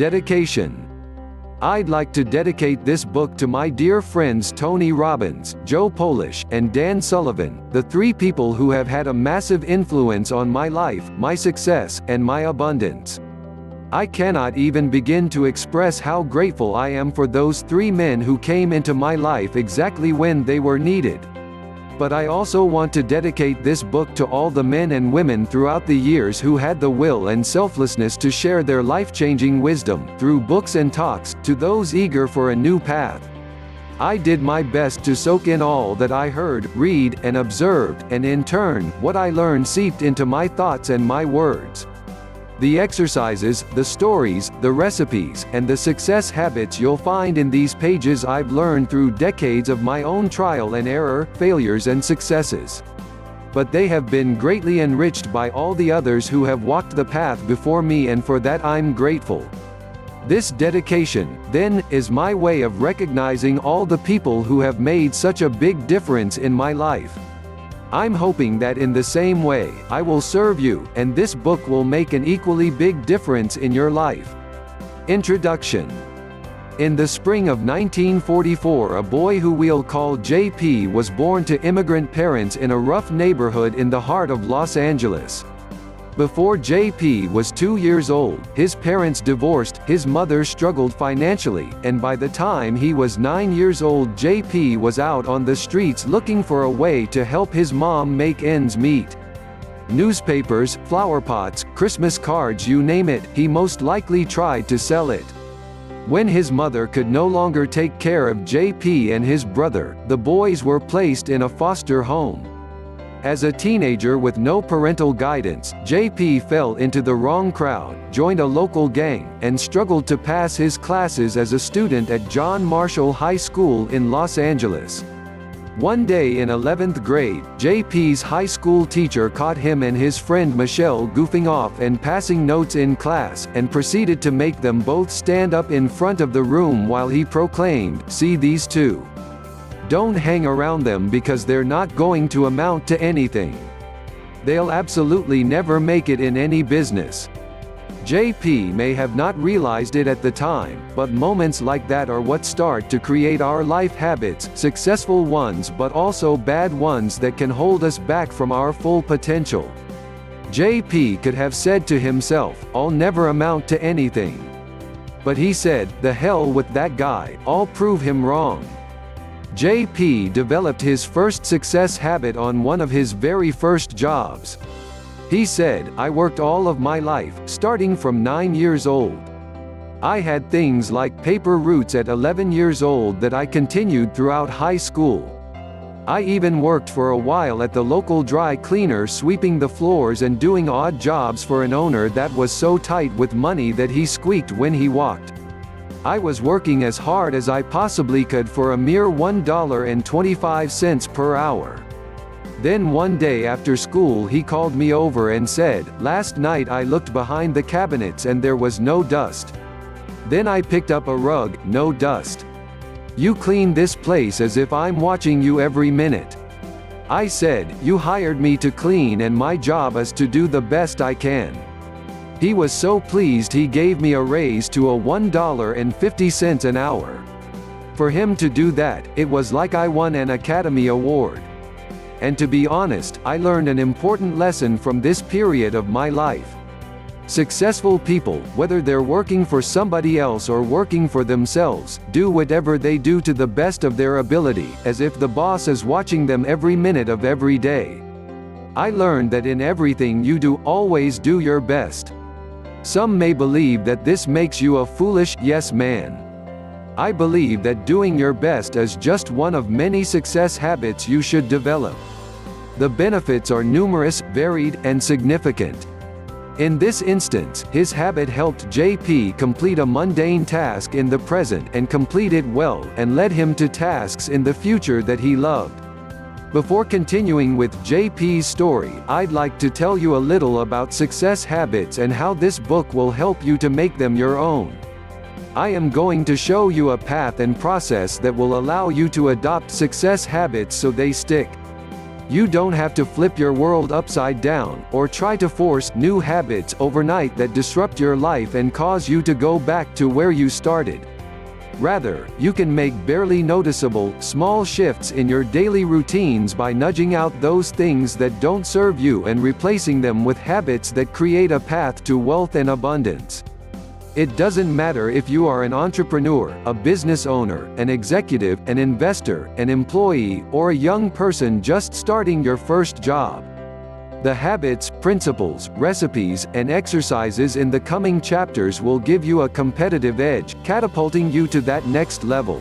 Dedication I'd like to dedicate this book to my dear friends Tony Robbins, Joe Polish, and Dan Sullivan, the three people who have had a massive influence on my life, my success, and my abundance. I cannot even begin to express how grateful I am for those three men who came into my life exactly when they were needed but I also want to dedicate this book to all the men and women throughout the years who had the will and selflessness to share their life-changing wisdom, through books and talks, to those eager for a new path. I did my best to soak in all that I heard, read, and observed, and in turn, what I learned seeped into my thoughts and my words. The exercises, the stories, the recipes, and the success habits you'll find in these pages I've learned through decades of my own trial and error, failures and successes. But they have been greatly enriched by all the others who have walked the path before me and for that I'm grateful. This dedication, then, is my way of recognizing all the people who have made such a big difference in my life. I'm hoping that in the same way, I will serve you, and this book will make an equally big difference in your life. Introduction in the spring of 1944 a boy who we'll call JP was born to immigrant parents in a rough neighborhood in the heart of Los Angeles. Before JP was two years old, his parents divorced, his mother struggled financially, and by the time he was nine years old JP was out on the streets looking for a way to help his mom make ends meet. Newspapers, flower pots, Christmas cards you name it, he most likely tried to sell it. When his mother could no longer take care of JP and his brother, the boys were placed in a foster home. As a teenager with no parental guidance, JP fell into the wrong crowd, joined a local gang, and struggled to pass his classes as a student at John Marshall High School in Los Angeles. One day in 11th grade, JP's high school teacher caught him and his friend Michelle goofing off and passing notes in class, and proceeded to make them both stand up in front of the room while he proclaimed, see these two. Don't hang around them because they're not going to amount to anything. They'll absolutely never make it in any business. JP may have not realized it at the time, but moments like that are what start to create our life habits, successful ones but also bad ones that can hold us back from our full potential. JP could have said to himself, I'll never amount to anything. But he said, the hell with that guy, I'll prove him wrong. JP developed his first success habit on one of his very first jobs. He said, I worked all of my life, starting from 9 years old. I had things like paper routes at 11 years old that I continued throughout high school. I even worked for a while at the local dry cleaner sweeping the floors and doing odd jobs for an owner that was so tight with money that he squeaked when he walked. I was working as hard as I possibly could for a mere $1.25 per hour. Then one day after school he called me over and said, last night I looked behind the cabinets and there was no dust. Then I picked up a rug, no dust. You clean this place as if I'm watching you every minute. I said, you hired me to clean and my job is to do the best I can. He was so pleased he gave me a raise to a $1.50 an hour. For him to do that, it was like I won an Academy Award. And to be honest, I learned an important lesson from this period of my life. Successful people, whether they're working for somebody else or working for themselves, do whatever they do to the best of their ability, as if the boss is watching them every minute of every day. I learned that in everything you do, always do your best. Some may believe that this makes you a foolish yes man. I believe that doing your best is just one of many success habits you should develop. The benefits are numerous, varied, and significant. In this instance, his habit helped JP complete a mundane task in the present and complete it well, and led him to tasks in the future that he loved. Before continuing with JP's story, I'd like to tell you a little about success habits and how this book will help you to make them your own. I am going to show you a path and process that will allow you to adopt success habits so they stick. You don't have to flip your world upside down, or try to force new habits overnight that disrupt your life and cause you to go back to where you started. Rather, you can make barely noticeable, small shifts in your daily routines by nudging out those things that don't serve you and replacing them with habits that create a path to wealth and abundance. It doesn't matter if you are an entrepreneur, a business owner, an executive, an investor, an employee, or a young person just starting your first job. The habits, principles, recipes, and exercises in the coming chapters will give you a competitive edge, catapulting you to that next level.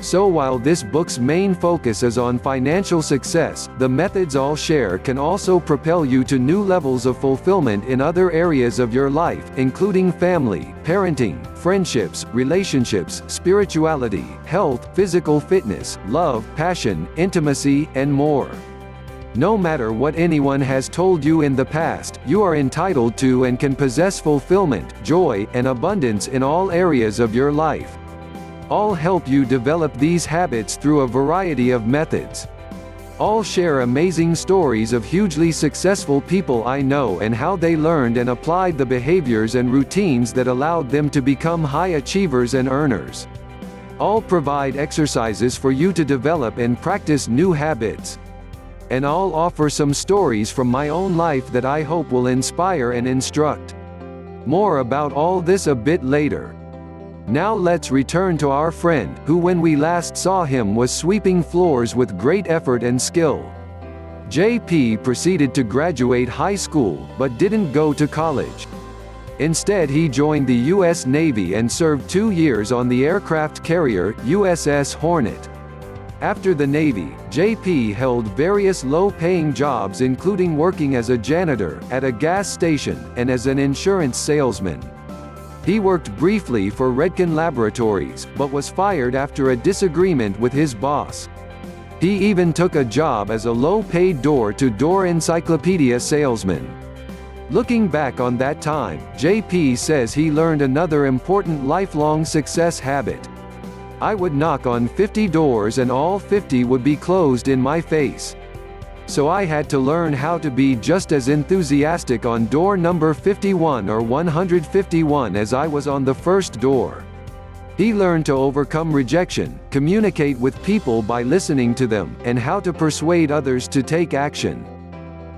So while this book's main focus is on financial success, the methods I'll share can also propel you to new levels of fulfillment in other areas of your life, including family, parenting, friendships, relationships, spirituality, health, physical fitness, love, passion, intimacy, and more. No matter what anyone has told you in the past, you are entitled to and can possess fulfillment, joy, and abundance in all areas of your life. All help you develop these habits through a variety of methods. All share amazing stories of hugely successful people I know and how they learned and applied the behaviors and routines that allowed them to become high achievers and earners. All provide exercises for you to develop and practice new habits and I'll offer some stories from my own life that I hope will inspire and instruct. More about all this a bit later. Now let's return to our friend, who when we last saw him was sweeping floors with great effort and skill. JP proceeded to graduate high school, but didn't go to college. Instead he joined the U.S. Navy and served two years on the aircraft carrier, USS Hornet. After the Navy, JP held various low-paying jobs including working as a janitor, at a gas station, and as an insurance salesman. He worked briefly for Redken Laboratories, but was fired after a disagreement with his boss. He even took a job as a low-paid door-to-door encyclopedia salesman. Looking back on that time, JP says he learned another important lifelong success habit, I would knock on 50 doors and all 50 would be closed in my face. So I had to learn how to be just as enthusiastic on door number 51 or 151 as I was on the first door. He learned to overcome rejection, communicate with people by listening to them, and how to persuade others to take action.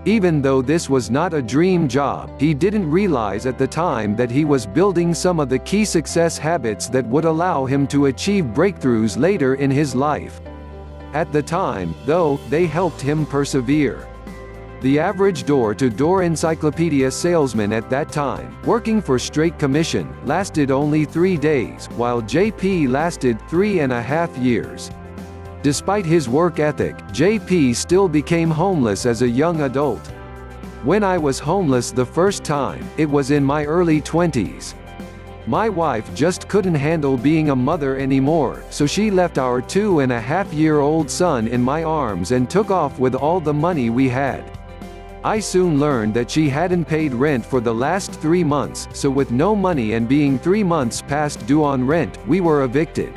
Even though this was not a dream job, he didn't realize at the time that he was building some of the key success habits that would allow him to achieve breakthroughs later in his life. At the time, though, they helped him persevere. The average door-to-door -door encyclopedia salesman at that time, working for straight commission, lasted only three days, while JP lasted three and a half years. Despite his work ethic, JP still became homeless as a young adult. When I was homeless the first time, it was in my early 20s. My wife just couldn't handle being a mother anymore, so she left our two and a half year old son in my arms and took off with all the money we had. I soon learned that she hadn't paid rent for the last three months, so with no money and being three months past due on rent, we were evicted.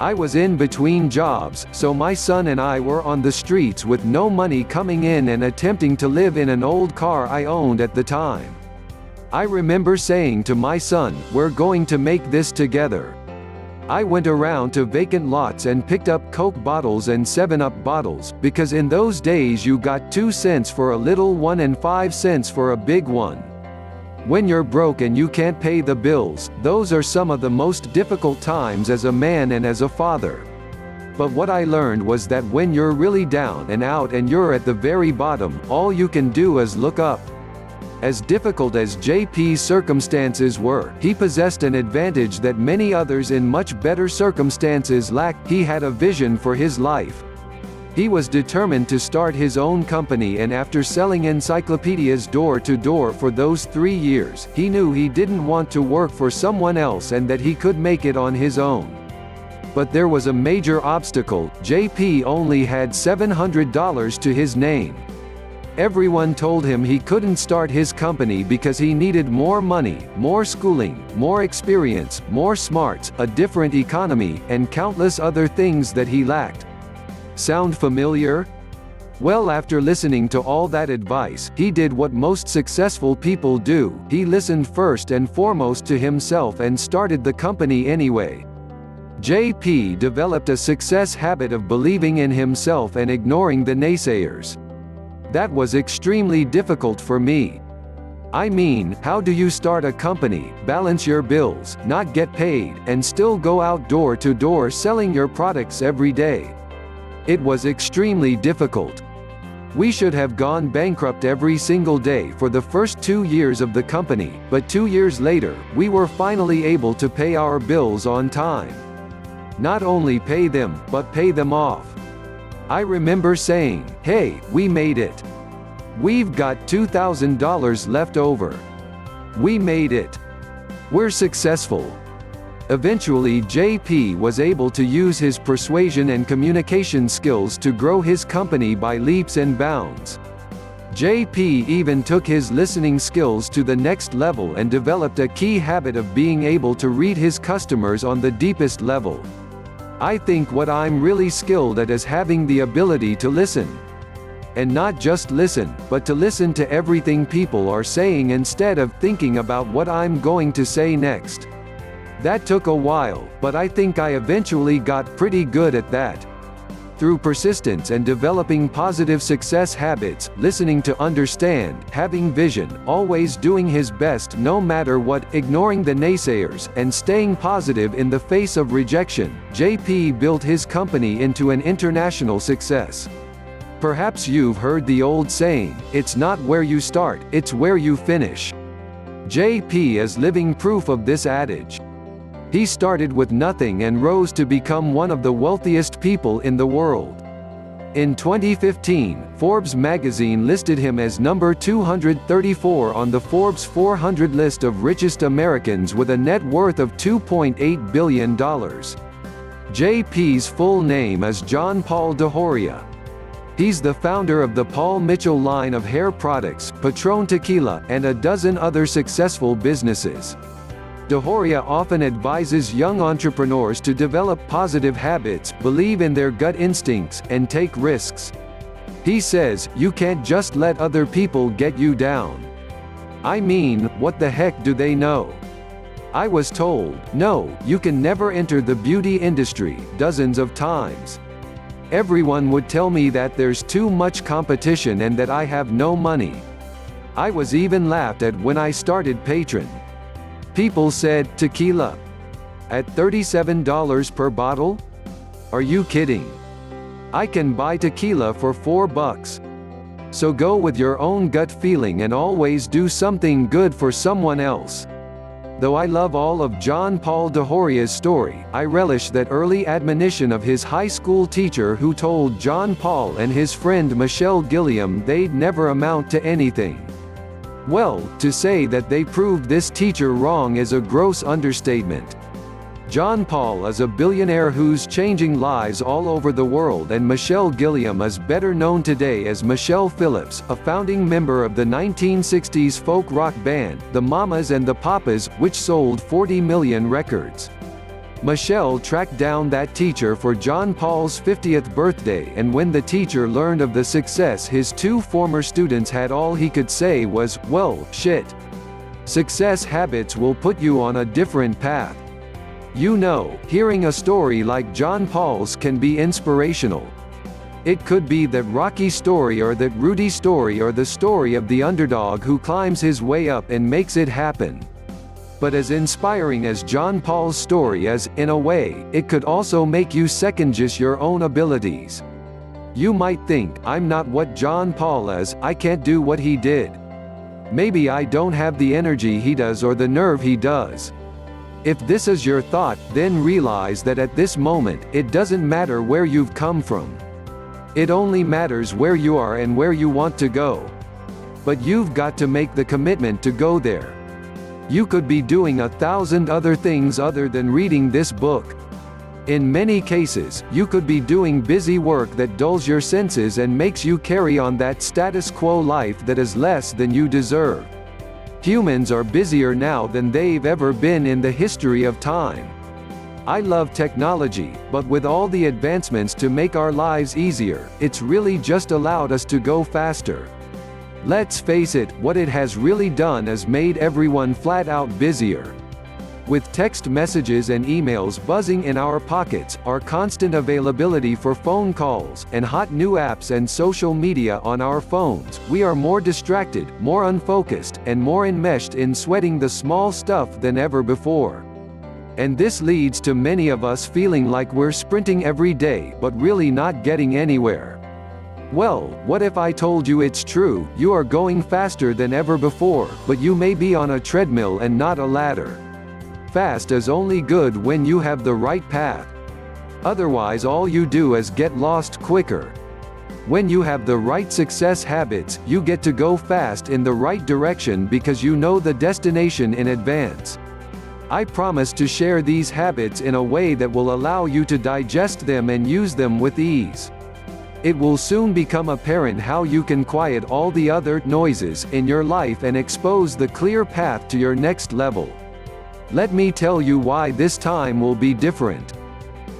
I was in between jobs, so my son and I were on the streets with no money coming in and attempting to live in an old car I owned at the time. I remember saying to my son, we're going to make this together. I went around to vacant lots and picked up Coke bottles and 7-Up bottles, because in those days you got 2 cents for a little one and 5 cents for a big one. When you're broke and you can't pay the bills, those are some of the most difficult times as a man and as a father. But what I learned was that when you're really down and out and you're at the very bottom, all you can do is look up. As difficult as JP's circumstances were, he possessed an advantage that many others in much better circumstances lacked. He had a vision for his life. He was determined to start his own company and after selling encyclopedias door to door for those three years, he knew he didn't want to work for someone else and that he could make it on his own. But there was a major obstacle, JP only had $700 to his name. Everyone told him he couldn't start his company because he needed more money, more schooling, more experience, more smarts, a different economy, and countless other things that he lacked. Sound familiar? Well after listening to all that advice, he did what most successful people do, he listened first and foremost to himself and started the company anyway. JP developed a success habit of believing in himself and ignoring the naysayers. That was extremely difficult for me. I mean, how do you start a company, balance your bills, not get paid, and still go out door to door selling your products every day? It was extremely difficult. We should have gone bankrupt every single day for the first two years of the company, but two years later, we were finally able to pay our bills on time. Not only pay them, but pay them off. I remember saying, hey, we made it. We've got $2,000 left over. We made it. We're successful. Eventually JP was able to use his persuasion and communication skills to grow his company by leaps and bounds. JP even took his listening skills to the next level and developed a key habit of being able to read his customers on the deepest level. I think what I'm really skilled at is having the ability to listen and not just listen, but to listen to everything people are saying instead of thinking about what I'm going to say next. That took a while, but I think I eventually got pretty good at that. Through persistence and developing positive success habits, listening to understand, having vision, always doing his best no matter what, ignoring the naysayers, and staying positive in the face of rejection, JP built his company into an international success. Perhaps you've heard the old saying, it's not where you start, it's where you finish. JP is living proof of this adage. He started with nothing and rose to become one of the wealthiest people in the world. In 2015, Forbes magazine listed him as number 234 on the Forbes 400 list of richest Americans with a net worth of $2.8 billion. JP's full name is John Paul DeJoria. He's the founder of the Paul Mitchell line of hair products, Patron Tequila, and a dozen other successful businesses. DeJoria often advises young entrepreneurs to develop positive habits, believe in their gut instincts, and take risks. He says, you can't just let other people get you down. I mean, what the heck do they know? I was told, no, you can never enter the beauty industry, dozens of times. Everyone would tell me that there's too much competition and that I have no money. I was even laughed at when I started Patron. People said, tequila? At $37 per bottle? Are you kidding? I can buy tequila for 4 bucks. So go with your own gut feeling and always do something good for someone else. Though I love all of John Paul DeJoria's story, I relish that early admonition of his high school teacher who told John Paul and his friend Michelle Gilliam they'd never amount to anything. Well, to say that they proved this teacher wrong is a gross understatement. John Paul is a billionaire who's changing lives all over the world and Michelle Gilliam is better known today as Michelle Phillips, a founding member of the 1960s folk rock band, the Mamas and the Papas, which sold 40 million records. Michelle tracked down that teacher for John Paul's 50th birthday and when the teacher learned of the success his two former students had all he could say was, well, shit. Success habits will put you on a different path. You know, hearing a story like John Paul's can be inspirational. It could be that Rocky story or that Rudy story or the story of the underdog who climbs his way up and makes it happen. But as inspiring as John Paul's story is, in a way, it could also make you second guess your own abilities. You might think, I'm not what John Paul is, I can't do what he did. Maybe I don't have the energy he does or the nerve he does. If this is your thought, then realize that at this moment, it doesn't matter where you've come from. It only matters where you are and where you want to go. But you've got to make the commitment to go there. You could be doing a thousand other things other than reading this book. In many cases, you could be doing busy work that dulls your senses and makes you carry on that status quo life that is less than you deserve. Humans are busier now than they've ever been in the history of time. I love technology, but with all the advancements to make our lives easier, it's really just allowed us to go faster. Let's face it, what it has really done is made everyone flat out busier. With text messages and emails buzzing in our pockets, our constant availability for phone calls, and hot new apps and social media on our phones, we are more distracted, more unfocused, and more enmeshed in sweating the small stuff than ever before. And this leads to many of us feeling like we're sprinting every day but really not getting anywhere. Well, what if I told you it's true, you are going faster than ever before, but you may be on a treadmill and not a ladder. Fast is only good when you have the right path. Otherwise all you do is get lost quicker. When you have the right success habits, you get to go fast in the right direction because you know the destination in advance. I promise to share these habits in a way that will allow you to digest them and use them with ease. It will soon become apparent how you can quiet all the other noises in your life and expose the clear path to your next level. Let me tell you why this time will be different.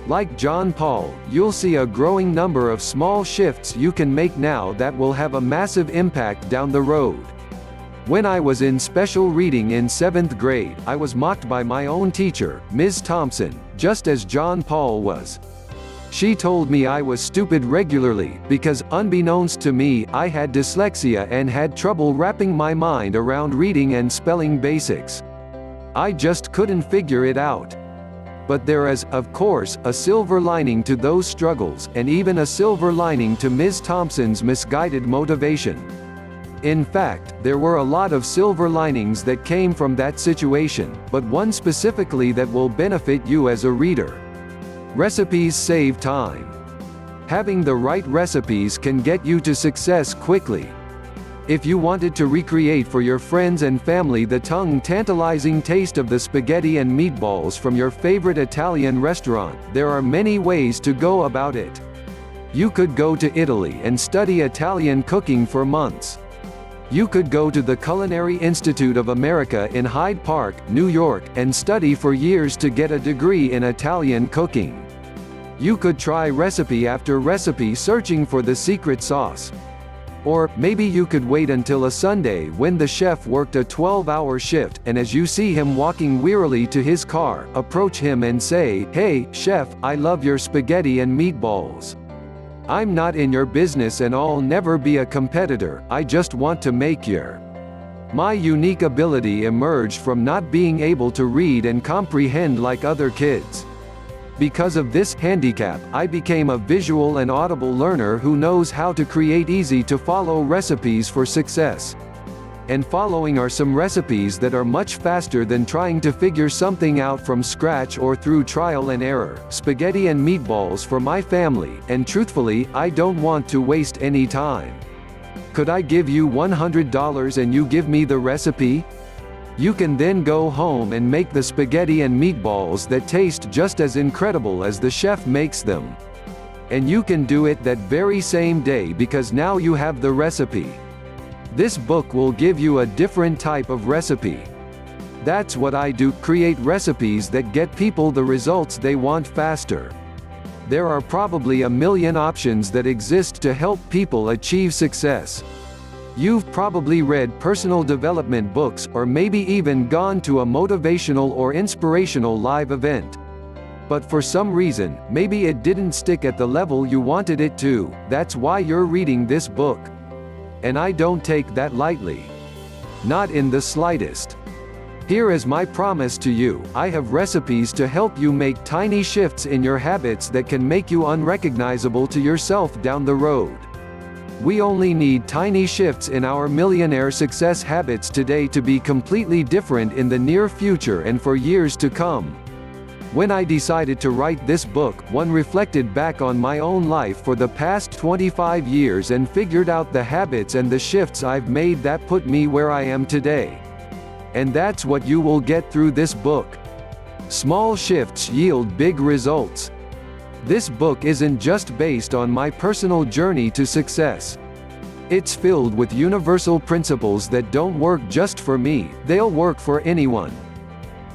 Like John Paul, you'll see a growing number of small shifts you can make now that will have a massive impact down the road. When I was in special reading in 7th grade, I was mocked by my own teacher, Ms. Thompson, just as John Paul was. She told me I was stupid regularly, because, unbeknownst to me, I had dyslexia and had trouble wrapping my mind around reading and spelling basics. I just couldn't figure it out. But there is, of course, a silver lining to those struggles, and even a silver lining to Ms. Thompson's misguided motivation. In fact, there were a lot of silver linings that came from that situation, but one specifically that will benefit you as a reader. Recipes save time. Having the right recipes can get you to success quickly. If you wanted to recreate for your friends and family the tongue-tantalizing taste of the spaghetti and meatballs from your favorite Italian restaurant, there are many ways to go about it. You could go to Italy and study Italian cooking for months. You could go to the Culinary Institute of America in Hyde Park, New York, and study for years to get a degree in Italian cooking. You could try recipe after recipe searching for the secret sauce. Or, maybe you could wait until a Sunday when the chef worked a 12-hour shift, and as you see him walking wearily to his car, approach him and say, Hey, chef, I love your spaghetti and meatballs. I'm not in your business and I'll never be a competitor, I just want to make your. My unique ability emerged from not being able to read and comprehend like other kids. Because of this handicap, I became a visual and audible learner who knows how to create easy to follow recipes for success and following are some recipes that are much faster than trying to figure something out from scratch or through trial and error. Spaghetti and meatballs for my family, and truthfully, I don't want to waste any time. Could I give you $100 and you give me the recipe? You can then go home and make the spaghetti and meatballs that taste just as incredible as the chef makes them. And you can do it that very same day because now you have the recipe. This book will give you a different type of recipe. That's what I do, create recipes that get people the results they want faster. There are probably a million options that exist to help people achieve success. You've probably read personal development books or maybe even gone to a motivational or inspirational live event. But for some reason, maybe it didn't stick at the level you wanted it to, that's why you're reading this book. And I don't take that lightly. Not in the slightest. Here is my promise to you, I have recipes to help you make tiny shifts in your habits that can make you unrecognizable to yourself down the road. We only need tiny shifts in our millionaire success habits today to be completely different in the near future and for years to come. When I decided to write this book, one reflected back on my own life for the past 25 years and figured out the habits and the shifts I've made that put me where I am today. And that's what you will get through this book. Small shifts yield big results. This book isn't just based on my personal journey to success. It's filled with universal principles that don't work just for me, they'll work for anyone.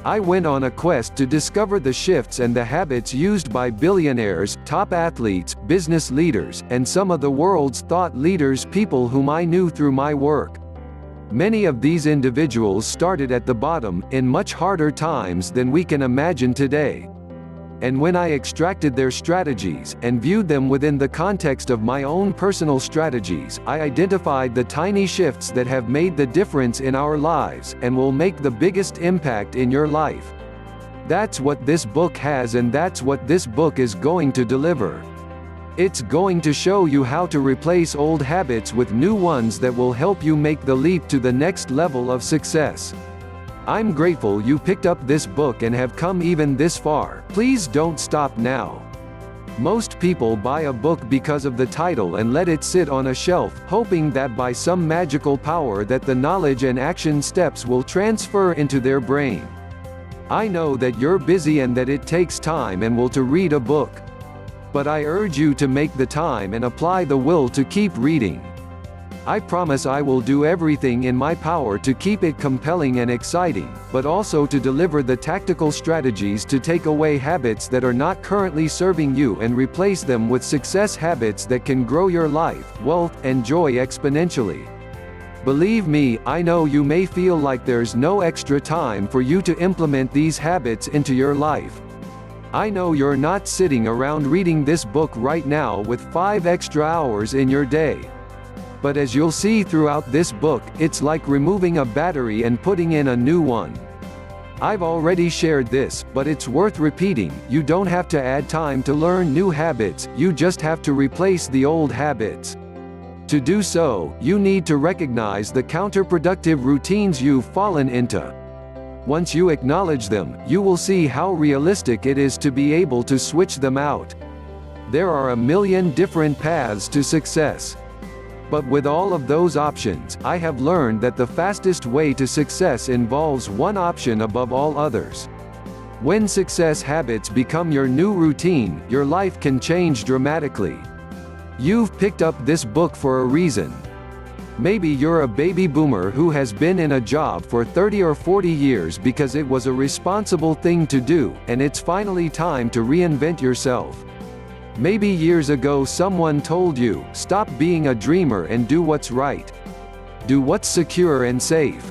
I went on a quest to discover the shifts and the habits used by billionaires, top athletes, business leaders, and some of the world's thought leaders people whom I knew through my work. Many of these individuals started at the bottom, in much harder times than we can imagine today. And when I extracted their strategies, and viewed them within the context of my own personal strategies, I identified the tiny shifts that have made the difference in our lives, and will make the biggest impact in your life. That's what this book has and that's what this book is going to deliver. It's going to show you how to replace old habits with new ones that will help you make the leap to the next level of success. I'm grateful you picked up this book and have come even this far. Please don't stop now. Most people buy a book because of the title and let it sit on a shelf, hoping that by some magical power that the knowledge and action steps will transfer into their brain. I know that you're busy and that it takes time and will to read a book but I urge you to make the time and apply the will to keep reading. I promise I will do everything in my power to keep it compelling and exciting, but also to deliver the tactical strategies to take away habits that are not currently serving you and replace them with success habits that can grow your life, wealth, and joy exponentially. Believe me, I know you may feel like there's no extra time for you to implement these habits into your life, I know you're not sitting around reading this book right now with five extra hours in your day. But as you'll see throughout this book, it's like removing a battery and putting in a new one. I've already shared this, but it's worth repeating, you don't have to add time to learn new habits, you just have to replace the old habits. To do so, you need to recognize the counterproductive routines you've fallen into. Once you acknowledge them, you will see how realistic it is to be able to switch them out. There are a million different paths to success. But with all of those options, I have learned that the fastest way to success involves one option above all others. When success habits become your new routine, your life can change dramatically. You've picked up this book for a reason, Maybe you're a baby boomer who has been in a job for 30 or 40 years because it was a responsible thing to do, and it's finally time to reinvent yourself. Maybe years ago someone told you, stop being a dreamer and do what's right. Do what's secure and safe.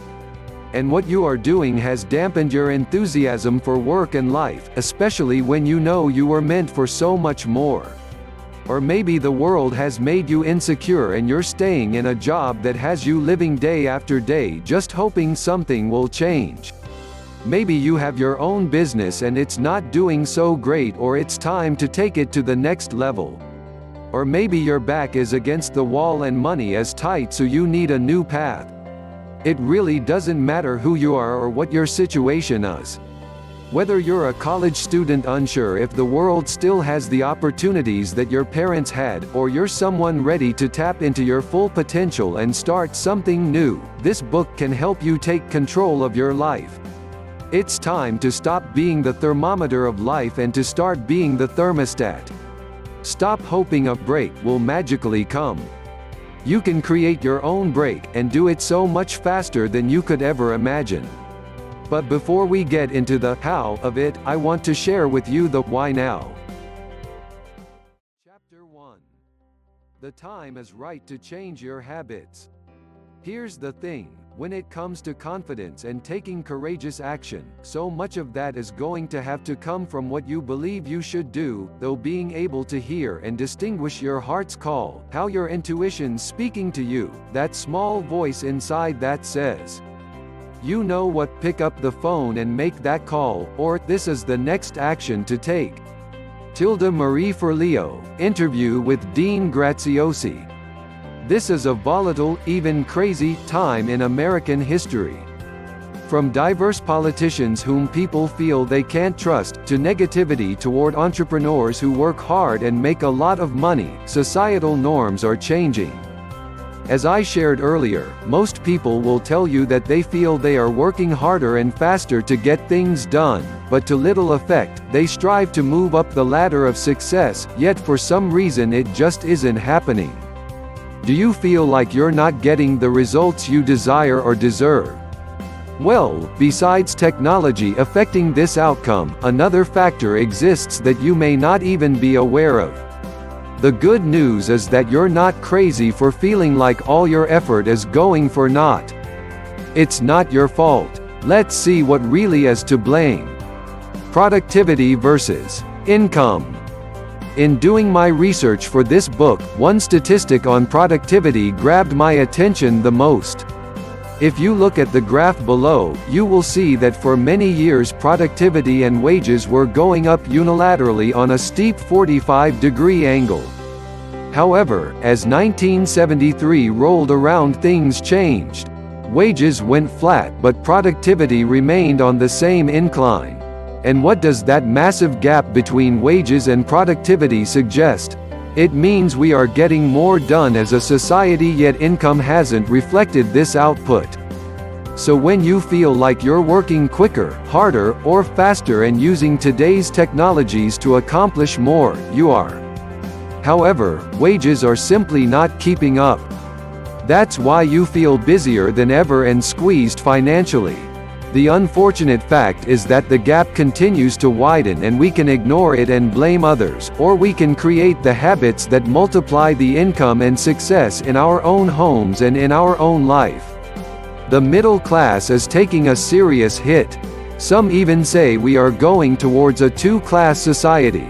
And what you are doing has dampened your enthusiasm for work and life, especially when you know you were meant for so much more. Or maybe the world has made you insecure and you're staying in a job that has you living day after day just hoping something will change. Maybe you have your own business and it's not doing so great or it's time to take it to the next level. Or maybe your back is against the wall and money is tight so you need a new path. It really doesn't matter who you are or what your situation is. Whether you're a college student unsure if the world still has the opportunities that your parents had, or you're someone ready to tap into your full potential and start something new, this book can help you take control of your life. It's time to stop being the thermometer of life and to start being the thermostat. Stop hoping a break will magically come. You can create your own break, and do it so much faster than you could ever imagine. But before we get into the how of it, I want to share with you the why now. Chapter 1 The time is right to change your habits. Here's the thing when it comes to confidence and taking courageous action, so much of that is going to have to come from what you believe you should do, though being able to hear and distinguish your heart's call, how your intuition's speaking to you, that small voice inside that says, you know what pick up the phone and make that call, or this is the next action to take. Tilda Marie Forleo, interview with Dean Graziosi. This is a volatile, even crazy, time in American history. From diverse politicians whom people feel they can't trust, to negativity toward entrepreneurs who work hard and make a lot of money, societal norms are changing. As I shared earlier, most people will tell you that they feel they are working harder and faster to get things done, but to little effect, they strive to move up the ladder of success, yet for some reason it just isn't happening. Do you feel like you're not getting the results you desire or deserve? Well, besides technology affecting this outcome, another factor exists that you may not even be aware of. The good news is that you're not crazy for feeling like all your effort is going for naught. It's not your fault. Let's see what really is to blame. Productivity versus income. In doing my research for this book, one statistic on productivity grabbed my attention the most. If you look at the graph below, you will see that for many years productivity and wages were going up unilaterally on a steep 45-degree angle. However, as 1973 rolled around things changed. Wages went flat but productivity remained on the same incline. And what does that massive gap between wages and productivity suggest? It means we are getting more done as a society yet income hasn't reflected this output. So when you feel like you're working quicker, harder, or faster and using today's technologies to accomplish more, you are. However, wages are simply not keeping up. That's why you feel busier than ever and squeezed financially. The unfortunate fact is that the gap continues to widen and we can ignore it and blame others, or we can create the habits that multiply the income and success in our own homes and in our own life. The middle class is taking a serious hit. Some even say we are going towards a two-class society.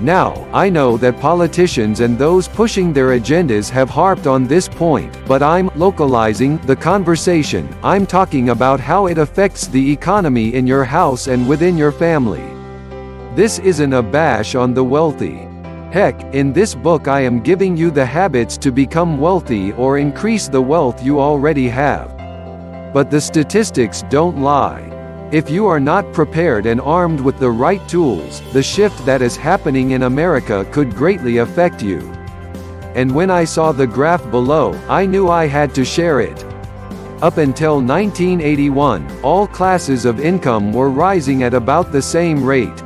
Now, I know that politicians and those pushing their agendas have harped on this point, but I'm localizing the conversation. I'm talking about how it affects the economy in your house and within your family. This isn't a bash on the wealthy. Heck, in this book I am giving you the habits to become wealthy or increase the wealth you already have. But the statistics don't lie. If you are not prepared and armed with the right tools, the shift that is happening in America could greatly affect you. And when I saw the graph below, I knew I had to share it. Up until 1981, all classes of income were rising at about the same rate.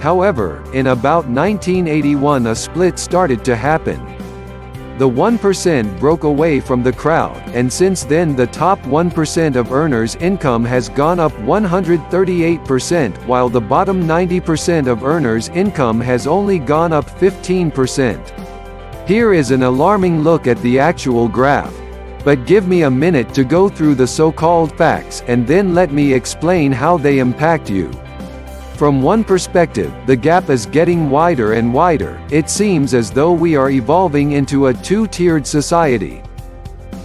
However, in about 1981 a split started to happen. The 1% broke away from the crowd, and since then the top 1% of earners' income has gone up 138% while the bottom 90% of earners' income has only gone up 15%. Here is an alarming look at the actual graph. But give me a minute to go through the so-called facts and then let me explain how they impact you. From one perspective, the gap is getting wider and wider, it seems as though we are evolving into a two-tiered society.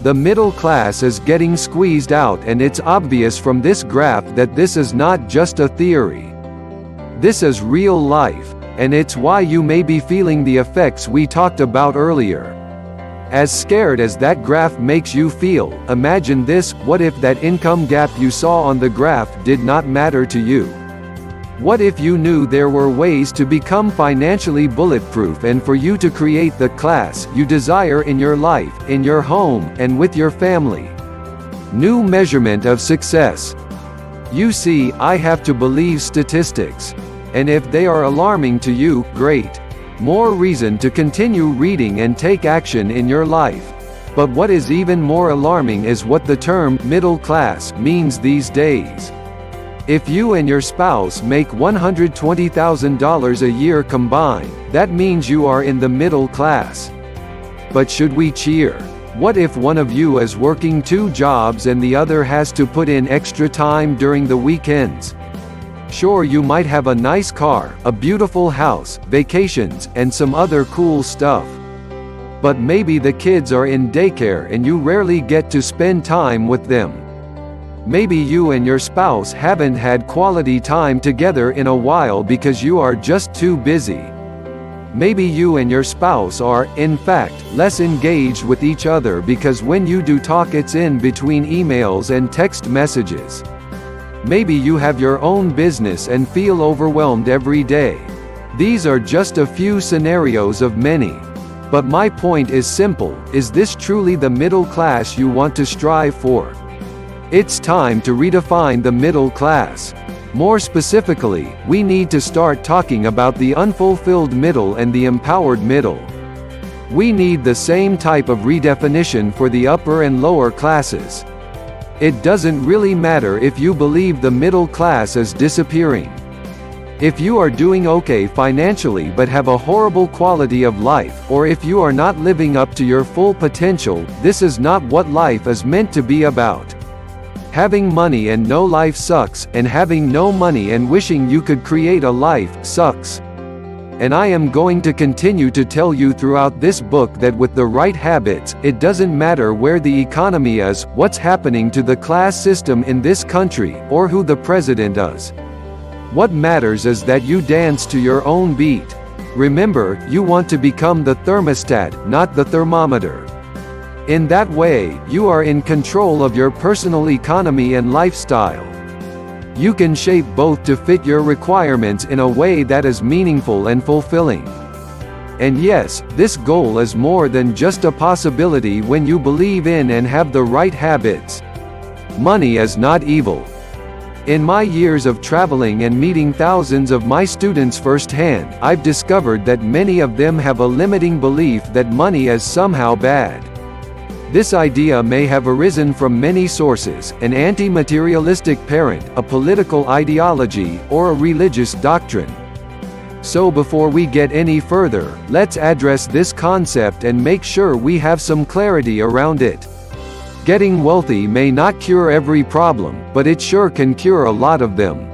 The middle class is getting squeezed out and it's obvious from this graph that this is not just a theory. This is real life, and it's why you may be feeling the effects we talked about earlier. As scared as that graph makes you feel, imagine this, what if that income gap you saw on the graph did not matter to you? What if you knew there were ways to become financially bulletproof and for you to create the class you desire in your life, in your home, and with your family? New measurement of success. You see, I have to believe statistics. And if they are alarming to you, great. More reason to continue reading and take action in your life. But what is even more alarming is what the term middle class means these days. If you and your spouse make $120,000 a year combined, that means you are in the middle class. But should we cheer? What if one of you is working two jobs and the other has to put in extra time during the weekends? Sure you might have a nice car, a beautiful house, vacations, and some other cool stuff. But maybe the kids are in daycare and you rarely get to spend time with them. Maybe you and your spouse haven't had quality time together in a while because you are just too busy. Maybe you and your spouse are, in fact, less engaged with each other because when you do talk it's in between emails and text messages. Maybe you have your own business and feel overwhelmed every day. These are just a few scenarios of many. But my point is simple, is this truly the middle class you want to strive for? It's time to redefine the middle class. More specifically, we need to start talking about the unfulfilled middle and the empowered middle. We need the same type of redefinition for the upper and lower classes. It doesn't really matter if you believe the middle class is disappearing. If you are doing okay financially but have a horrible quality of life, or if you are not living up to your full potential, this is not what life is meant to be about. Having money and no life sucks, and having no money and wishing you could create a life sucks and I am going to continue to tell you throughout this book that with the right habits, it doesn't matter where the economy is, what's happening to the class system in this country, or who the president is. What matters is that you dance to your own beat. Remember, you want to become the thermostat, not the thermometer. In that way, you are in control of your personal economy and lifestyle. You can shape both to fit your requirements in a way that is meaningful and fulfilling. And yes, this goal is more than just a possibility when you believe in and have the right habits. Money is not evil. In my years of traveling and meeting thousands of my students firsthand, I've discovered that many of them have a limiting belief that money is somehow bad. This idea may have arisen from many sources, an anti-materialistic parent, a political ideology, or a religious doctrine. So before we get any further, let's address this concept and make sure we have some clarity around it. Getting wealthy may not cure every problem, but it sure can cure a lot of them.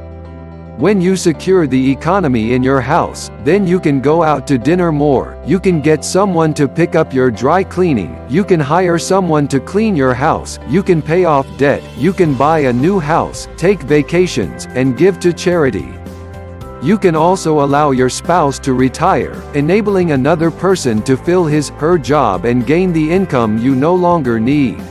When you secure the economy in your house, then you can go out to dinner more, you can get someone to pick up your dry cleaning, you can hire someone to clean your house, you can pay off debt, you can buy a new house, take vacations, and give to charity. You can also allow your spouse to retire, enabling another person to fill his, her job and gain the income you no longer need.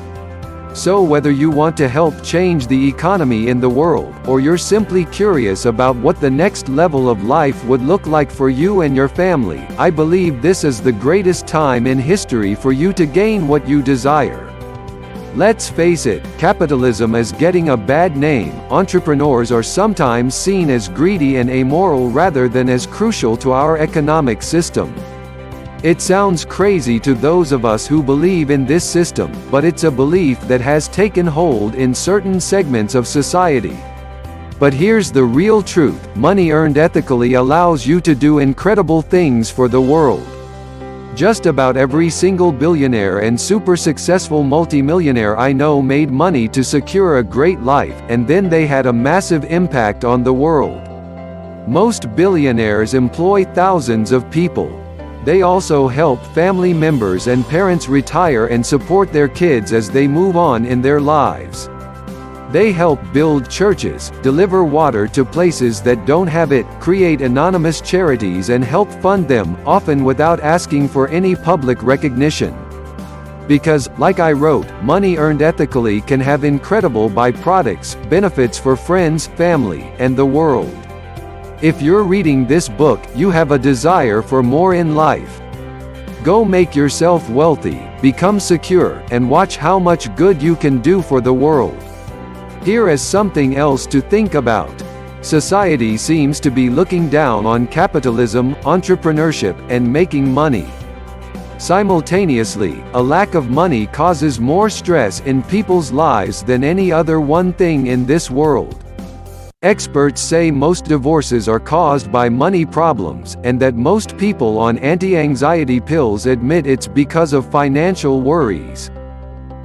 So whether you want to help change the economy in the world, or you're simply curious about what the next level of life would look like for you and your family, I believe this is the greatest time in history for you to gain what you desire. Let's face it, capitalism is getting a bad name. Entrepreneurs are sometimes seen as greedy and amoral rather than as crucial to our economic system. It sounds crazy to those of us who believe in this system, but it's a belief that has taken hold in certain segments of society. But here's the real truth, money earned ethically allows you to do incredible things for the world. Just about every single billionaire and super successful multimillionaire I know made money to secure a great life, and then they had a massive impact on the world. Most billionaires employ thousands of people, they also help family members and parents retire and support their kids as they move on in their lives. They help build churches, deliver water to places that don't have it, create anonymous charities and help fund them, often without asking for any public recognition. Because, like I wrote, money earned ethically can have incredible byproducts, benefits for friends, family, and the world. If you're reading this book, you have a desire for more in life. Go make yourself wealthy, become secure, and watch how much good you can do for the world. Here is something else to think about. Society seems to be looking down on capitalism, entrepreneurship, and making money. Simultaneously, a lack of money causes more stress in people's lives than any other one thing in this world. Experts say most divorces are caused by money problems, and that most people on anti-anxiety pills admit it's because of financial worries.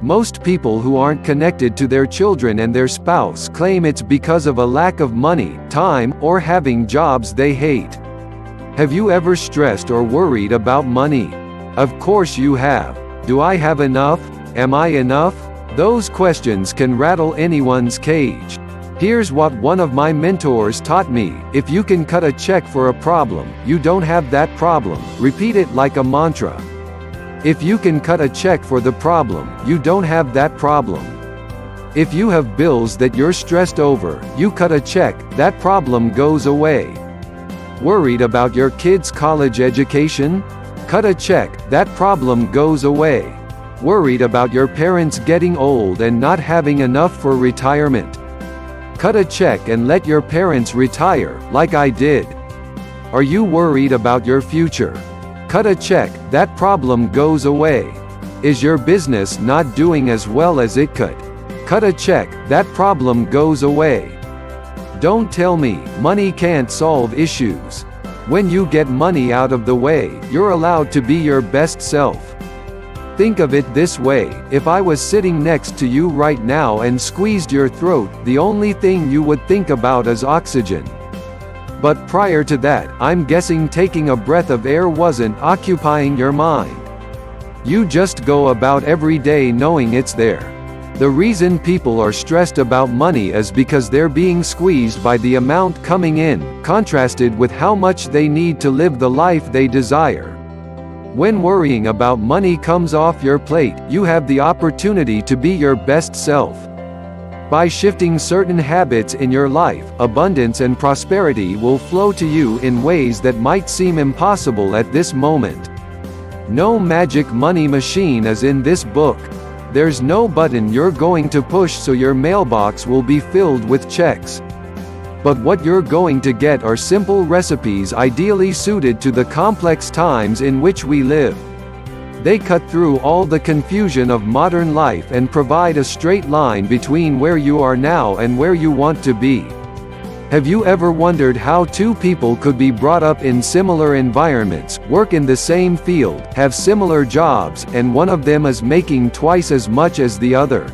Most people who aren't connected to their children and their spouse claim it's because of a lack of money, time, or having jobs they hate. Have you ever stressed or worried about money? Of course you have. Do I have enough? Am I enough? Those questions can rattle anyone's cage. Here's what one of my mentors taught me, if you can cut a check for a problem, you don't have that problem, repeat it like a mantra. If you can cut a check for the problem, you don't have that problem. If you have bills that you're stressed over, you cut a check, that problem goes away. Worried about your kid's college education? Cut a check, that problem goes away. Worried about your parents getting old and not having enough for retirement? Cut a check and let your parents retire, like I did. Are you worried about your future? Cut a check, that problem goes away. Is your business not doing as well as it could? cut a check, that problem goes away. Don't tell me, money can't solve issues. When you get money out of the way, you're allowed to be your best self. Think of it this way, if I was sitting next to you right now and squeezed your throat, the only thing you would think about is oxygen. But prior to that, I'm guessing taking a breath of air wasn't occupying your mind. You just go about every day knowing it's there. The reason people are stressed about money is because they're being squeezed by the amount coming in, contrasted with how much they need to live the life they desire. When worrying about money comes off your plate, you have the opportunity to be your best self. By shifting certain habits in your life, abundance and prosperity will flow to you in ways that might seem impossible at this moment. No magic money machine is in this book. There's no button you're going to push so your mailbox will be filled with checks. But what you're going to get are simple recipes ideally suited to the complex times in which we live. They cut through all the confusion of modern life and provide a straight line between where you are now and where you want to be. Have you ever wondered how two people could be brought up in similar environments, work in the same field, have similar jobs, and one of them is making twice as much as the other?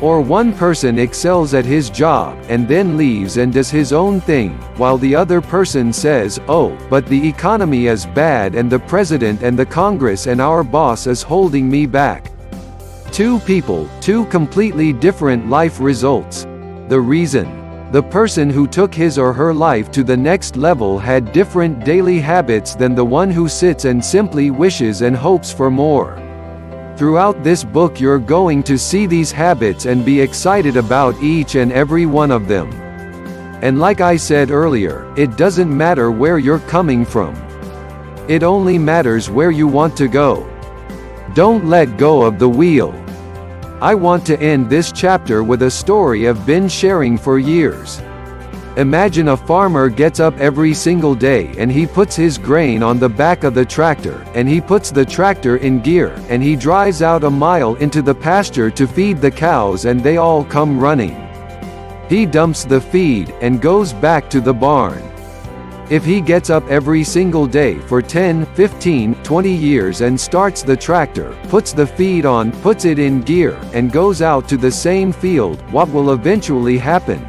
Or one person excels at his job, and then leaves and does his own thing, while the other person says, oh, but the economy is bad and the president and the Congress and our boss is holding me back. Two people, two completely different life results. The reason the person who took his or her life to the next level had different daily habits than the one who sits and simply wishes and hopes for more. Throughout this book you're going to see these habits and be excited about each and every one of them. And like I said earlier, it doesn't matter where you're coming from. It only matters where you want to go. Don't let go of the wheel. I want to end this chapter with a story I've been sharing for years. Imagine a farmer gets up every single day and he puts his grain on the back of the tractor, and he puts the tractor in gear, and he drives out a mile into the pasture to feed the cows and they all come running. He dumps the feed, and goes back to the barn. If he gets up every single day for 10, 15, 20 years and starts the tractor, puts the feed on, puts it in gear, and goes out to the same field, what will eventually happen?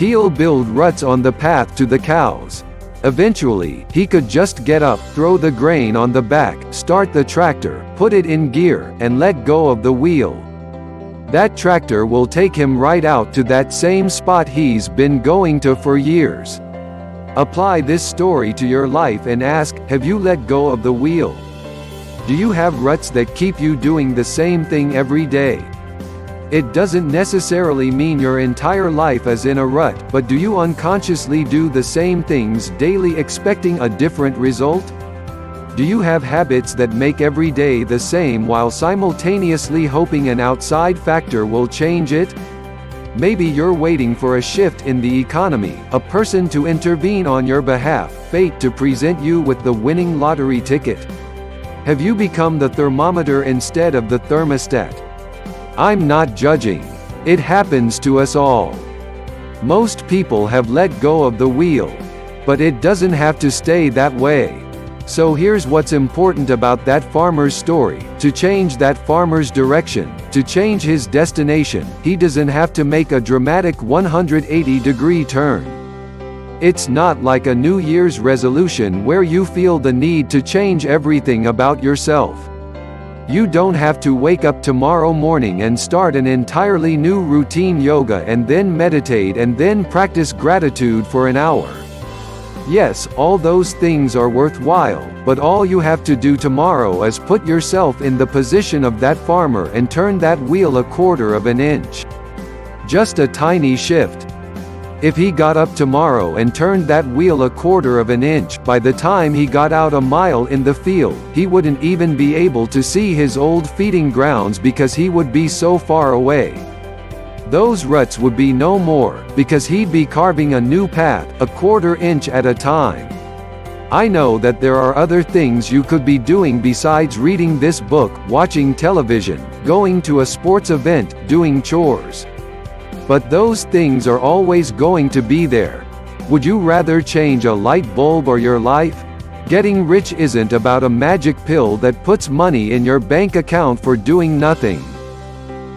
He'll build ruts on the path to the cows. Eventually, he could just get up, throw the grain on the back, start the tractor, put it in gear, and let go of the wheel. That tractor will take him right out to that same spot he's been going to for years. Apply this story to your life and ask, have you let go of the wheel? Do you have ruts that keep you doing the same thing every day? It doesn't necessarily mean your entire life is in a rut, but do you unconsciously do the same things daily expecting a different result? Do you have habits that make every day the same while simultaneously hoping an outside factor will change it? Maybe you're waiting for a shift in the economy, a person to intervene on your behalf, fate to present you with the winning lottery ticket. Have you become the thermometer instead of the thermostat? I'm not judging. It happens to us all. Most people have let go of the wheel. But it doesn't have to stay that way. So here's what's important about that farmer's story. To change that farmer's direction, to change his destination, he doesn't have to make a dramatic 180 degree turn. It's not like a New Year's resolution where you feel the need to change everything about yourself. You don't have to wake up tomorrow morning and start an entirely new routine yoga and then meditate and then practice gratitude for an hour. Yes, all those things are worthwhile, but all you have to do tomorrow is put yourself in the position of that farmer and turn that wheel a quarter of an inch. Just a tiny shift. If he got up tomorrow and turned that wheel a quarter of an inch, by the time he got out a mile in the field, he wouldn't even be able to see his old feeding grounds because he would be so far away. Those ruts would be no more, because he'd be carving a new path, a quarter inch at a time. I know that there are other things you could be doing besides reading this book, watching television, going to a sports event, doing chores. But those things are always going to be there. Would you rather change a light bulb or your life? Getting rich isn't about a magic pill that puts money in your bank account for doing nothing.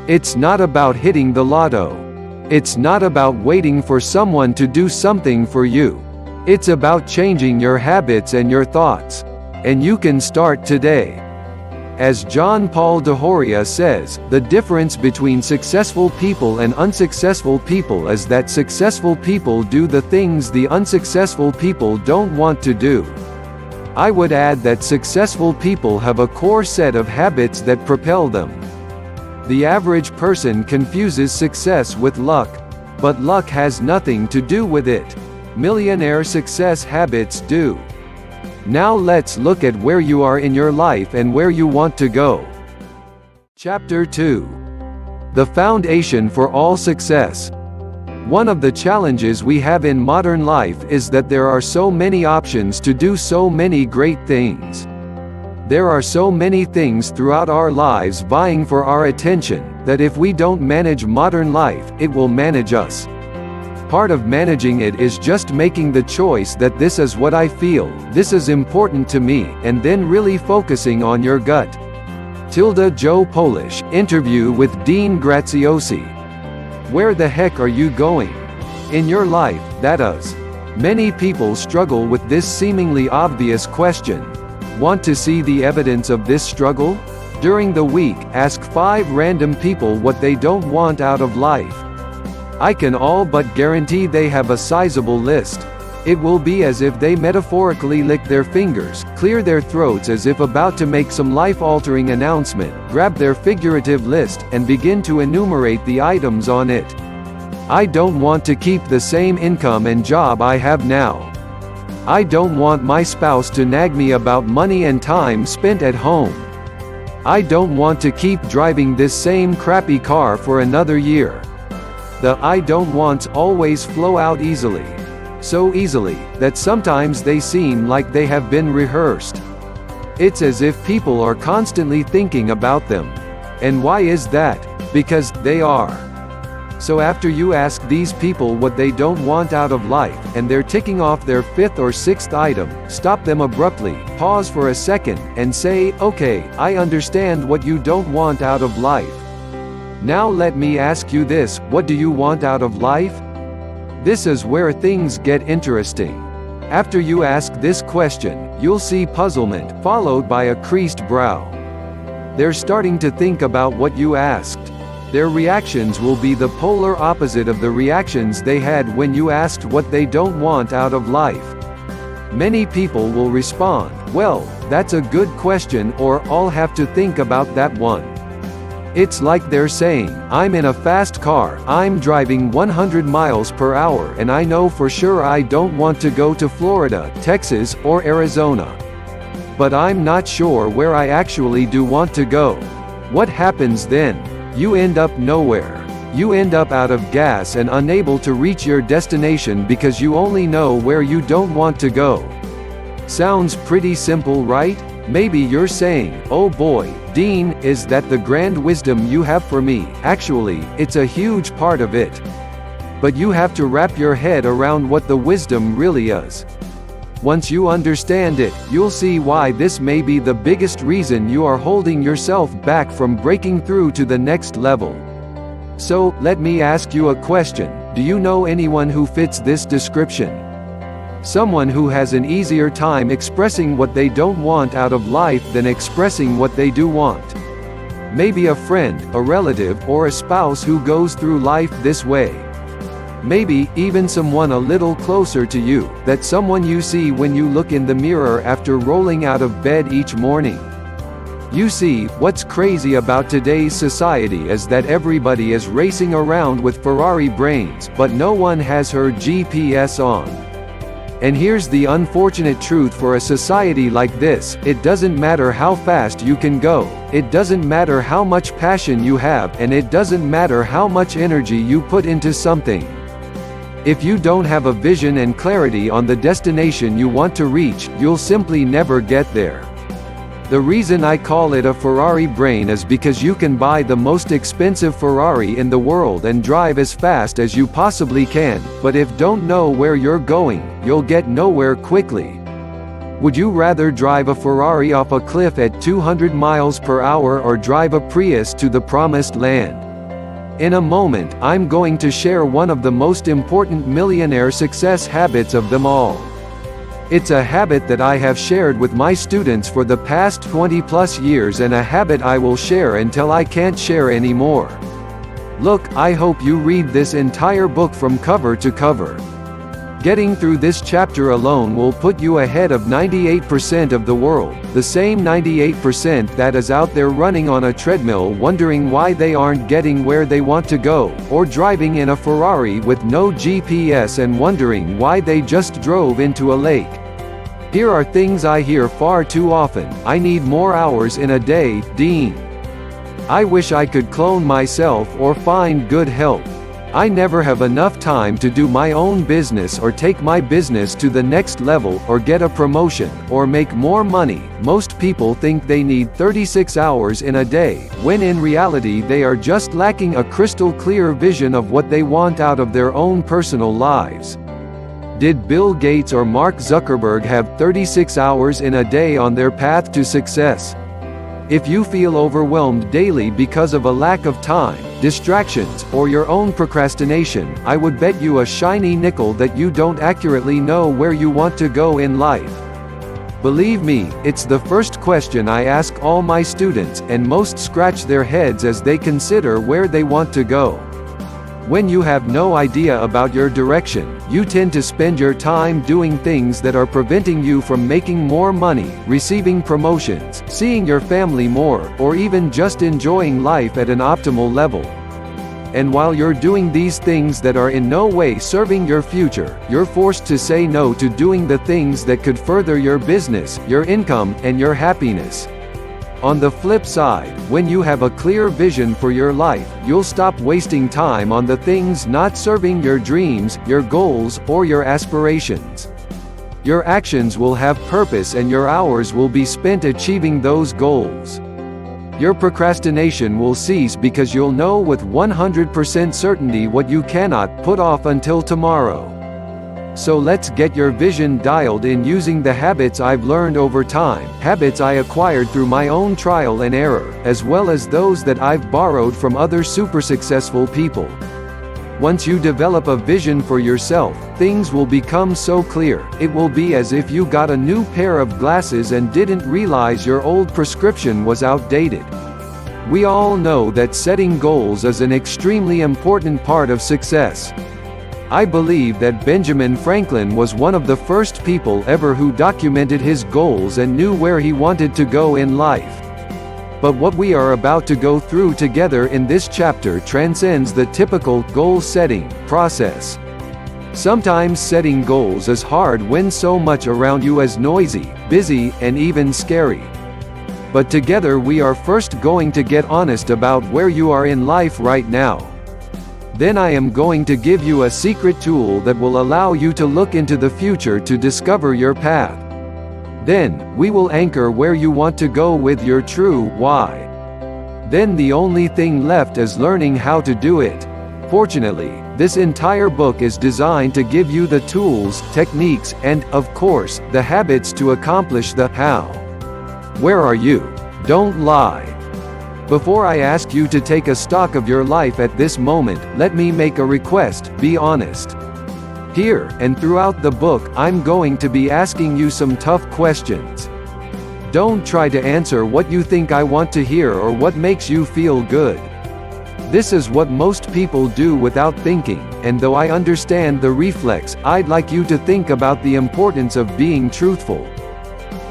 It's not about hitting the lotto. It's not about waiting for someone to do something for you. It's about changing your habits and your thoughts. And you can start today. As John Paul DeJoria says, the difference between successful people and unsuccessful people is that successful people do the things the unsuccessful people don't want to do. I would add that successful people have a core set of habits that propel them. The average person confuses success with luck. But luck has nothing to do with it. Millionaire success habits do. Now let's look at where you are in your life and where you want to go. Chapter 2 The Foundation for All Success one of the challenges we have in modern life is that there are so many options to do so many great things. There are so many things throughout our lives vying for our attention, that if we don't manage modern life, it will manage us. Part of managing it is just making the choice that this is what I feel, this is important to me, and then really focusing on your gut. Tilda Joe Polish, interview with Dean Graziosi. Where the heck are you going? In your life, that is. Many people struggle with this seemingly obvious question. Want to see the evidence of this struggle? During the week, ask five random people what they don't want out of life. I can all but guarantee they have a sizable list. It will be as if they metaphorically lick their fingers, clear their throats as if about to make some life-altering announcement, grab their figurative list, and begin to enumerate the items on it. I don't want to keep the same income and job I have now. I don't want my spouse to nag me about money and time spent at home. I don't want to keep driving this same crappy car for another year. The I don't wants always flow out easily so easily, that sometimes they seem like they have been rehearsed. It's as if people are constantly thinking about them. And why is that? Because they are. So after you ask these people what they don't want out of life, and they're ticking off their fifth or sixth item, stop them abruptly, pause for a second, and say, okay, I understand what you don't want out of life. Now let me ask you this, what do you want out of life? This is where things get interesting. After you ask this question, you'll see puzzlement, followed by a creased brow. They're starting to think about what you asked. Their reactions will be the polar opposite of the reactions they had when you asked what they don't want out of life. Many people will respond, well, that's a good question or I'll have to think about that one. It's like they're saying, I'm in a fast car, I'm driving 100 miles per hour and I know for sure I don't want to go to Florida, Texas, or Arizona. But I'm not sure where I actually do want to go. What happens then? You end up nowhere. You end up out of gas and unable to reach your destination because you only know where you don't want to go. Sounds pretty simple right? Maybe you're saying, oh boy, Dean, is that the grand wisdom you have for me, actually, it's a huge part of it. But you have to wrap your head around what the wisdom really is. Once you understand it, you'll see why this may be the biggest reason you are holding yourself back from breaking through to the next level. So, let me ask you a question Do you know anyone who fits this description? Someone who has an easier time expressing what they don't want out of life than expressing what they do want. Maybe a friend, a relative, or a spouse who goes through life this way. Maybe, even someone a little closer to you, that someone you see when you look in the mirror after rolling out of bed each morning. You see, what's crazy about today's society is that everybody is racing around with Ferrari brains, but no one has her GPS on. And here's the unfortunate truth for a society like this, it doesn't matter how fast you can go, it doesn't matter how much passion you have and it doesn't matter how much energy you put into something. If you don't have a vision and clarity on the destination you want to reach, you'll simply never get there. The reason I call it a Ferrari brain is because you can buy the most expensive Ferrari in the world and drive as fast as you possibly can, but if don't know where you're going, you'll get nowhere quickly. Would you rather drive a Ferrari off a cliff at 200 miles per hour or drive a Prius to the promised land? In a moment, I'm going to share one of the most important millionaire success habits of them all. It's a habit that I have shared with my students for the past 20 plus years and a habit I will share until I can't share anymore. Look, I hope you read this entire book from cover to cover. Getting through this chapter alone will put you ahead of 98% of the world, the same 98% that is out there running on a treadmill wondering why they aren't getting where they want to go, or driving in a Ferrari with no GPS and wondering why they just drove into a lake. Here are things I hear far too often, I need more hours in a day, Dean. I wish I could clone myself or find good help. I never have enough time to do my own business or take my business to the next level or get a promotion or make more money. Most people think they need 36 hours in a day, when in reality they are just lacking a crystal clear vision of what they want out of their own personal lives. Did Bill Gates or Mark Zuckerberg have 36 hours in a day on their path to success? If you feel overwhelmed daily because of a lack of time, distractions, or your own procrastination, I would bet you a shiny nickel that you don't accurately know where you want to go in life. Believe me, it's the first question I ask all my students, and most scratch their heads as they consider where they want to go. When you have no idea about your direction, you tend to spend your time doing things that are preventing you from making more money, receiving promotions, seeing your family more, or even just enjoying life at an optimal level. And while you're doing these things that are in no way serving your future, you're forced to say no to doing the things that could further your business, your income, and your happiness. On the flip side, when you have a clear vision for your life, you'll stop wasting time on the things not serving your dreams, your goals, or your aspirations. Your actions will have purpose and your hours will be spent achieving those goals. Your procrastination will cease because you'll know with 100% certainty what you cannot put off until tomorrow. So let's get your vision dialed in using the habits I've learned over time, habits I acquired through my own trial and error, as well as those that I've borrowed from other super successful people. Once you develop a vision for yourself, things will become so clear, it will be as if you got a new pair of glasses and didn't realize your old prescription was outdated. We all know that setting goals is an extremely important part of success. I believe that Benjamin Franklin was one of the first people ever who documented his goals and knew where he wanted to go in life. But what we are about to go through together in this chapter transcends the typical goal setting process. Sometimes setting goals is hard when so much around you is noisy, busy, and even scary. But together we are first going to get honest about where you are in life right now. Then I am going to give you a secret tool that will allow you to look into the future to discover your path. Then, we will anchor where you want to go with your true why. Then the only thing left is learning how to do it. Fortunately, this entire book is designed to give you the tools, techniques, and, of course, the habits to accomplish the how. Where are you? Don't lie. Before I ask you to take a stock of your life at this moment, let me make a request, be honest. Here, and throughout the book, I'm going to be asking you some tough questions. Don't try to answer what you think I want to hear or what makes you feel good. This is what most people do without thinking, and though I understand the reflex, I'd like you to think about the importance of being truthful.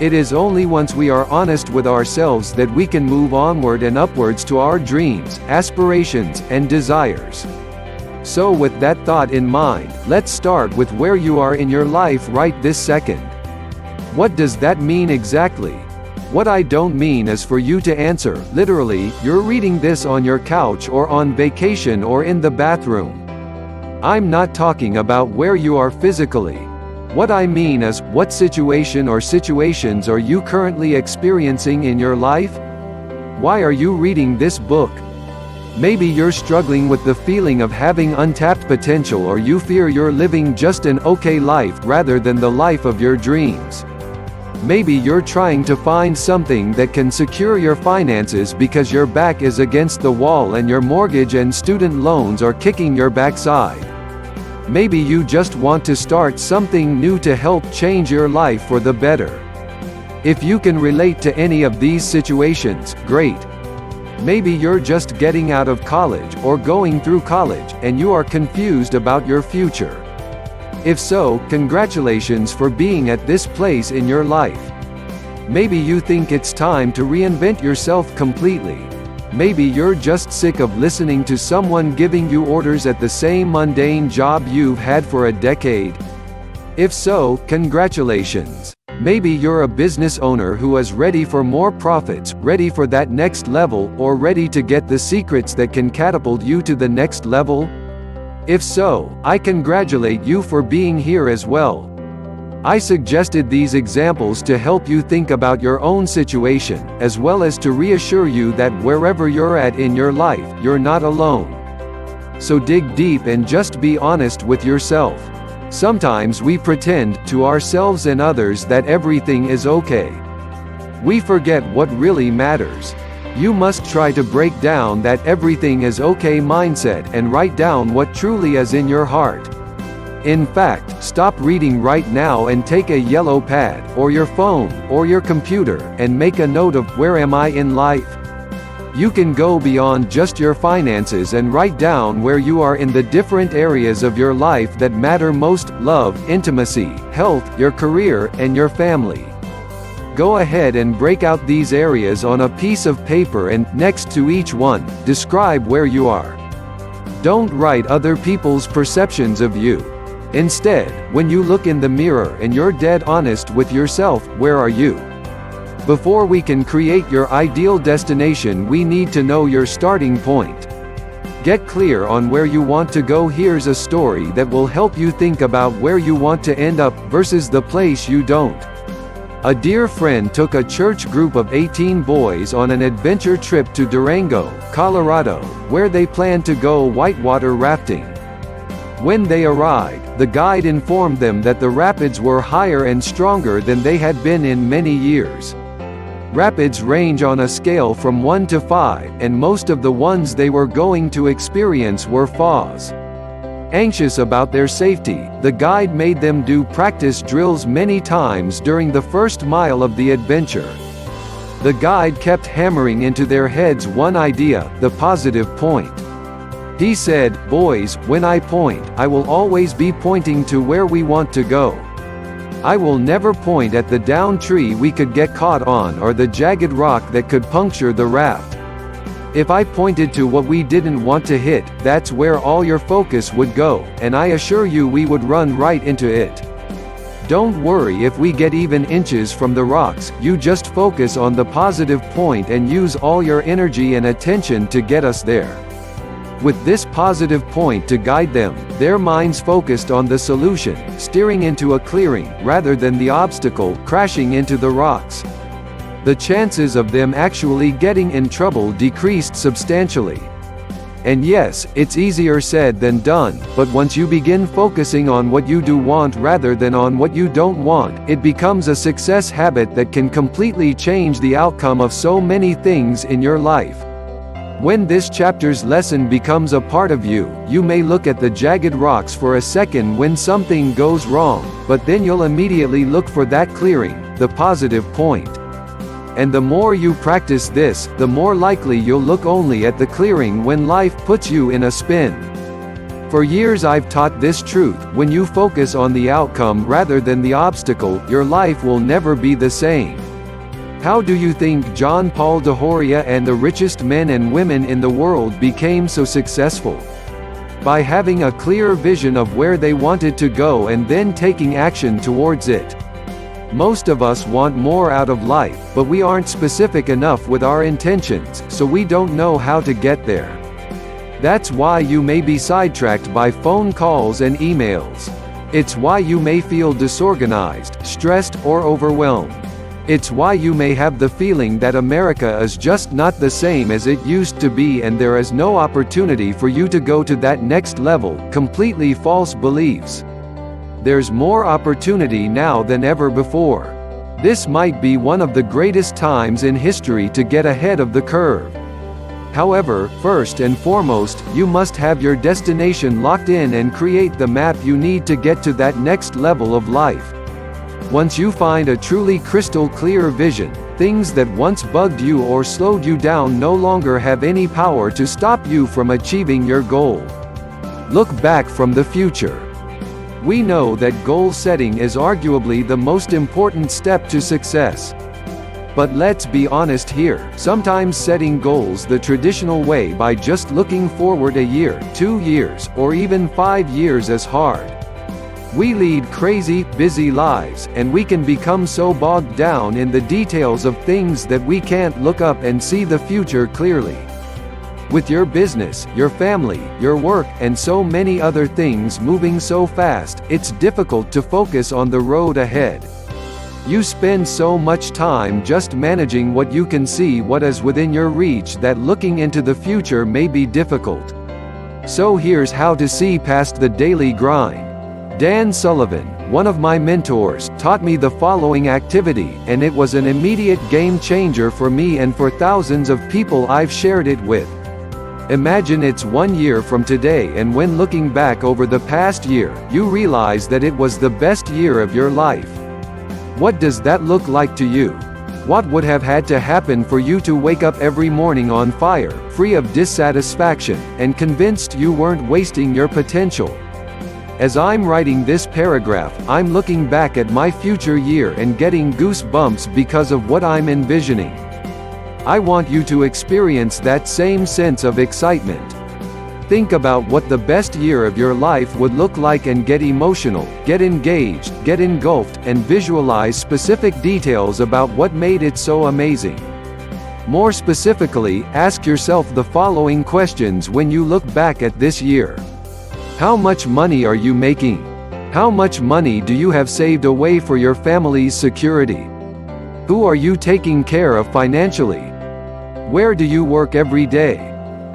It is only once we are honest with ourselves that we can move onward and upwards to our dreams, aspirations, and desires. So with that thought in mind, let's start with where you are in your life right this second. What does that mean exactly? What I don't mean is for you to answer, literally, you're reading this on your couch or on vacation or in the bathroom. I'm not talking about where you are physically. What I mean is, what situation or situations are you currently experiencing in your life? Why are you reading this book? Maybe you're struggling with the feeling of having untapped potential or you fear you're living just an okay life rather than the life of your dreams. Maybe you're trying to find something that can secure your finances because your back is against the wall and your mortgage and student loans are kicking your backside. Maybe you just want to start something new to help change your life for the better. If you can relate to any of these situations, great. Maybe you're just getting out of college or going through college and you are confused about your future. If so, congratulations for being at this place in your life. Maybe you think it's time to reinvent yourself completely. Maybe you're just sick of listening to someone giving you orders at the same mundane job you've had for a decade. If so, congratulations. Maybe you're a business owner who is ready for more profits, ready for that next level, or ready to get the secrets that can catapult you to the next level. If so, I congratulate you for being here as well. I suggested these examples to help you think about your own situation, as well as to reassure you that wherever you're at in your life, you're not alone. So dig deep and just be honest with yourself. Sometimes we pretend, to ourselves and others, that everything is okay. We forget what really matters. You must try to break down that everything is okay mindset and write down what truly is in your heart. In fact, stop reading right now and take a yellow pad, or your phone, or your computer, and make a note of where am I in life? You can go beyond just your finances and write down where you are in the different areas of your life that matter most love, intimacy, health, your career, and your family. Go ahead and break out these areas on a piece of paper and, next to each one, describe where you are. Don't write other people's perceptions of you. Instead, when you look in the mirror and you're dead honest with yourself, where are you? Before we can create your ideal destination we need to know your starting point. Get clear on where you want to go here's a story that will help you think about where you want to end up, versus the place you don't. A dear friend took a church group of 18 boys on an adventure trip to Durango, Colorado, where they planned to go whitewater rafting. When they arrived, the guide informed them that the rapids were higher and stronger than they had been in many years. Rapids range on a scale from 1 to 5, and most of the ones they were going to experience were FAWs. Anxious about their safety, the guide made them do practice drills many times during the first mile of the adventure. The guide kept hammering into their heads one idea, the positive point. He said, Boys, when I point, I will always be pointing to where we want to go. I will never point at the down tree we could get caught on or the jagged rock that could puncture the raft. If I pointed to what we didn't want to hit, that's where all your focus would go, and I assure you we would run right into it. Don't worry if we get even inches from the rocks, you just focus on the positive point and use all your energy and attention to get us there. With this positive point to guide them, their minds focused on the solution, steering into a clearing, rather than the obstacle, crashing into the rocks. The chances of them actually getting in trouble decreased substantially. And yes, it's easier said than done, but once you begin focusing on what you do want rather than on what you don't want, it becomes a success habit that can completely change the outcome of so many things in your life. When this chapter's lesson becomes a part of you, you may look at the jagged rocks for a second when something goes wrong, but then you'll immediately look for that clearing, the positive point. And the more you practice this, the more likely you'll look only at the clearing when life puts you in a spin. For years I've taught this truth, when you focus on the outcome rather than the obstacle, your life will never be the same. How do you think John Paul DeJoria and the richest men and women in the world became so successful? By having a clear vision of where they wanted to go and then taking action towards it. Most of us want more out of life, but we aren't specific enough with our intentions, so we don't know how to get there. That's why you may be sidetracked by phone calls and emails. It's why you may feel disorganized, stressed, or overwhelmed. It's why you may have the feeling that America is just not the same as it used to be and there is no opportunity for you to go to that next level, completely false beliefs. There's more opportunity now than ever before. This might be one of the greatest times in history to get ahead of the curve. However, first and foremost, you must have your destination locked in and create the map you need to get to that next level of life. Once you find a truly crystal clear vision, things that once bugged you or slowed you down no longer have any power to stop you from achieving your goal. Look back from the future. We know that goal setting is arguably the most important step to success. But let's be honest here, sometimes setting goals the traditional way by just looking forward a year, two years, or even five years is hard. We lead crazy, busy lives, and we can become so bogged down in the details of things that we can't look up and see the future clearly. With your business, your family, your work, and so many other things moving so fast, it's difficult to focus on the road ahead. You spend so much time just managing what you can see what is within your reach that looking into the future may be difficult. So here's how to see past the daily grind. Dan Sullivan, one of my mentors, taught me the following activity, and it was an immediate game changer for me and for thousands of people I've shared it with. Imagine it's one year from today and when looking back over the past year, you realize that it was the best year of your life. What does that look like to you? What would have had to happen for you to wake up every morning on fire, free of dissatisfaction, and convinced you weren't wasting your potential? As I'm writing this paragraph, I'm looking back at my future year and getting goosebumps because of what I'm envisioning. I want you to experience that same sense of excitement. Think about what the best year of your life would look like and get emotional, get engaged, get engulfed, and visualize specific details about what made it so amazing. More specifically, ask yourself the following questions when you look back at this year. How much money are you making? How much money do you have saved away for your family's security? Who are you taking care of financially? Where do you work every day?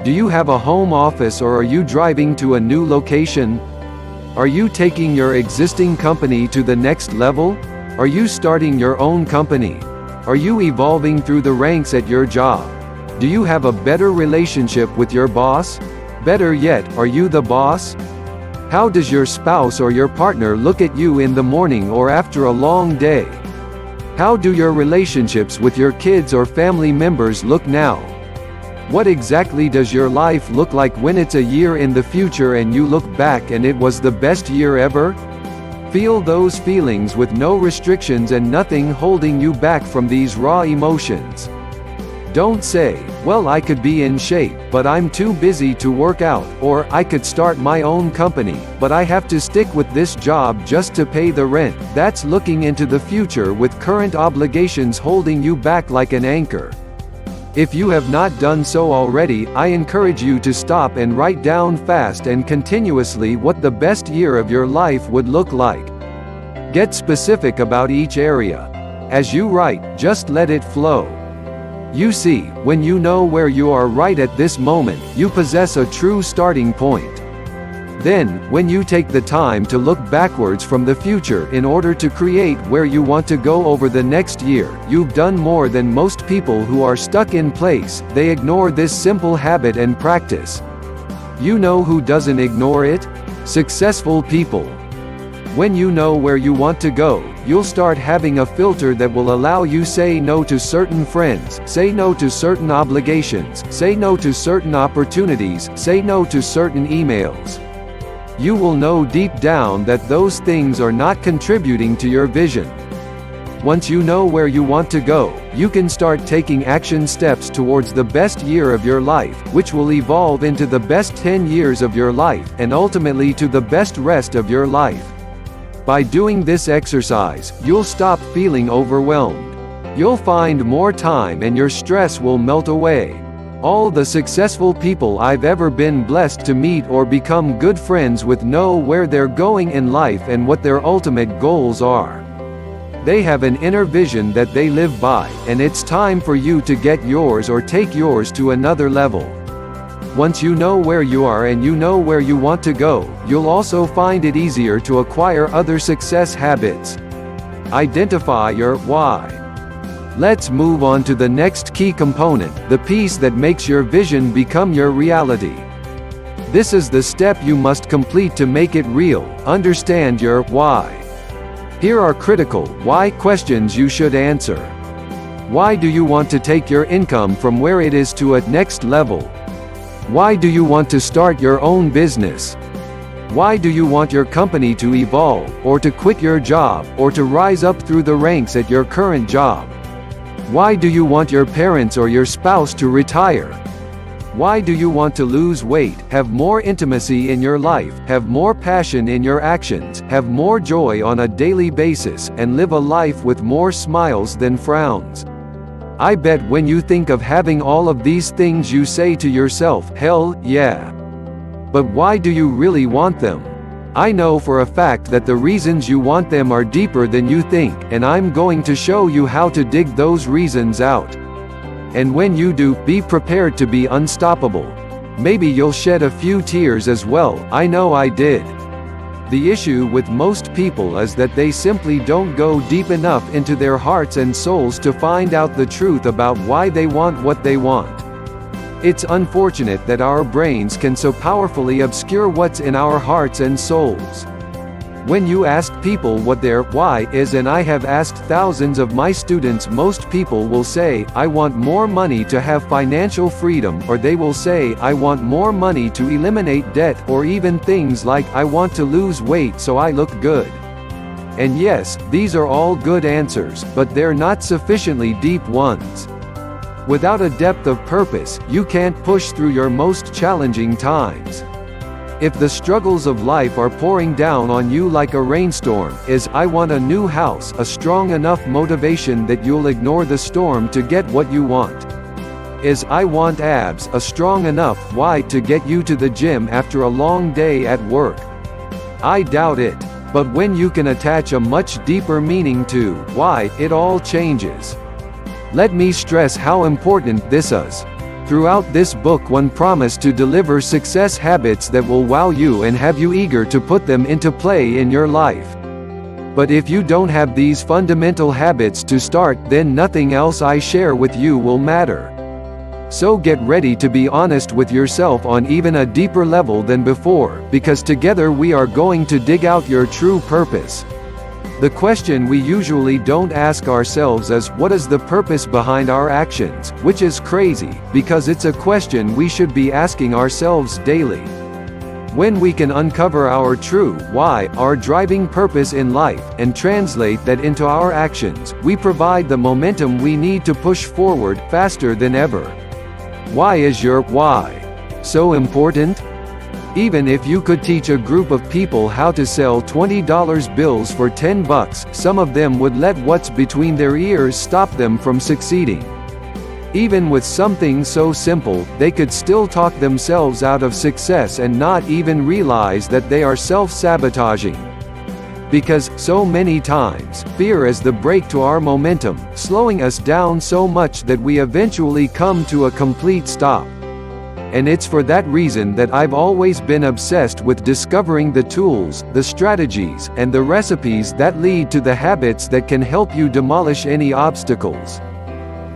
Do you have a home office or are you driving to a new location? Are you taking your existing company to the next level? Are you starting your own company? Are you evolving through the ranks at your job? Do you have a better relationship with your boss? Better yet, are you the boss? How does your spouse or your partner look at you in the morning or after a long day? How do your relationships with your kids or family members look now? What exactly does your life look like when it's a year in the future and you look back and it was the best year ever? Feel those feelings with no restrictions and nothing holding you back from these raw emotions. Don't say, well I could be in shape, but I'm too busy to work out, or I could start my own company, but I have to stick with this job just to pay the rent. That's looking into the future with current obligations holding you back like an anchor. If you have not done so already, I encourage you to stop and write down fast and continuously what the best year of your life would look like. Get specific about each area. As you write, just let it flow. You see, when you know where you are right at this moment, you possess a true starting point. Then, when you take the time to look backwards from the future in order to create where you want to go over the next year, you've done more than most people who are stuck in place, they ignore this simple habit and practice. You know who doesn't ignore it? Successful people. When you know where you want to go, you'll start having a filter that will allow you say no to certain friends, say no to certain obligations, say no to certain opportunities, say no to certain emails you will know deep down that those things are not contributing to your vision. Once you know where you want to go, you can start taking action steps towards the best year of your life, which will evolve into the best 10 years of your life, and ultimately to the best rest of your life. By doing this exercise, you'll stop feeling overwhelmed. You'll find more time and your stress will melt away. All the successful people I've ever been blessed to meet or become good friends with know where they're going in life and what their ultimate goals are. They have an inner vision that they live by, and it's time for you to get yours or take yours to another level. Once you know where you are and you know where you want to go, you'll also find it easier to acquire other success habits. Identify your why. Let's move on to the next key component, the piece that makes your vision become your reality. This is the step you must complete to make it real, understand your why. Here are critical why questions you should answer. Why do you want to take your income from where it is to a next level? Why do you want to start your own business? Why do you want your company to evolve, or to quit your job, or to rise up through the ranks at your current job? Why do you want your parents or your spouse to retire? Why do you want to lose weight, have more intimacy in your life, have more passion in your actions, have more joy on a daily basis, and live a life with more smiles than frowns? I bet when you think of having all of these things you say to yourself, hell, yeah. But why do you really want them? I know for a fact that the reasons you want them are deeper than you think, and I'm going to show you how to dig those reasons out. And when you do, be prepared to be unstoppable. Maybe you'll shed a few tears as well, I know I did. The issue with most people is that they simply don't go deep enough into their hearts and souls to find out the truth about why they want what they want. It's unfortunate that our brains can so powerfully obscure what's in our hearts and souls. When you ask people what their why is and I have asked thousands of my students most people will say, I want more money to have financial freedom or they will say I want more money to eliminate debt or even things like I want to lose weight so I look good. And yes, these are all good answers, but they're not sufficiently deep ones. Without a depth of purpose, you can't push through your most challenging times. If the struggles of life are pouring down on you like a rainstorm, is I want a new house a strong enough motivation that you'll ignore the storm to get what you want? Is I want abs a strong enough why to get you to the gym after a long day at work? I doubt it. But when you can attach a much deeper meaning to why, it all changes. Let me stress how important this is. Throughout this book one promised to deliver success habits that will wow you and have you eager to put them into play in your life. But if you don't have these fundamental habits to start then nothing else I share with you will matter. So get ready to be honest with yourself on even a deeper level than before, because together we are going to dig out your true purpose. The question we usually don't ask ourselves is what is the purpose behind our actions, which is crazy, because it's a question we should be asking ourselves daily. When we can uncover our true why, our driving purpose in life, and translate that into our actions, we provide the momentum we need to push forward faster than ever. Why is your why so important? Even if you could teach a group of people how to sell $20 bills for 10 bucks, some of them would let what's between their ears stop them from succeeding. Even with something so simple, they could still talk themselves out of success and not even realize that they are self-sabotaging. Because, so many times, fear is the brake to our momentum, slowing us down so much that we eventually come to a complete stop and it's for that reason that I've always been obsessed with discovering the tools, the strategies, and the recipes that lead to the habits that can help you demolish any obstacles.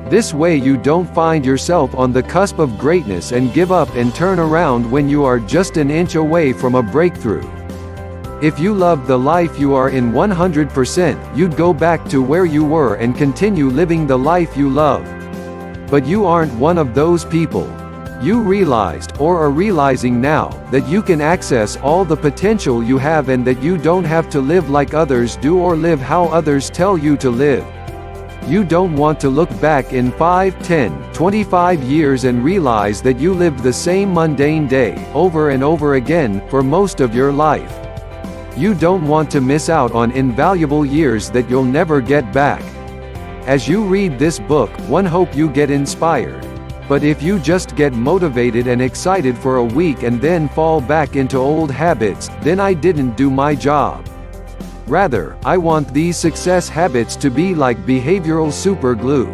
This way you don't find yourself on the cusp of greatness and give up and turn around when you are just an inch away from a breakthrough. If you loved the life you are in 100%, you'd go back to where you were and continue living the life you love. But you aren't one of those people. You realized, or are realizing now, that you can access all the potential you have and that you don't have to live like others do or live how others tell you to live. You don't want to look back in 5, 10, 25 years and realize that you lived the same mundane day, over and over again, for most of your life. You don't want to miss out on invaluable years that you'll never get back. As you read this book, one hope you get inspired. But if you just get motivated and excited for a week and then fall back into old habits, then I didn't do my job. Rather, I want these success habits to be like behavioral super glue.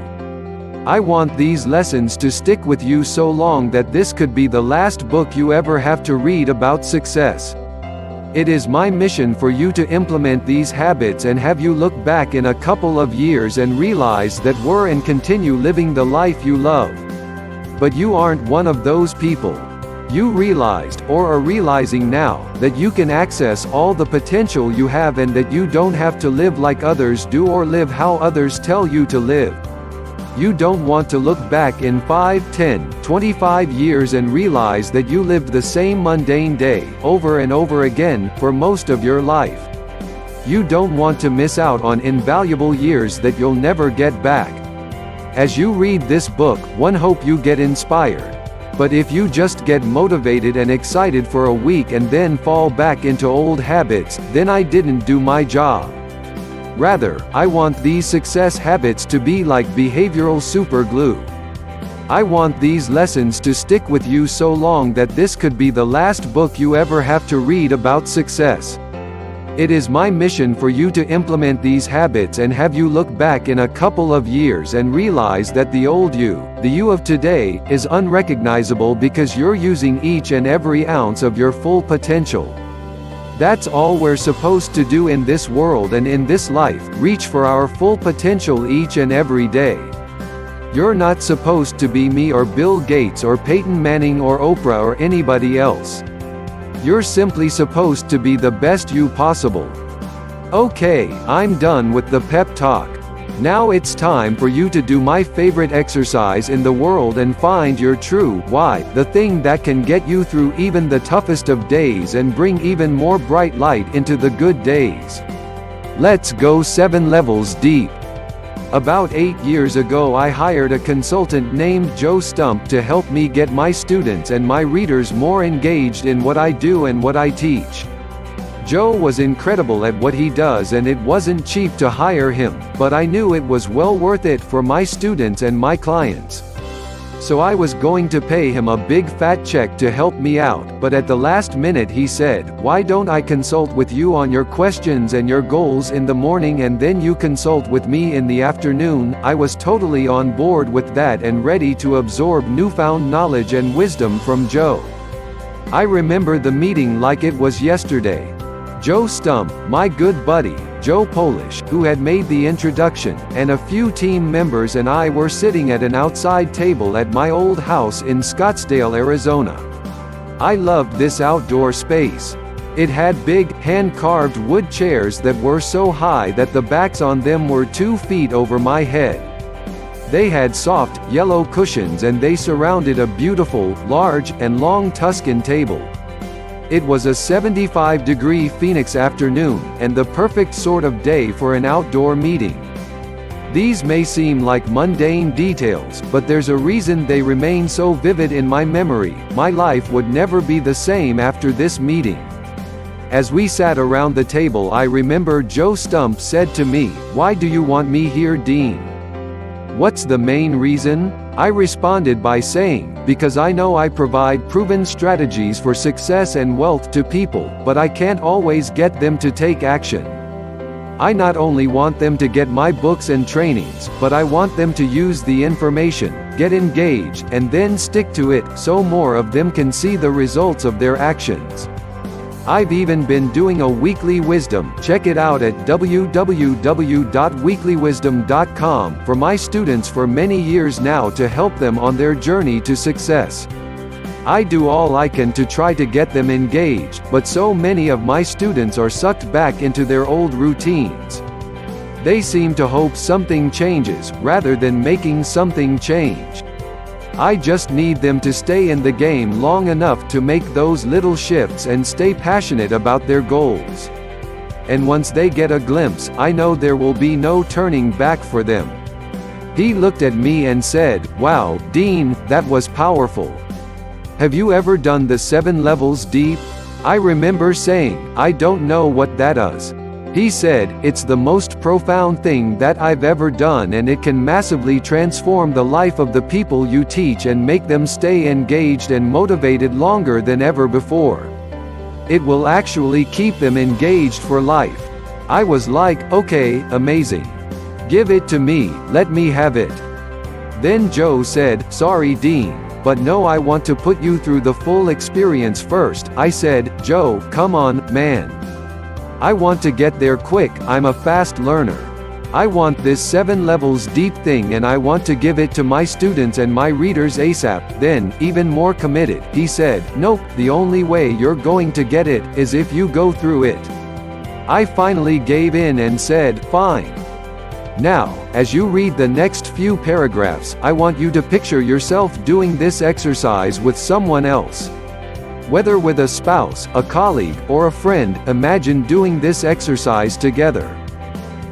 I want these lessons to stick with you so long that this could be the last book you ever have to read about success. It is my mission for you to implement these habits and have you look back in a couple of years and realize that we're and continue living the life you love. But you aren't one of those people. You realized, or are realizing now, that you can access all the potential you have and that you don't have to live like others do or live how others tell you to live. You don't want to look back in 5, 10, 25 years and realize that you lived the same mundane day, over and over again, for most of your life. You don't want to miss out on invaluable years that you'll never get back. As you read this book, one hope you get inspired. But if you just get motivated and excited for a week and then fall back into old habits, then I didn't do my job. Rather, I want these success habits to be like behavioral super glue. I want these lessons to stick with you so long that this could be the last book you ever have to read about success. It is my mission for you to implement these habits and have you look back in a couple of years and realize that the old you, the you of today, is unrecognizable because you're using each and every ounce of your full potential. That's all we're supposed to do in this world and in this life, reach for our full potential each and every day. You're not supposed to be me or Bill Gates or Peyton Manning or Oprah or anybody else. You're simply supposed to be the best you possible. Okay, I'm done with the pep talk. Now it's time for you to do my favorite exercise in the world and find your true why, the thing that can get you through even the toughest of days and bring even more bright light into the good days. Let's go 7 levels deep. About 8 years ago I hired a consultant named Joe Stump to help me get my students and my readers more engaged in what I do and what I teach. Joe was incredible at what he does and it wasn't cheap to hire him, but I knew it was well worth it for my students and my clients. So I was going to pay him a big fat check to help me out, but at the last minute he said, why don't I consult with you on your questions and your goals in the morning and then you consult with me in the afternoon? I was totally on board with that and ready to absorb newfound knowledge and wisdom from Joe. I remember the meeting like it was yesterday. Joe Stump, my good buddy, Joe Polish, who had made the introduction, and a few team members and I were sitting at an outside table at my old house in Scottsdale, Arizona. I loved this outdoor space. It had big, hand-carved wood chairs that were so high that the backs on them were two feet over my head. They had soft, yellow cushions and they surrounded a beautiful, large, and long Tuscan table. It was a 75 degree Phoenix afternoon, and the perfect sort of day for an outdoor meeting. These may seem like mundane details, but there's a reason they remain so vivid in my memory. My life would never be the same after this meeting. As we sat around the table, I remember Joe Stump said to me, Why do you want me here, Dean? What's the main reason? I responded by saying, because I know I provide proven strategies for success and wealth to people, but I can't always get them to take action. I not only want them to get my books and trainings, but I want them to use the information, get engaged, and then stick to it, so more of them can see the results of their actions. I've even been doing a weekly wisdom. Check it out at www.weeklywisdom.com for my students for many years now to help them on their journey to success. I do all I can to try to get them engaged, but so many of my students are sucked back into their old routines. They seem to hope something changes, rather than making something change. I just need them to stay in the game long enough to make those little shifts and stay passionate about their goals. And once they get a glimpse, I know there will be no turning back for them. He looked at me and said, Wow, Dean, that was powerful. Have you ever done the seven levels deep? I remember saying, I don't know what that is. He said, It's the most profound thing that I've ever done and it can massively transform the life of the people you teach and make them stay engaged and motivated longer than ever before. It will actually keep them engaged for life. I was like, okay, amazing. Give it to me, let me have it. Then Joe said, sorry Dean, but no I want to put you through the full experience first. I said, Joe, come on, man. I want to get there quick, I'm a fast learner. I want this 7 levels deep thing and I want to give it to my students and my readers ASAP. Then, even more committed, he said, Nope, the only way you're going to get it is if you go through it. I finally gave in and said, Fine. Now, as you read the next few paragraphs, I want you to picture yourself doing this exercise with someone else. Whether with a spouse, a colleague, or a friend, imagine doing this exercise together.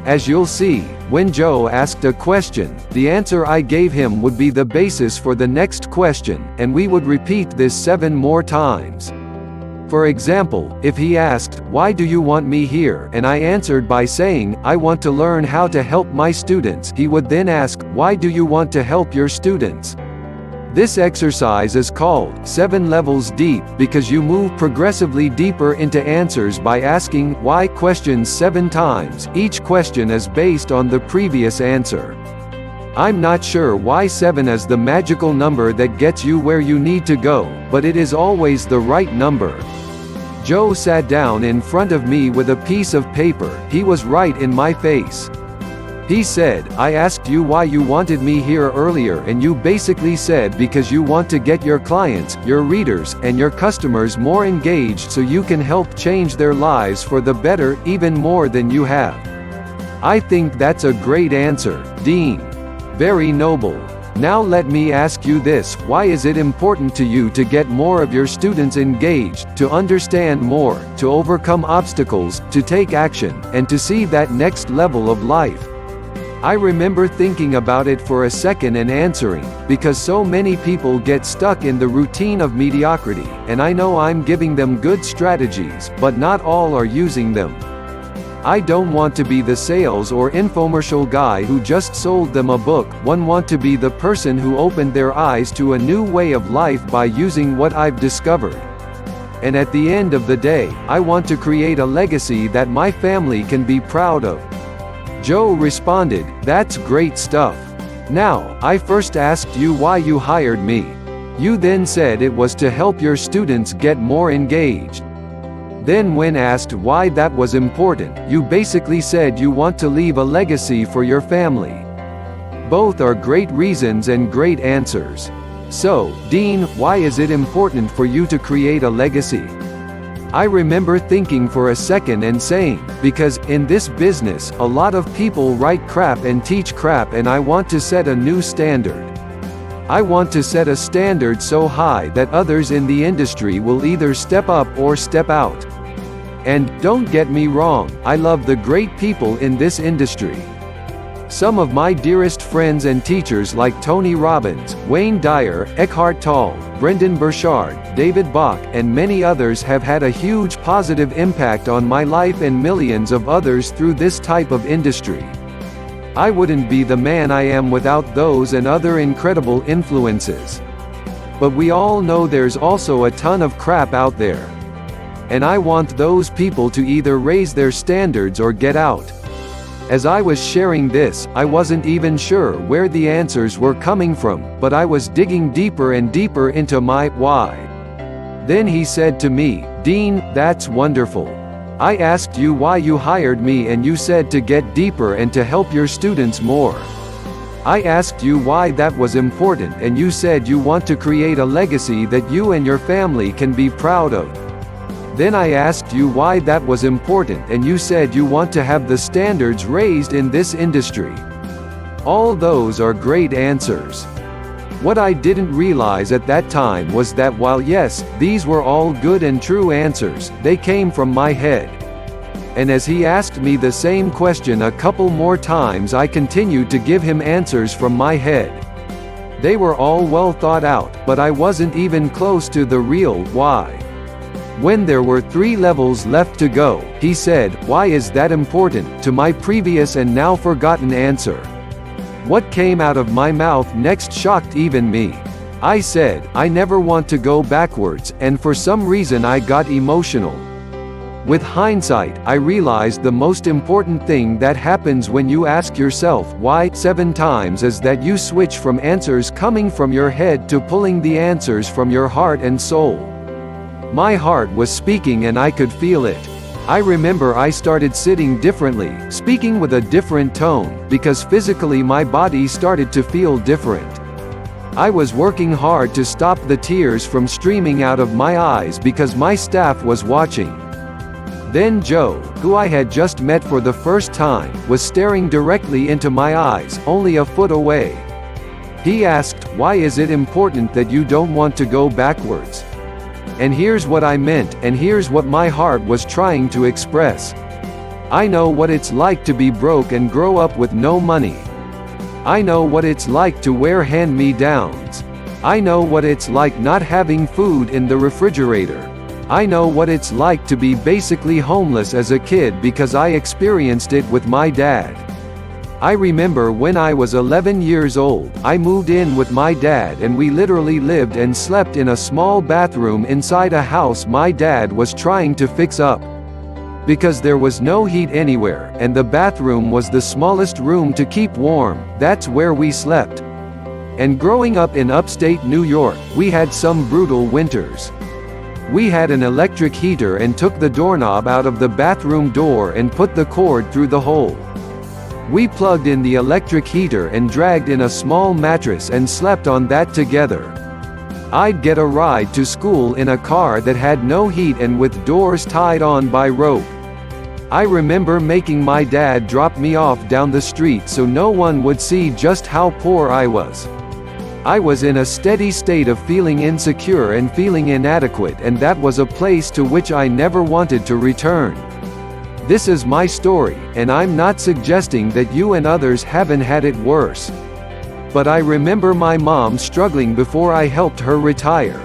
As you'll see, when Joe asked a question, the answer I gave him would be the basis for the next question, and we would repeat this seven more times. For example, if he asked, Why do you want me here? and I answered by saying, I want to learn how to help my students, he would then ask, Why do you want to help your students? This exercise is called 7 levels deep because you move progressively deeper into answers by asking why questions 7 times. Each question is based on the previous answer. I'm not sure why 7 is the magical number that gets you where you need to go, but it is always the right number. Joe sat down in front of me with a piece of paper, he was right in my face. He said, I asked you why you wanted me here earlier and you basically said because you want to get your clients, your readers, and your customers more engaged so you can help change their lives for the better, even more than you have. I think that's a great answer, Dean. Very noble. Now let me ask you this, why is it important to you to get more of your students engaged, to understand more, to overcome obstacles, to take action, and to see that next level of life? I remember thinking about it for a second and answering, because so many people get stuck in the routine of mediocrity, and I know I'm giving them good strategies, but not all are using them. I don't want to be the sales or infomercial guy who just sold them a book, one want to be the person who opened their eyes to a new way of life by using what I've discovered. And at the end of the day, I want to create a legacy that my family can be proud of. Joe responded, that's great stuff. Now, I first asked you why you hired me. You then said it was to help your students get more engaged. Then when asked why that was important, you basically said you want to leave a legacy for your family. Both are great reasons and great answers. So, Dean, why is it important for you to create a legacy? I remember thinking for a second and saying, because, in this business, a lot of people write crap and teach crap and I want to set a new standard. I want to set a standard so high that others in the industry will either step up or step out. And, don't get me wrong, I love the great people in this industry. Some of my dearest friends and teachers like Tony Robbins, Wayne Dyer, Eckhart Tolle, Brendon Burchard, David Bach, and many others have had a huge positive impact on my life and millions of others through this type of industry. I wouldn't be the man I am without those and other incredible influences. But we all know there's also a ton of crap out there and I want those people to either raise their standards or get out. As I was sharing this, I wasn't even sure where the answers were coming from, but I was digging deeper and deeper into my why. Then he said to me, Dean, that's wonderful. I asked you why you hired me and you said to get deeper and to help your students more. I asked you why that was important and you said you want to create a legacy that you and your family can be proud of. Then I asked you why that was important and you said you want to have the standards raised in this industry. All those are great answers. What I didn't realize at that time was that while yes, these were all good and true answers, they came from my head. And as he asked me the same question a couple more times I continued to give him answers from my head. They were all well thought out, but I wasn't even close to the real why. When there were three levels left to go, he said, Why is that important, to my previous and now forgotten answer. What came out of my mouth next shocked even me. I said, I never want to go backwards, and for some reason I got emotional. With hindsight, I realized the most important thing that happens when you ask yourself why seven times is that you switch from answers coming from your head to pulling the answers from your heart and soul. My heart was speaking and I could feel it. I remember I started sitting differently, speaking with a different tone, because physically my body started to feel different. I was working hard to stop the tears from streaming out of my eyes because my staff was watching. Then Joe, who I had just met for the first time, was staring directly into my eyes, only a foot away. He asked, Why is it important that you don't want to go backwards? And here's what I meant, and here's what my heart was trying to express. I know what it's like to be broke and grow up with no money. I know what it's like to wear hand me downs. I know what it's like not having food in the refrigerator. I know what it's like to be basically homeless as a kid because I experienced it with my dad. I remember when I was 11 years old, I moved in with my dad and we literally lived and slept in a small bathroom inside a house my dad was trying to fix up. Because there was no heat anywhere, and the bathroom was the smallest room to keep warm, that's where we slept. And growing up in upstate New York, we had some brutal winters. We had an electric heater and took the doorknob out of the bathroom door and put the cord through the hole. We plugged in the electric heater and dragged in a small mattress and slept on that together. I'd get a ride to school in a car that had no heat and with doors tied on by rope. I remember making my dad drop me off down the street so no one would see just how poor I was. I was in a steady state of feeling insecure and feeling inadequate and that was a place to which I never wanted to return. This is my story, and I'm not suggesting that you and others haven't had it worse. But I remember my mom struggling before I helped her retire.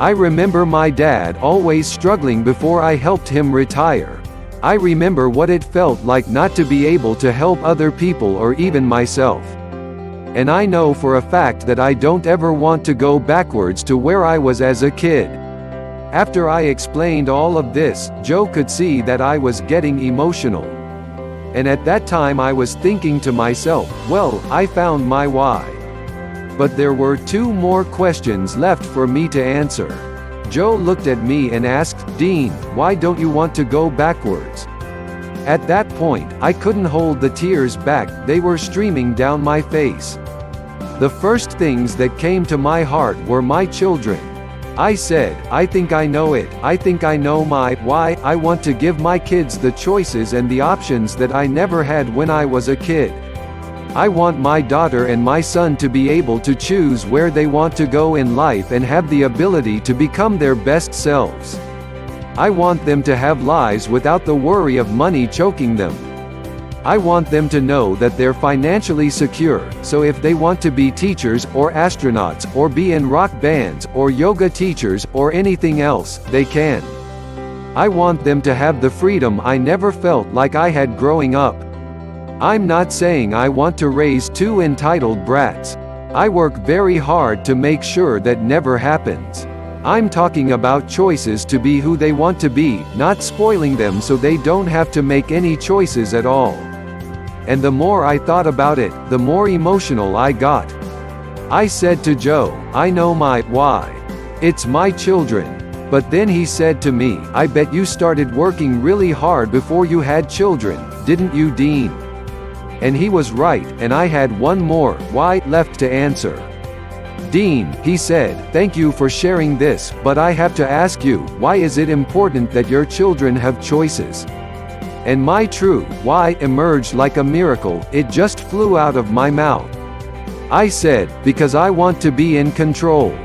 I remember my dad always struggling before I helped him retire. I remember what it felt like not to be able to help other people or even myself and I know for a fact that I don't ever want to go backwards to where I was as a kid. After I explained all of this, Joe could see that I was getting emotional. And at that time I was thinking to myself, well, I found my why. But there were two more questions left for me to answer. Joe looked at me and asked, Dean, why don't you want to go backwards? At that point, I couldn't hold the tears back, they were streaming down my face. The first things that came to my heart were my children. I said, I think I know it, I think I know my why, I want to give my kids the choices and the options that I never had when I was a kid. I want my daughter and my son to be able to choose where they want to go in life and have the ability to become their best selves. I want them to have lives without the worry of money choking them. I want them to know that they're financially secure, so if they want to be teachers, or astronauts, or be in rock bands, or yoga teachers, or anything else, they can. I want them to have the freedom I never felt like I had growing up. I'm not saying I want to raise two entitled brats. I work very hard to make sure that never happens. I'm talking about choices to be who they want to be, not spoiling them so they don't have to make any choices at all and the more I thought about it, the more emotional I got. I said to Joe, I know my why. It's my children. But then he said to me, I bet you started working really hard before you had children, didn't you Dean? And he was right, and I had one more why left to answer. Dean, he said, thank you for sharing this, but I have to ask you, why is it important that your children have choices? And my true why emerged like a miracle, it just flew out of my mouth. I said, because I want to be in control.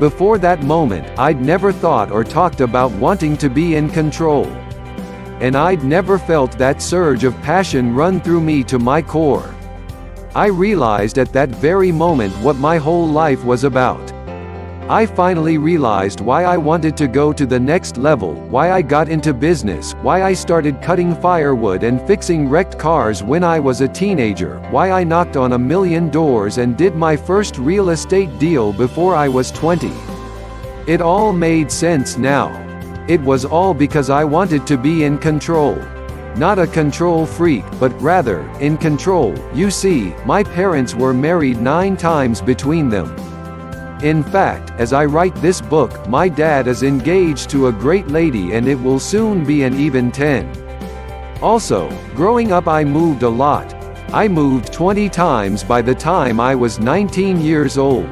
Before that moment, I'd never thought or talked about wanting to be in control. And I'd never felt that surge of passion run through me to my core. I realized at that very moment what my whole life was about. I finally realized why I wanted to go to the next level, why I got into business, why I started cutting firewood and fixing wrecked cars when I was a teenager, why I knocked on a million doors and did my first real estate deal before I was 20. It all made sense now. It was all because I wanted to be in control. Not a control freak, but rather, in control. You see, my parents were married nine times between them. In fact, as I write this book, my dad is engaged to a great lady and it will soon be an even 10. Also, growing up I moved a lot. I moved 20 times by the time I was 19 years old.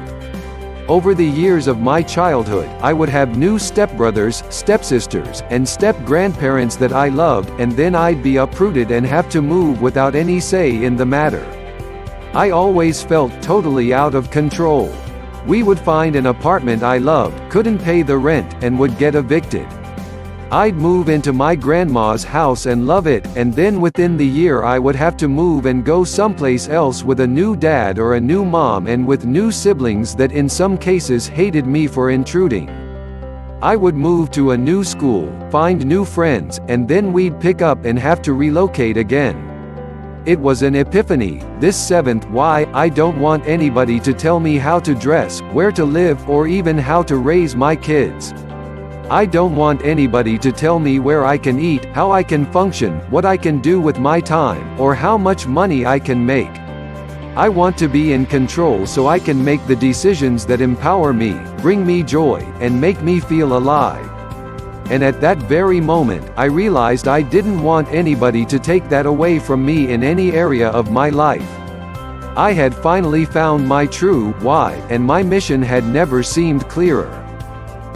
Over the years of my childhood, I would have new stepbrothers, stepsisters, and step-grandparents that I loved, and then I'd be uprooted and have to move without any say in the matter. I always felt totally out of control. We would find an apartment I loved, couldn't pay the rent, and would get evicted. I'd move into my grandma's house and love it, and then within the year I would have to move and go someplace else with a new dad or a new mom and with new siblings that in some cases hated me for intruding. I would move to a new school, find new friends, and then we'd pick up and have to relocate again. It was an epiphany, this seventh why I don't want anybody to tell me how to dress, where to live or even how to raise my kids. I don't want anybody to tell me where I can eat, how I can function, what I can do with my time, or how much money I can make. I want to be in control so I can make the decisions that empower me, bring me joy, and make me feel alive and at that very moment, I realized I didn't want anybody to take that away from me in any area of my life. I had finally found my true why, and my mission had never seemed clearer.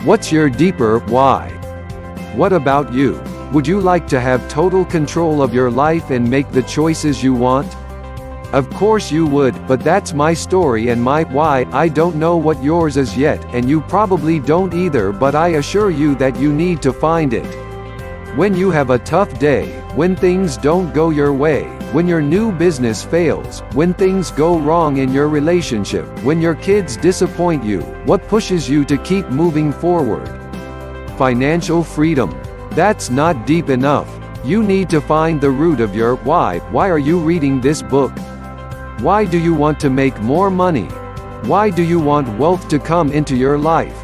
What's your deeper why? What about you? Would you like to have total control of your life and make the choices you want? Of course you would, but that's my story and my why. I don't know what yours is yet, and you probably don't either, but I assure you that you need to find it. When you have a tough day, when things don't go your way, when your new business fails, when things go wrong in your relationship, when your kids disappoint you, what pushes you to keep moving forward? Financial freedom. That's not deep enough. You need to find the root of your why. Why are you reading this book? Why do you want to make more money? Why do you want wealth to come into your life?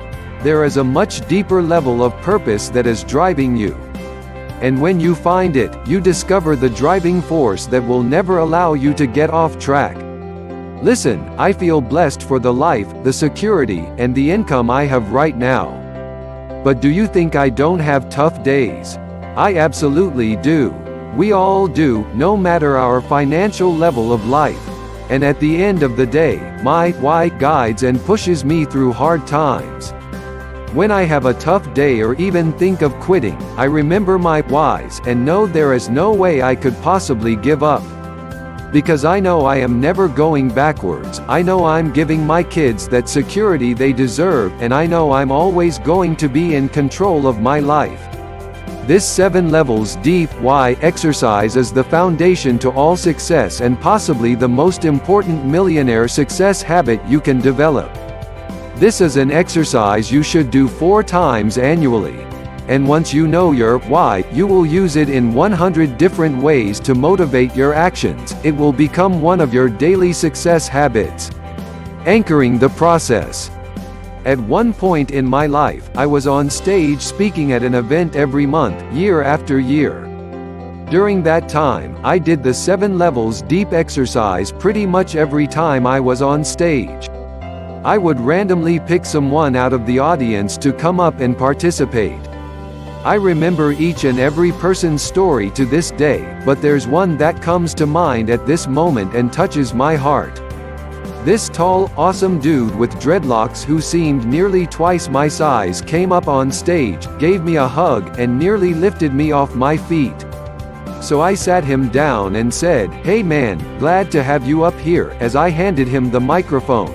There is a much deeper level of purpose that is driving you. And when you find it, you discover the driving force that will never allow you to get off track. Listen, I feel blessed for the life, the security, and the income I have right now. But do you think I don't have tough days? I absolutely do. We all do, no matter our financial level of life and at the end of the day, my why guides and pushes me through hard times. When I have a tough day or even think of quitting, I remember my whys and know there is no way I could possibly give up. Because I know I am never going backwards, I know I'm giving my kids that security they deserve, and I know I'm always going to be in control of my life. This 7 levels deep why exercise is the foundation to all success and possibly the most important millionaire success habit you can develop. This is an exercise you should do 4 times annually. And once you know your why, you will use it in 100 different ways to motivate your actions. It will become one of your daily success habits. Anchoring the process. At one point in my life, I was on stage speaking at an event every month, year after year. During that time, I did the seven levels deep exercise pretty much every time I was on stage. I would randomly pick someone out of the audience to come up and participate. I remember each and every person's story to this day, but there's one that comes to mind at this moment and touches my heart. This tall, awesome dude with dreadlocks who seemed nearly twice my size came up on stage, gave me a hug, and nearly lifted me off my feet. So I sat him down and said, Hey man, glad to have you up here, as I handed him the microphone.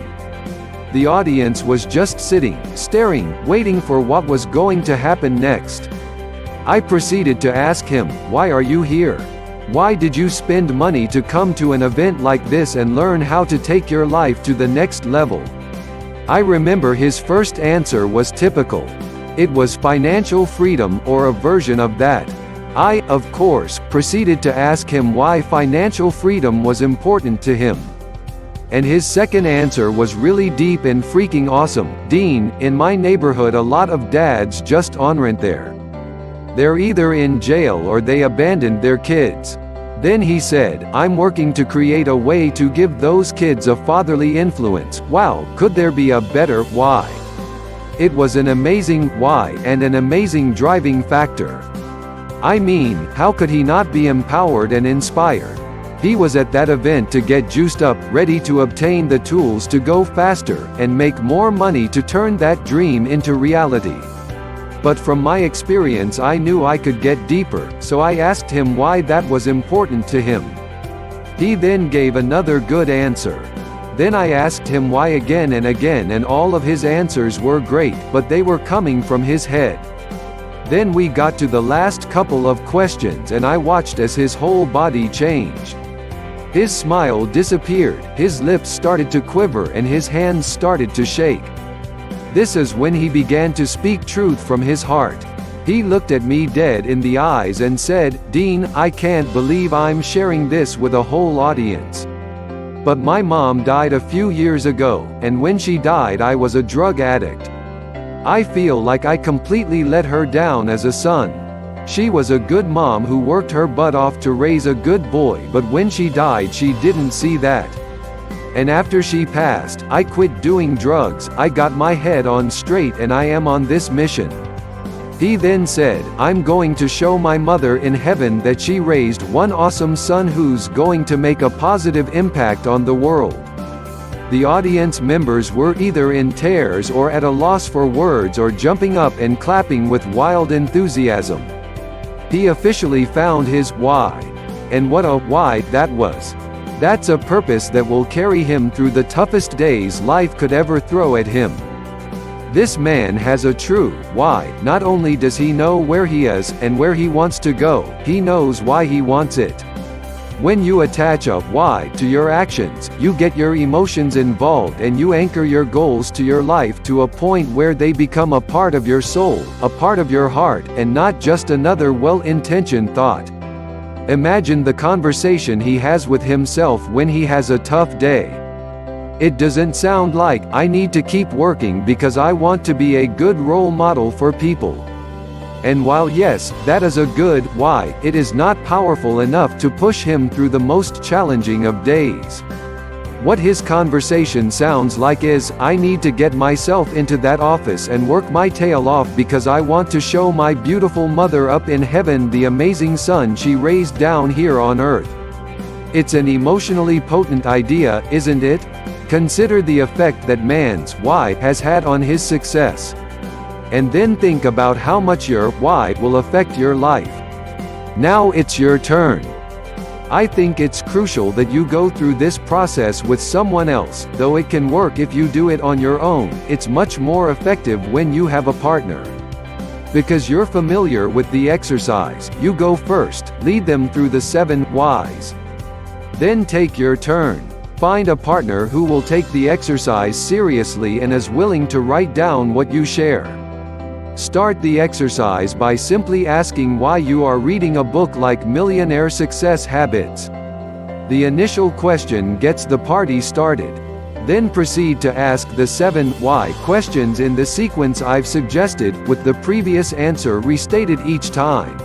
The audience was just sitting, staring, waiting for what was going to happen next. I proceeded to ask him, Why are you here? Why did you spend money to come to an event like this and learn how to take your life to the next level? I remember his first answer was typical. It was financial freedom or a version of that. I, of course, proceeded to ask him why financial freedom was important to him. And his second answer was really deep and freaking awesome. Dean, in my neighborhood a lot of dads just on rent there. They're either in jail or they abandoned their kids. Then he said, I'm working to create a way to give those kids a fatherly influence. Wow, could there be a better why? It was an amazing why and an amazing driving factor. I mean, how could he not be empowered and inspired? He was at that event to get juiced up, ready to obtain the tools to go faster, and make more money to turn that dream into reality. But from my experience I knew I could get deeper, so I asked him why that was important to him. He then gave another good answer. Then I asked him why again and again and all of his answers were great, but they were coming from his head. Then we got to the last couple of questions and I watched as his whole body changed. His smile disappeared, his lips started to quiver and his hands started to shake. This is when he began to speak truth from his heart. He looked at me dead in the eyes and said, Dean, I can't believe I'm sharing this with a whole audience. But my mom died a few years ago, and when she died I was a drug addict. I feel like I completely let her down as a son. She was a good mom who worked her butt off to raise a good boy but when she died she didn't see that. And after she passed, I quit doing drugs, I got my head on straight and I am on this mission. He then said, I'm going to show my mother in heaven that she raised one awesome son who's going to make a positive impact on the world. The audience members were either in tears or at a loss for words or jumping up and clapping with wild enthusiasm. He officially found his why. And what a why that was. That's a purpose that will carry him through the toughest days life could ever throw at him. This man has a true why. Not only does he know where he is and where he wants to go, he knows why he wants it. When you attach a why to your actions, you get your emotions involved and you anchor your goals to your life to a point where they become a part of your soul, a part of your heart, and not just another well-intentioned thought. Imagine the conversation he has with himself when he has a tough day. It doesn't sound like, I need to keep working because I want to be a good role model for people. And while yes, that is a good why, it is not powerful enough to push him through the most challenging of days. What his conversation sounds like is, I need to get myself into that office and work my tail off because I want to show my beautiful mother up in heaven the amazing son she raised down here on earth. It's an emotionally potent idea, isn't it? Consider the effect that man's why has had on his success and then think about how much your why will affect your life. Now it's your turn. I think it's crucial that you go through this process with someone else, though it can work if you do it on your own, it's much more effective when you have a partner. Because you're familiar with the exercise, you go first, lead them through the seven whys. Then take your turn. Find a partner who will take the exercise seriously and is willing to write down what you share. Start the exercise by simply asking why you are reading a book like Millionaire Success Habits. The initial question gets the party started. Then proceed to ask the seven why questions in the sequence I've suggested, with the previous answer restated each time.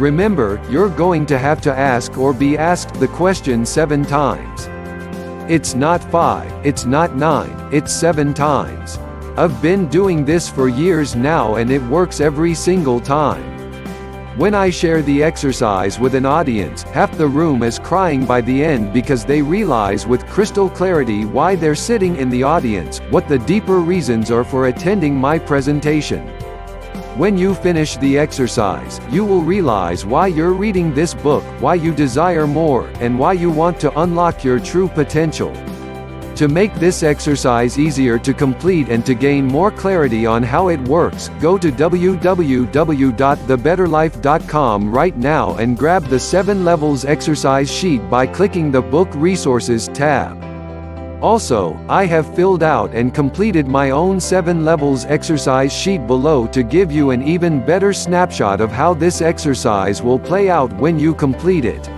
Remember, you're going to have to ask or be asked the question seven times. It's not five, it's not nine, it's seven times. I've been doing this for years now and it works every single time. When I share the exercise with an audience, half the room is crying by the end because they realize with crystal clarity why they're sitting in the audience, what the deeper reasons are for attending my presentation. When you finish the exercise, you will realize why you're reading this book, why you desire more, and why you want to unlock your true potential. To make this exercise easier to complete and to gain more clarity on how it works, go to www.thebetterlife.com right now and grab the 7 levels exercise sheet by clicking the Book Resources tab. Also, I have filled out and completed my own 7 levels exercise sheet below to give you an even better snapshot of how this exercise will play out when you complete it.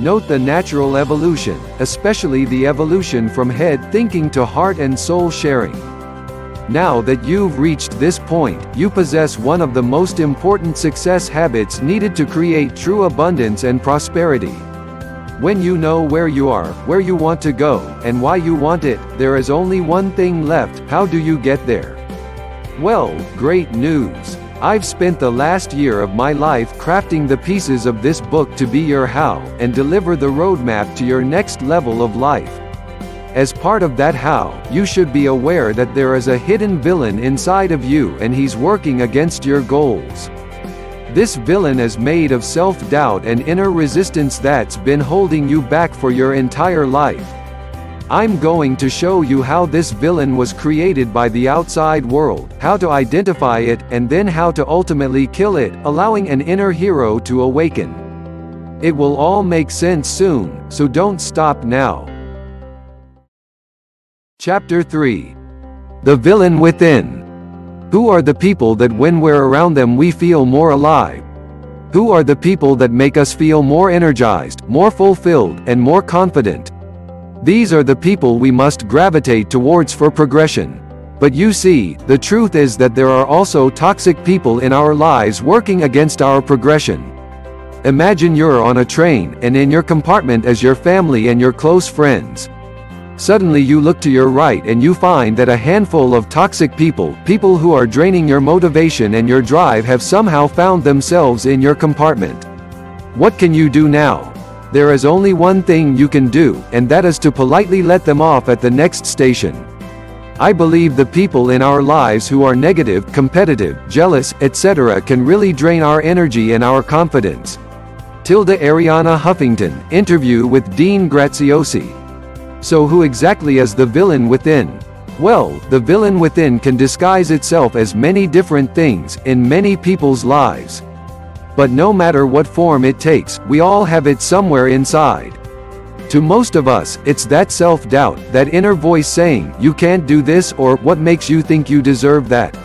Note the natural evolution, especially the evolution from head thinking to heart and soul sharing. Now that you've reached this point, you possess one of the most important success habits needed to create true abundance and prosperity. When you know where you are, where you want to go, and why you want it, there is only one thing left how do you get there? Well, great news. I've spent the last year of my life crafting the pieces of this book to be your how, and deliver the roadmap to your next level of life. As part of that how, you should be aware that there is a hidden villain inside of you and he's working against your goals. This villain is made of self-doubt and inner resistance that's been holding you back for your entire life. I'm going to show you how this villain was created by the outside world, how to identify it, and then how to ultimately kill it, allowing an inner hero to awaken. It will all make sense soon, so don't stop now. Chapter 3 The Villain Within who are the people that when we're around them we feel more alive? Who are the people that make us feel more energized, more fulfilled, and more confident? These are the people we must gravitate towards for progression. But you see, the truth is that there are also toxic people in our lives working against our progression. Imagine you're on a train, and in your compartment is your family and your close friends. Suddenly you look to your right and you find that a handful of toxic people, people who are draining your motivation and your drive have somehow found themselves in your compartment. What can you do now? There is only one thing you can do, and that is to politely let them off at the next station. I believe the people in our lives who are negative, competitive, jealous, etc. can really drain our energy and our confidence. Tilda Arianna Huffington, interview with Dean Graziosi. So who exactly is the villain within? Well, the villain within can disguise itself as many different things, in many people's lives. But no matter what form it takes, we all have it somewhere inside. To most of us, it's that self-doubt, that inner voice saying, you can't do this or, what makes you think you deserve that?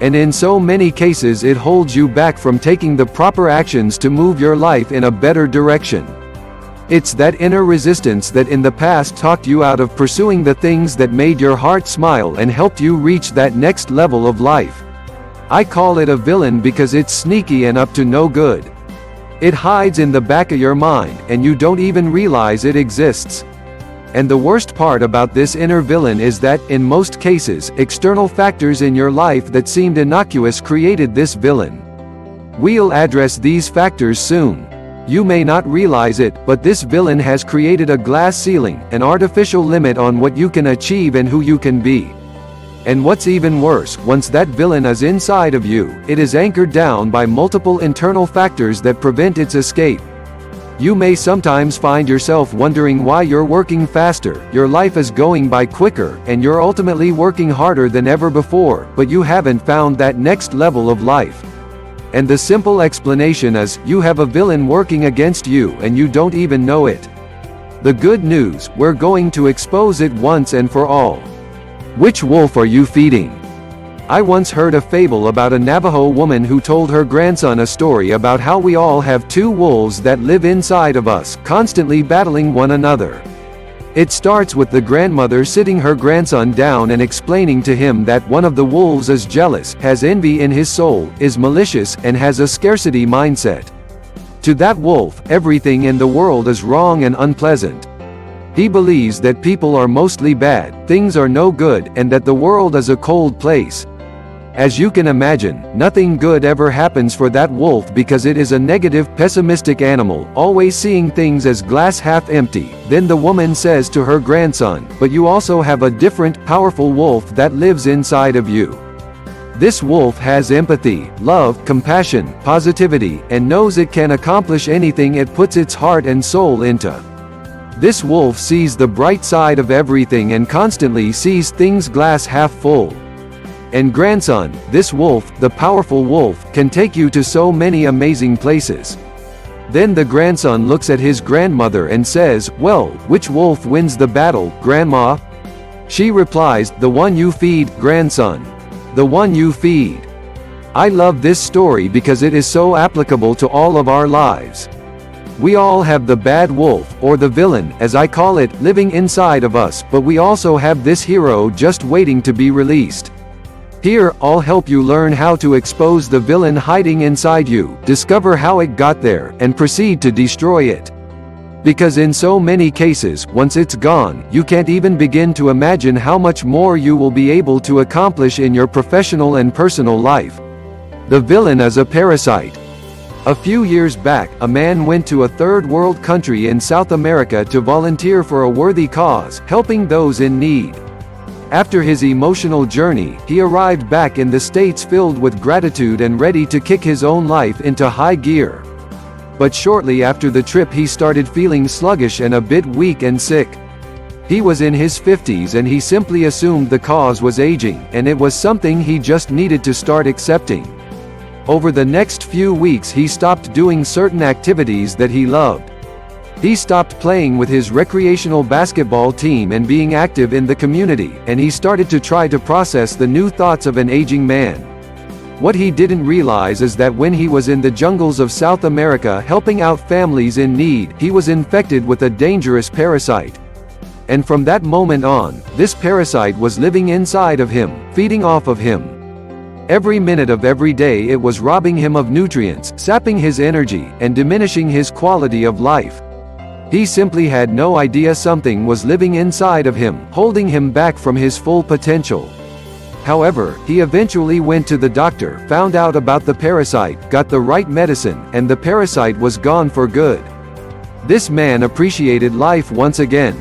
And in so many cases it holds you back from taking the proper actions to move your life in a better direction. It's that inner resistance that in the past talked you out of pursuing the things that made your heart smile and helped you reach that next level of life. I call it a villain because it's sneaky and up to no good. It hides in the back of your mind, and you don't even realize it exists. And the worst part about this inner villain is that, in most cases, external factors in your life that seemed innocuous created this villain. We'll address these factors soon. You may not realize it, but this villain has created a glass ceiling, an artificial limit on what you can achieve and who you can be. And what's even worse, once that villain is inside of you, it is anchored down by multiple internal factors that prevent its escape. You may sometimes find yourself wondering why you're working faster, your life is going by quicker, and you're ultimately working harder than ever before, but you haven't found that next level of life. And the simple explanation is, you have a villain working against you and you don't even know it. The good news, we're going to expose it once and for all. Which wolf are you feeding? I once heard a fable about a Navajo woman who told her grandson a story about how we all have two wolves that live inside of us, constantly battling one another. It starts with the grandmother sitting her grandson down and explaining to him that one of the wolves is jealous, has envy in his soul, is malicious, and has a scarcity mindset. To that wolf, everything in the world is wrong and unpleasant. He believes that people are mostly bad, things are no good, and that the world is a cold place. As you can imagine, nothing good ever happens for that wolf because it is a negative, pessimistic animal, always seeing things as glass half empty. Then the woman says to her grandson, But you also have a different, powerful wolf that lives inside of you. This wolf has empathy, love, compassion, positivity, and knows it can accomplish anything it puts its heart and soul into. This wolf sees the bright side of everything and constantly sees things glass half full and grandson, this wolf, the powerful wolf, can take you to so many amazing places. Then the grandson looks at his grandmother and says, Well, which wolf wins the battle, grandma? She replies, The one you feed, grandson. The one you feed. I love this story because it is so applicable to all of our lives. We all have the bad wolf, or the villain, as I call it, living inside of us, but we also have this hero just waiting to be released. Here, I'll help you learn how to expose the villain hiding inside you, discover how it got there, and proceed to destroy it. Because in so many cases, once it's gone, you can't even begin to imagine how much more you will be able to accomplish in your professional and personal life. The villain is a parasite. A few years back, a man went to a third world country in South America to volunteer for a worthy cause, helping those in need. After his emotional journey, he arrived back in the States filled with gratitude and ready to kick his own life into high gear. But shortly after the trip he started feeling sluggish and a bit weak and sick. He was in his 50s and he simply assumed the cause was aging, and it was something he just needed to start accepting. Over the next few weeks he stopped doing certain activities that he loved. He stopped playing with his recreational basketball team and being active in the community, and he started to try to process the new thoughts of an aging man. What he didn't realize is that when he was in the jungles of South America helping out families in need, he was infected with a dangerous parasite. And from that moment on, this parasite was living inside of him, feeding off of him, Every minute of every day it was robbing him of nutrients, sapping his energy, and diminishing his quality of life. He simply had no idea something was living inside of him, holding him back from his full potential. However, he eventually went to the doctor, found out about the parasite, got the right medicine, and the parasite was gone for good. This man appreciated life once again.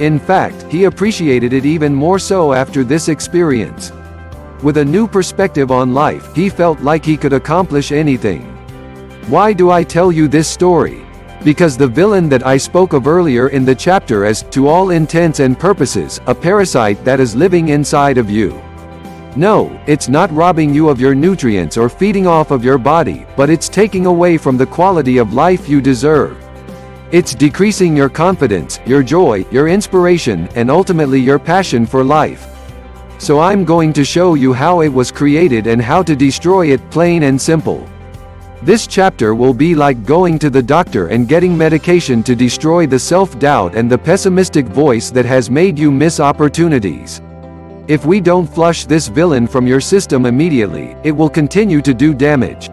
In fact, he appreciated it even more so after this experience. With a new perspective on life, he felt like he could accomplish anything. Why do I tell you this story? Because the villain that I spoke of earlier in the chapter is, to all intents and purposes, a parasite that is living inside of you. No, it's not robbing you of your nutrients or feeding off of your body, but it's taking away from the quality of life you deserve. It's decreasing your confidence, your joy, your inspiration, and ultimately your passion for life. So I'm going to show you how it was created and how to destroy it plain and simple. This chapter will be like going to the doctor and getting medication to destroy the self-doubt and the pessimistic voice that has made you miss opportunities. If we don't flush this villain from your system immediately, it will continue to do damage.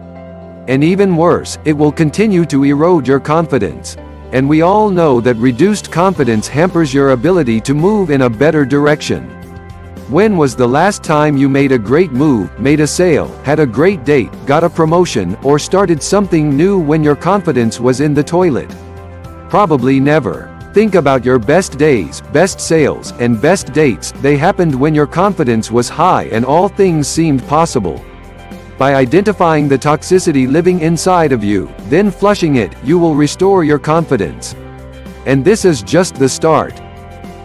And even worse, it will continue to erode your confidence. And we all know that reduced confidence hampers your ability to move in a better direction. When was the last time you made a great move, made a sale, had a great date, got a promotion, or started something new when your confidence was in the toilet? Probably never. Think about your best days, best sales, and best dates, they happened when your confidence was high and all things seemed possible. By identifying the toxicity living inside of you, then flushing it, you will restore your confidence. And this is just the start.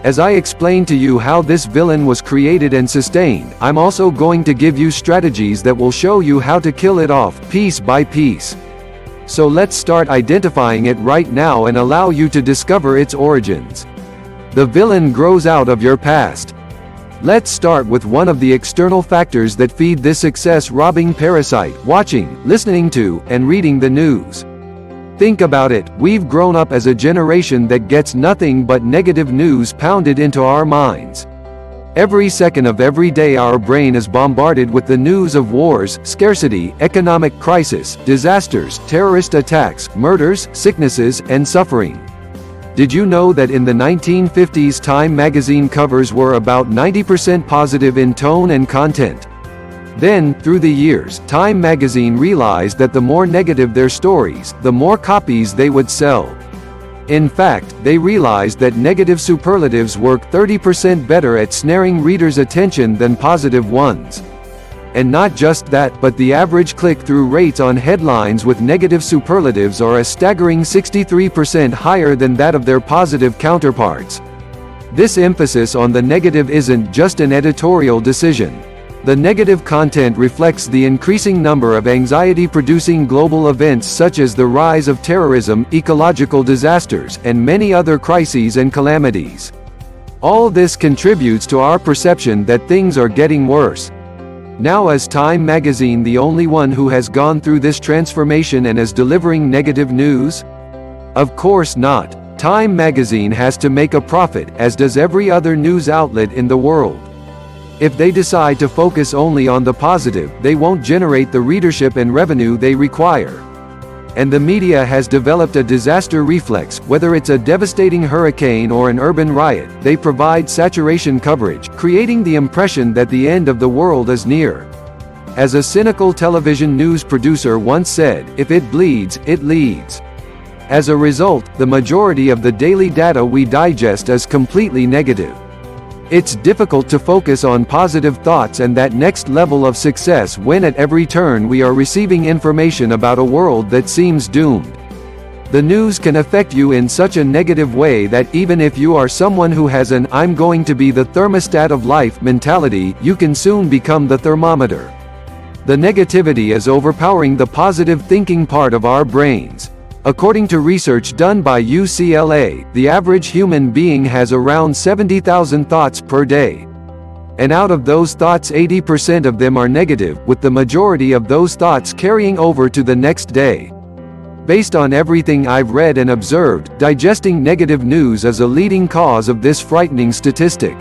As I explain to you how this villain was created and sustained, I'm also going to give you strategies that will show you how to kill it off, piece by piece. So let's start identifying it right now and allow you to discover its origins. The villain grows out of your past. Let's start with one of the external factors that feed this success-robbing parasite, watching, listening to, and reading the news. Think about it, we've grown up as a generation that gets nothing but negative news pounded into our minds. Every second of every day our brain is bombarded with the news of wars, scarcity, economic crisis, disasters, terrorist attacks, murders, sicknesses, and suffering. Did you know that in the 1950s Time magazine covers were about 90% positive in tone and content? Then, through the years, Time magazine realized that the more negative their stories, the more copies they would sell. In fact, they realized that negative superlatives work 30% better at snaring readers' attention than positive ones. And not just that, but the average click-through rates on headlines with negative superlatives are a staggering 63% higher than that of their positive counterparts. This emphasis on the negative isn't just an editorial decision. The negative content reflects the increasing number of anxiety-producing global events such as the rise of terrorism, ecological disasters, and many other crises and calamities. All this contributes to our perception that things are getting worse. Now is Time magazine the only one who has gone through this transformation and is delivering negative news? Of course not. Time magazine has to make a profit, as does every other news outlet in the world. If they decide to focus only on the positive, they won't generate the readership and revenue they require. And the media has developed a disaster reflex, whether it's a devastating hurricane or an urban riot, they provide saturation coverage, creating the impression that the end of the world is near. As a cynical television news producer once said, if it bleeds, it leads. As a result, the majority of the daily data we digest is completely negative. It's difficult to focus on positive thoughts and that next level of success when at every turn we are receiving information about a world that seems doomed. The news can affect you in such a negative way that even if you are someone who has an I'm going to be the thermostat of life mentality, you can soon become the thermometer. The negativity is overpowering the positive thinking part of our brains. According to research done by UCLA, the average human being has around 70,000 thoughts per day. And out of those thoughts 80% of them are negative, with the majority of those thoughts carrying over to the next day. Based on everything I've read and observed, digesting negative news is a leading cause of this frightening statistic.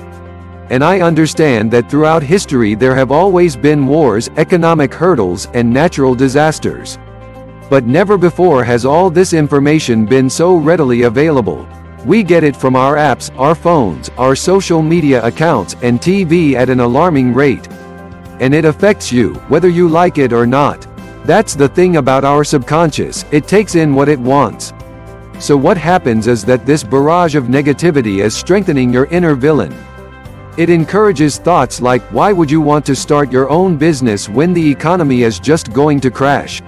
And I understand that throughout history there have always been wars, economic hurdles, and natural disasters. But never before has all this information been so readily available. We get it from our apps, our phones, our social media accounts, and TV at an alarming rate. And it affects you, whether you like it or not. That's the thing about our subconscious, it takes in what it wants. So what happens is that this barrage of negativity is strengthening your inner villain. It encourages thoughts like, why would you want to start your own business when the economy is just going to crash?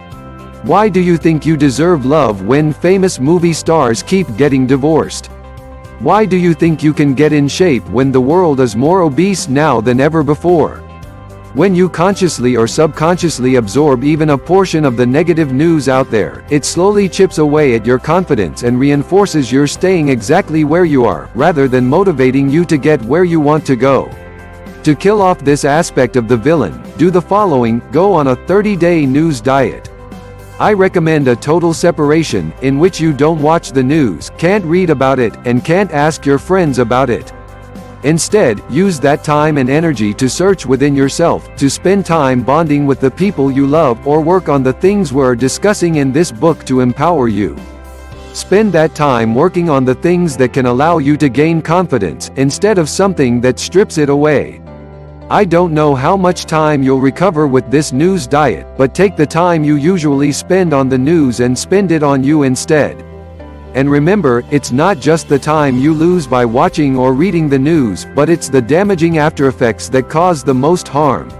Why do you think you deserve love when famous movie stars keep getting divorced? Why do you think you can get in shape when the world is more obese now than ever before? When you consciously or subconsciously absorb even a portion of the negative news out there, it slowly chips away at your confidence and reinforces your staying exactly where you are, rather than motivating you to get where you want to go. To kill off this aspect of the villain, do the following, go on a 30-day news diet. I recommend a total separation, in which you don't watch the news, can't read about it, and can't ask your friends about it. Instead, use that time and energy to search within yourself, to spend time bonding with the people you love or work on the things we're discussing in this book to empower you. Spend that time working on the things that can allow you to gain confidence, instead of something that strips it away. I don't know how much time you'll recover with this news diet, but take the time you usually spend on the news and spend it on you instead. And remember, it's not just the time you lose by watching or reading the news, but it's the damaging aftereffects that cause the most harm.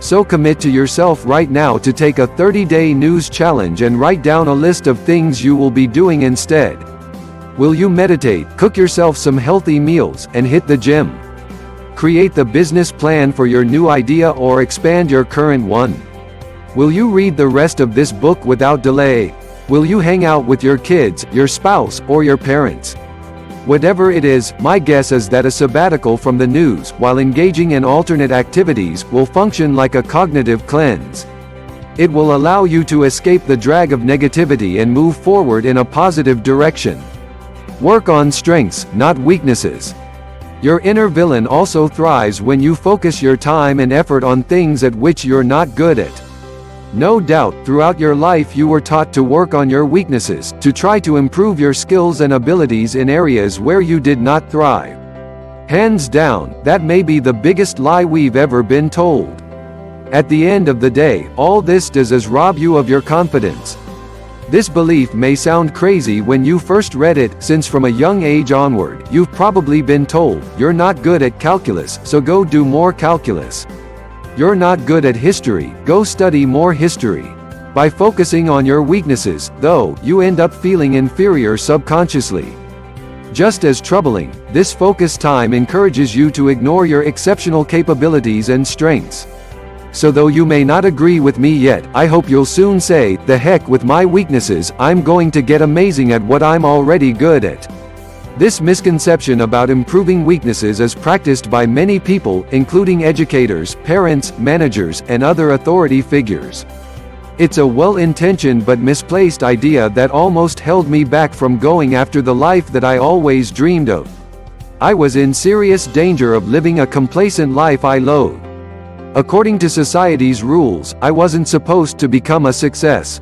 So commit to yourself right now to take a 30-day news challenge and write down a list of things you will be doing instead. Will you meditate, cook yourself some healthy meals, and hit the gym? Create the business plan for your new idea or expand your current one. Will you read the rest of this book without delay? Will you hang out with your kids, your spouse, or your parents? Whatever it is, my guess is that a sabbatical from the news, while engaging in alternate activities, will function like a cognitive cleanse. It will allow you to escape the drag of negativity and move forward in a positive direction. Work on strengths, not weaknesses. Your inner villain also thrives when you focus your time and effort on things at which you're not good at. No doubt, throughout your life you were taught to work on your weaknesses, to try to improve your skills and abilities in areas where you did not thrive. Hands down, that may be the biggest lie we've ever been told. At the end of the day, all this does is rob you of your confidence, this belief may sound crazy when you first read it, since from a young age onward, you've probably been told, you're not good at calculus, so go do more calculus. You're not good at history, go study more history. By focusing on your weaknesses, though, you end up feeling inferior subconsciously. Just as troubling, this focus time encourages you to ignore your exceptional capabilities and strengths. So though you may not agree with me yet, I hope you'll soon say, the heck with my weaknesses, I'm going to get amazing at what I'm already good at. This misconception about improving weaknesses is practiced by many people, including educators, parents, managers, and other authority figures. It's a well-intentioned but misplaced idea that almost held me back from going after the life that I always dreamed of. I was in serious danger of living a complacent life I loathed. According to society's rules, I wasn't supposed to become a success.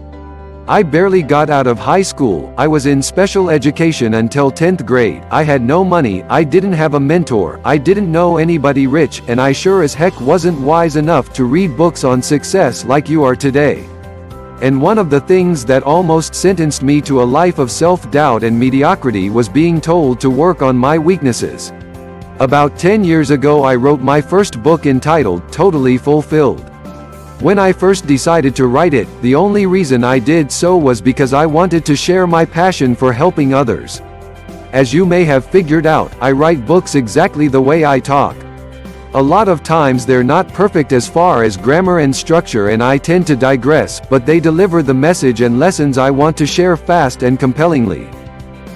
I barely got out of high school, I was in special education until 10th grade, I had no money, I didn't have a mentor, I didn't know anybody rich, and I sure as heck wasn't wise enough to read books on success like you are today. And one of the things that almost sentenced me to a life of self-doubt and mediocrity was being told to work on my weaknesses. About 10 years ago I wrote my first book entitled Totally Fulfilled. When I first decided to write it, the only reason I did so was because I wanted to share my passion for helping others. As you may have figured out, I write books exactly the way I talk. A lot of times they're not perfect as far as grammar and structure and I tend to digress, but they deliver the message and lessons I want to share fast and compellingly.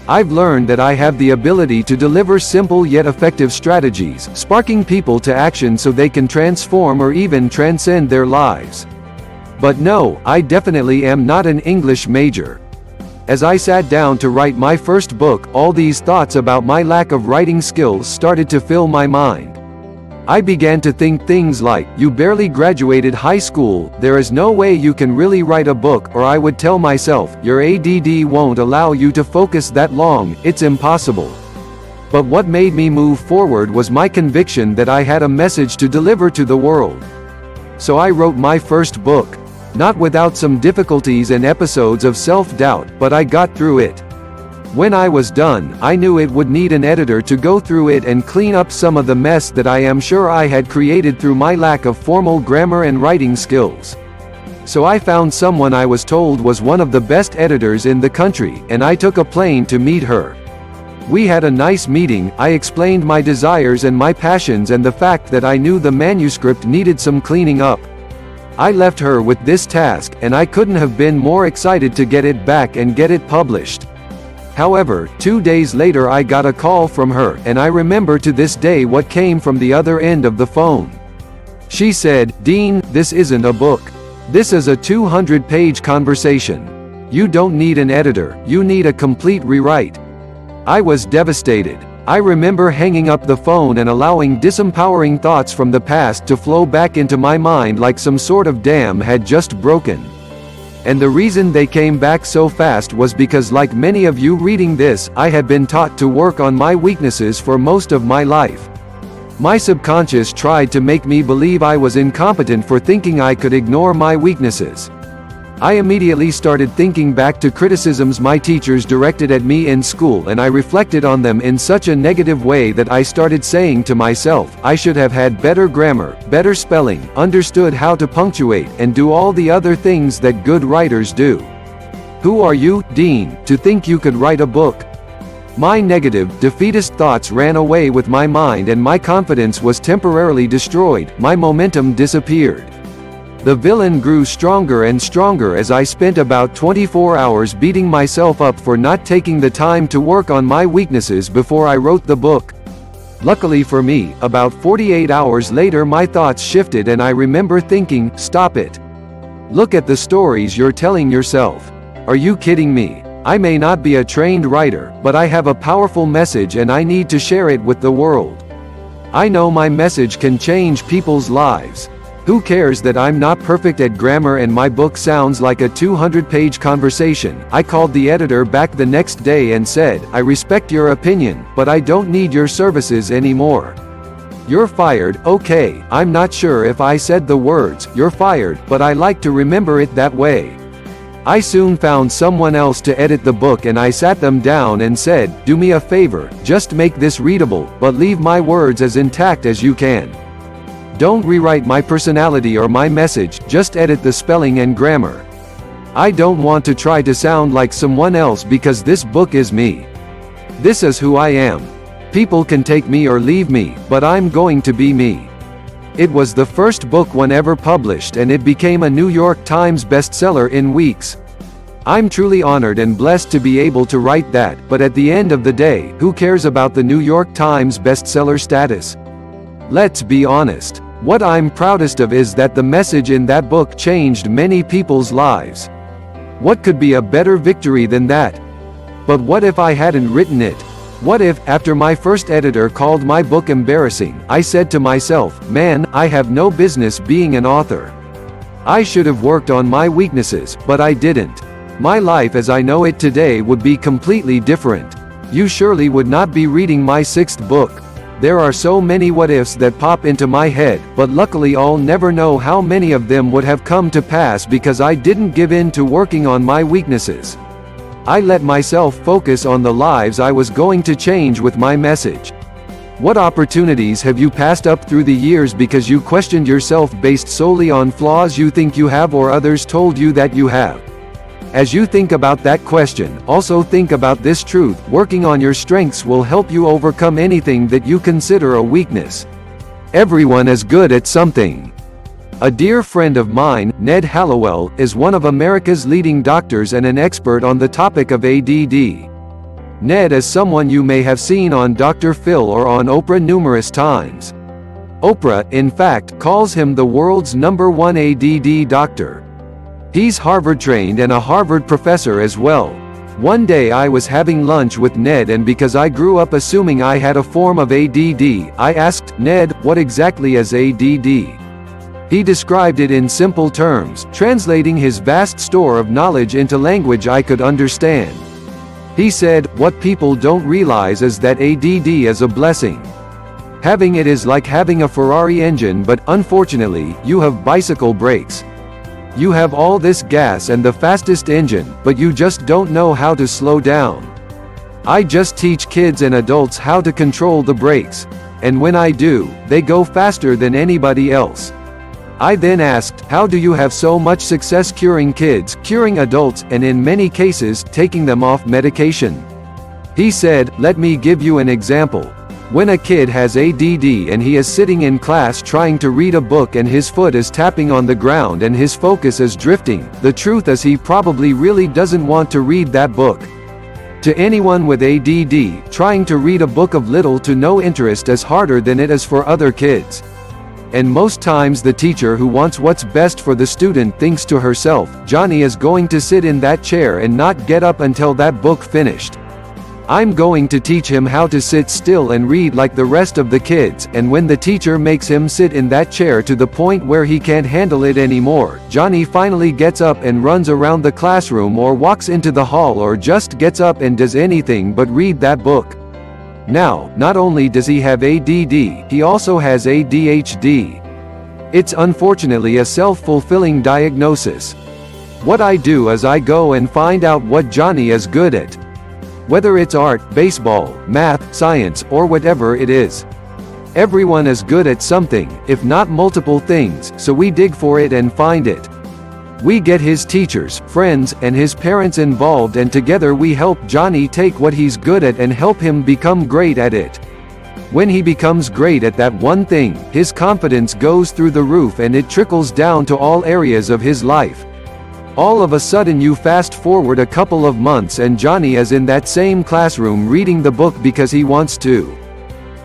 I've learned that I have the ability to deliver simple yet effective strategies, sparking people to action so they can transform or even transcend their lives. But no, I definitely am not an English major. As I sat down to write my first book, all these thoughts about my lack of writing skills started to fill my mind. I began to think things like, you barely graduated high school, there is no way you can really write a book, or I would tell myself, your ADD won't allow you to focus that long, it's impossible. But what made me move forward was my conviction that I had a message to deliver to the world. So I wrote my first book. Not without some difficulties and episodes of self-doubt, but I got through it. When I was done, I knew it would need an editor to go through it and clean up some of the mess that I am sure I had created through my lack of formal grammar and writing skills. So I found someone I was told was one of the best editors in the country, and I took a plane to meet her. We had a nice meeting, I explained my desires and my passions and the fact that I knew the manuscript needed some cleaning up. I left her with this task, and I couldn't have been more excited to get it back and get it published. However, two days later I got a call from her, and I remember to this day what came from the other end of the phone. She said, Dean, this isn't a book. This is a 200-page conversation. You don't need an editor, you need a complete rewrite. I was devastated. I remember hanging up the phone and allowing disempowering thoughts from the past to flow back into my mind like some sort of dam had just broken. And the reason they came back so fast was because like many of you reading this, I had been taught to work on my weaknesses for most of my life. My subconscious tried to make me believe I was incompetent for thinking I could ignore my weaknesses. I immediately started thinking back to criticisms my teachers directed at me in school and I reflected on them in such a negative way that I started saying to myself, I should have had better grammar, better spelling, understood how to punctuate, and do all the other things that good writers do. Who are you, Dean, to think you could write a book? My negative, defeatist thoughts ran away with my mind and my confidence was temporarily destroyed, my momentum disappeared. The villain grew stronger and stronger as I spent about 24 hours beating myself up for not taking the time to work on my weaknesses before I wrote the book. Luckily for me, about 48 hours later my thoughts shifted and I remember thinking, stop it. Look at the stories you're telling yourself. Are you kidding me? I may not be a trained writer, but I have a powerful message and I need to share it with the world. I know my message can change people's lives. Who cares that I'm not perfect at grammar and my book sounds like a 200-page conversation? I called the editor back the next day and said, I respect your opinion, but I don't need your services anymore. You're fired, okay, I'm not sure if I said the words, you're fired, but I like to remember it that way. I soon found someone else to edit the book and I sat them down and said, do me a favor, just make this readable, but leave my words as intact as you can. Don't rewrite my personality or my message, just edit the spelling and grammar. I don't want to try to sound like someone else because this book is me. This is who I am. People can take me or leave me, but I'm going to be me. It was the first book one ever published and it became a New York Times bestseller in weeks. I'm truly honored and blessed to be able to write that, but at the end of the day, who cares about the New York Times bestseller status? Let's be honest. What I'm proudest of is that the message in that book changed many people's lives. What could be a better victory than that? But what if I hadn't written it? What if, after my first editor called my book embarrassing, I said to myself, man, I have no business being an author. I should have worked on my weaknesses, but I didn't. My life as I know it today would be completely different. You surely would not be reading my sixth book. There are so many what ifs that pop into my head, but luckily I'll never know how many of them would have come to pass because I didn't give in to working on my weaknesses. I let myself focus on the lives I was going to change with my message. What opportunities have you passed up through the years because you questioned yourself based solely on flaws you think you have or others told you that you have? As you think about that question, also think about this truth, working on your strengths will help you overcome anything that you consider a weakness. Everyone is good at something. A dear friend of mine, Ned Hallowell, is one of America's leading doctors and an expert on the topic of ADD. Ned is someone you may have seen on Dr. Phil or on Oprah numerous times. Oprah, in fact, calls him the world's number one ADD doctor. He's Harvard trained and a Harvard professor as well. One day I was having lunch with Ned and because I grew up assuming I had a form of ADD, I asked Ned, what exactly is ADD? He described it in simple terms, translating his vast store of knowledge into language I could understand. He said, what people don't realize is that ADD is a blessing. Having it is like having a Ferrari engine but, unfortunately, you have bicycle brakes. You have all this gas and the fastest engine, but you just don't know how to slow down. I just teach kids and adults how to control the brakes. And when I do, they go faster than anybody else. I then asked, how do you have so much success curing kids, curing adults, and in many cases, taking them off medication? He said, let me give you an example. When a kid has ADD and he is sitting in class trying to read a book and his foot is tapping on the ground and his focus is drifting, the truth is he probably really doesn't want to read that book. To anyone with ADD, trying to read a book of little to no interest is harder than it is for other kids. And most times the teacher who wants what's best for the student thinks to herself, Johnny is going to sit in that chair and not get up until that book finished. I'm going to teach him how to sit still and read like the rest of the kids, and when the teacher makes him sit in that chair to the point where he can't handle it anymore, Johnny finally gets up and runs around the classroom or walks into the hall or just gets up and does anything but read that book. Now, not only does he have ADD, he also has ADHD. It's unfortunately a self-fulfilling diagnosis. What I do is I go and find out what Johnny is good at. Whether it's art, baseball, math, science, or whatever it is. Everyone is good at something, if not multiple things, so we dig for it and find it. We get his teachers, friends, and his parents involved and together we help Johnny take what he's good at and help him become great at it. When he becomes great at that one thing, his confidence goes through the roof and it trickles down to all areas of his life. All of a sudden you fast forward a couple of months and Johnny is in that same classroom reading the book because he wants to.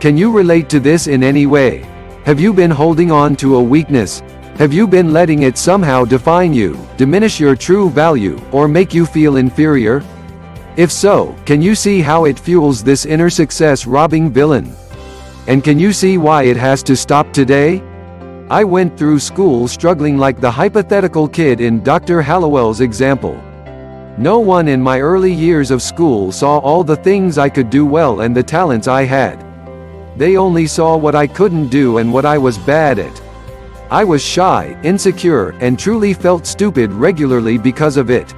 Can you relate to this in any way? Have you been holding on to a weakness? Have you been letting it somehow define you, diminish your true value, or make you feel inferior? If so, can you see how it fuels this inner success robbing villain? And can you see why it has to stop today? I went through school struggling like the hypothetical kid in Dr. Hallowell's example. No one in my early years of school saw all the things I could do well and the talents I had. They only saw what I couldn't do and what I was bad at. I was shy, insecure, and truly felt stupid regularly because of it.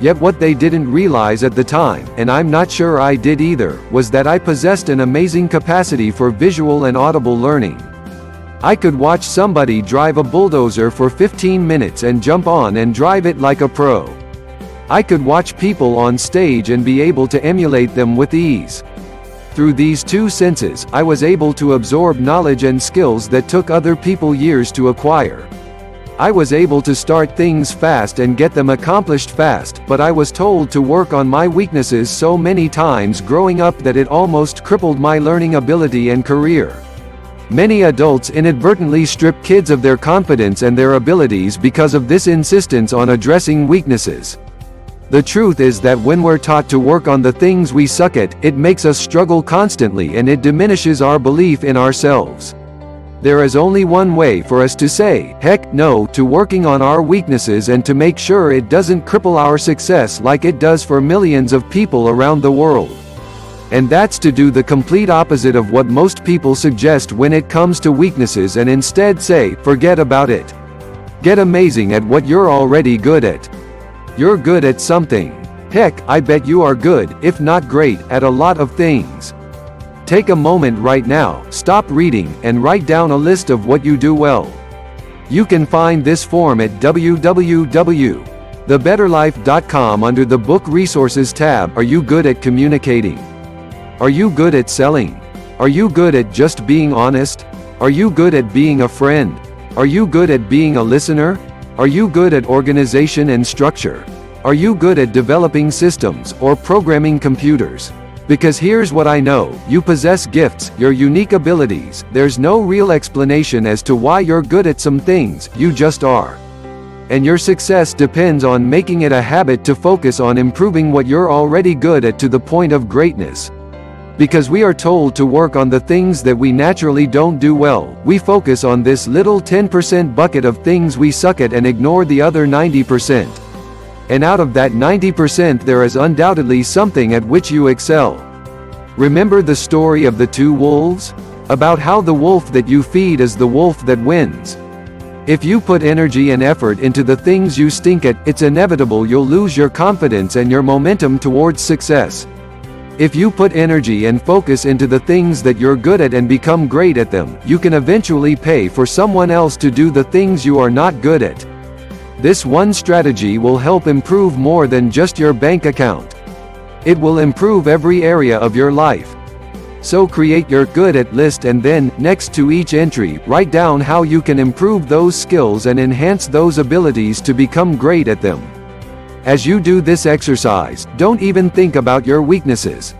Yet what they didn't realize at the time, and I'm not sure I did either, was that I possessed an amazing capacity for visual and audible learning. I could watch somebody drive a bulldozer for 15 minutes and jump on and drive it like a pro. I could watch people on stage and be able to emulate them with ease. Through these two senses, I was able to absorb knowledge and skills that took other people years to acquire. I was able to start things fast and get them accomplished fast, but I was told to work on my weaknesses so many times growing up that it almost crippled my learning ability and career. Many adults inadvertently strip kids of their confidence and their abilities because of this insistence on addressing weaknesses. The truth is that when we're taught to work on the things we suck at, it makes us struggle constantly and it diminishes our belief in ourselves. There is only one way for us to say, heck no, to working on our weaknesses and to make sure it doesn't cripple our success like it does for millions of people around the world. And that's to do the complete opposite of what most people suggest when it comes to weaknesses and instead say, forget about it. Get amazing at what you're already good at. You're good at something. Heck, I bet you are good, if not great, at a lot of things. Take a moment right now, stop reading, and write down a list of what you do well. You can find this form at www.thebetterlife.com under the Book Resources tab. Are you good at communicating? Are you good at selling? Are you good at just being honest? Are you good at being a friend? Are you good at being a listener? Are you good at organization and structure? Are you good at developing systems or programming computers? Because here's what I know, you possess gifts, your unique abilities, there's no real explanation as to why you're good at some things, you just are. And your success depends on making it a habit to focus on improving what you're already good at to the point of greatness. Because we are told to work on the things that we naturally don't do well, we focus on this little 10% bucket of things we suck at and ignore the other 90%. And out of that 90% there is undoubtedly something at which you excel. Remember the story of the two wolves? About how the wolf that you feed is the wolf that wins. If you put energy and effort into the things you stink at, it's inevitable you'll lose your confidence and your momentum towards success. If you put energy and focus into the things that you're good at and become great at them, you can eventually pay for someone else to do the things you are not good at. This one strategy will help improve more than just your bank account. It will improve every area of your life. So create your good at list and then, next to each entry, write down how you can improve those skills and enhance those abilities to become great at them. As you do this exercise, don't even think about your weaknesses.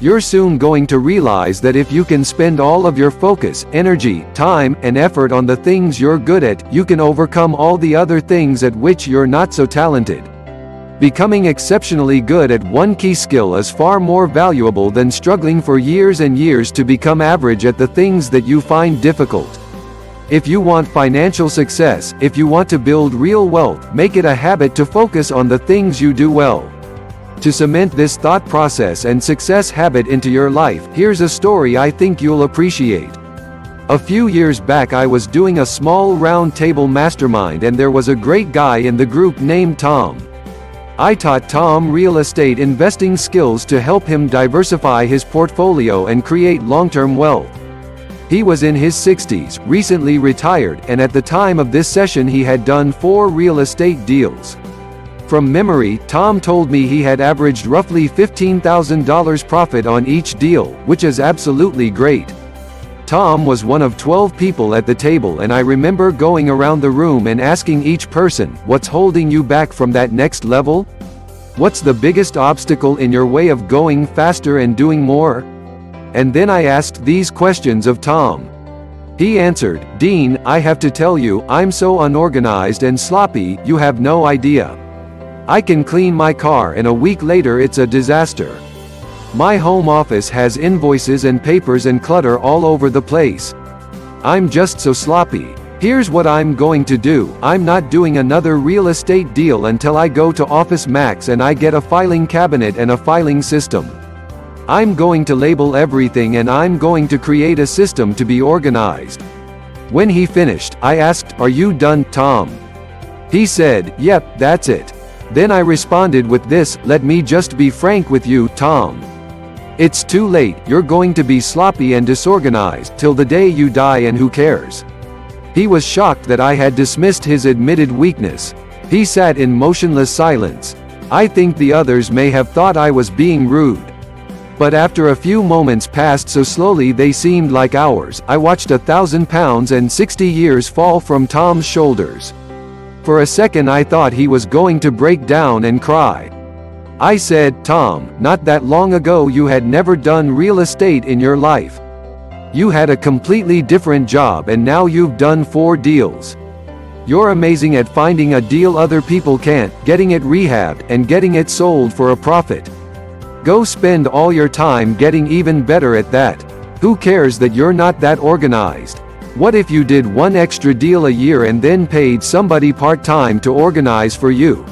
You're soon going to realize that if you can spend all of your focus, energy, time, and effort on the things you're good at, you can overcome all the other things at which you're not so talented. Becoming exceptionally good at one key skill is far more valuable than struggling for years and years to become average at the things that you find difficult. If you want financial success, if you want to build real wealth, make it a habit to focus on the things you do well. To cement this thought process and success habit into your life, here's a story I think you'll appreciate. A few years back I was doing a small round table mastermind and there was a great guy in the group named Tom. I taught Tom real estate investing skills to help him diversify his portfolio and create long-term wealth. He was in his 60s, recently retired, and at the time of this session he had done four real estate deals. From memory, Tom told me he had averaged roughly $15,000 profit on each deal, which is absolutely great. Tom was one of 12 people at the table and I remember going around the room and asking each person, what's holding you back from that next level? What's the biggest obstacle in your way of going faster and doing more? And then I asked these questions of Tom. He answered, Dean, I have to tell you, I'm so unorganized and sloppy, you have no idea. I can clean my car and a week later it's a disaster. My home office has invoices and papers and clutter all over the place. I'm just so sloppy. Here's what I'm going to do, I'm not doing another real estate deal until I go to Office Max and I get a filing cabinet and a filing system. I'm going to label everything and I'm going to create a system to be organized. When he finished, I asked, Are you done, Tom? He said, Yep, that's it. Then I responded with this, let me just be frank with you, Tom. It's too late, you're going to be sloppy and disorganized till the day you die and who cares. He was shocked that I had dismissed his admitted weakness. He sat in motionless silence. I think the others may have thought I was being rude. But after a few moments passed so slowly they seemed like hours, I watched a thousand pounds and sixty years fall from Tom's shoulders. For a second I thought he was going to break down and cry. I said, Tom, not that long ago you had never done real estate in your life. You had a completely different job and now you've done four deals. You're amazing at finding a deal other people can't, getting it rehabbed, and getting it sold for a profit. Go spend all your time getting even better at that. Who cares that you're not that organized? What if you did one extra deal a year and then paid somebody part-time to organize for you?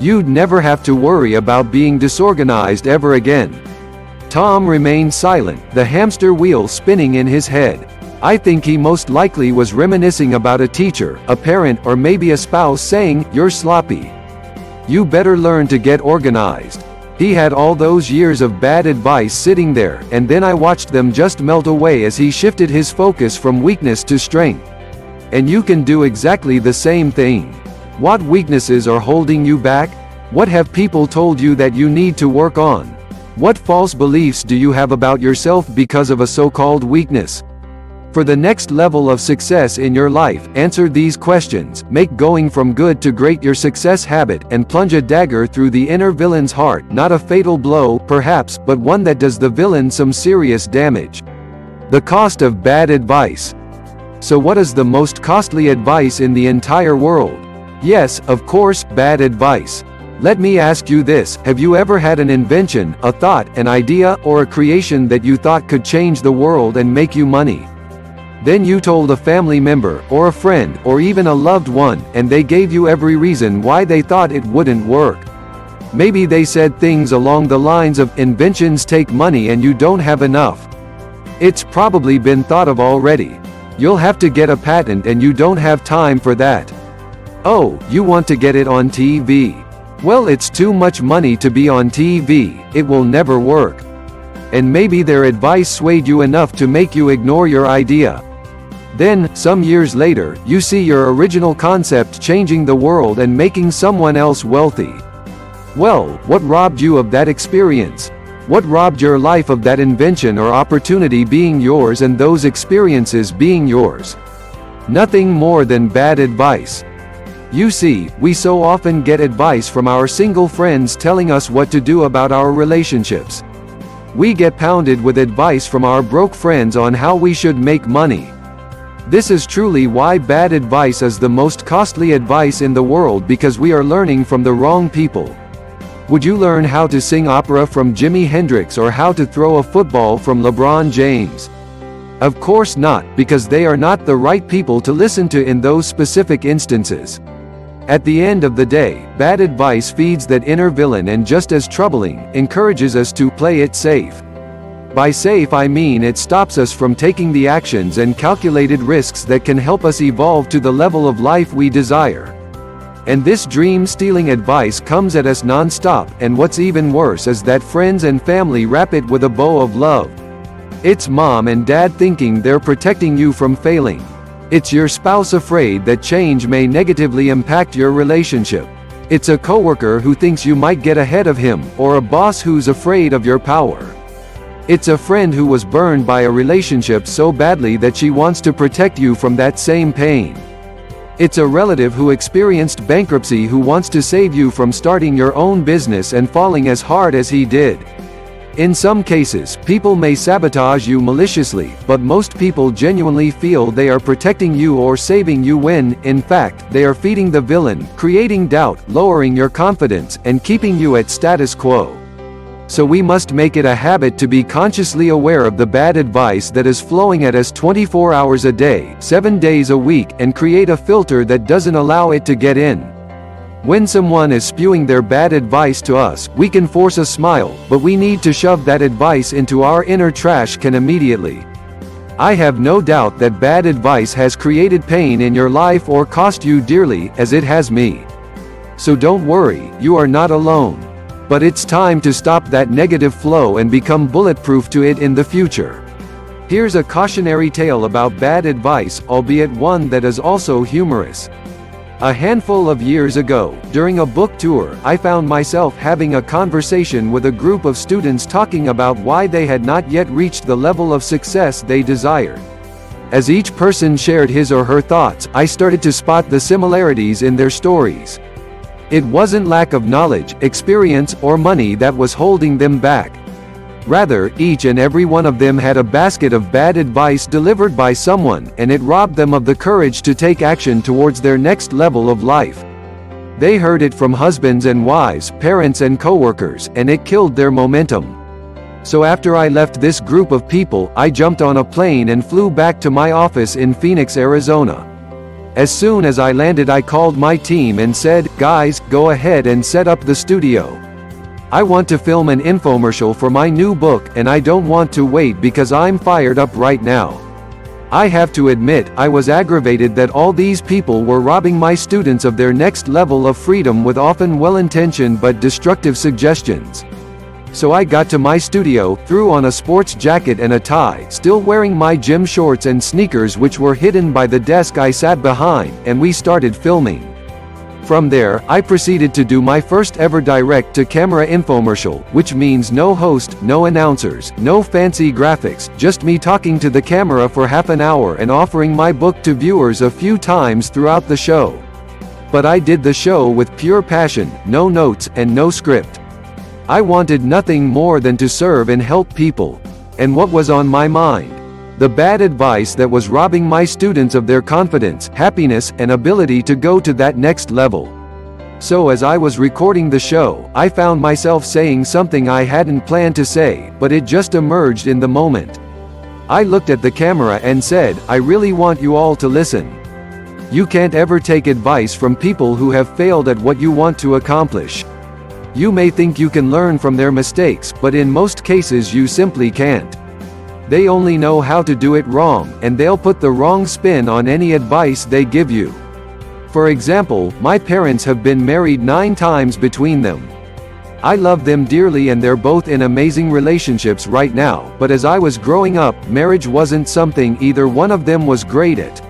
You'd never have to worry about being disorganized ever again. Tom remained silent, the hamster wheel spinning in his head. I think he most likely was reminiscing about a teacher, a parent or maybe a spouse saying, you're sloppy. You better learn to get organized. He had all those years of bad advice sitting there, and then I watched them just melt away as he shifted his focus from weakness to strength. And you can do exactly the same thing. What weaknesses are holding you back? What have people told you that you need to work on? What false beliefs do you have about yourself because of a so-called weakness? For the next level of success in your life, answer these questions, make going from good to great your success habit, and plunge a dagger through the inner villain's heart, not a fatal blow, perhaps, but one that does the villain some serious damage. The cost of bad advice. So what is the most costly advice in the entire world? Yes, of course, bad advice. Let me ask you this, have you ever had an invention, a thought, an idea, or a creation that you thought could change the world and make you money? Then you told a family member, or a friend, or even a loved one, and they gave you every reason why they thought it wouldn't work. Maybe they said things along the lines of, inventions take money and you don't have enough. It's probably been thought of already. You'll have to get a patent and you don't have time for that. Oh, you want to get it on TV. Well it's too much money to be on TV, it will never work. And maybe their advice swayed you enough to make you ignore your idea. Then, some years later, you see your original concept changing the world and making someone else wealthy. Well, what robbed you of that experience? What robbed your life of that invention or opportunity being yours and those experiences being yours? Nothing more than bad advice. You see, we so often get advice from our single friends telling us what to do about our relationships. We get pounded with advice from our broke friends on how we should make money. This is truly why bad advice is the most costly advice in the world because we are learning from the wrong people. Would you learn how to sing opera from Jimi Hendrix or how to throw a football from LeBron James? Of course not, because they are not the right people to listen to in those specific instances. At the end of the day, bad advice feeds that inner villain and just as troubling, encourages us to play it safe. By safe I mean it stops us from taking the actions and calculated risks that can help us evolve to the level of life we desire. And this dream-stealing advice comes at us non-stop, and what's even worse is that friends and family wrap it with a bow of love. It's mom and dad thinking they're protecting you from failing. It's your spouse afraid that change may negatively impact your relationship. It's a coworker who thinks you might get ahead of him, or a boss who's afraid of your power. It's a friend who was burned by a relationship so badly that she wants to protect you from that same pain. It's a relative who experienced bankruptcy who wants to save you from starting your own business and falling as hard as he did. In some cases, people may sabotage you maliciously, but most people genuinely feel they are protecting you or saving you when, in fact, they are feeding the villain, creating doubt, lowering your confidence, and keeping you at status quo. So we must make it a habit to be consciously aware of the bad advice that is flowing at us 24 hours a day, 7 days a week, and create a filter that doesn't allow it to get in. When someone is spewing their bad advice to us, we can force a smile, but we need to shove that advice into our inner trash can immediately. I have no doubt that bad advice has created pain in your life or cost you dearly, as it has me. So don't worry, you are not alone. But it's time to stop that negative flow and become bulletproof to it in the future. Here's a cautionary tale about bad advice, albeit one that is also humorous. A handful of years ago, during a book tour, I found myself having a conversation with a group of students talking about why they had not yet reached the level of success they desired. As each person shared his or her thoughts, I started to spot the similarities in their stories. It wasn't lack of knowledge, experience, or money that was holding them back. Rather, each and every one of them had a basket of bad advice delivered by someone, and it robbed them of the courage to take action towards their next level of life. They heard it from husbands and wives, parents and coworkers, and it killed their momentum. So after I left this group of people, I jumped on a plane and flew back to my office in Phoenix, Arizona. As soon as I landed I called my team and said, guys, go ahead and set up the studio. I want to film an infomercial for my new book and I don't want to wait because I'm fired up right now. I have to admit, I was aggravated that all these people were robbing my students of their next level of freedom with often well-intentioned but destructive suggestions. So I got to my studio, threw on a sports jacket and a tie, still wearing my gym shorts and sneakers which were hidden by the desk I sat behind, and we started filming. From there, I proceeded to do my first ever direct-to-camera infomercial, which means no host, no announcers, no fancy graphics, just me talking to the camera for half an hour and offering my book to viewers a few times throughout the show. But I did the show with pure passion, no notes, and no script. I wanted nothing more than to serve and help people. And what was on my mind? The bad advice that was robbing my students of their confidence, happiness, and ability to go to that next level. So as I was recording the show, I found myself saying something I hadn't planned to say, but it just emerged in the moment. I looked at the camera and said, I really want you all to listen. You can't ever take advice from people who have failed at what you want to accomplish. You may think you can learn from their mistakes, but in most cases you simply can't. They only know how to do it wrong, and they'll put the wrong spin on any advice they give you. For example, my parents have been married nine times between them. I love them dearly and they're both in amazing relationships right now, but as I was growing up, marriage wasn't something either one of them was great at.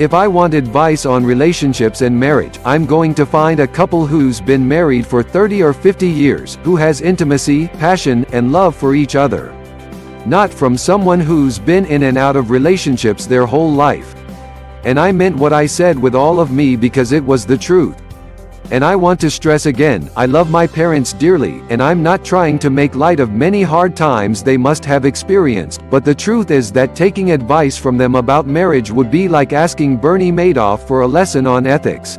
If I want advice on relationships and marriage, I'm going to find a couple who's been married for 30 or 50 years, who has intimacy, passion, and love for each other not from someone who's been in and out of relationships their whole life. And I meant what I said with all of me because it was the truth. And I want to stress again, I love my parents dearly, and I'm not trying to make light of many hard times they must have experienced, but the truth is that taking advice from them about marriage would be like asking Bernie Madoff for a lesson on ethics.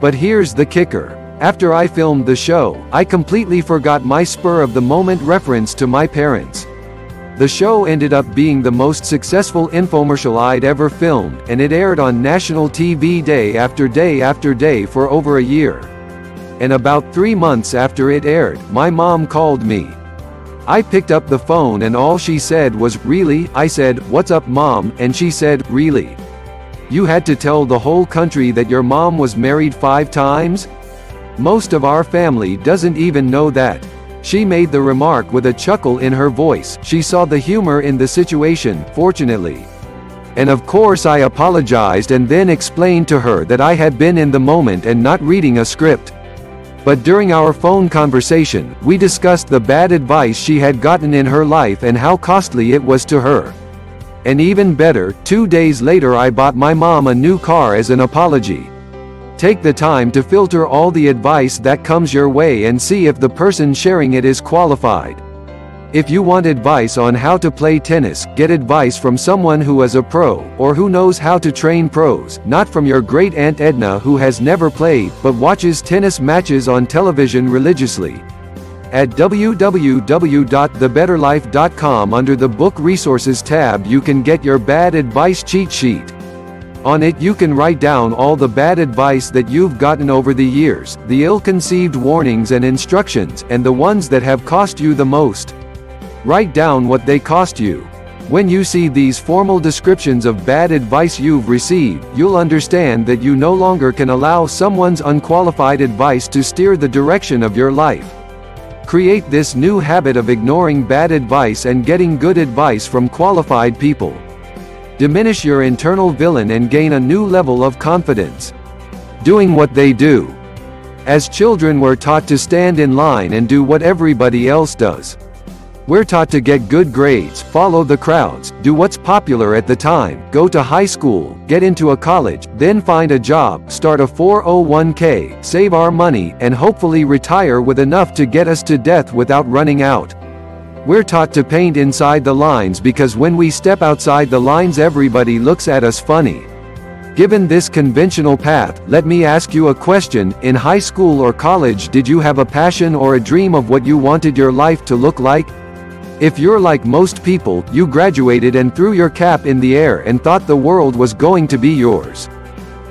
But here's the kicker. After I filmed the show, I completely forgot my spur of the moment reference to my parents. The show ended up being the most successful infomercial I'd ever filmed, and it aired on national TV day after day after day for over a year. And about three months after it aired, my mom called me. I picked up the phone and all she said was, really? I said, what's up mom? And she said, really? You had to tell the whole country that your mom was married five times? Most of our family doesn't even know that. She made the remark with a chuckle in her voice, she saw the humor in the situation, fortunately. And of course I apologized and then explained to her that I had been in the moment and not reading a script. But during our phone conversation, we discussed the bad advice she had gotten in her life and how costly it was to her. And even better, two days later I bought my mom a new car as an apology. Take the time to filter all the advice that comes your way and see if the person sharing it is qualified. If you want advice on how to play tennis, get advice from someone who is a pro, or who knows how to train pros, not from your great Aunt Edna who has never played, but watches tennis matches on television religiously. At www.thebetterlife.com under the Book Resources tab you can get your bad advice cheat sheet. On it you can write down all the bad advice that you've gotten over the years, the ill-conceived warnings and instructions, and the ones that have cost you the most. Write down what they cost you. When you see these formal descriptions of bad advice you've received, you'll understand that you no longer can allow someone's unqualified advice to steer the direction of your life. Create this new habit of ignoring bad advice and getting good advice from qualified people. Diminish your internal villain and gain a new level of confidence. doing what they do. As children we're taught to stand in line and do what everybody else does. We're taught to get good grades, follow the crowds, do what's popular at the time, go to high school, get into a college, then find a job, start a 401k, save our money, and hopefully retire with enough to get us to death without running out. We're taught to paint inside the lines because when we step outside the lines everybody looks at us funny. Given this conventional path, let me ask you a question, in high school or college did you have a passion or a dream of what you wanted your life to look like? If you're like most people, you graduated and threw your cap in the air and thought the world was going to be yours.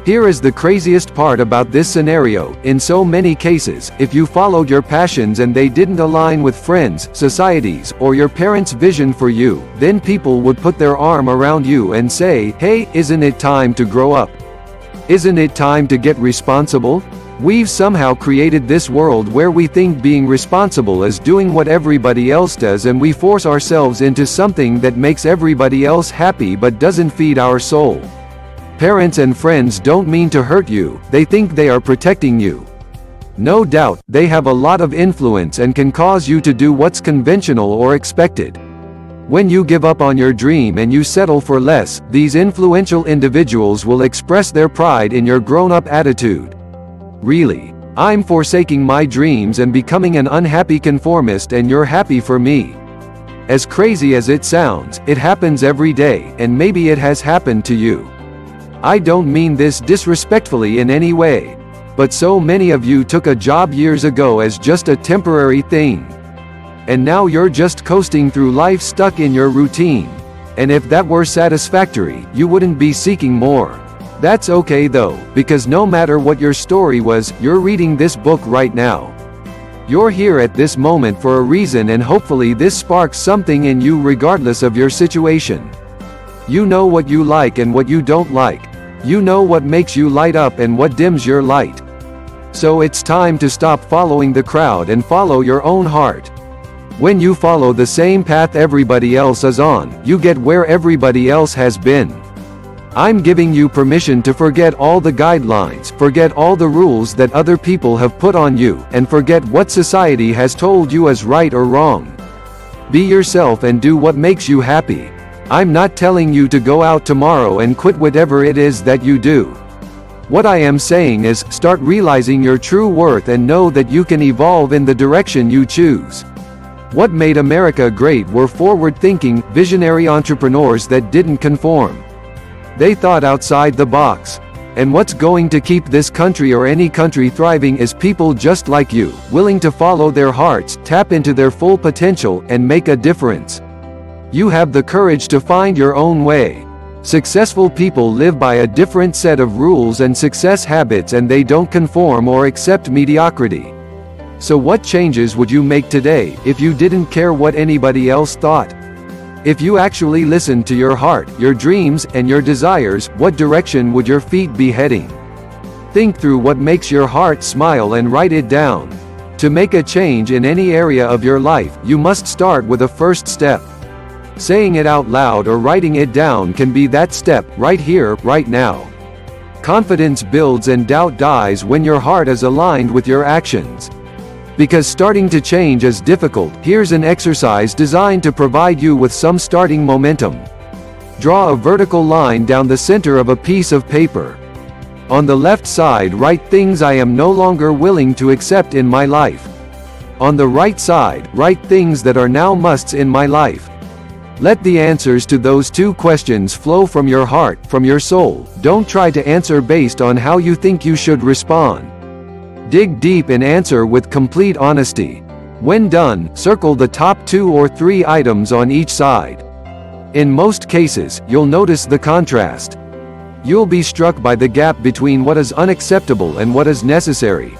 Here is the craziest part about this scenario, in so many cases, if you followed your passions and they didn't align with friends, societies, or your parents' vision for you, then people would put their arm around you and say, hey, isn't it time to grow up? Isn't it time to get responsible? We've somehow created this world where we think being responsible is doing what everybody else does and we force ourselves into something that makes everybody else happy but doesn't feed our soul. Parents and friends don't mean to hurt you, they think they are protecting you. No doubt, they have a lot of influence and can cause you to do what's conventional or expected. When you give up on your dream and you settle for less, these influential individuals will express their pride in your grown-up attitude. Really. I'm forsaking my dreams and becoming an unhappy conformist and you're happy for me. As crazy as it sounds, it happens every day, and maybe it has happened to you. I don't mean this disrespectfully in any way. But so many of you took a job years ago as just a temporary thing. And now you're just coasting through life stuck in your routine. And if that were satisfactory, you wouldn't be seeking more. That's okay though, because no matter what your story was, you're reading this book right now. You're here at this moment for a reason and hopefully this sparks something in you regardless of your situation. You know what you like and what you don't like. You know what makes you light up and what dims your light. So it's time to stop following the crowd and follow your own heart. When you follow the same path everybody else is on, you get where everybody else has been. I'm giving you permission to forget all the guidelines, forget all the rules that other people have put on you, and forget what society has told you is right or wrong. Be yourself and do what makes you happy. I'm not telling you to go out tomorrow and quit whatever it is that you do. What I am saying is, start realizing your true worth and know that you can evolve in the direction you choose. What made America great were forward-thinking, visionary entrepreneurs that didn't conform. They thought outside the box. And what's going to keep this country or any country thriving is people just like you, willing to follow their hearts, tap into their full potential, and make a difference. You have the courage to find your own way. Successful people live by a different set of rules and success habits and they don't conform or accept mediocrity. So what changes would you make today, if you didn't care what anybody else thought? If you actually listened to your heart, your dreams, and your desires, what direction would your feet be heading? Think through what makes your heart smile and write it down. To make a change in any area of your life, you must start with a first step. Saying it out loud or writing it down can be that step, right here, right now. Confidence builds and doubt dies when your heart is aligned with your actions. Because starting to change is difficult, here's an exercise designed to provide you with some starting momentum. Draw a vertical line down the center of a piece of paper. On the left side write things I am no longer willing to accept in my life. On the right side, write things that are now musts in my life. Let the answers to those two questions flow from your heart, from your soul. Don't try to answer based on how you think you should respond. Dig deep and answer with complete honesty. When done, circle the top two or three items on each side. In most cases, you'll notice the contrast. You'll be struck by the gap between what is unacceptable and what is necessary.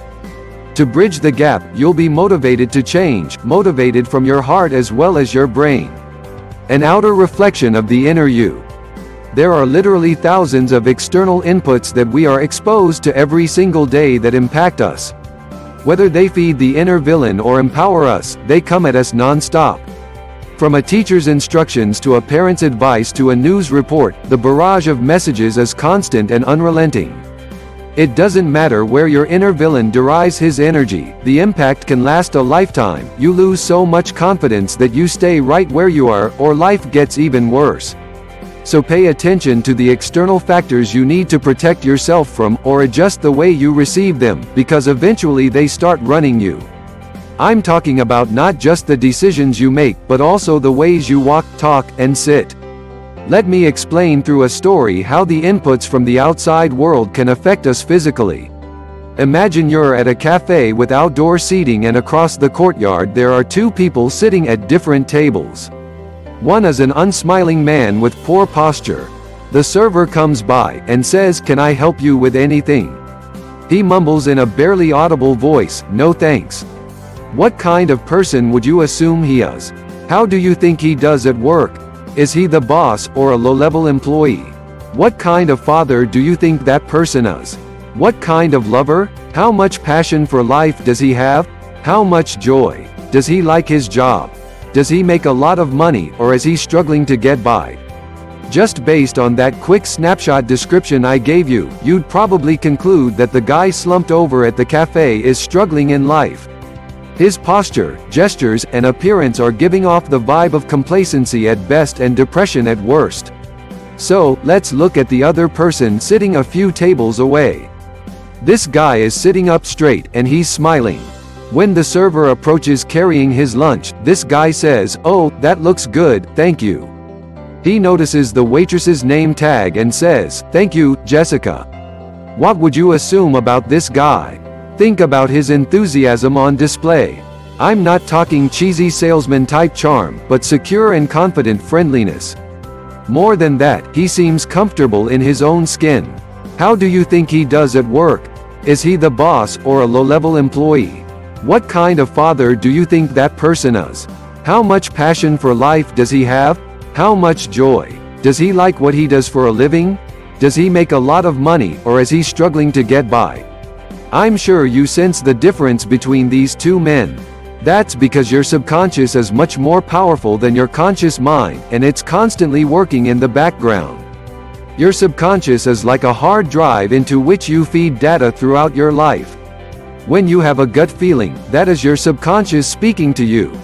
To bridge the gap, you'll be motivated to change, motivated from your heart as well as your brain. An outer reflection of the inner you. There are literally thousands of external inputs that we are exposed to every single day that impact us. Whether they feed the inner villain or empower us, they come at us non-stop. From a teacher's instructions to a parent's advice to a news report, the barrage of messages is constant and unrelenting. It doesn't matter where your inner villain derives his energy, the impact can last a lifetime, you lose so much confidence that you stay right where you are, or life gets even worse. So pay attention to the external factors you need to protect yourself from, or adjust the way you receive them, because eventually they start running you. I'm talking about not just the decisions you make, but also the ways you walk, talk, and sit. Let me explain through a story how the inputs from the outside world can affect us physically. Imagine you're at a cafe with outdoor seating and across the courtyard there are two people sitting at different tables. One is an unsmiling man with poor posture. The server comes by and says can I help you with anything? He mumbles in a barely audible voice, no thanks. What kind of person would you assume he is? How do you think he does at work? Is he the boss or a low-level employee? What kind of father do you think that person is? What kind of lover? How much passion for life does he have? How much joy? Does he like his job? Does he make a lot of money or is he struggling to get by? Just based on that quick snapshot description I gave you, you'd probably conclude that the guy slumped over at the cafe is struggling in life. His posture, gestures, and appearance are giving off the vibe of complacency at best and depression at worst. So, let's look at the other person sitting a few tables away. This guy is sitting up straight and he's smiling. When the server approaches carrying his lunch, this guy says, Oh, that looks good, thank you. He notices the waitress's name tag and says, Thank you, Jessica. What would you assume about this guy? Think about his enthusiasm on display. I'm not talking cheesy salesman type charm, but secure and confident friendliness. More than that, he seems comfortable in his own skin. How do you think he does at work? Is he the boss or a low-level employee? What kind of father do you think that person is? How much passion for life does he have? How much joy? Does he like what he does for a living? Does he make a lot of money or is he struggling to get by? I'm sure you sense the difference between these two men. That's because your subconscious is much more powerful than your conscious mind, and it's constantly working in the background. Your subconscious is like a hard drive into which you feed data throughout your life. When you have a gut feeling, that is your subconscious speaking to you.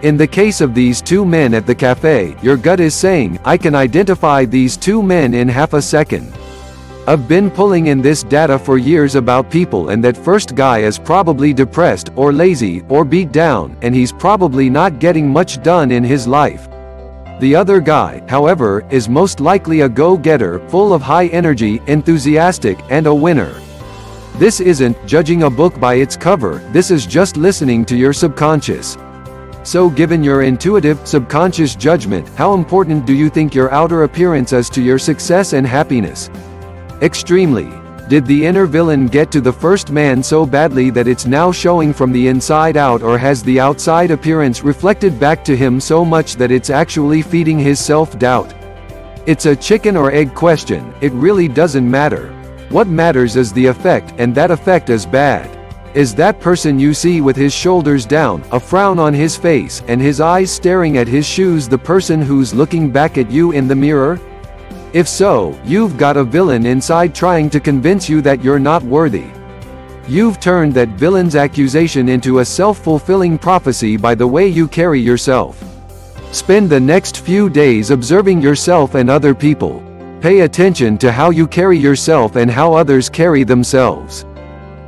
In the case of these two men at the cafe, your gut is saying, I can identify these two men in half a second. I've been pulling in this data for years about people and that first guy is probably depressed, or lazy, or beat down, and he's probably not getting much done in his life. The other guy, however, is most likely a go-getter, full of high energy, enthusiastic, and a winner. This isn't judging a book by its cover, this is just listening to your subconscious. So given your intuitive, subconscious judgment, how important do you think your outer appearance is to your success and happiness? Extremely. Did the inner villain get to the first man so badly that it's now showing from the inside out or has the outside appearance reflected back to him so much that it's actually feeding his self-doubt? It's a chicken or egg question, it really doesn't matter. What matters is the effect, and that effect is bad. Is that person you see with his shoulders down, a frown on his face, and his eyes staring at his shoes the person who's looking back at you in the mirror? If so, you've got a villain inside trying to convince you that you're not worthy. You've turned that villain's accusation into a self-fulfilling prophecy by the way you carry yourself. Spend the next few days observing yourself and other people. Pay attention to how you carry yourself and how others carry themselves.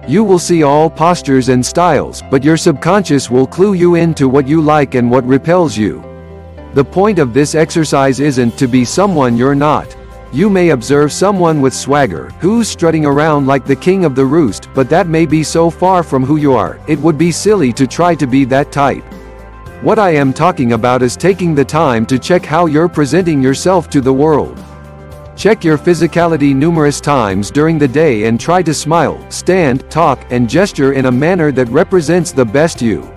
You will see all postures and styles, but your subconscious will clue you into what you like and what repels you. The point of this exercise isn't to be someone you're not. You may observe someone with swagger, who's strutting around like the king of the roost, but that may be so far from who you are, it would be silly to try to be that type. What I am talking about is taking the time to check how you're presenting yourself to the world. Check your physicality numerous times during the day and try to smile, stand, talk, and gesture in a manner that represents the best you.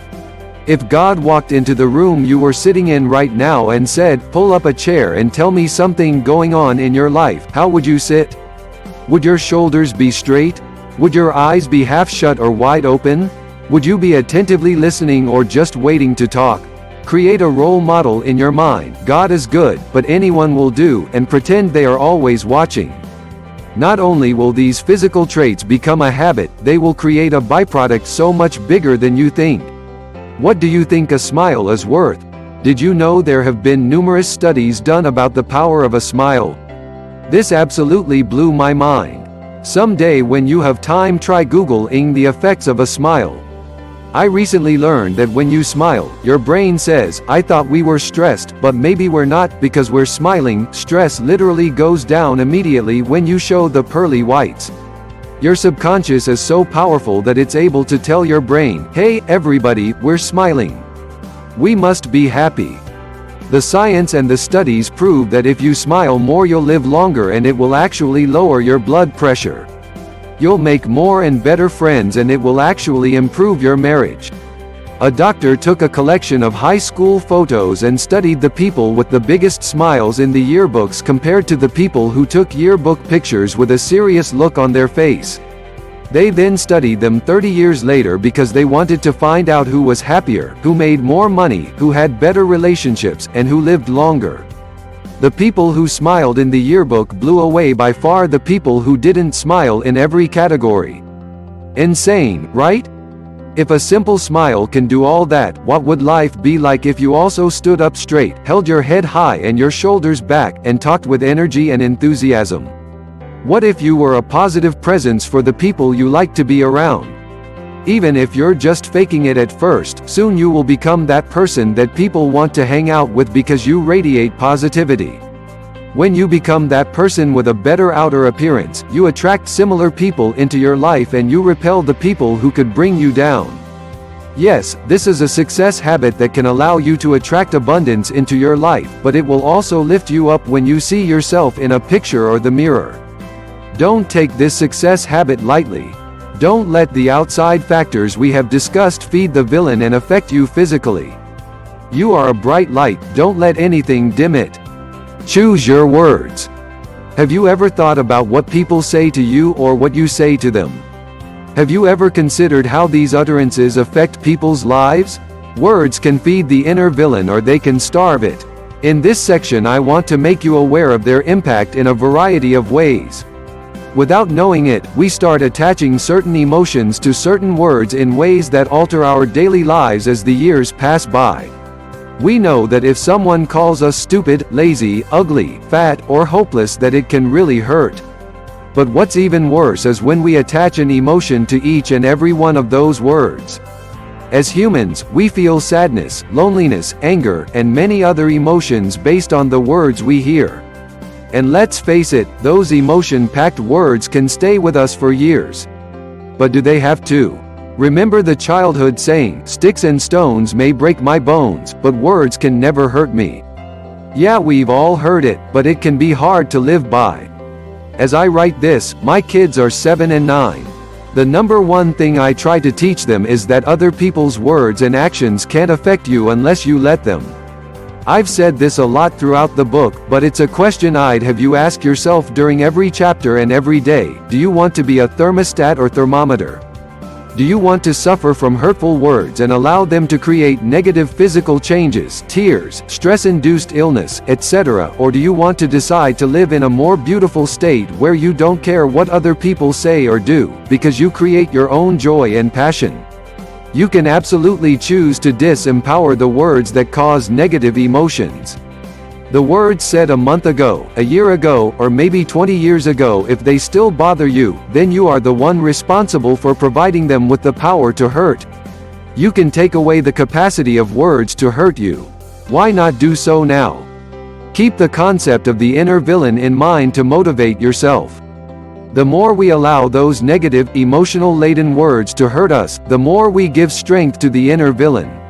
If God walked into the room you were sitting in right now and said, pull up a chair and tell me something going on in your life, how would you sit? Would your shoulders be straight? Would your eyes be half shut or wide open? Would you be attentively listening or just waiting to talk? Create a role model in your mind, God is good, but anyone will do, and pretend they are always watching. Not only will these physical traits become a habit, they will create a byproduct so much bigger than you think. What do you think a smile is worth? Did you know there have been numerous studies done about the power of a smile? This absolutely blew my mind. Someday when you have time try Googling the effects of a smile. I recently learned that when you smile, your brain says, I thought we were stressed, but maybe we're not because we're smiling. Stress literally goes down immediately when you show the pearly whites. Your subconscious is so powerful that it's able to tell your brain, hey, everybody, we're smiling. We must be happy. The science and the studies prove that if you smile more you'll live longer and it will actually lower your blood pressure. You'll make more and better friends and it will actually improve your marriage. A doctor took a collection of high school photos and studied the people with the biggest smiles in the yearbooks compared to the people who took yearbook pictures with a serious look on their face. They then studied them 30 years later because they wanted to find out who was happier, who made more money, who had better relationships, and who lived longer. The people who smiled in the yearbook blew away by far the people who didn't smile in every category. Insane, right? If a simple smile can do all that, what would life be like if you also stood up straight, held your head high and your shoulders back, and talked with energy and enthusiasm? What if you were a positive presence for the people you like to be around? Even if you're just faking it at first, soon you will become that person that people want to hang out with because you radiate positivity. When you become that person with a better outer appearance, you attract similar people into your life and you repel the people who could bring you down. Yes, this is a success habit that can allow you to attract abundance into your life, but it will also lift you up when you see yourself in a picture or the mirror. Don't take this success habit lightly. Don't let the outside factors we have discussed feed the villain and affect you physically. You are a bright light, don't let anything dim it. Choose your words. Have you ever thought about what people say to you or what you say to them? Have you ever considered how these utterances affect people's lives? Words can feed the inner villain or they can starve it. In this section I want to make you aware of their impact in a variety of ways. Without knowing it, we start attaching certain emotions to certain words in ways that alter our daily lives as the years pass by. We know that if someone calls us stupid, lazy, ugly, fat, or hopeless that it can really hurt. But what's even worse is when we attach an emotion to each and every one of those words. As humans, we feel sadness, loneliness, anger, and many other emotions based on the words we hear. And let's face it, those emotion-packed words can stay with us for years. But do they have to? Remember the childhood saying, sticks and stones may break my bones, but words can never hurt me. Yeah we've all heard it, but it can be hard to live by. As I write this, my kids are 7 and 9. The number one thing I try to teach them is that other people's words and actions can't affect you unless you let them. I've said this a lot throughout the book, but it's a question I'd have you ask yourself during every chapter and every day. Do you want to be a thermostat or thermometer? Do you want to suffer from hurtful words and allow them to create negative physical changes, tears, stress-induced illness, etc., or do you want to decide to live in a more beautiful state where you don't care what other people say or do, because you create your own joy and passion? You can absolutely choose to disempower the words that cause negative emotions. The words said a month ago, a year ago, or maybe 20 years ago if they still bother you, then you are the one responsible for providing them with the power to hurt. You can take away the capacity of words to hurt you. Why not do so now? Keep the concept of the inner villain in mind to motivate yourself. The more we allow those negative, emotional-laden words to hurt us, the more we give strength to the inner villain.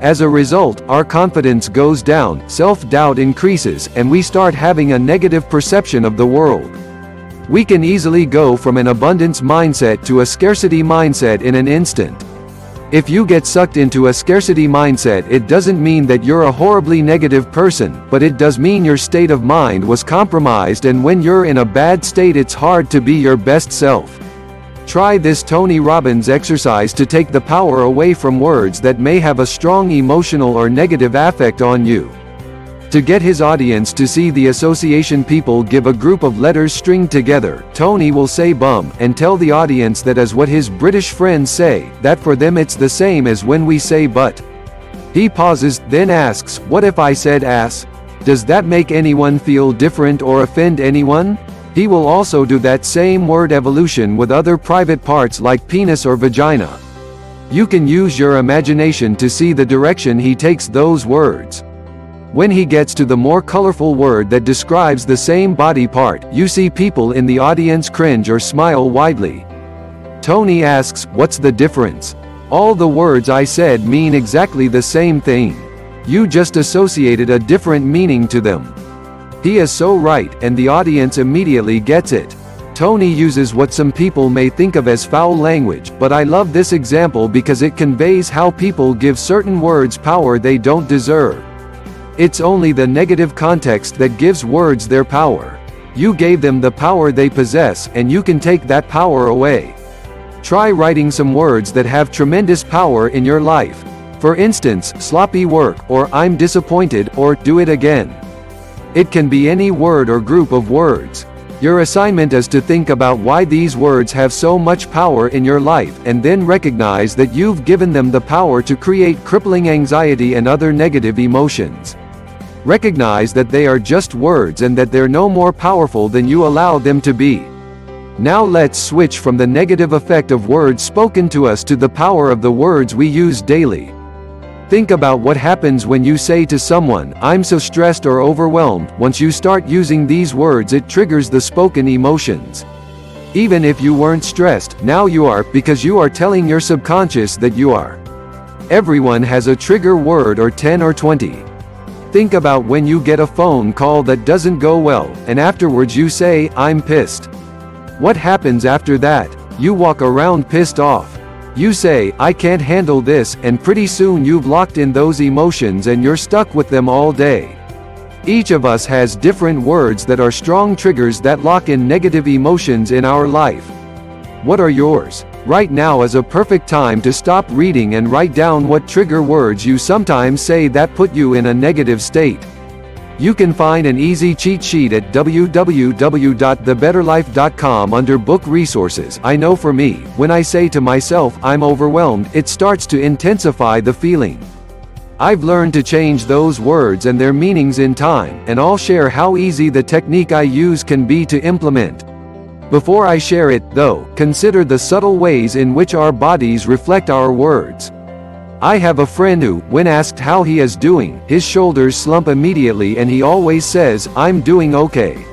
As a result, our confidence goes down, self-doubt increases, and we start having a negative perception of the world. We can easily go from an abundance mindset to a scarcity mindset in an instant. If you get sucked into a scarcity mindset it doesn't mean that you're a horribly negative person, but it does mean your state of mind was compromised and when you're in a bad state it's hard to be your best self. Try this Tony Robbins exercise to take the power away from words that may have a strong emotional or negative affect on you. To get his audience to see the association people give a group of letters stringed together, Tony will say bum, and tell the audience that as what his British friends say, that for them it's the same as when we say but. He pauses, then asks, what if I said ass? Does that make anyone feel different or offend anyone? He will also do that same word evolution with other private parts like penis or vagina. You can use your imagination to see the direction he takes those words. When he gets to the more colorful word that describes the same body part, you see people in the audience cringe or smile widely. Tony asks, what's the difference? All the words I said mean exactly the same thing. You just associated a different meaning to them. He is so right, and the audience immediately gets it. Tony uses what some people may think of as foul language, but I love this example because it conveys how people give certain words power they don't deserve. It's only the negative context that gives words their power. You gave them the power they possess, and you can take that power away. Try writing some words that have tremendous power in your life. For instance, sloppy work, or I'm disappointed, or do it again. It can be any word or group of words. Your assignment is to think about why these words have so much power in your life and then recognize that you've given them the power to create crippling anxiety and other negative emotions. Recognize that they are just words and that they're no more powerful than you allow them to be. Now let's switch from the negative effect of words spoken to us to the power of the words we use daily. Think about what happens when you say to someone, I'm so stressed or overwhelmed. Once you start using these words, it triggers the spoken emotions. Even if you weren't stressed, now you are, because you are telling your subconscious that you are. Everyone has a trigger word or 10 or 20. Think about when you get a phone call that doesn't go well, and afterwards you say, I'm pissed. What happens after that? You walk around pissed off. You say, I can't handle this, and pretty soon you've locked in those emotions and you're stuck with them all day. Each of us has different words that are strong triggers that lock in negative emotions in our life. What are yours? Right now is a perfect time to stop reading and write down what trigger words you sometimes say that put you in a negative state. You can find an easy cheat sheet at www.thebetterlife.com under book resources. I know for me, when I say to myself, I'm overwhelmed, it starts to intensify the feeling. I've learned to change those words and their meanings in time, and I'll share how easy the technique I use can be to implement. Before I share it, though, consider the subtle ways in which our bodies reflect our words. I have a friend who, when asked how he is doing, his shoulders slump immediately and he always says, I'm doing okay.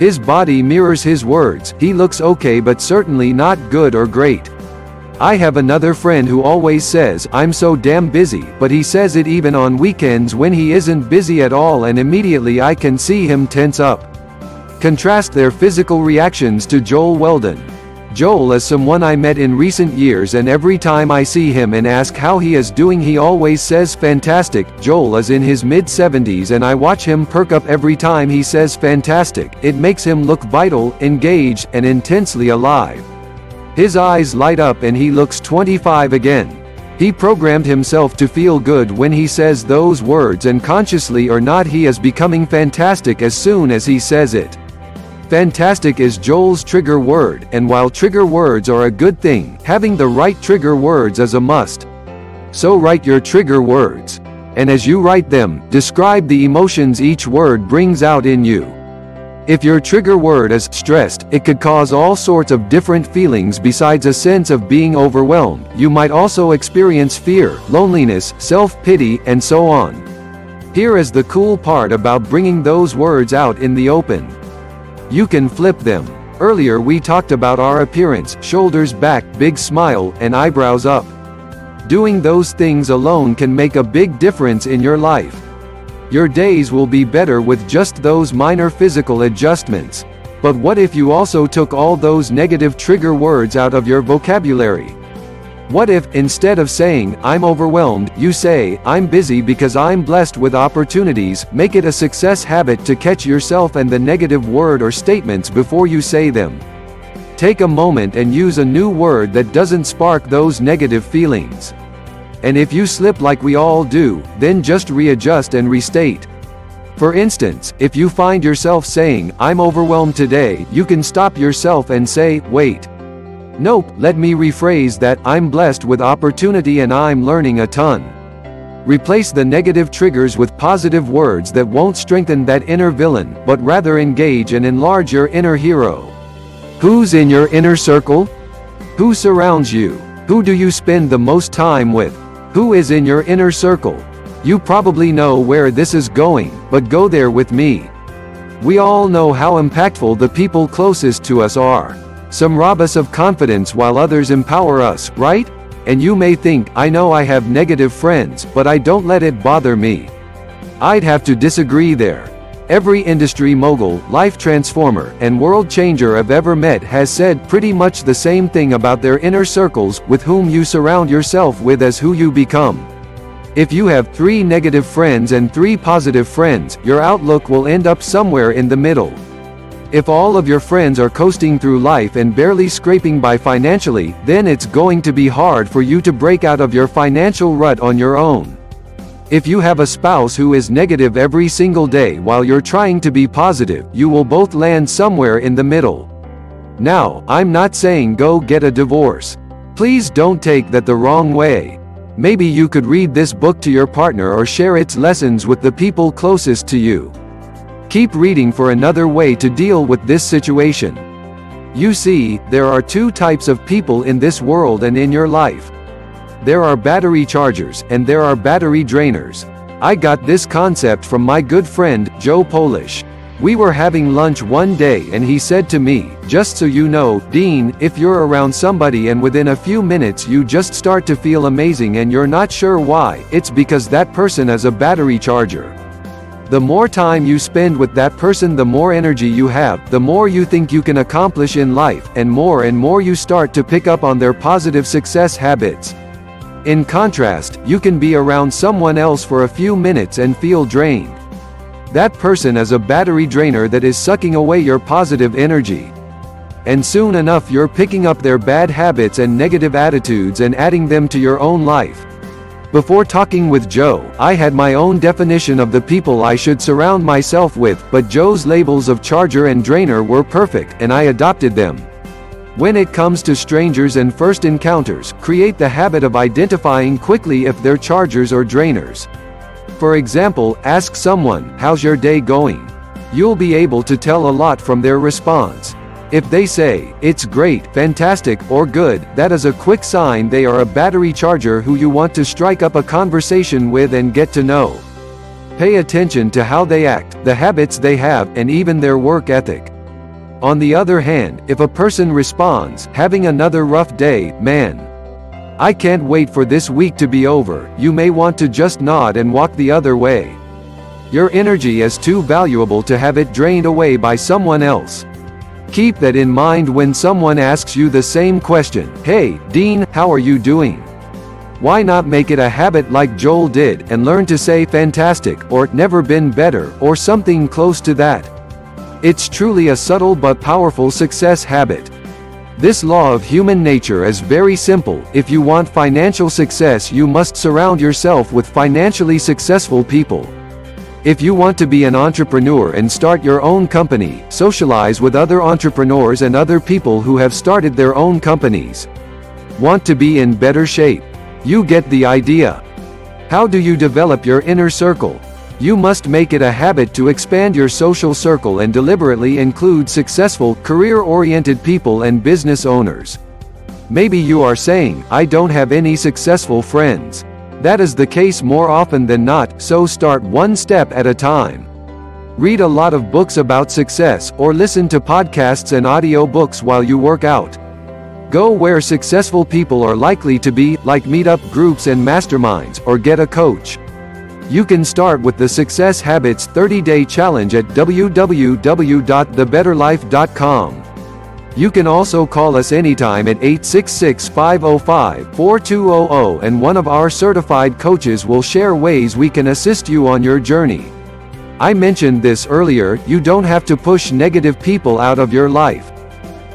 His body mirrors his words, he looks okay but certainly not good or great. I have another friend who always says, I'm so damn busy, but he says it even on weekends when he isn't busy at all and immediately I can see him tense up. Contrast their physical reactions to Joel Weldon. Joel is someone I met in recent years and every time I see him and ask how he is doing he always says fantastic. Joel is in his mid 70s and I watch him perk up every time he says fantastic. It makes him look vital, engaged, and intensely alive. His eyes light up and he looks 25 again. He programmed himself to feel good when he says those words and consciously or not he is becoming fantastic as soon as he says it. Fantastic is Joel's trigger word, and while trigger words are a good thing, having the right trigger words is a must. So write your trigger words. And as you write them, describe the emotions each word brings out in you. If your trigger word is stressed, it could cause all sorts of different feelings besides a sense of being overwhelmed. You might also experience fear, loneliness, self-pity, and so on. Here is the cool part about bringing those words out in the open. You can flip them. Earlier we talked about our appearance, shoulders back, big smile, and eyebrows up. Doing those things alone can make a big difference in your life. Your days will be better with just those minor physical adjustments. But what if you also took all those negative trigger words out of your vocabulary? What if, instead of saying, I'm overwhelmed, you say, I'm busy because I'm blessed with opportunities, make it a success habit to catch yourself and the negative word or statements before you say them. Take a moment and use a new word that doesn't spark those negative feelings. And if you slip like we all do, then just readjust and restate. For instance, if you find yourself saying, I'm overwhelmed today, you can stop yourself and say, wait. Nope, let me rephrase that, I'm blessed with opportunity and I'm learning a ton. Replace the negative triggers with positive words that won't strengthen that inner villain, but rather engage and enlarge your inner hero. Who's in your inner circle? Who surrounds you? Who do you spend the most time with? Who is in your inner circle? You probably know where this is going, but go there with me. We all know how impactful the people closest to us are. Some rob us of confidence while others empower us, right? And you may think, I know I have negative friends, but I don't let it bother me. I'd have to disagree there. Every industry mogul, life transformer, and world changer I've ever met has said pretty much the same thing about their inner circles, with whom you surround yourself with as who you become. If you have three negative friends and three positive friends, your outlook will end up somewhere in the middle. If all of your friends are coasting through life and barely scraping by financially, then it's going to be hard for you to break out of your financial rut on your own. If you have a spouse who is negative every single day while you're trying to be positive, you will both land somewhere in the middle. Now, I'm not saying go get a divorce. Please don't take that the wrong way. Maybe you could read this book to your partner or share its lessons with the people closest to you. Keep reading for another way to deal with this situation. You see, there are two types of people in this world and in your life. There are battery chargers, and there are battery drainers. I got this concept from my good friend, Joe Polish. We were having lunch one day and he said to me, just so you know, Dean, if you're around somebody and within a few minutes you just start to feel amazing and you're not sure why, it's because that person is a battery charger. The more time you spend with that person the more energy you have, the more you think you can accomplish in life, and more and more you start to pick up on their positive success habits. In contrast, you can be around someone else for a few minutes and feel drained. That person is a battery drainer that is sucking away your positive energy. And soon enough you're picking up their bad habits and negative attitudes and adding them to your own life. Before talking with Joe, I had my own definition of the people I should surround myself with, but Joe's labels of charger and drainer were perfect, and I adopted them. When it comes to strangers and first encounters, create the habit of identifying quickly if they're chargers or drainers. For example, ask someone, how's your day going? You'll be able to tell a lot from their response. If they say, it's great, fantastic, or good, that is a quick sign they are a battery charger who you want to strike up a conversation with and get to know. Pay attention to how they act, the habits they have, and even their work ethic. On the other hand, if a person responds, having another rough day, man, I can't wait for this week to be over, you may want to just nod and walk the other way. Your energy is too valuable to have it drained away by someone else. Keep that in mind when someone asks you the same question, Hey, Dean, how are you doing? Why not make it a habit like Joel did and learn to say fantastic or never been better or something close to that? It's truly a subtle but powerful success habit. This law of human nature is very simple. If you want financial success, you must surround yourself with financially successful people. If you want to be an entrepreneur and start your own company, socialize with other entrepreneurs and other people who have started their own companies. Want to be in better shape? You get the idea. How do you develop your inner circle? You must make it a habit to expand your social circle and deliberately include successful, career-oriented people and business owners. Maybe you are saying, I don't have any successful friends. That is the case more often than not, so start one step at a time. Read a lot of books about success, or listen to podcasts and audio books while you work out. Go where successful people are likely to be, like meetup groups and masterminds, or get a coach. You can start with the Success Habits 30-day challenge at www.thebetterlife.com. You can also call us anytime at 866-505-4200 and one of our certified coaches will share ways we can assist you on your journey. I mentioned this earlier, you don't have to push negative people out of your life.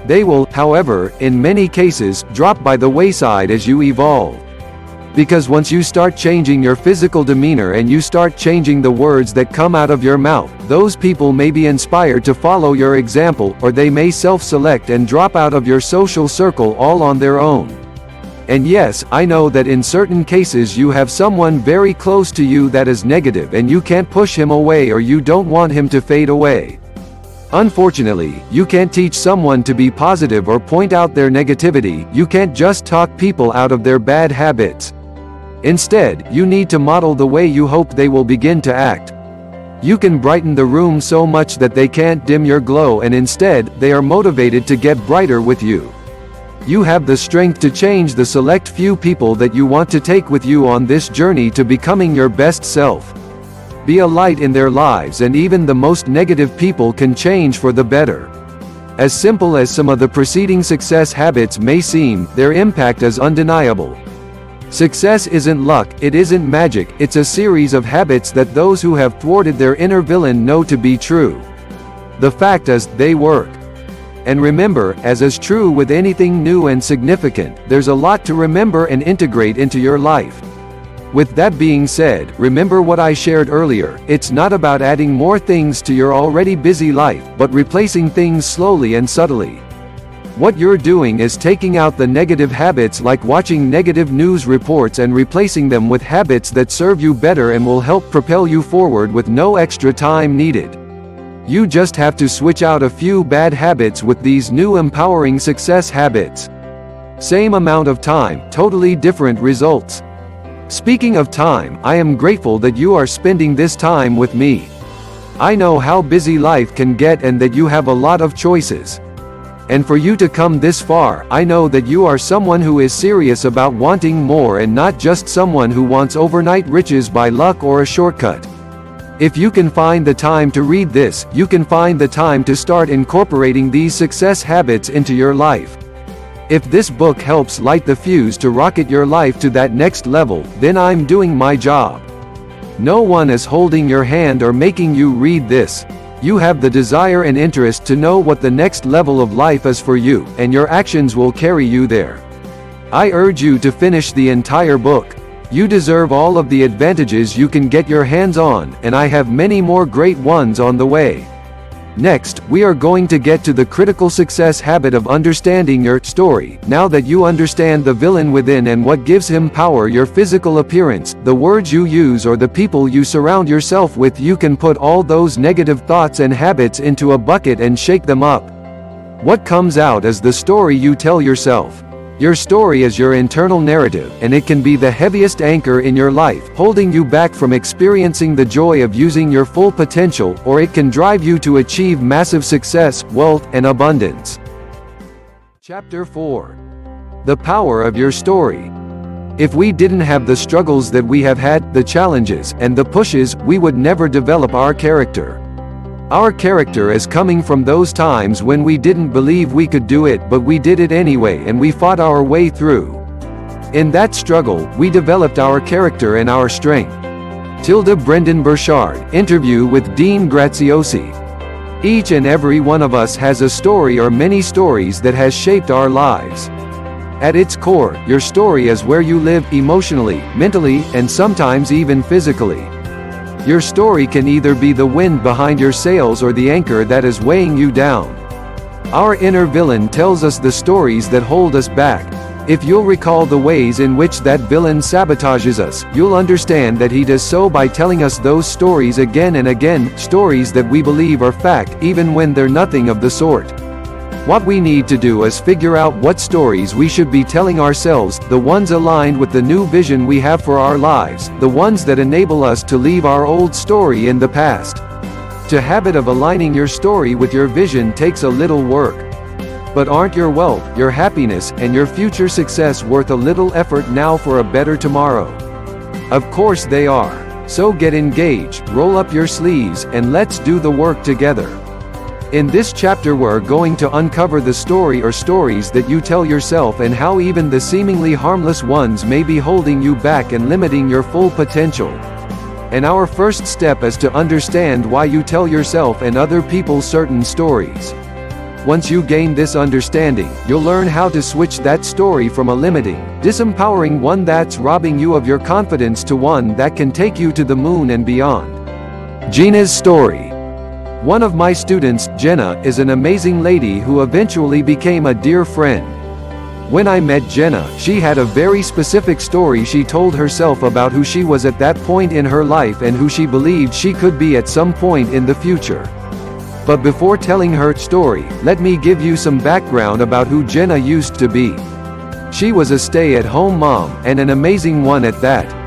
They will, however, in many cases, drop by the wayside as you evolve. Because once you start changing your physical demeanor and you start changing the words that come out of your mouth, those people may be inspired to follow your example, or they may self-select and drop out of your social circle all on their own. And yes, I know that in certain cases you have someone very close to you that is negative and you can't push him away or you don't want him to fade away. Unfortunately, you can't teach someone to be positive or point out their negativity, you can't just talk people out of their bad habits. Instead, you need to model the way you hope they will begin to act. You can brighten the room so much that they can't dim your glow and instead, they are motivated to get brighter with you. You have the strength to change the select few people that you want to take with you on this journey to becoming your best self. Be a light in their lives and even the most negative people can change for the better. As simple as some of the preceding success habits may seem, their impact is undeniable. Success isn't luck, it isn't magic, it's a series of habits that those who have thwarted their inner villain know to be true. The fact is, they work. And remember, as is true with anything new and significant, there's a lot to remember and integrate into your life. With that being said, remember what I shared earlier, it's not about adding more things to your already busy life, but replacing things slowly and subtly. What you're doing is taking out the negative habits like watching negative news reports and replacing them with habits that serve you better and will help propel you forward with no extra time needed. You just have to switch out a few bad habits with these new empowering success habits. Same amount of time, totally different results. Speaking of time, I am grateful that you are spending this time with me. I know how busy life can get and that you have a lot of choices. And for you to come this far, I know that you are someone who is serious about wanting more and not just someone who wants overnight riches by luck or a shortcut. If you can find the time to read this, you can find the time to start incorporating these success habits into your life. If this book helps light the fuse to rocket your life to that next level, then I'm doing my job. No one is holding your hand or making you read this. You have the desire and interest to know what the next level of life is for you, and your actions will carry you there. I urge you to finish the entire book. You deserve all of the advantages you can get your hands on, and I have many more great ones on the way. Next, we are going to get to the critical success habit of understanding your story. Now that you understand the villain within and what gives him power, your physical appearance, the words you use, or the people you surround yourself with, you can put all those negative thoughts and habits into a bucket and shake them up. What comes out is the story you tell yourself. Your story is your internal narrative, and it can be the heaviest anchor in your life, holding you back from experiencing the joy of using your full potential, or it can drive you to achieve massive success, wealth, and abundance. Chapter 4 The Power of Your Story. If we didn't have the struggles that we have had, the challenges, and the pushes, we would never develop our character. Our character is coming from those times when we didn't believe we could do it but we did it anyway and we fought our way through. In that struggle, we developed our character and our strength. Tilda Brendon Burchard, interview with Dean Graziosi. Each and every one of us has a story or many stories that has shaped our lives. At its core, your story is where you live emotionally, mentally, and sometimes even physically. Your story can either be the wind behind your sails or the anchor that is weighing you down. Our inner villain tells us the stories that hold us back. If you'll recall the ways in which that villain sabotages us, you'll understand that he does so by telling us those stories again and again, stories that we believe are fact even when they're nothing of the sort. What we need to do is figure out what stories we should be telling ourselves, the ones aligned with the new vision we have for our lives, the ones that enable us to leave our old story in the past. To habit of aligning your story with your vision takes a little work. But aren't your wealth, your happiness, and your future success worth a little effort now for a better tomorrow? Of course they are. So get engaged, roll up your sleeves, and let's do the work together. In this chapter we're going to uncover the story or stories that you tell yourself and how even the seemingly harmless ones may be holding you back and limiting your full potential. And our first step is to understand why you tell yourself and other people certain stories. Once you gain this understanding, you'll learn how to switch that story from a limiting, disempowering one that's robbing you of your confidence to one that can take you to the moon and beyond. Gina's story. One of my students, Jenna, is an amazing lady who eventually became a dear friend. When I met Jenna, she had a very specific story she told herself about who she was at that point in her life and who she believed she could be at some point in the future. But before telling her story, let me give you some background about who Jenna used to be. She was a stay-at-home mom, and an amazing one at that.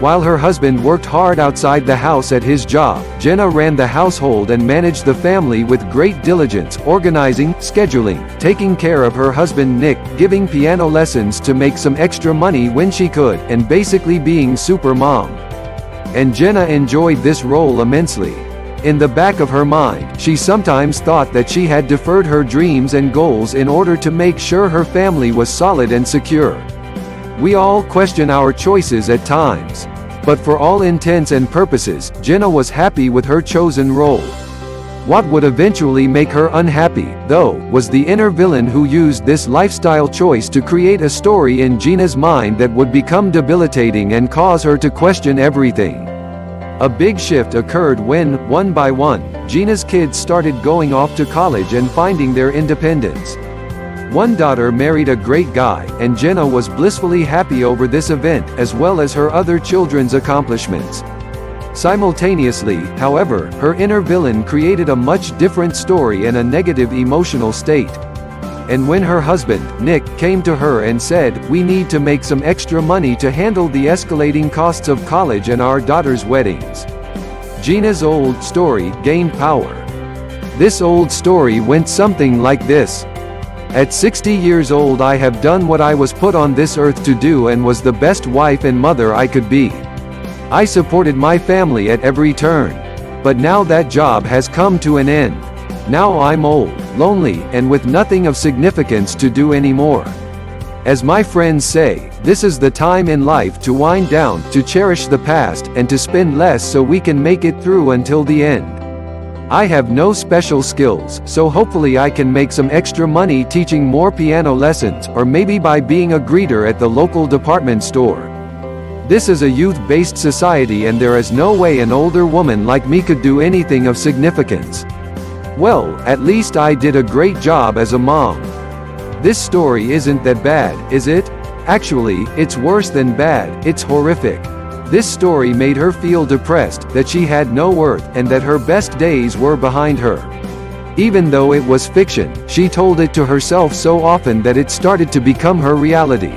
While her husband worked hard outside the house at his job, Jenna ran the household and managed the family with great diligence, organizing, scheduling, taking care of her husband Nick, giving piano lessons to make some extra money when she could, and basically being super mom. And Jenna enjoyed this role immensely. In the back of her mind, she sometimes thought that she had deferred her dreams and goals in order to make sure her family was solid and secure. We all question our choices at times. But for all intents and purposes, Jenna was happy with her chosen role. What would eventually make her unhappy, though, was the inner villain who used this lifestyle choice to create a story in Gina's mind that would become debilitating and cause her to question everything. A big shift occurred when, one by one, Gina's kids started going off to college and finding their independence. One daughter married a great guy, and Jenna was blissfully happy over this event, as well as her other children's accomplishments. Simultaneously, however, her inner villain created a much different story and a negative emotional state and when her husband, Nick, came to her and said, we need to make some extra money to handle the escalating costs of college and our daughter's weddings. Gina's old story gained power. This old story went something like this. At 60 years old I have done what I was put on this earth to do and was the best wife and mother I could be. I supported my family at every turn. But now that job has come to an end. Now I'm old, lonely, and with nothing of significance to do anymore. As my friends say, this is the time in life to wind down, to cherish the past, and to spend less so we can make it through until the end. I have no special skills, so hopefully I can make some extra money teaching more piano lessons, or maybe by being a greeter at the local department store. This is a youth-based society and there is no way an older woman like me could do anything of significance. Well, at least I did a great job as a mom. This story isn't that bad, is it? Actually, it's worse than bad, it's horrific. This story made her feel depressed, that she had no worth, and that her best days were behind her. Even though it was fiction, she told it to herself so often that it started to become her reality.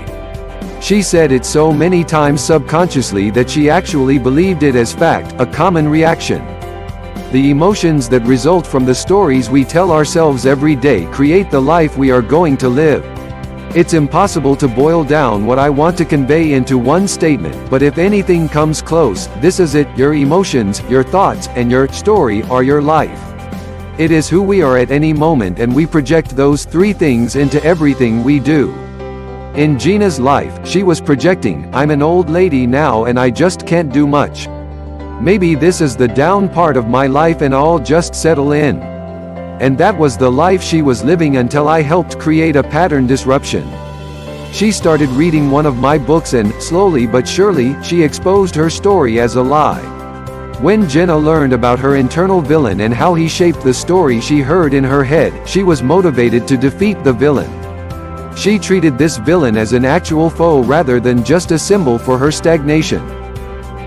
She said it so many times subconsciously that she actually believed it as fact, a common reaction. The emotions that result from the stories we tell ourselves every day create the life we are going to live. It's impossible to boil down what I want to convey into one statement, but if anything comes close, this is it, your emotions, your thoughts, and your story are your life. It is who we are at any moment and we project those three things into everything we do. In Gina's life, she was projecting, I'm an old lady now and I just can't do much. Maybe this is the down part of my life and I'll just settle in. And that was the life she was living until I helped create a pattern disruption. She started reading one of my books and, slowly but surely, she exposed her story as a lie. When Jenna learned about her internal villain and how he shaped the story she heard in her head, she was motivated to defeat the villain. She treated this villain as an actual foe rather than just a symbol for her stagnation.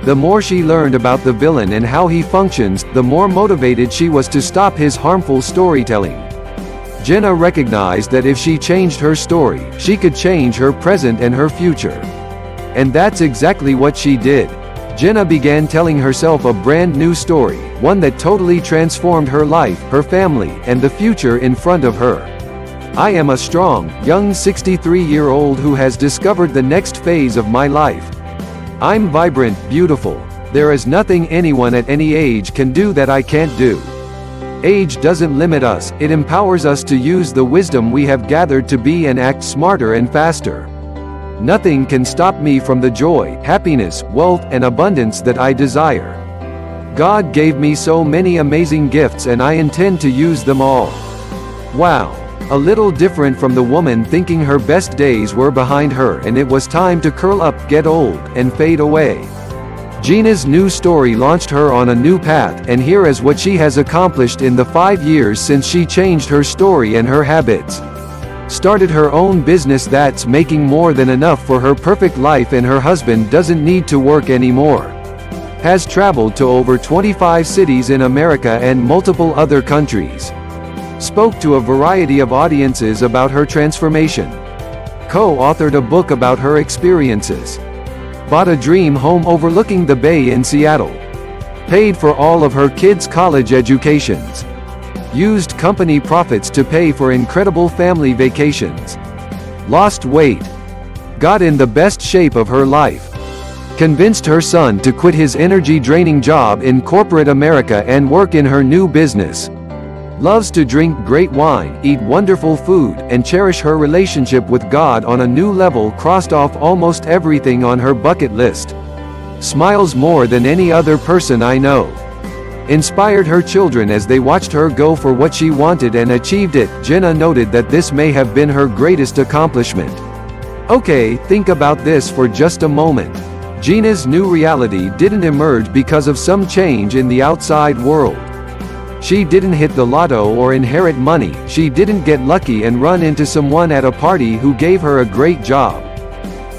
The more she learned about the villain and how he functions, the more motivated she was to stop his harmful storytelling. Jenna recognized that if she changed her story, she could change her present and her future. And that's exactly what she did. Jenna began telling herself a brand new story, one that totally transformed her life, her family, and the future in front of her. I am a strong, young 63-year-old who has discovered the next phase of my life. I'm vibrant, beautiful. There is nothing anyone at any age can do that I can't do. Age doesn't limit us, it empowers us to use the wisdom we have gathered to be and act smarter and faster. Nothing can stop me from the joy, happiness, wealth, and abundance that I desire. God gave me so many amazing gifts and I intend to use them all. Wow. A little different from the woman thinking her best days were behind her and it was time to curl up, get old, and fade away. Gina's new story launched her on a new path and here is what she has accomplished in the five years since she changed her story and her habits. Started her own business that's making more than enough for her perfect life and her husband doesn't need to work anymore. Has traveled to over 25 cities in America and multiple other countries. Spoke to a variety of audiences about her transformation. Co-authored a book about her experiences bought a dream home overlooking the bay in Seattle. Paid for all of her kids' college educations. Used company profits to pay for incredible family vacations. Lost weight. Got in the best shape of her life. Convinced her son to quit his energy-draining job in corporate America and work in her new business. Loves to drink great wine, eat wonderful food, and cherish her relationship with God on a new level crossed off almost everything on her bucket list. Smiles more than any other person I know. Inspired her children as they watched her go for what she wanted and achieved it, Gina noted that this may have been her greatest accomplishment. Okay, think about this for just a moment. Gina's new reality didn't emerge because of some change in the outside world. She didn't hit the lotto or inherit money, she didn't get lucky and run into someone at a party who gave her a great job.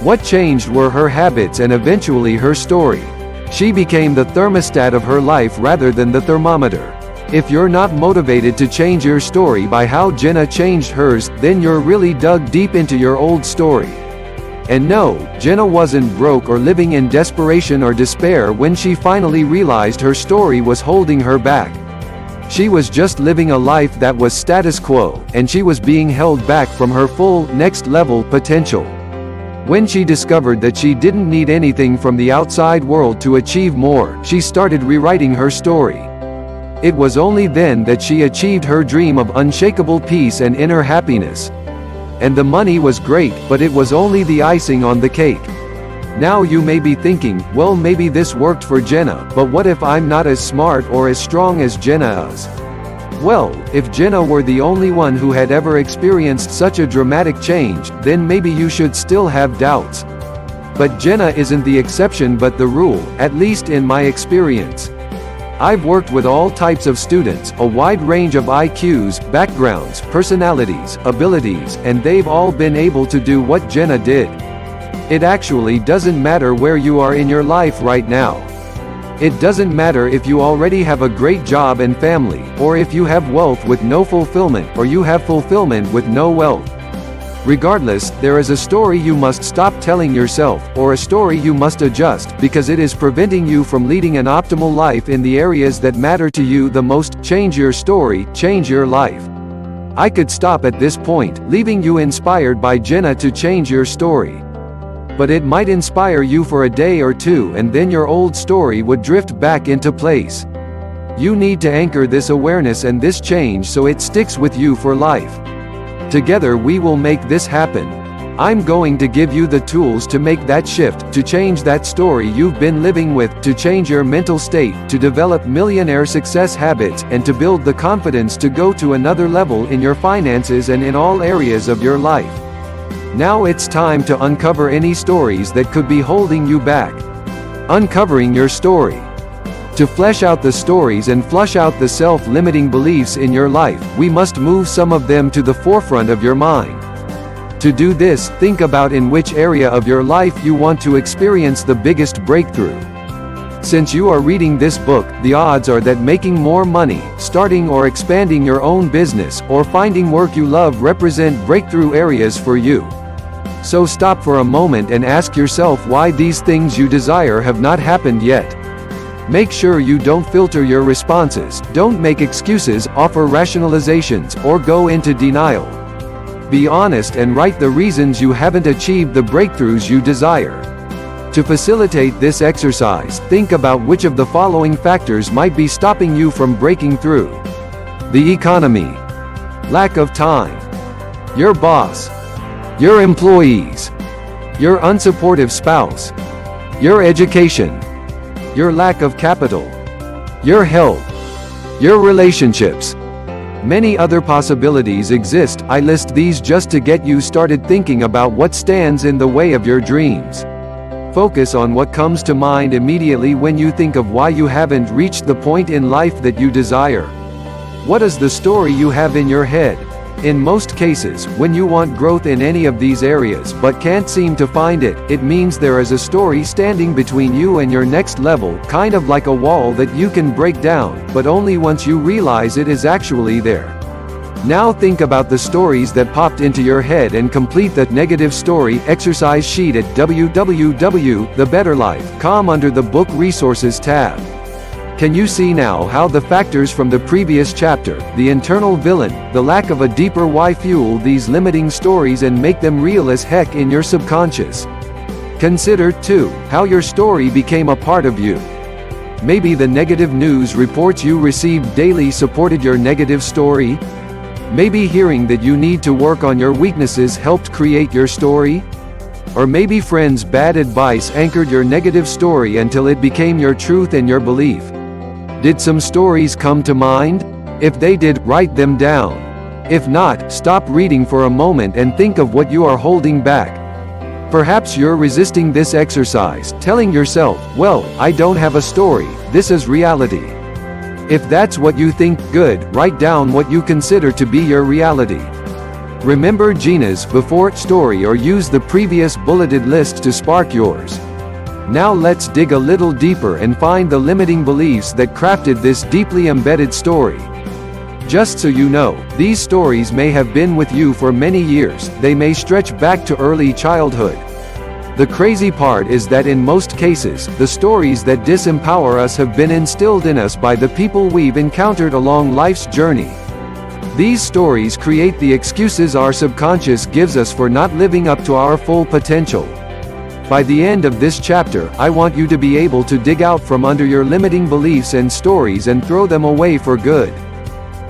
What changed were her habits and eventually her story. She became the thermostat of her life rather than the thermometer. If you're not motivated to change your story by how Jenna changed hers, then you're really dug deep into your old story. And no, Jenna wasn't broke or living in desperation or despair when she finally realized her story was holding her back. She was just living a life that was status quo, and she was being held back from her full, next-level potential. When she discovered that she didn't need anything from the outside world to achieve more, she started rewriting her story. It was only then that she achieved her dream of unshakable peace and inner happiness. And the money was great, but it was only the icing on the cake. Now you may be thinking, well maybe this worked for Jenna, but what if I'm not as smart or as strong as Jenna is? Well, if Jenna were the only one who had ever experienced such a dramatic change, then maybe you should still have doubts. But Jenna isn't the exception but the rule, at least in my experience. I've worked with all types of students, a wide range of IQs, backgrounds, personalities, abilities, and they've all been able to do what Jenna did. It actually doesn't matter where you are in your life right now. It doesn't matter if you already have a great job and family, or if you have wealth with no fulfillment, or you have fulfillment with no wealth. Regardless, there is a story you must stop telling yourself, or a story you must adjust, because it is preventing you from leading an optimal life in the areas that matter to you the most. Change your story, change your life. I could stop at this point, leaving you inspired by Jenna to change your story but it might inspire you for a day or two and then your old story would drift back into place. You need to anchor this awareness and this change so it sticks with you for life. Together we will make this happen. I'm going to give you the tools to make that shift, to change that story you've been living with, to change your mental state, to develop millionaire success habits, and to build the confidence to go to another level in your finances and in all areas of your life. Now it's time to uncover any stories that could be holding you back. Uncovering your story. To flesh out the stories and flush out the self-limiting beliefs in your life, we must move some of them to the forefront of your mind. To do this, think about in which area of your life you want to experience the biggest breakthrough. Since you are reading this book, the odds are that making more money, starting or expanding your own business, or finding work you love represent breakthrough areas for you. So stop for a moment and ask yourself why these things you desire have not happened yet. Make sure you don't filter your responses, don't make excuses, offer rationalizations, or go into denial. Be honest and write the reasons you haven't achieved the breakthroughs you desire. To facilitate this exercise, think about which of the following factors might be stopping you from breaking through. The economy. Lack of time. Your boss your employees, your unsupportive spouse, your education, your lack of capital, your health, your relationships, Many other possibilities exist, I list these just to get you started thinking about what stands in the way of your dreams. Focus on what comes to mind immediately when you think of why you haven't reached the point in life that you desire. What is the story you have in your head? In most cases, when you want growth in any of these areas but can't seem to find it, it means there is a story standing between you and your next level, kind of like a wall that you can break down, but only once you realize it is actually there. Now think about the stories that popped into your head and complete that negative story exercise sheet at www.thebetterlife.com under the Book Resources tab. Can you see now how the factors from the previous chapter, the internal villain, the lack of a deeper why fuel these limiting stories and make them real as heck in your subconscious? Consider, too, how your story became a part of you. Maybe the negative news reports you received daily supported your negative story, Maybe hearing that you need to work on your weaknesses helped create your story? Or maybe friends' bad advice anchored your negative story until it became your truth and your belief. Did some stories come to mind? If they did, write them down. If not, stop reading for a moment and think of what you are holding back. Perhaps you're resisting this exercise, telling yourself, well, I don't have a story, this is reality. If that's what you think, good, write down what you consider to be your reality. Remember Gina's before story or use the previous bulleted list to spark yours. Now let's dig a little deeper and find the limiting beliefs that crafted this deeply embedded story. Just so you know, these stories may have been with you for many years, they may stretch back to early childhood. The crazy part is that in most cases, the stories that disempower us have been instilled in us by the people we've encountered along life's journey. These stories create the excuses our subconscious gives us for not living up to our full potential. By the end of this chapter, I want you to be able to dig out from under your limiting beliefs and stories and throw them away for good.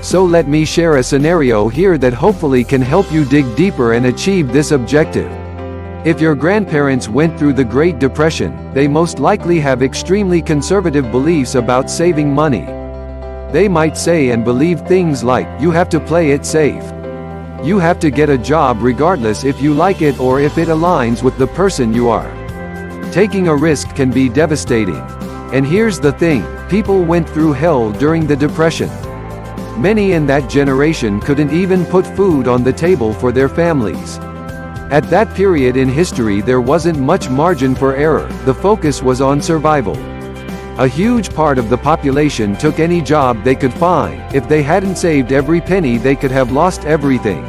So let me share a scenario here that hopefully can help you dig deeper and achieve this objective. If your grandparents went through the Great Depression, they most likely have extremely conservative beliefs about saving money. They might say and believe things like, you have to play it safe. You have to get a job regardless if you like it or if it aligns with the person you are. Taking a risk can be devastating. And here's the thing, people went through hell during the Depression. Many in that generation couldn't even put food on the table for their families. At that period in history there wasn't much margin for error, the focus was on survival. A huge part of the population took any job they could find, if they hadn't saved every penny they could have lost everything.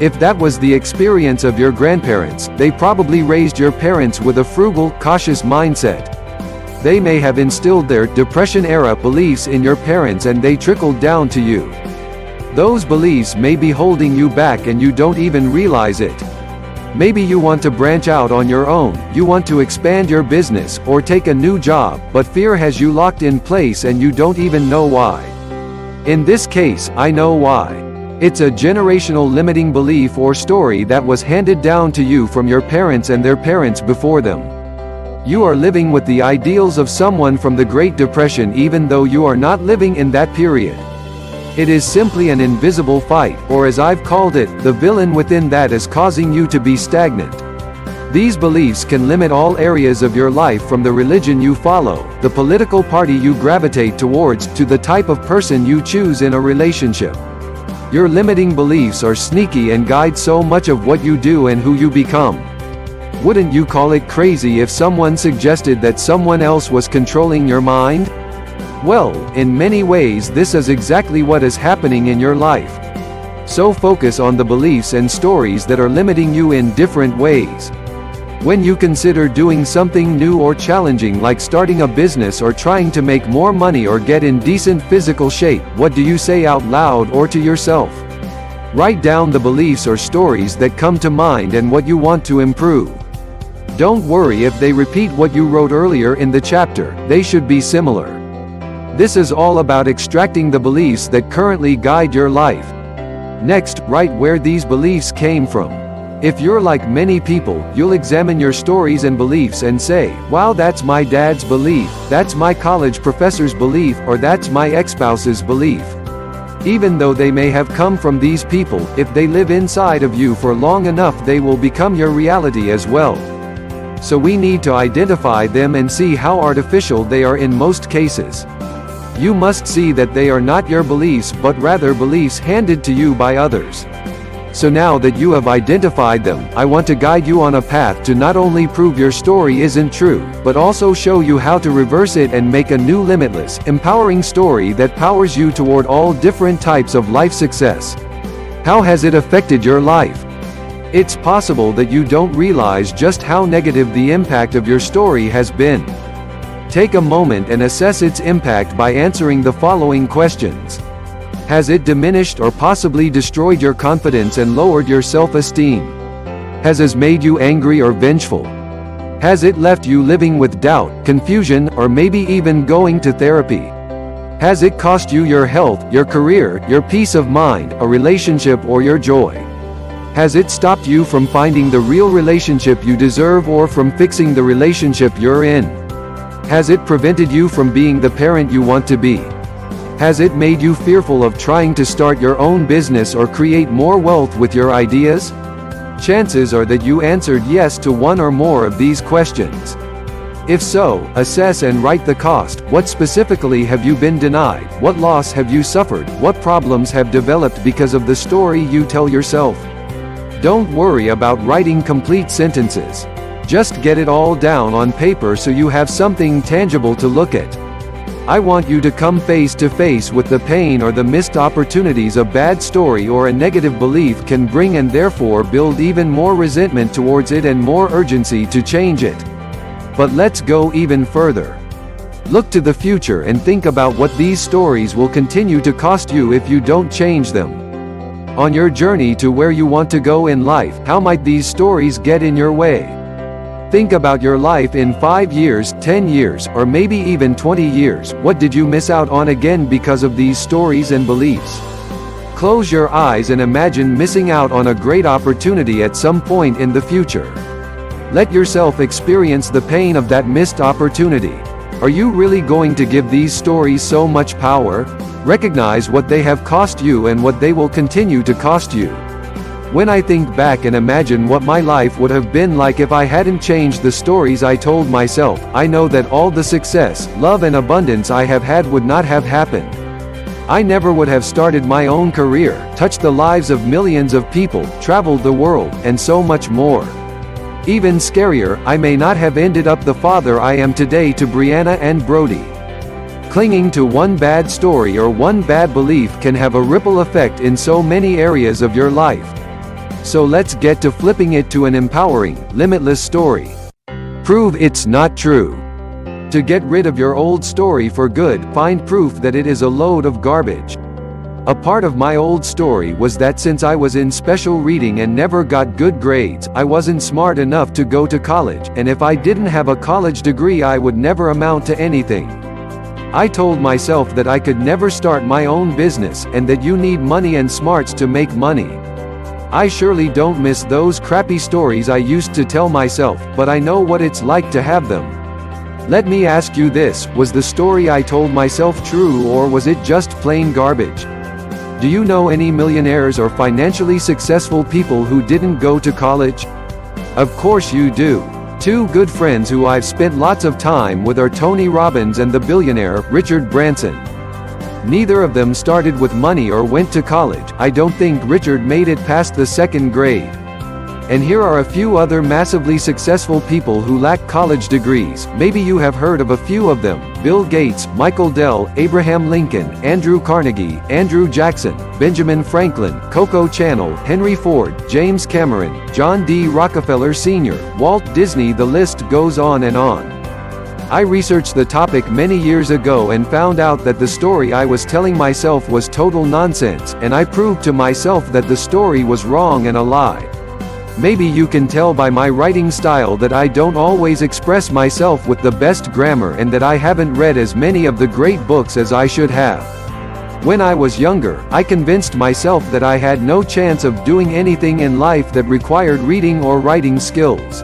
If that was the experience of your grandparents, they probably raised your parents with a frugal, cautious mindset. They may have instilled their Depression-era beliefs in your parents and they trickled down to you. Those beliefs may be holding you back and you don't even realize it. Maybe you want to branch out on your own, you want to expand your business, or take a new job, but fear has you locked in place and you don't even know why. In this case, I know why. It's a generational limiting belief or story that was handed down to you from your parents and their parents before them. You are living with the ideals of someone from the Great Depression even though you are not living in that period. It is simply an invisible fight, or as I've called it, the villain within that is causing you to be stagnant. These beliefs can limit all areas of your life from the religion you follow, the political party you gravitate towards, to the type of person you choose in a relationship. Your limiting beliefs are sneaky and guide so much of what you do and who you become. Wouldn't you call it crazy if someone suggested that someone else was controlling your mind? Well, in many ways this is exactly what is happening in your life. So focus on the beliefs and stories that are limiting you in different ways. When you consider doing something new or challenging like starting a business or trying to make more money or get in decent physical shape, what do you say out loud or to yourself? Write down the beliefs or stories that come to mind and what you want to improve. Don't worry if they repeat what you wrote earlier in the chapter, they should be similar. This is all about extracting the beliefs that currently guide your life. Next, write where these beliefs came from. If you're like many people, you'll examine your stories and beliefs and say, wow that's my dad's belief, that's my college professor's belief, or that's my ex-spouse's belief. Even though they may have come from these people, if they live inside of you for long enough they will become your reality as well. So we need to identify them and see how artificial they are in most cases. You must see that they are not your beliefs but rather beliefs handed to you by others. So now that you have identified them, I want to guide you on a path to not only prove your story isn't true, but also show you how to reverse it and make a new limitless, empowering story that powers you toward all different types of life success. How has it affected your life? It's possible that you don't realize just how negative the impact of your story has been. Take a moment and assess its impact by answering the following questions. Has it diminished or possibly destroyed your confidence and lowered your self-esteem? Has it made you angry or vengeful? Has it left you living with doubt, confusion, or maybe even going to therapy? Has it cost you your health, your career, your peace of mind, a relationship or your joy? Has it stopped you from finding the real relationship you deserve or from fixing the relationship you're in? Has it prevented you from being the parent you want to be? Has it made you fearful of trying to start your own business or create more wealth with your ideas? Chances are that you answered yes to one or more of these questions. If so, assess and write the cost. What specifically have you been denied? What loss have you suffered? What problems have developed because of the story you tell yourself? Don't worry about writing complete sentences. Just get it all down on paper so you have something tangible to look at. I want you to come face to face with the pain or the missed opportunities a bad story or a negative belief can bring and therefore build even more resentment towards it and more urgency to change it. But let's go even further. Look to the future and think about what these stories will continue to cost you if you don't change them. On your journey to where you want to go in life, how might these stories get in your way? Think about your life in 5 years, 10 years, or maybe even 20 years. What did you miss out on again because of these stories and beliefs? Close your eyes and imagine missing out on a great opportunity at some point in the future. Let yourself experience the pain of that missed opportunity. Are you really going to give these stories so much power? Recognize what they have cost you and what they will continue to cost you. When I think back and imagine what my life would have been like if I hadn't changed the stories I told myself, I know that all the success, love and abundance I have had would not have happened. I never would have started my own career, touched the lives of millions of people, traveled the world, and so much more. Even scarier, I may not have ended up the father I am today to Brianna and Brody. Clinging to one bad story or one bad belief can have a ripple effect in so many areas of your life. So let's get to flipping it to an empowering, limitless story. Prove it's not true. To get rid of your old story for good, find proof that it is a load of garbage. A part of my old story was that since I was in special reading and never got good grades, I wasn't smart enough to go to college, and if I didn't have a college degree I would never amount to anything. I told myself that I could never start my own business, and that you need money and smarts to make money. I surely don't miss those crappy stories I used to tell myself, but I know what it's like to have them. Let me ask you this, was the story I told myself true or was it just plain garbage? Do you know any millionaires or financially successful people who didn't go to college? Of course you do. Two good friends who I've spent lots of time with are Tony Robbins and the billionaire, Richard Branson. Neither of them started with money or went to college, I don't think Richard made it past the second grade. And here are a few other massively successful people who lack college degrees, maybe you have heard of a few of them, Bill Gates, Michael Dell, Abraham Lincoln, Andrew Carnegie, Andrew Jackson, Benjamin Franklin, Coco Chanel, Henry Ford, James Cameron, John D. Rockefeller Sr., Walt Disney the list goes on and on. I researched the topic many years ago and found out that the story I was telling myself was total nonsense, and I proved to myself that the story was wrong and a lie. Maybe you can tell by my writing style that I don't always express myself with the best grammar and that I haven't read as many of the great books as I should have. When I was younger, I convinced myself that I had no chance of doing anything in life that required reading or writing skills.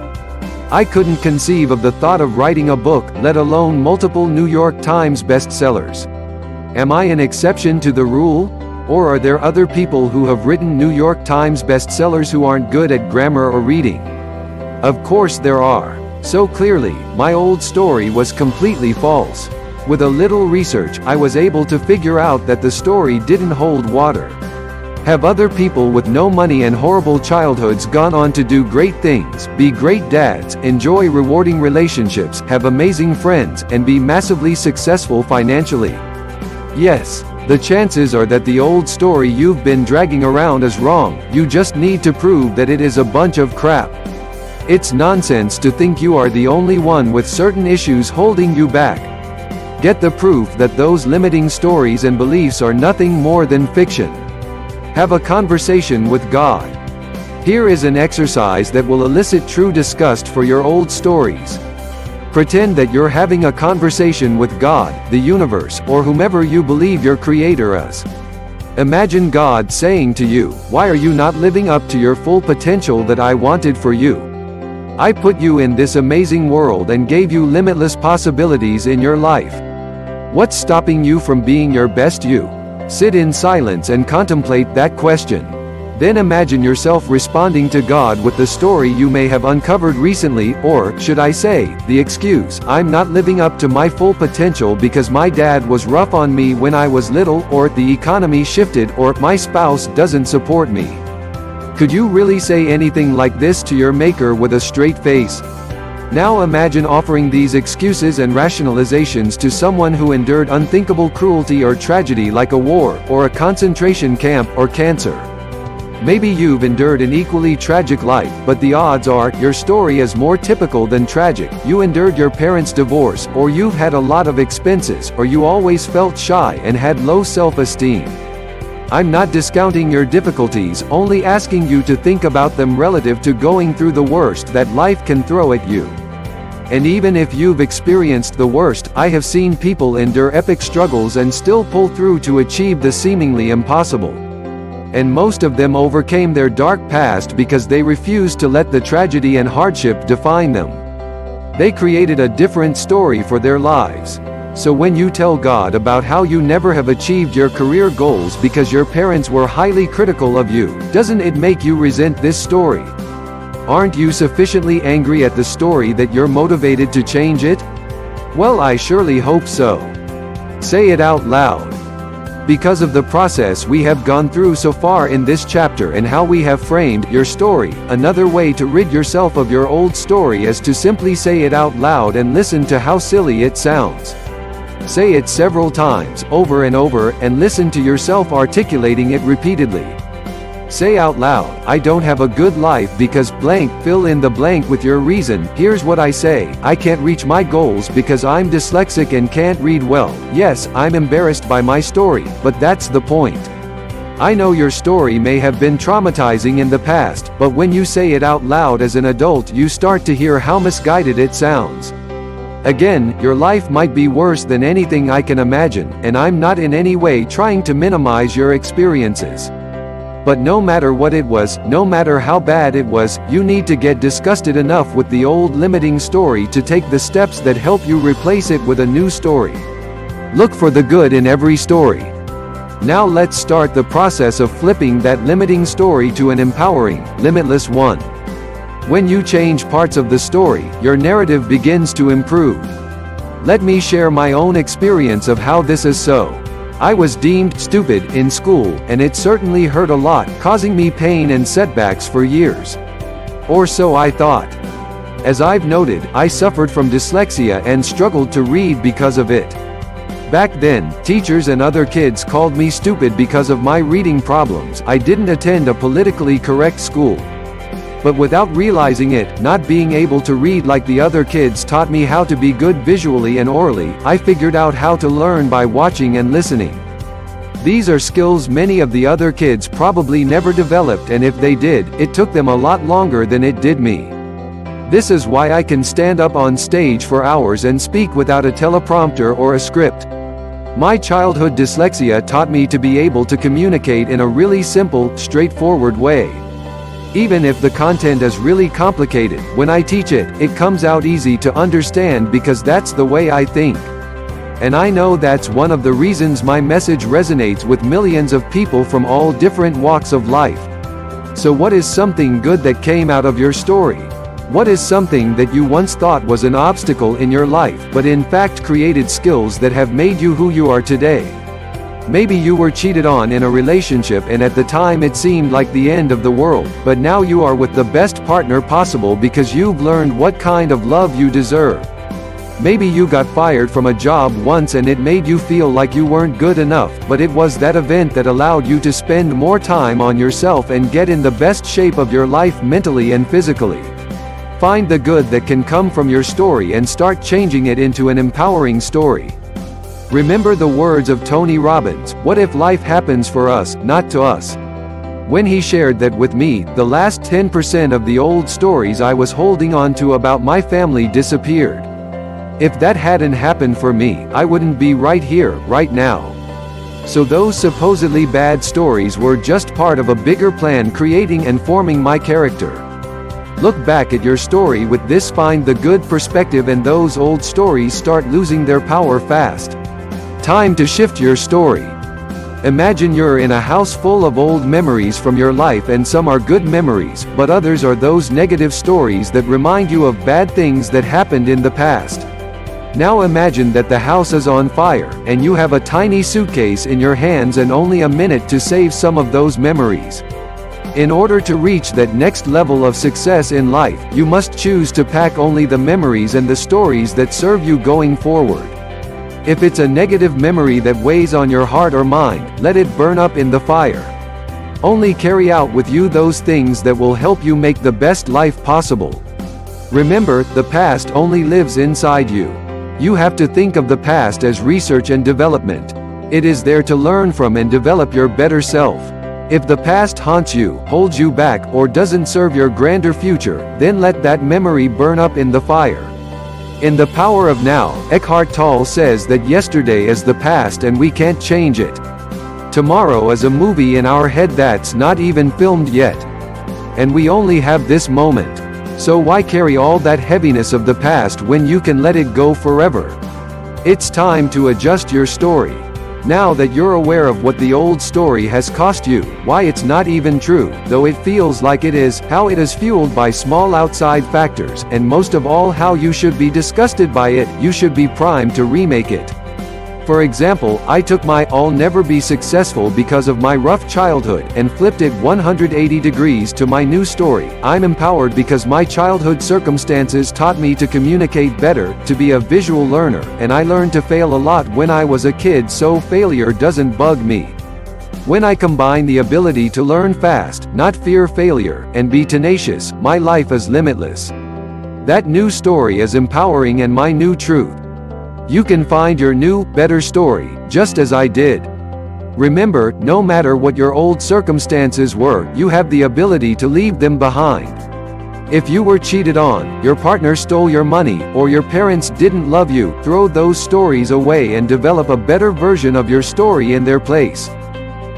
I couldn't conceive of the thought of writing a book, let alone multiple New York Times bestsellers. Am I an exception to the rule? Or are there other people who have written New York Times bestsellers who aren't good at grammar or reading? Of course there are. So clearly, my old story was completely false. With a little research, I was able to figure out that the story didn't hold water. Have other people with no money and horrible childhoods gone on to do great things, be great dads, enjoy rewarding relationships, have amazing friends, and be massively successful financially? Yes, the chances are that the old story you've been dragging around is wrong, you just need to prove that it is a bunch of crap. It's nonsense to think you are the only one with certain issues holding you back. Get the proof that those limiting stories and beliefs are nothing more than fiction. Have a conversation with God. Here is an exercise that will elicit true disgust for your old stories. Pretend that you're having a conversation with God, the universe, or whomever you believe your creator is. Imagine God saying to you, Why are you not living up to your full potential that I wanted for you? I put you in this amazing world and gave you limitless possibilities in your life. What's stopping you from being your best you? Sit in silence and contemplate that question. Then imagine yourself responding to God with the story you may have uncovered recently, or, should I say, the excuse, I'm not living up to my full potential because my dad was rough on me when I was little, or the economy shifted, or my spouse doesn't support me. Could you really say anything like this to your maker with a straight face? Now imagine offering these excuses and rationalizations to someone who endured unthinkable cruelty or tragedy like a war, or a concentration camp, or cancer. Maybe you've endured an equally tragic life, but the odds are, your story is more typical than tragic. You endured your parents' divorce, or you've had a lot of expenses, or you always felt shy and had low self-esteem. I'm not discounting your difficulties, only asking you to think about them relative to going through the worst that life can throw at you. And even if you've experienced the worst, I have seen people endure epic struggles and still pull through to achieve the seemingly impossible. And most of them overcame their dark past because they refused to let the tragedy and hardship define them. They created a different story for their lives. So when you tell God about how you never have achieved your career goals because your parents were highly critical of you, doesn't it make you resent this story? Aren't you sufficiently angry at the story that you're motivated to change it? Well I surely hope so. Say it out loud. Because of the process we have gone through so far in this chapter and how we have framed your story, another way to rid yourself of your old story is to simply say it out loud and listen to how silly it sounds. Say it several times, over and over, and listen to yourself articulating it repeatedly. Say out loud, I don't have a good life because blank, fill in the blank with your reason. Here's what I say, I can't reach my goals because I'm dyslexic and can't read well. Yes, I'm embarrassed by my story, but that's the point. I know your story may have been traumatizing in the past, but when you say it out loud as an adult you start to hear how misguided it sounds. Again, your life might be worse than anything I can imagine, and I'm not in any way trying to minimize your experiences. But no matter what it was, no matter how bad it was, you need to get disgusted enough with the old limiting story to take the steps that help you replace it with a new story. Look for the good in every story. Now let's start the process of flipping that limiting story to an empowering, limitless one. When you change parts of the story, your narrative begins to improve. Let me share my own experience of how this is so. I was deemed stupid in school, and it certainly hurt a lot, causing me pain and setbacks for years. Or so I thought. As I've noted, I suffered from dyslexia and struggled to read because of it. Back then, teachers and other kids called me stupid because of my reading problems. I didn't attend a politically correct school. But without realizing it, not being able to read like the other kids taught me how to be good visually and orally, I figured out how to learn by watching and listening. These are skills many of the other kids probably never developed and if they did, it took them a lot longer than it did me. This is why I can stand up on stage for hours and speak without a teleprompter or a script. My childhood dyslexia taught me to be able to communicate in a really simple, straightforward way. Even if the content is really complicated, when I teach it, it comes out easy to understand because that's the way I think. And I know that's one of the reasons my message resonates with millions of people from all different walks of life. So what is something good that came out of your story? What is something that you once thought was an obstacle in your life but in fact created skills that have made you who you are today? Maybe you were cheated on in a relationship and at the time it seemed like the end of the world, but now you are with the best partner possible because you've learned what kind of love you deserve. Maybe you got fired from a job once and it made you feel like you weren't good enough, but it was that event that allowed you to spend more time on yourself and get in the best shape of your life mentally and physically. Find the good that can come from your story and start changing it into an empowering story. Remember the words of Tony Robbins, what if life happens for us, not to us? When he shared that with me, the last 10% of the old stories I was holding on to about my family disappeared. If that hadn't happened for me, I wouldn't be right here, right now. So those supposedly bad stories were just part of a bigger plan creating and forming my character. Look back at your story with this find the good perspective and those old stories start losing their power fast. Time to shift your story. Imagine you're in a house full of old memories from your life and some are good memories, but others are those negative stories that remind you of bad things that happened in the past. Now imagine that the house is on fire, and you have a tiny suitcase in your hands and only a minute to save some of those memories. In order to reach that next level of success in life, you must choose to pack only the memories and the stories that serve you going forward. If it's a negative memory that weighs on your heart or mind, let it burn up in the fire. Only carry out with you those things that will help you make the best life possible. Remember, the past only lives inside you. You have to think of the past as research and development. It is there to learn from and develop your better self. If the past haunts you, holds you back, or doesn't serve your grander future, then let that memory burn up in the fire. In The Power of Now, Eckhart Tolle says that yesterday is the past and we can't change it. Tomorrow is a movie in our head that's not even filmed yet. And we only have this moment. So why carry all that heaviness of the past when you can let it go forever? It's time to adjust your story. Now that you're aware of what the old story has cost you, why it's not even true, though it feels like it is, how it is fueled by small outside factors, and most of all how you should be disgusted by it, you should be primed to remake it. For example, I took my I'll never be successful because of my rough childhood and flipped it 180 degrees to my new story. I'm empowered because my childhood circumstances taught me to communicate better, to be a visual learner, and I learned to fail a lot when I was a kid so failure doesn't bug me. When I combine the ability to learn fast, not fear failure, and be tenacious, my life is limitless. That new story is empowering and my new truth. You can find your new, better story, just as I did. Remember, no matter what your old circumstances were, you have the ability to leave them behind. If you were cheated on, your partner stole your money, or your parents didn't love you, throw those stories away and develop a better version of your story in their place.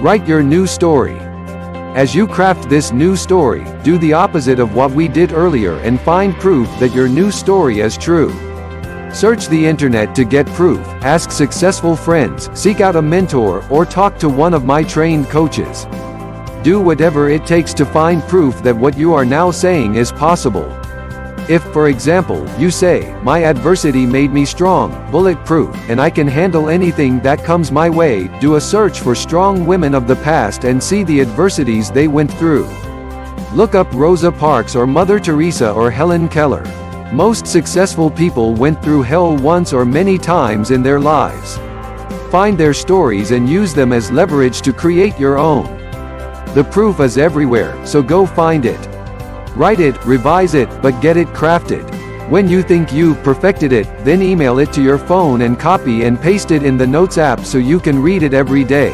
Write your new story. As you craft this new story, do the opposite of what we did earlier and find proof that your new story is true. Search the internet to get proof, ask successful friends, seek out a mentor, or talk to one of my trained coaches. Do whatever it takes to find proof that what you are now saying is possible. If, for example, you say, My adversity made me strong, bulletproof, and I can handle anything that comes my way, do a search for strong women of the past and see the adversities they went through. Look up Rosa Parks or Mother Teresa or Helen Keller. Most successful people went through hell once or many times in their lives. Find their stories and use them as leverage to create your own. The proof is everywhere, so go find it. Write it, revise it, but get it crafted. When you think you've perfected it, then email it to your phone and copy and paste it in the Notes app so you can read it every day.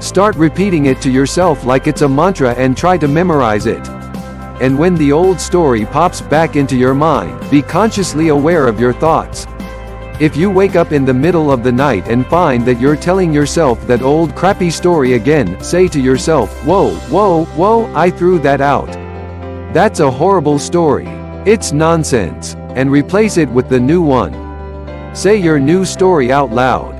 Start repeating it to yourself like it's a mantra and try to memorize it and when the old story pops back into your mind, be consciously aware of your thoughts. If you wake up in the middle of the night and find that you're telling yourself that old crappy story again, say to yourself, whoa, whoa, whoa, I threw that out. That's a horrible story. It's nonsense. And replace it with the new one. Say your new story out loud.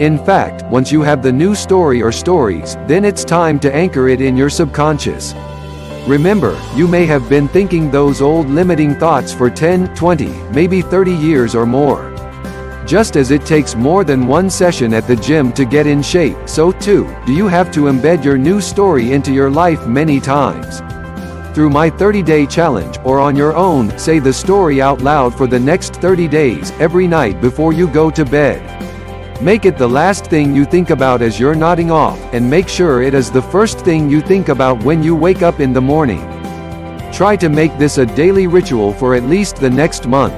In fact, once you have the new story or stories, then it's time to anchor it in your subconscious. Remember, you may have been thinking those old limiting thoughts for 10, 20, maybe 30 years or more. Just as it takes more than one session at the gym to get in shape, so too, do you have to embed your new story into your life many times. Through my 30-day challenge, or on your own, say the story out loud for the next 30 days, every night before you go to bed. Make it the last thing you think about as you're nodding off, and make sure it is the first thing you think about when you wake up in the morning. Try to make this a daily ritual for at least the next month.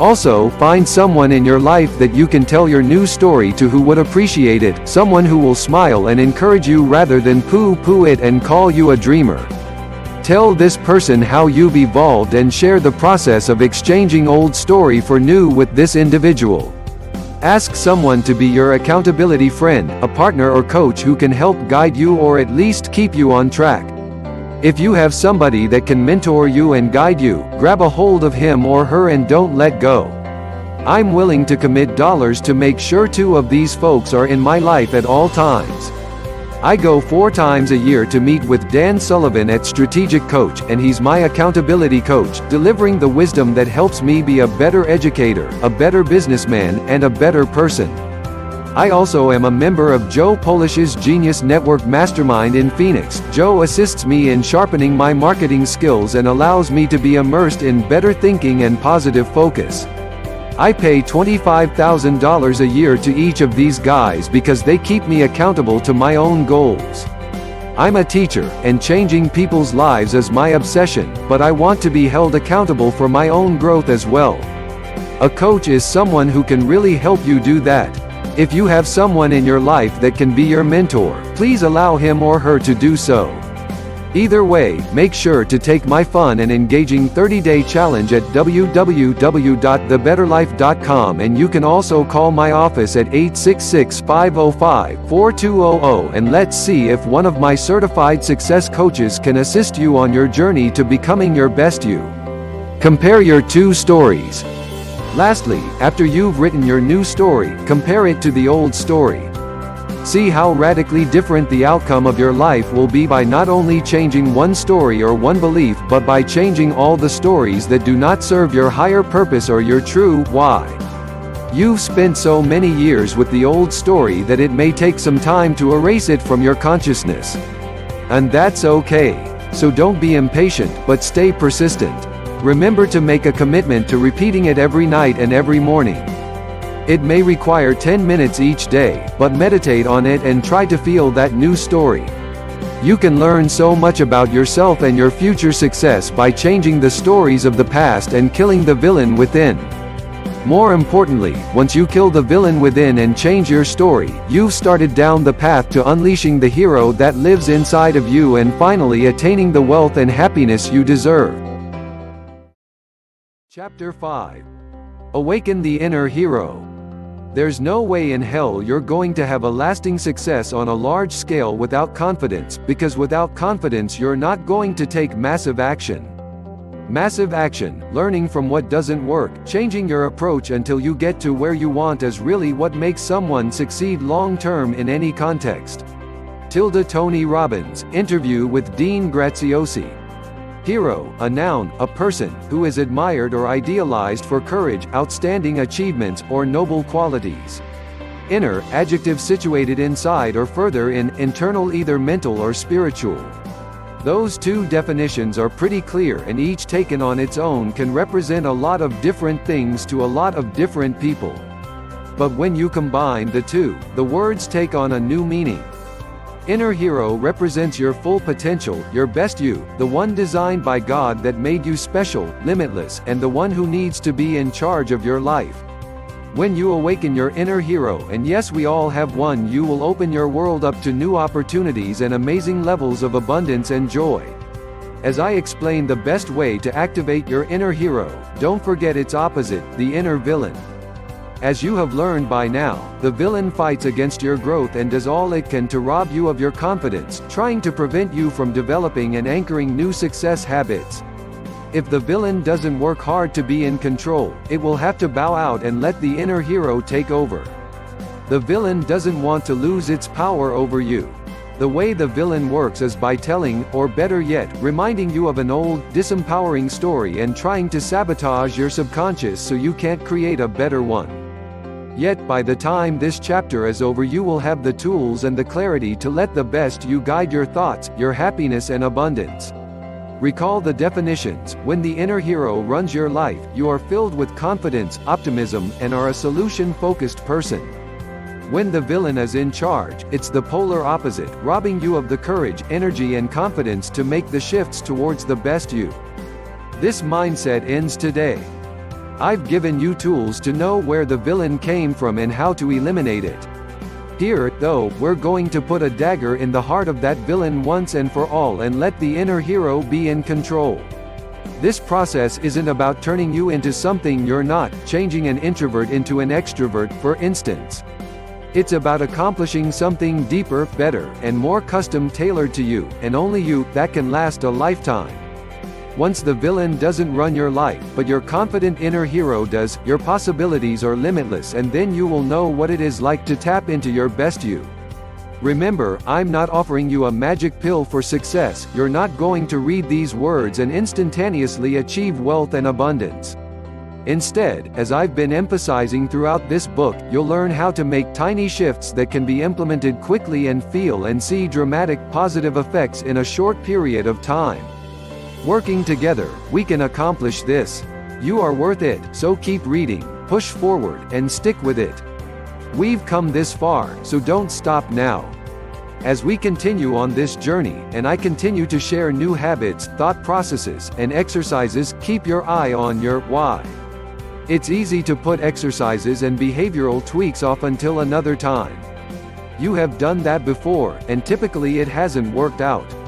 Also, find someone in your life that you can tell your new story to who would appreciate it, someone who will smile and encourage you rather than poo-poo it and call you a dreamer. Tell this person how you've evolved and share the process of exchanging old story for new with this individual. Ask someone to be your accountability friend, a partner or coach who can help guide you or at least keep you on track. If you have somebody that can mentor you and guide you, grab a hold of him or her and don't let go. I'm willing to commit dollars to make sure two of these folks are in my life at all times. I go four times a year to meet with Dan Sullivan at Strategic Coach, and he's my accountability coach, delivering the wisdom that helps me be a better educator, a better businessman, and a better person. I also am a member of Joe Polish's Genius Network Mastermind in Phoenix. Joe assists me in sharpening my marketing skills and allows me to be immersed in better thinking and positive focus. I pay $25,000 a year to each of these guys because they keep me accountable to my own goals. I'm a teacher, and changing people's lives is my obsession, but I want to be held accountable for my own growth as well. A coach is someone who can really help you do that. If you have someone in your life that can be your mentor, please allow him or her to do so. Either way, make sure to take my fun and engaging 30-day challenge at www.thebetterlife.com and you can also call my office at 866-505-4200 and let's see if one of my certified success coaches can assist you on your journey to becoming your best you. Compare your two stories. Lastly, after you've written your new story, compare it to the old story. See how radically different the outcome of your life will be by not only changing one story or one belief but by changing all the stories that do not serve your higher purpose or your true why. You've spent so many years with the old story that it may take some time to erase it from your consciousness. And that's okay. So don't be impatient, but stay persistent. Remember to make a commitment to repeating it every night and every morning. It may require 10 minutes each day, but meditate on it and try to feel that new story. You can learn so much about yourself and your future success by changing the stories of the past and killing the villain within. More importantly, once you kill the villain within and change your story, you've started down the path to unleashing the hero that lives inside of you and finally attaining the wealth and happiness you deserve. Chapter 5 Awaken the Inner Hero. There's no way in hell you're going to have a lasting success on a large scale without confidence, because without confidence you're not going to take massive action. Massive action, learning from what doesn't work, changing your approach until you get to where you want is really what makes someone succeed long term in any context. Tilda Tony Robbins, interview with Dean Graziosi. Hero, a noun, a person, who is admired or idealized for courage, outstanding achievements, or noble qualities. Inner, adjective situated inside or further in, internal either mental or spiritual. Those two definitions are pretty clear and each taken on its own can represent a lot of different things to a lot of different people. But when you combine the two, the words take on a new meaning. Inner hero represents your full potential, your best you, the one designed by God that made you special, limitless, and the one who needs to be in charge of your life. When you awaken your inner hero and yes we all have one you will open your world up to new opportunities and amazing levels of abundance and joy. As I explain the best way to activate your inner hero, don't forget its opposite, the inner villain. As you have learned by now, the villain fights against your growth and does all it can to rob you of your confidence, trying to prevent you from developing and anchoring new success habits. If the villain doesn't work hard to be in control, it will have to bow out and let the inner hero take over. The villain doesn't want to lose its power over you. The way the villain works is by telling, or better yet, reminding you of an old, disempowering story and trying to sabotage your subconscious so you can't create a better one. Yet by the time this chapter is over you will have the tools and the clarity to let the best you guide your thoughts, your happiness and abundance. Recall the definitions, when the inner hero runs your life, you are filled with confidence, optimism, and are a solution-focused person. When the villain is in charge, it's the polar opposite, robbing you of the courage, energy and confidence to make the shifts towards the best you. This mindset ends today. I've given you tools to know where the villain came from and how to eliminate it. Here, though, we're going to put a dagger in the heart of that villain once and for all and let the inner hero be in control. This process isn't about turning you into something you're not, changing an introvert into an extrovert, for instance. It's about accomplishing something deeper, better, and more custom tailored to you, and only you, that can last a lifetime. Once the villain doesn't run your life, but your confident inner hero does, your possibilities are limitless and then you will know what it is like to tap into your best you. Remember, I'm not offering you a magic pill for success, you're not going to read these words and instantaneously achieve wealth and abundance. Instead, as I've been emphasizing throughout this book, you'll learn how to make tiny shifts that can be implemented quickly and feel and see dramatic positive effects in a short period of time. Working together, we can accomplish this. You are worth it, so keep reading, push forward, and stick with it. We've come this far, so don't stop now. As we continue on this journey, and I continue to share new habits, thought processes, and exercises, keep your eye on your why. It's easy to put exercises and behavioral tweaks off until another time. You have done that before, and typically it hasn't worked out.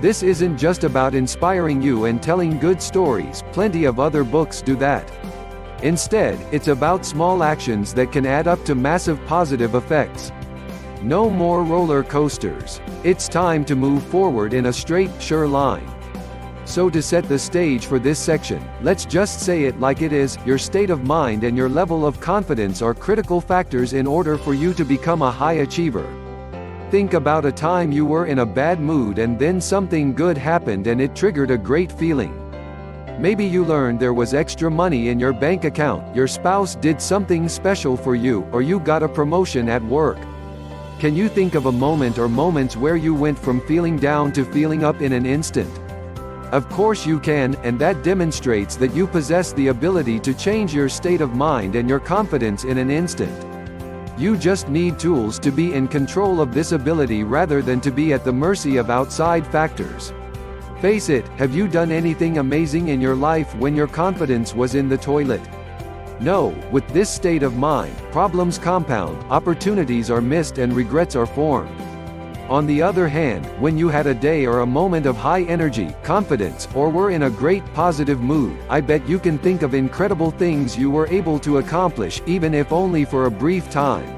This isn't just about inspiring you and telling good stories, plenty of other books do that. Instead, it's about small actions that can add up to massive positive effects. No more roller coasters. It's time to move forward in a straight, sure line. So to set the stage for this section, let's just say it like it is, your state of mind and your level of confidence are critical factors in order for you to become a high achiever. Think about a time you were in a bad mood and then something good happened and it triggered a great feeling. Maybe you learned there was extra money in your bank account, your spouse did something special for you, or you got a promotion at work. Can you think of a moment or moments where you went from feeling down to feeling up in an instant? Of course you can, and that demonstrates that you possess the ability to change your state of mind and your confidence in an instant. You just need tools to be in control of this ability rather than to be at the mercy of outside factors. Face it, have you done anything amazing in your life when your confidence was in the toilet? No, with this state of mind, problems compound, opportunities are missed and regrets are formed. On the other hand, when you had a day or a moment of high energy, confidence, or were in a great positive mood, I bet you can think of incredible things you were able to accomplish, even if only for a brief time.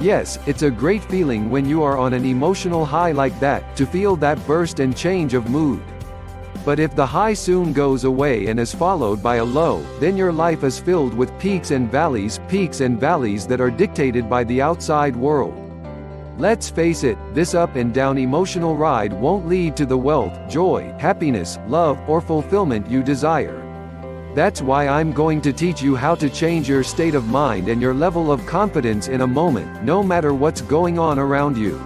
Yes, it's a great feeling when you are on an emotional high like that, to feel that burst and change of mood. But if the high soon goes away and is followed by a low, then your life is filled with peaks and valleys, peaks and valleys that are dictated by the outside world. Let's face it, this up and down emotional ride won't lead to the wealth, joy, happiness, love, or fulfillment you desire. That's why I'm going to teach you how to change your state of mind and your level of confidence in a moment, no matter what's going on around you.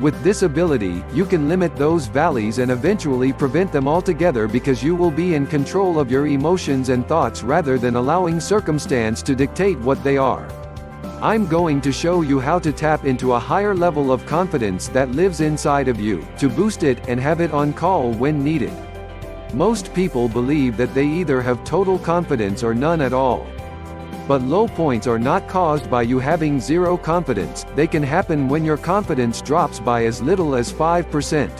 With this ability, you can limit those valleys and eventually prevent them altogether because you will be in control of your emotions and thoughts rather than allowing circumstance to dictate what they are. I'm going to show you how to tap into a higher level of confidence that lives inside of you, to boost it and have it on call when needed. Most people believe that they either have total confidence or none at all. But low points are not caused by you having zero confidence, they can happen when your confidence drops by as little as 5%.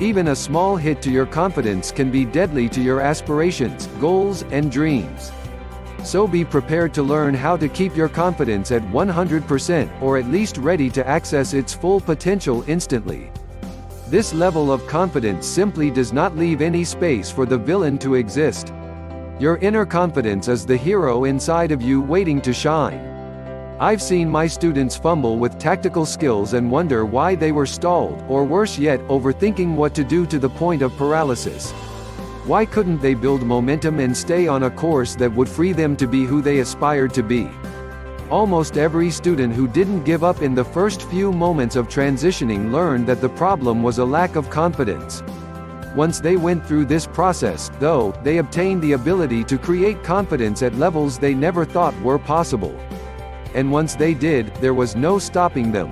Even a small hit to your confidence can be deadly to your aspirations, goals, and dreams. So be prepared to learn how to keep your confidence at 100% or at least ready to access its full potential instantly. This level of confidence simply does not leave any space for the villain to exist. Your inner confidence is the hero inside of you waiting to shine. I've seen my students fumble with tactical skills and wonder why they were stalled, or worse yet, overthinking what to do to the point of paralysis. Why couldn't they build momentum and stay on a course that would free them to be who they aspired to be? Almost every student who didn't give up in the first few moments of transitioning learned that the problem was a lack of confidence. Once they went through this process, though, they obtained the ability to create confidence at levels they never thought were possible. And once they did, there was no stopping them.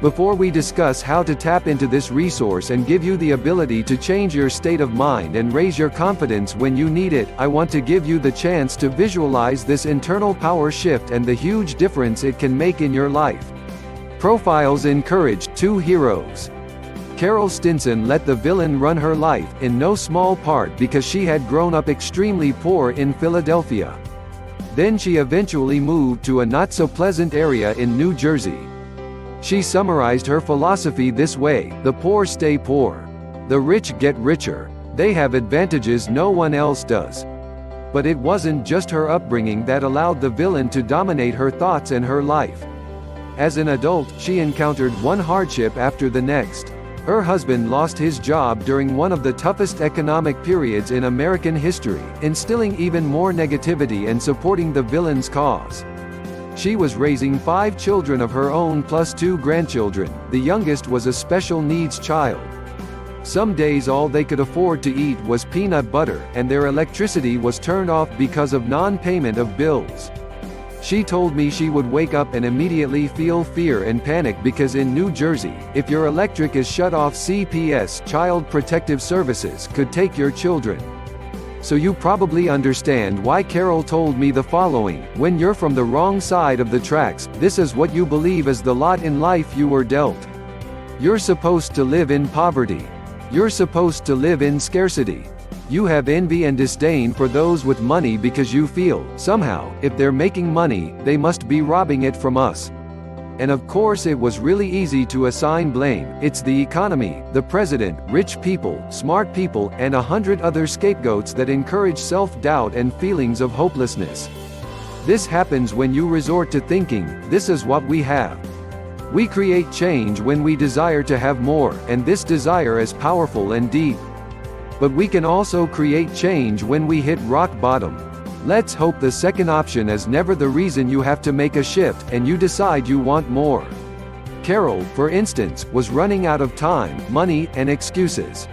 Before we discuss how to tap into this resource and give you the ability to change your state of mind and raise your confidence when you need it, I want to give you the chance to visualize this internal power shift and the huge difference it can make in your life. Profiles encouraged two heroes. Carol Stinson let the villain run her life, in no small part because she had grown up extremely poor in Philadelphia. Then she eventually moved to a not-so-pleasant area in New Jersey. She summarized her philosophy this way, the poor stay poor. The rich get richer. They have advantages no one else does. But it wasn't just her upbringing that allowed the villain to dominate her thoughts and her life. As an adult, she encountered one hardship after the next. Her husband lost his job during one of the toughest economic periods in American history, instilling even more negativity and supporting the villain's cause. She was raising five children of her own plus two grandchildren, the youngest was a special needs child. Some days all they could afford to eat was peanut butter, and their electricity was turned off because of non-payment of bills. She told me she would wake up and immediately feel fear and panic because in New Jersey, if your electric is shut off CPS Child Protective Services could take your children. So you probably understand why Carol told me the following, when you're from the wrong side of the tracks, this is what you believe is the lot in life you were dealt. You're supposed to live in poverty. You're supposed to live in scarcity. You have envy and disdain for those with money because you feel, somehow, if they're making money, they must be robbing it from us. And of course it was really easy to assign blame, it's the economy, the president, rich people, smart people, and a hundred other scapegoats that encourage self-doubt and feelings of hopelessness. This happens when you resort to thinking, this is what we have. We create change when we desire to have more, and this desire is powerful and deep. But we can also create change when we hit rock bottom. Let's hope the second option is never the reason you have to make a shift and you decide you want more. Carol, for instance, was running out of time, money, and excuses.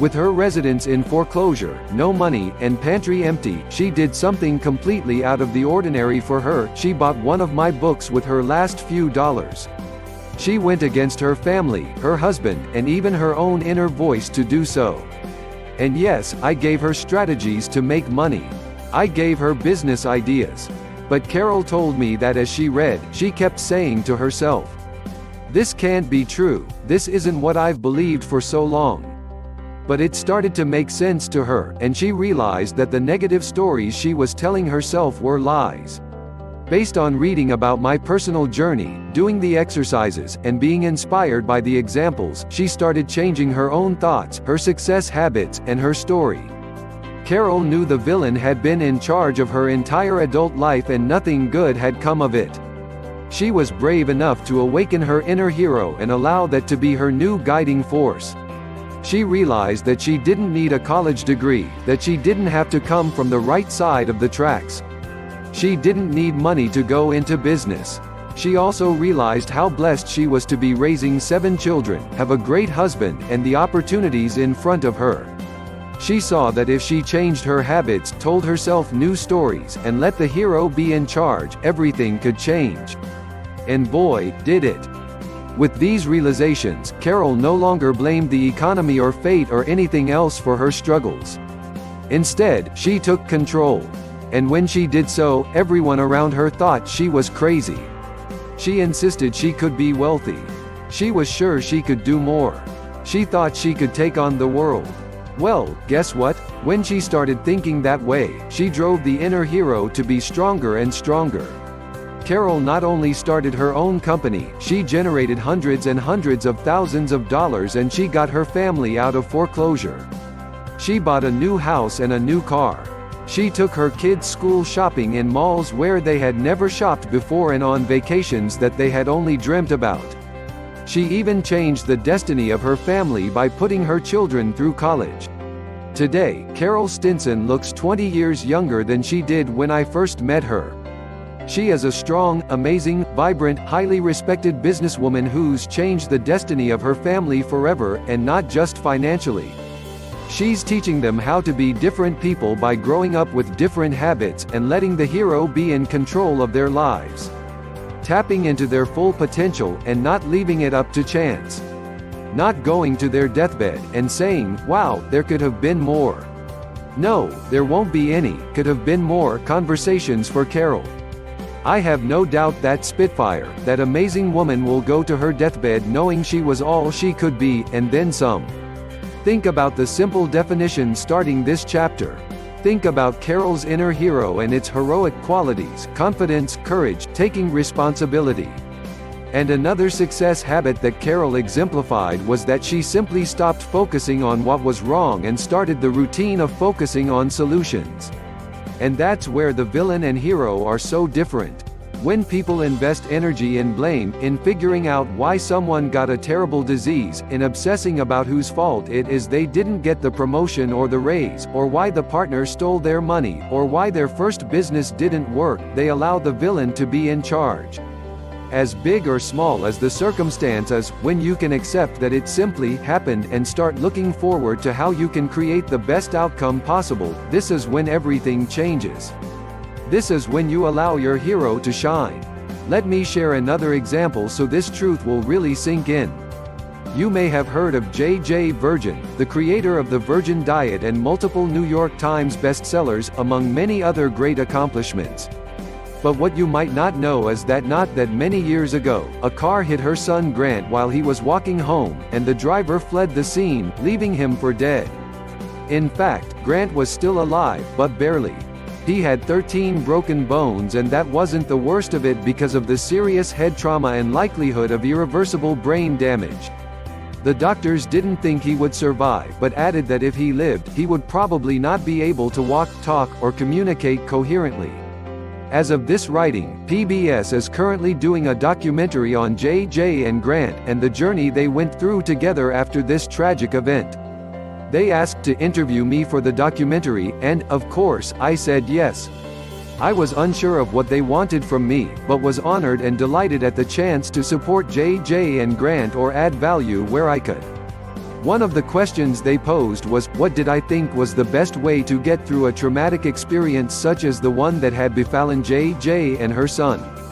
With her residence in foreclosure, no money, and pantry empty, she did something completely out of the ordinary for her, she bought one of my books with her last few dollars. She went against her family, her husband, and even her own inner voice to do so. And yes, I gave her strategies to make money. I gave her business ideas. But Carol told me that as she read, she kept saying to herself, This can't be true, this isn't what I've believed for so long. But it started to make sense to her, and she realized that the negative stories she was telling herself were lies. Based on reading about my personal journey, doing the exercises, and being inspired by the examples, she started changing her own thoughts, her success habits, and her story. Carol knew the villain had been in charge of her entire adult life and nothing good had come of it. She was brave enough to awaken her inner hero and allow that to be her new guiding force. She realized that she didn't need a college degree, that she didn't have to come from the right side of the tracks. She didn't need money to go into business. She also realized how blessed she was to be raising seven children, have a great husband, and the opportunities in front of her. She saw that if she changed her habits, told herself new stories, and let the hero be in charge, everything could change. And boy, did it. With these realizations, Carol no longer blamed the economy or fate or anything else for her struggles. Instead, she took control. And when she did so, everyone around her thought she was crazy. She insisted she could be wealthy. She was sure she could do more. She thought she could take on the world. Well, guess what? When she started thinking that way, she drove the inner hero to be stronger and stronger. Carol not only started her own company, she generated hundreds and hundreds of thousands of dollars and she got her family out of foreclosure. She bought a new house and a new car. She took her kids' school shopping in malls where they had never shopped before and on vacations that they had only dreamt about. She even changed the destiny of her family by putting her children through college. Today, Carol Stinson looks 20 years younger than she did when I first met her. She is a strong, amazing, vibrant, highly respected businesswoman who's changed the destiny of her family forever, and not just financially. She's teaching them how to be different people by growing up with different habits and letting the hero be in control of their lives. Tapping into their full potential and not leaving it up to chance. Not going to their deathbed and saying, wow, there could have been more. No, there won't be any, could have been more conversations for Carol. I have no doubt that Spitfire, that amazing woman will go to her deathbed knowing she was all she could be, and then some. Think about the simple definition starting this chapter. Think about Carol's inner hero and its heroic qualities, confidence, courage, taking responsibility. And another success habit that Carol exemplified was that she simply stopped focusing on what was wrong and started the routine of focusing on solutions. And that's where the villain and hero are so different. When people invest energy in blame, in figuring out why someone got a terrible disease, in obsessing about whose fault it is they didn't get the promotion or the raise, or why the partner stole their money, or why their first business didn't work, they allow the villain to be in charge as big or small as the circumstance is, when you can accept that it simply happened and start looking forward to how you can create the best outcome possible, this is when everything changes. This is when you allow your hero to shine. Let me share another example so this truth will really sink in. You may have heard of J.J. Virgin, the creator of the Virgin Diet and multiple New York Times bestsellers, among many other great accomplishments. But what you might not know is that not that many years ago, a car hit her son Grant while he was walking home, and the driver fled the scene, leaving him for dead. In fact, Grant was still alive, but barely. He had 13 broken bones and that wasn't the worst of it because of the serious head trauma and likelihood of irreversible brain damage. The doctors didn't think he would survive but added that if he lived, he would probably not be able to walk, talk, or communicate coherently. As of this writing, PBS is currently doing a documentary on J.J. and Grant, and the journey they went through together after this tragic event. They asked to interview me for the documentary, and, of course, I said yes. I was unsure of what they wanted from me, but was honored and delighted at the chance to support J.J. and Grant or add value where I could. One of the questions they posed was, what did I think was the best way to get through a traumatic experience such as the one that had befallen JJ and her son?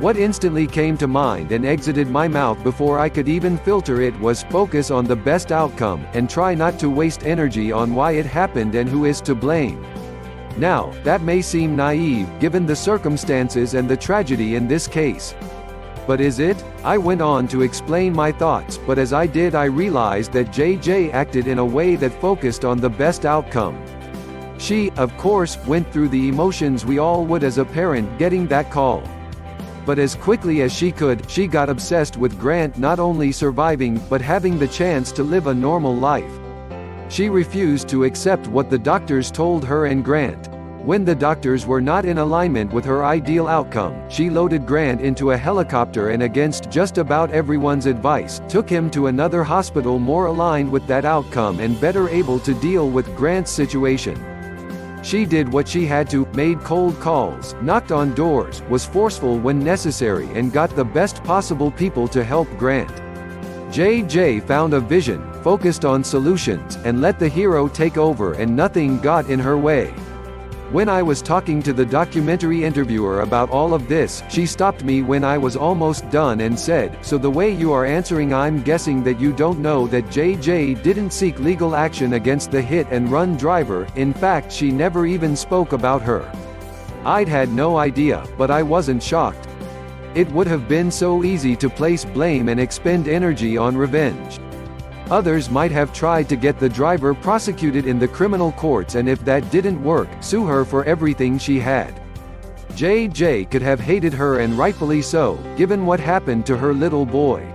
What instantly came to mind and exited my mouth before I could even filter it was focus on the best outcome, and try not to waste energy on why it happened and who is to blame. Now, that may seem naive, given the circumstances and the tragedy in this case. But is it? I went on to explain my thoughts, but as I did I realized that JJ acted in a way that focused on the best outcome. She, of course, went through the emotions we all would as a parent getting that call. But as quickly as she could, she got obsessed with Grant not only surviving, but having the chance to live a normal life. She refused to accept what the doctors told her and Grant. When the doctors were not in alignment with her ideal outcome, she loaded Grant into a helicopter and against just about everyone's advice, took him to another hospital more aligned with that outcome and better able to deal with Grant's situation. She did what she had to, made cold calls, knocked on doors, was forceful when necessary and got the best possible people to help Grant. JJ found a vision, focused on solutions, and let the hero take over and nothing got in her way. When I was talking to the documentary interviewer about all of this, she stopped me when I was almost done and said, So the way you are answering I'm guessing that you don't know that JJ didn't seek legal action against the hit and run driver, in fact she never even spoke about her. I'd had no idea, but I wasn't shocked. It would have been so easy to place blame and expend energy on revenge. Others might have tried to get the driver prosecuted in the criminal courts and if that didn't work, sue her for everything she had. JJ could have hated her and rightfully so, given what happened to her little boy.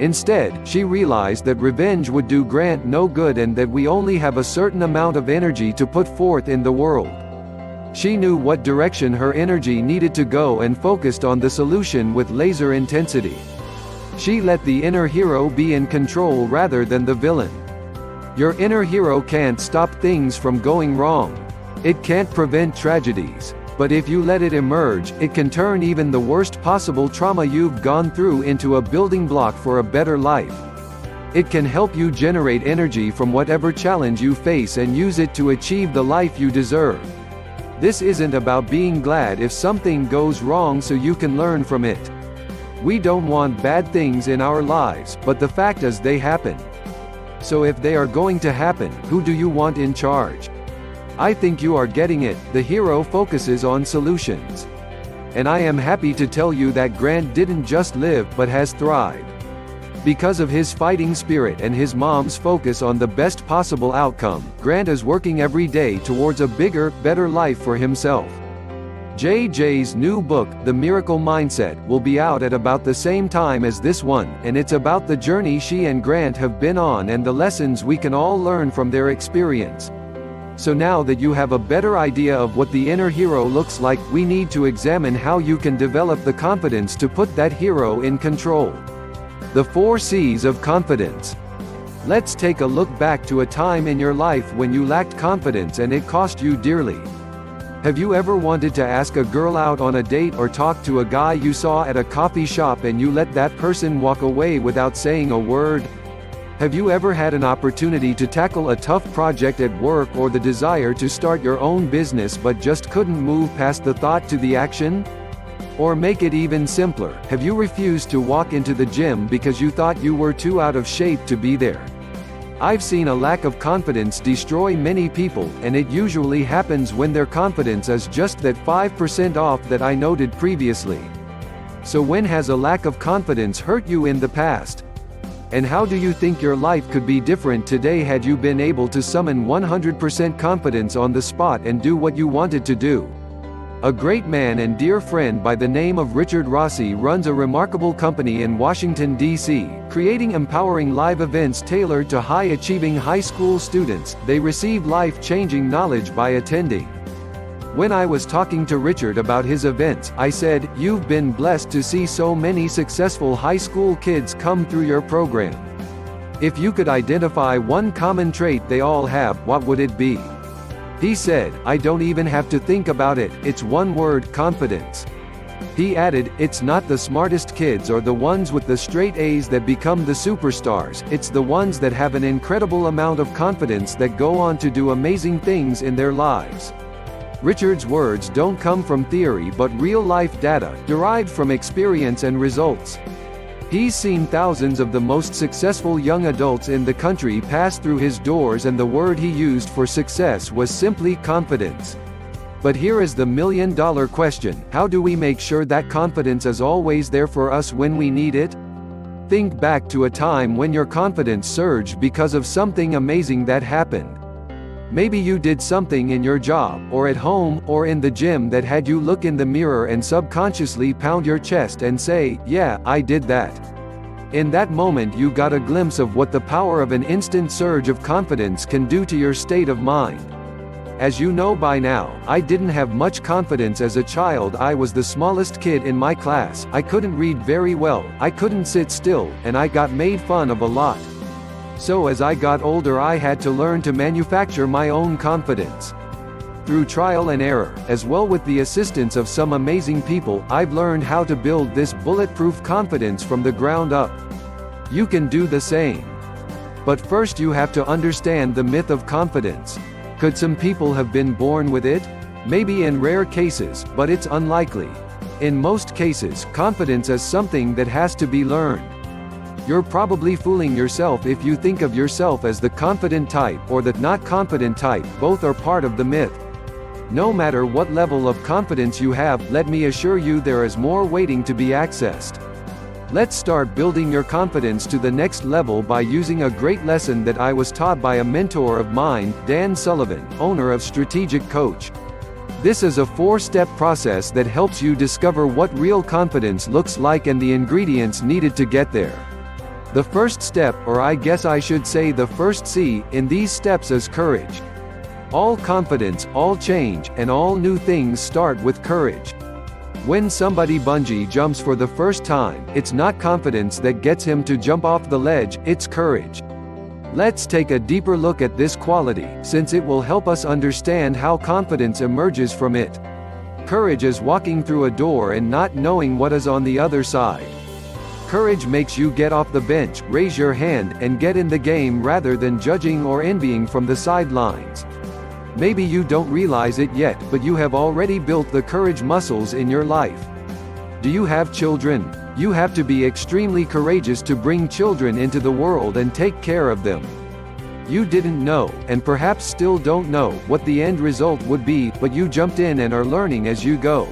Instead, she realized that revenge would do Grant no good and that we only have a certain amount of energy to put forth in the world. She knew what direction her energy needed to go and focused on the solution with laser intensity. She let the inner hero be in control rather than the villain. Your inner hero can't stop things from going wrong. It can't prevent tragedies. But if you let it emerge, it can turn even the worst possible trauma you've gone through into a building block for a better life. It can help you generate energy from whatever challenge you face and use it to achieve the life you deserve. This isn't about being glad if something goes wrong so you can learn from it. We don't want bad things in our lives, but the fact is they happen. So if they are going to happen, who do you want in charge? I think you are getting it, the hero focuses on solutions. And I am happy to tell you that Grant didn't just live but has thrived. Because of his fighting spirit and his mom's focus on the best possible outcome, Grant is working every day towards a bigger, better life for himself. JJ's new book, The Miracle Mindset, will be out at about the same time as this one, and it's about the journey she and Grant have been on and the lessons we can all learn from their experience. So now that you have a better idea of what the inner hero looks like, we need to examine how you can develop the confidence to put that hero in control. The four C's of confidence. Let's take a look back to a time in your life when you lacked confidence and it cost you dearly. Have you ever wanted to ask a girl out on a date or talk to a guy you saw at a coffee shop and you let that person walk away without saying a word? Have you ever had an opportunity to tackle a tough project at work or the desire to start your own business but just couldn't move past the thought to the action? Or make it even simpler, have you refused to walk into the gym because you thought you were too out of shape to be there? I've seen a lack of confidence destroy many people, and it usually happens when their confidence is just that 5% off that I noted previously. So when has a lack of confidence hurt you in the past? And how do you think your life could be different today had you been able to summon 100% confidence on the spot and do what you wanted to do? A great man and dear friend by the name of Richard Rossi runs a remarkable company in Washington, D.C., creating empowering live events tailored to high-achieving high school students. They receive life-changing knowledge by attending. When I was talking to Richard about his events, I said, You've been blessed to see so many successful high school kids come through your program. If you could identify one common trait they all have, what would it be? He said, I don't even have to think about it, it's one word, confidence. He added, it's not the smartest kids or the ones with the straight A's that become the superstars, it's the ones that have an incredible amount of confidence that go on to do amazing things in their lives. Richard's words don't come from theory but real-life data, derived from experience and results. He's seen thousands of the most successful young adults in the country pass through his doors and the word he used for success was simply confidence. But here is the million dollar question, how do we make sure that confidence is always there for us when we need it? Think back to a time when your confidence surged because of something amazing that happened. Maybe you did something in your job, or at home, or in the gym that had you look in the mirror and subconsciously pound your chest and say, yeah, I did that. In that moment you got a glimpse of what the power of an instant surge of confidence can do to your state of mind. As you know by now, I didn't have much confidence as a child I was the smallest kid in my class, I couldn't read very well, I couldn't sit still, and I got made fun of a lot. So as I got older I had to learn to manufacture my own confidence. Through trial and error, as well with the assistance of some amazing people, I've learned how to build this bulletproof confidence from the ground up. You can do the same. But first you have to understand the myth of confidence. Could some people have been born with it? Maybe in rare cases, but it's unlikely. In most cases, confidence is something that has to be learned. You're probably fooling yourself if you think of yourself as the confident type or the not confident type, both are part of the myth. No matter what level of confidence you have, let me assure you there is more waiting to be accessed. Let's start building your confidence to the next level by using a great lesson that I was taught by a mentor of mine, Dan Sullivan, owner of Strategic Coach. This is a four-step process that helps you discover what real confidence looks like and the ingredients needed to get there. The first step, or I guess I should say the first C, in these steps is courage. All confidence, all change, and all new things start with courage. When somebody bungee jumps for the first time, it's not confidence that gets him to jump off the ledge, it's courage. Let's take a deeper look at this quality, since it will help us understand how confidence emerges from it. Courage is walking through a door and not knowing what is on the other side. Courage makes you get off the bench, raise your hand, and get in the game rather than judging or envying from the sidelines. Maybe you don't realize it yet, but you have already built the courage muscles in your life. Do you have children? You have to be extremely courageous to bring children into the world and take care of them. You didn't know, and perhaps still don't know, what the end result would be, but you jumped in and are learning as you go.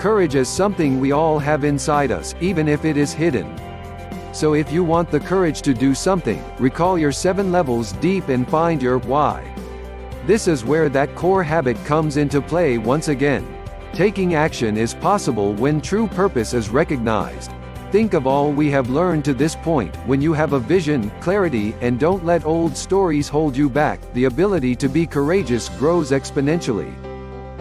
Courage is something we all have inside us, even if it is hidden. So if you want the courage to do something, recall your seven levels deep and find your why. This is where that core habit comes into play once again. Taking action is possible when true purpose is recognized. Think of all we have learned to this point, when you have a vision, clarity, and don't let old stories hold you back, the ability to be courageous grows exponentially.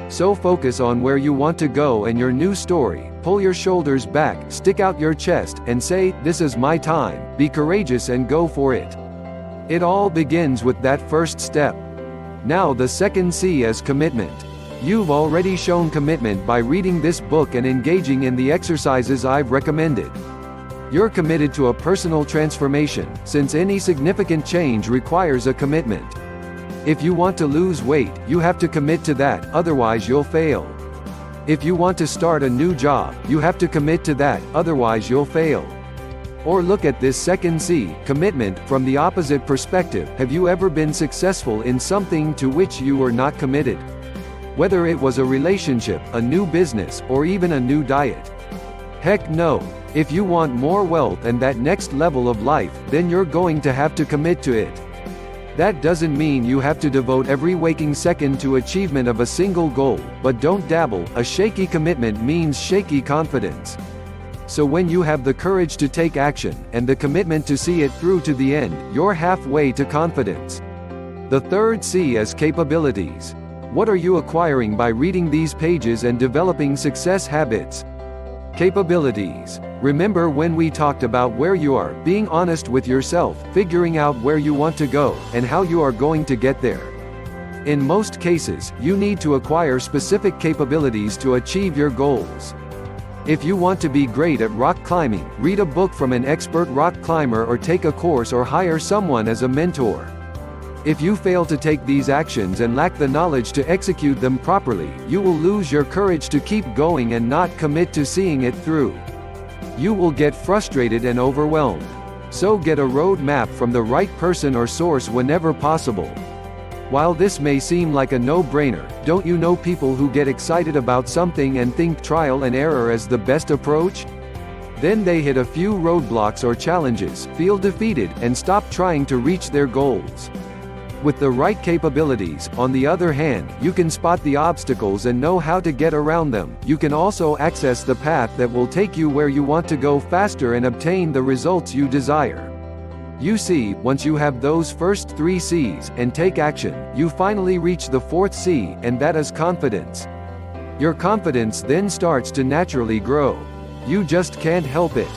So focus on where you want to go and your new story, pull your shoulders back, stick out your chest, and say, this is my time, be courageous and go for it. It all begins with that first step. Now the second C is commitment. You've already shown commitment by reading this book and engaging in the exercises I've recommended. You're committed to a personal transformation, since any significant change requires a commitment. If you want to lose weight, you have to commit to that, otherwise you'll fail. If you want to start a new job, you have to commit to that, otherwise you'll fail. Or look at this second C, commitment, from the opposite perspective. Have you ever been successful in something to which you were not committed? Whether it was a relationship, a new business, or even a new diet. Heck no. If you want more wealth and that next level of life, then you're going to have to commit to it. That doesn't mean you have to devote every waking second to achievement of a single goal, but don't dabble. A shaky commitment means shaky confidence. So when you have the courage to take action, and the commitment to see it through to the end, you're halfway to confidence. The third C is capabilities. What are you acquiring by reading these pages and developing success habits? Capabilities. Remember when we talked about where you are, being honest with yourself, figuring out where you want to go, and how you are going to get there. In most cases, you need to acquire specific capabilities to achieve your goals. If you want to be great at rock climbing, read a book from an expert rock climber or take a course or hire someone as a mentor. If you fail to take these actions and lack the knowledge to execute them properly, you will lose your courage to keep going and not commit to seeing it through. You will get frustrated and overwhelmed. So get a road map from the right person or source whenever possible. While this may seem like a no-brainer, don't you know people who get excited about something and think trial and error is the best approach? Then they hit a few roadblocks or challenges, feel defeated, and stop trying to reach their goals. With the right capabilities, on the other hand, you can spot the obstacles and know how to get around them. You can also access the path that will take you where you want to go faster and obtain the results you desire. You see, once you have those first three C's, and take action, you finally reach the fourth C, and that is confidence. Your confidence then starts to naturally grow. You just can't help it.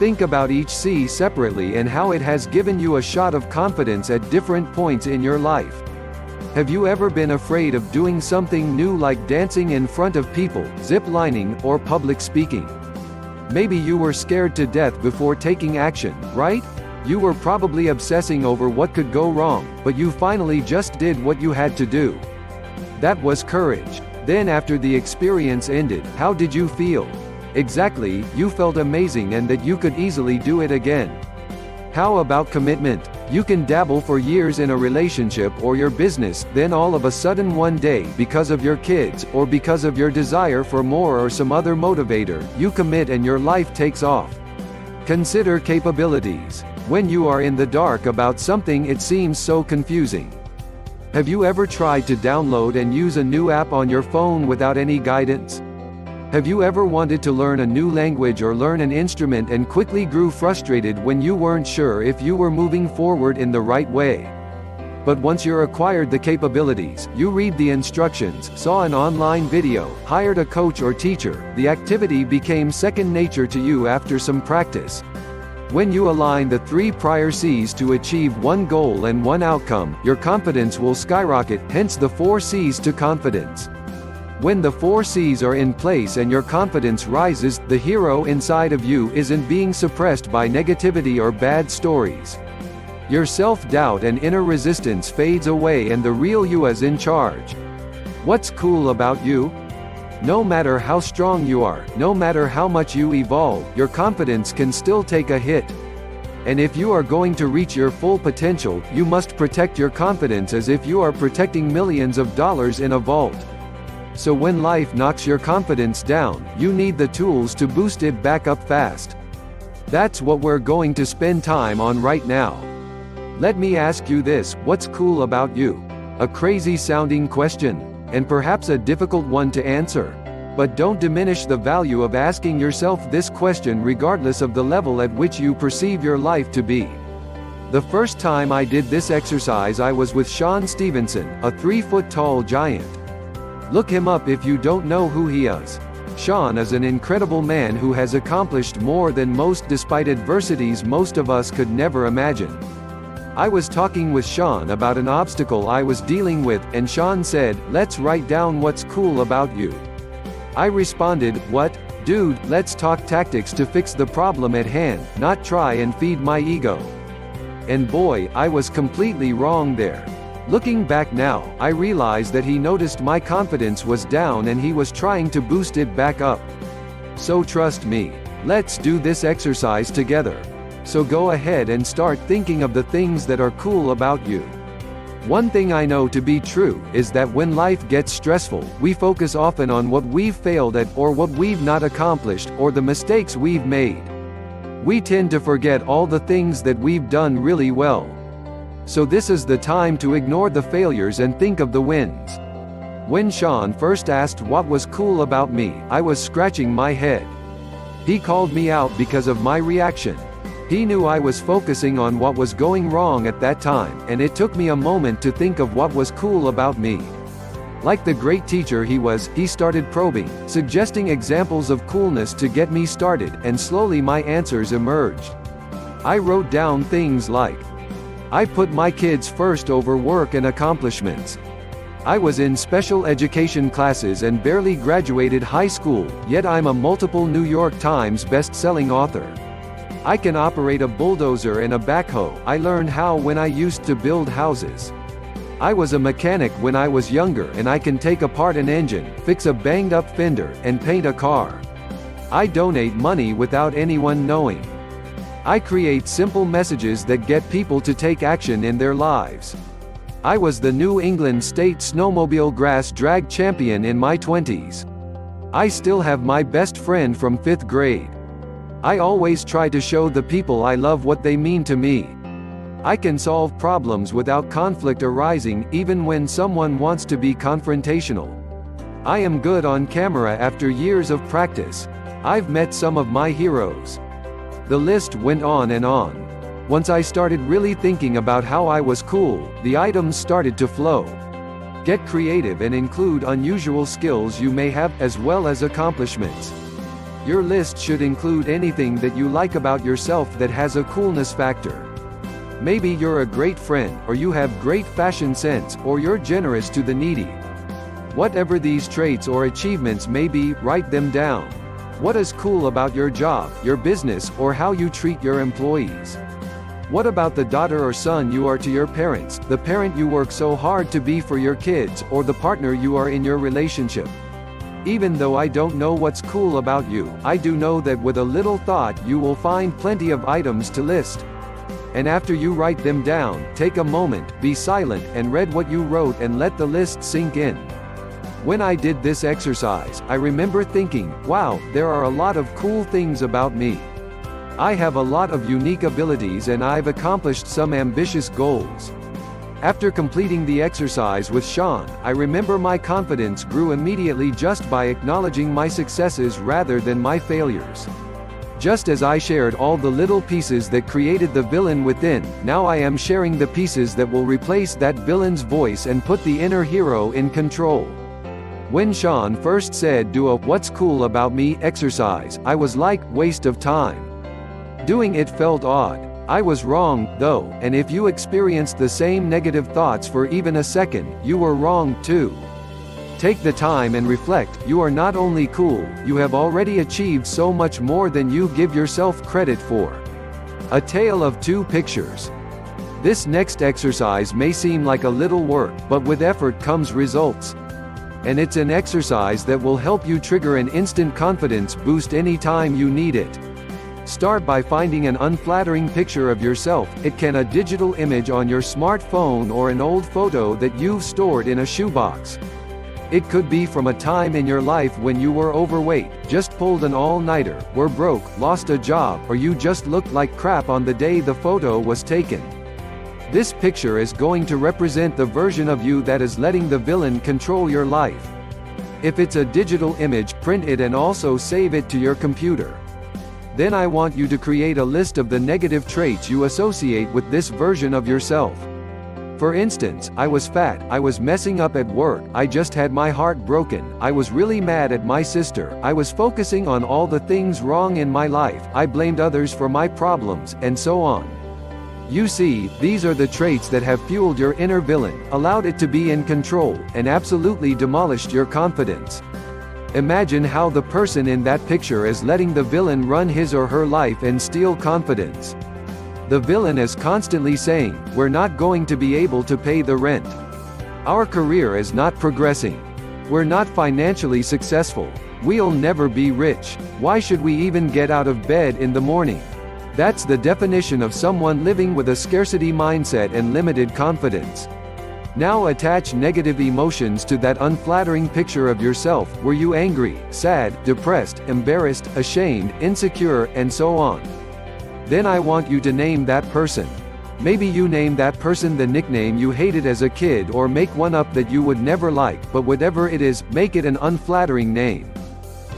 Think about each C separately and how it has given you a shot of confidence at different points in your life. Have you ever been afraid of doing something new like dancing in front of people, zip lining, or public speaking? Maybe you were scared to death before taking action, right? You were probably obsessing over what could go wrong, but you finally just did what you had to do. That was courage. Then after the experience ended, how did you feel? Exactly, you felt amazing and that you could easily do it again. How about commitment? You can dabble for years in a relationship or your business, then all of a sudden one day, because of your kids, or because of your desire for more or some other motivator, you commit and your life takes off. Consider capabilities. When you are in the dark about something it seems so confusing. Have you ever tried to download and use a new app on your phone without any guidance? Have you ever wanted to learn a new language or learn an instrument and quickly grew frustrated when you weren't sure if you were moving forward in the right way? But once you're acquired the capabilities, you read the instructions, saw an online video, hired a coach or teacher, the activity became second nature to you after some practice. When you align the three prior C's to achieve one goal and one outcome, your confidence will skyrocket, hence the four C's to confidence. When the four C's are in place and your confidence rises, the hero inside of you isn't being suppressed by negativity or bad stories. Your self-doubt and inner resistance fades away and the real you is in charge. What's cool about you? No matter how strong you are, no matter how much you evolve, your confidence can still take a hit. And if you are going to reach your full potential, you must protect your confidence as if you are protecting millions of dollars in a vault. So when life knocks your confidence down, you need the tools to boost it back up fast. That's what we're going to spend time on right now. Let me ask you this, what's cool about you? A crazy sounding question, and perhaps a difficult one to answer. But don't diminish the value of asking yourself this question regardless of the level at which you perceive your life to be. The first time I did this exercise I was with Sean Stephenson, a three foot tall giant. Look him up if you don't know who he is. Sean is an incredible man who has accomplished more than most despite adversities most of us could never imagine. I was talking with Sean about an obstacle I was dealing with, and Sean said, Let's write down what's cool about you. I responded, What? Dude, let's talk tactics to fix the problem at hand, not try and feed my ego. And boy, I was completely wrong there. Looking back now, I realize that he noticed my confidence was down and he was trying to boost it back up. So trust me. Let's do this exercise together. So go ahead and start thinking of the things that are cool about you. One thing I know to be true is that when life gets stressful, we focus often on what we've failed at or what we've not accomplished or the mistakes we've made. We tend to forget all the things that we've done really well. So this is the time to ignore the failures and think of the wins. When Sean first asked what was cool about me, I was scratching my head. He called me out because of my reaction. He knew I was focusing on what was going wrong at that time, and it took me a moment to think of what was cool about me. Like the great teacher he was, he started probing, suggesting examples of coolness to get me started, and slowly my answers emerged. I wrote down things like, I put my kids first over work and accomplishments. I was in special education classes and barely graduated high school, yet I'm a multiple New York Times best-selling author. I can operate a bulldozer and a backhoe, I learned how when I used to build houses. I was a mechanic when I was younger and I can take apart an engine, fix a banged up fender, and paint a car. I donate money without anyone knowing. I create simple messages that get people to take action in their lives. I was the New England State Snowmobile Grass Drag Champion in my 20s. I still have my best friend from 5th grade. I always try to show the people I love what they mean to me. I can solve problems without conflict arising even when someone wants to be confrontational. I am good on camera after years of practice. I've met some of my heroes. The list went on and on. Once I started really thinking about how I was cool, the items started to flow. Get creative and include unusual skills you may have, as well as accomplishments. Your list should include anything that you like about yourself that has a coolness factor. Maybe you're a great friend, or you have great fashion sense, or you're generous to the needy. Whatever these traits or achievements may be, write them down. What is cool about your job, your business, or how you treat your employees? What about the daughter or son you are to your parents, the parent you work so hard to be for your kids, or the partner you are in your relationship? Even though I don't know what's cool about you, I do know that with a little thought you will find plenty of items to list. And after you write them down, take a moment, be silent, and read what you wrote and let the list sink in. When I did this exercise, I remember thinking, wow, there are a lot of cool things about me. I have a lot of unique abilities and I've accomplished some ambitious goals. After completing the exercise with Sean, I remember my confidence grew immediately just by acknowledging my successes rather than my failures. Just as I shared all the little pieces that created the villain within, now I am sharing the pieces that will replace that villain's voice and put the inner hero in control. When Sean first said do a what's cool about me exercise, I was like, waste of time. Doing it felt odd. I was wrong, though, and if you experienced the same negative thoughts for even a second, you were wrong too. Take the time and reflect, you are not only cool, you have already achieved so much more than you give yourself credit for. A tale of two pictures. This next exercise may seem like a little work, but with effort comes results. And it's an exercise that will help you trigger an instant confidence boost anytime you need it. Start by finding an unflattering picture of yourself, it can a digital image on your smartphone or an old photo that you've stored in a shoebox. It could be from a time in your life when you were overweight, just pulled an all-nighter, were broke, lost a job, or you just looked like crap on the day the photo was taken. This picture is going to represent the version of you that is letting the villain control your life. If it's a digital image, print it and also save it to your computer. Then I want you to create a list of the negative traits you associate with this version of yourself. For instance, I was fat, I was messing up at work, I just had my heart broken, I was really mad at my sister, I was focusing on all the things wrong in my life, I blamed others for my problems, and so on. You see, these are the traits that have fueled your inner villain, allowed it to be in control, and absolutely demolished your confidence. Imagine how the person in that picture is letting the villain run his or her life and steal confidence. The villain is constantly saying, we're not going to be able to pay the rent. Our career is not progressing. We're not financially successful. We'll never be rich. Why should we even get out of bed in the morning? That's the definition of someone living with a scarcity mindset and limited confidence. Now attach negative emotions to that unflattering picture of yourself, were you angry, sad, depressed, embarrassed, ashamed, insecure, and so on. Then I want you to name that person. Maybe you name that person the nickname you hated as a kid or make one up that you would never like, but whatever it is, make it an unflattering name.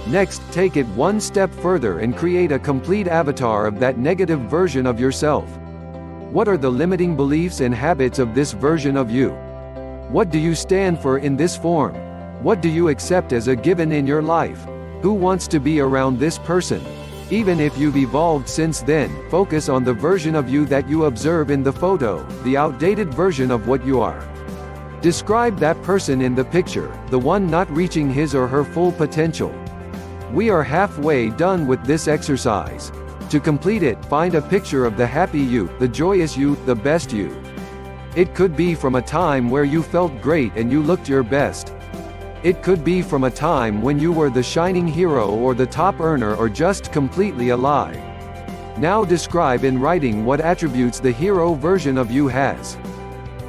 Next, take it one step further and create a complete avatar of that negative version of yourself. What are the limiting beliefs and habits of this version of you? What do you stand for in this form? What do you accept as a given in your life? Who wants to be around this person? Even if you've evolved since then, focus on the version of you that you observe in the photo, the outdated version of what you are. Describe that person in the picture, the one not reaching his or her full potential. We are halfway done with this exercise. To complete it, find a picture of the happy you, the joyous you, the best you. It could be from a time where you felt great and you looked your best. It could be from a time when you were the shining hero or the top earner or just completely alive. Now describe in writing what attributes the hero version of you has.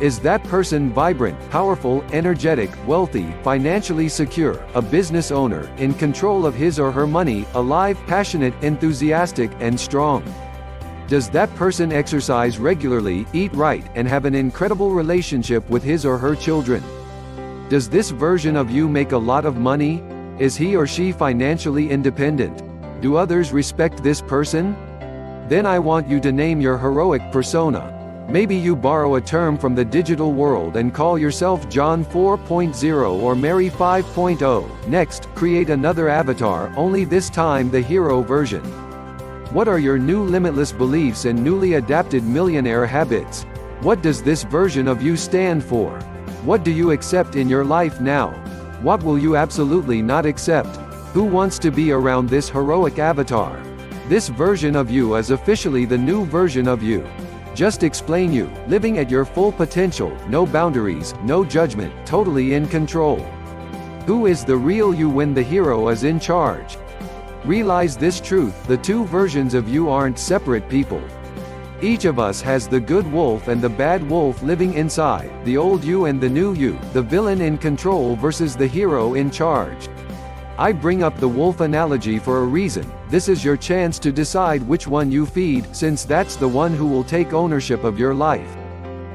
Is that person vibrant, powerful, energetic, wealthy, financially secure, a business owner, in control of his or her money, alive, passionate, enthusiastic, and strong? Does that person exercise regularly, eat right, and have an incredible relationship with his or her children? Does this version of you make a lot of money? Is he or she financially independent? Do others respect this person? Then I want you to name your heroic persona. Maybe you borrow a term from the digital world and call yourself John 4.0 or Mary 5.0. Next, create another avatar, only this time the hero version. What are your new limitless beliefs and newly adapted millionaire habits? What does this version of you stand for? What do you accept in your life now? What will you absolutely not accept? Who wants to be around this heroic avatar? This version of you is officially the new version of you. Just explain you, living at your full potential, no boundaries, no judgment, totally in control. Who is the real you when the hero is in charge? Realize this truth, the two versions of you aren't separate people. Each of us has the good wolf and the bad wolf living inside, the old you and the new you, the villain in control versus the hero in charge. I bring up the wolf analogy for a reason, this is your chance to decide which one you feed, since that's the one who will take ownership of your life.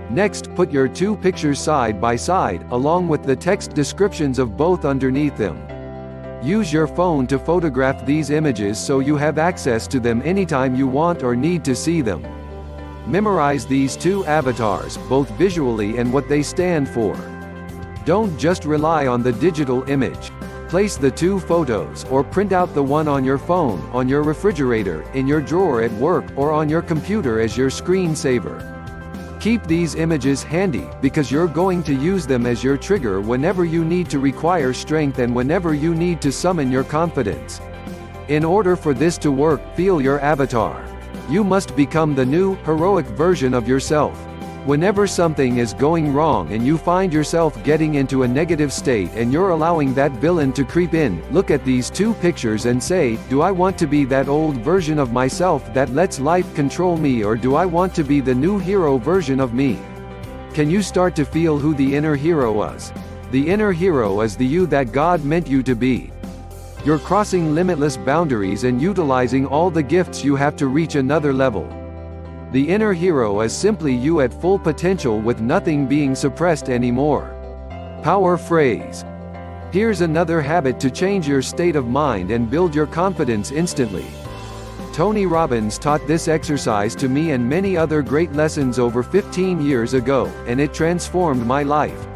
Next, put your two pictures side by side, along with the text descriptions of both underneath them. Use your phone to photograph these images so you have access to them anytime you want or need to see them. Memorize these two avatars, both visually and what they stand for. Don't just rely on the digital image. Place the two photos or print out the one on your phone, on your refrigerator, in your drawer at work, or on your computer as your screensaver. Keep these images handy, because you're going to use them as your trigger whenever you need to require strength and whenever you need to summon your confidence. In order for this to work, feel your avatar. You must become the new, heroic version of yourself. Whenever something is going wrong and you find yourself getting into a negative state and you're allowing that villain to creep in, look at these two pictures and say, do I want to be that old version of myself that lets life control me or do I want to be the new hero version of me? Can you start to feel who the inner hero is? The inner hero is the you that God meant you to be. You're crossing limitless boundaries and utilizing all the gifts you have to reach another level. The inner hero is simply you at full potential with nothing being suppressed anymore. Power phrase. Here's another habit to change your state of mind and build your confidence instantly. Tony Robbins taught this exercise to me and many other great lessons over 15 years ago, and it transformed my life.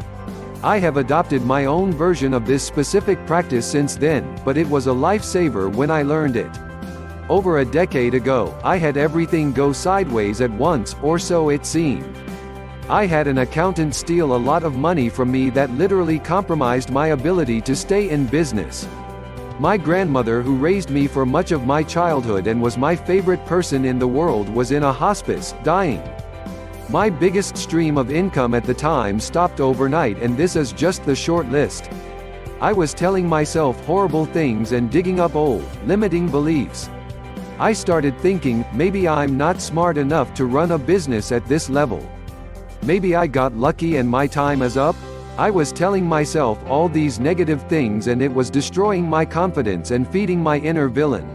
I have adopted my own version of this specific practice since then, but it was a lifesaver when I learned it. Over a decade ago, I had everything go sideways at once, or so it seemed. I had an accountant steal a lot of money from me that literally compromised my ability to stay in business. My grandmother who raised me for much of my childhood and was my favorite person in the world was in a hospice, dying. My biggest stream of income at the time stopped overnight and this is just the short list. I was telling myself horrible things and digging up old, limiting beliefs. I started thinking, maybe I'm not smart enough to run a business at this level. Maybe I got lucky and my time is up? I was telling myself all these negative things and it was destroying my confidence and feeding my inner villain.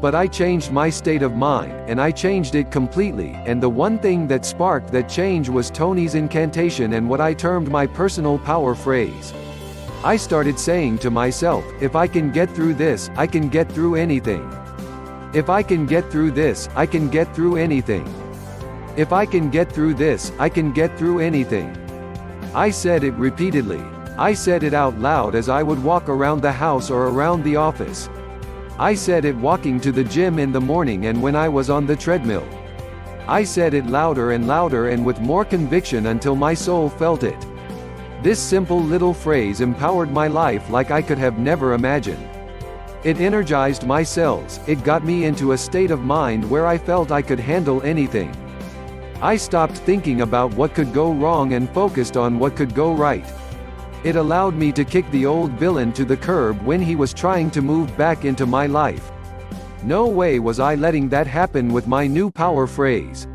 But I changed my state of mind, and I changed it completely, and the one thing that sparked that change was Tony's incantation and what I termed my personal power phrase. I started saying to myself, if I can get through this, I can get through anything. If I can get through this, I can get through anything. If I can get through this, I can get through anything. I said it repeatedly. I said it out loud as I would walk around the house or around the office. I said it walking to the gym in the morning and when I was on the treadmill. I said it louder and louder and with more conviction until my soul felt it. This simple little phrase empowered my life like I could have never imagined. It energized my cells, it got me into a state of mind where I felt I could handle anything. I stopped thinking about what could go wrong and focused on what could go right. It allowed me to kick the old villain to the curb when he was trying to move back into my life. No way was I letting that happen with my new power phrase.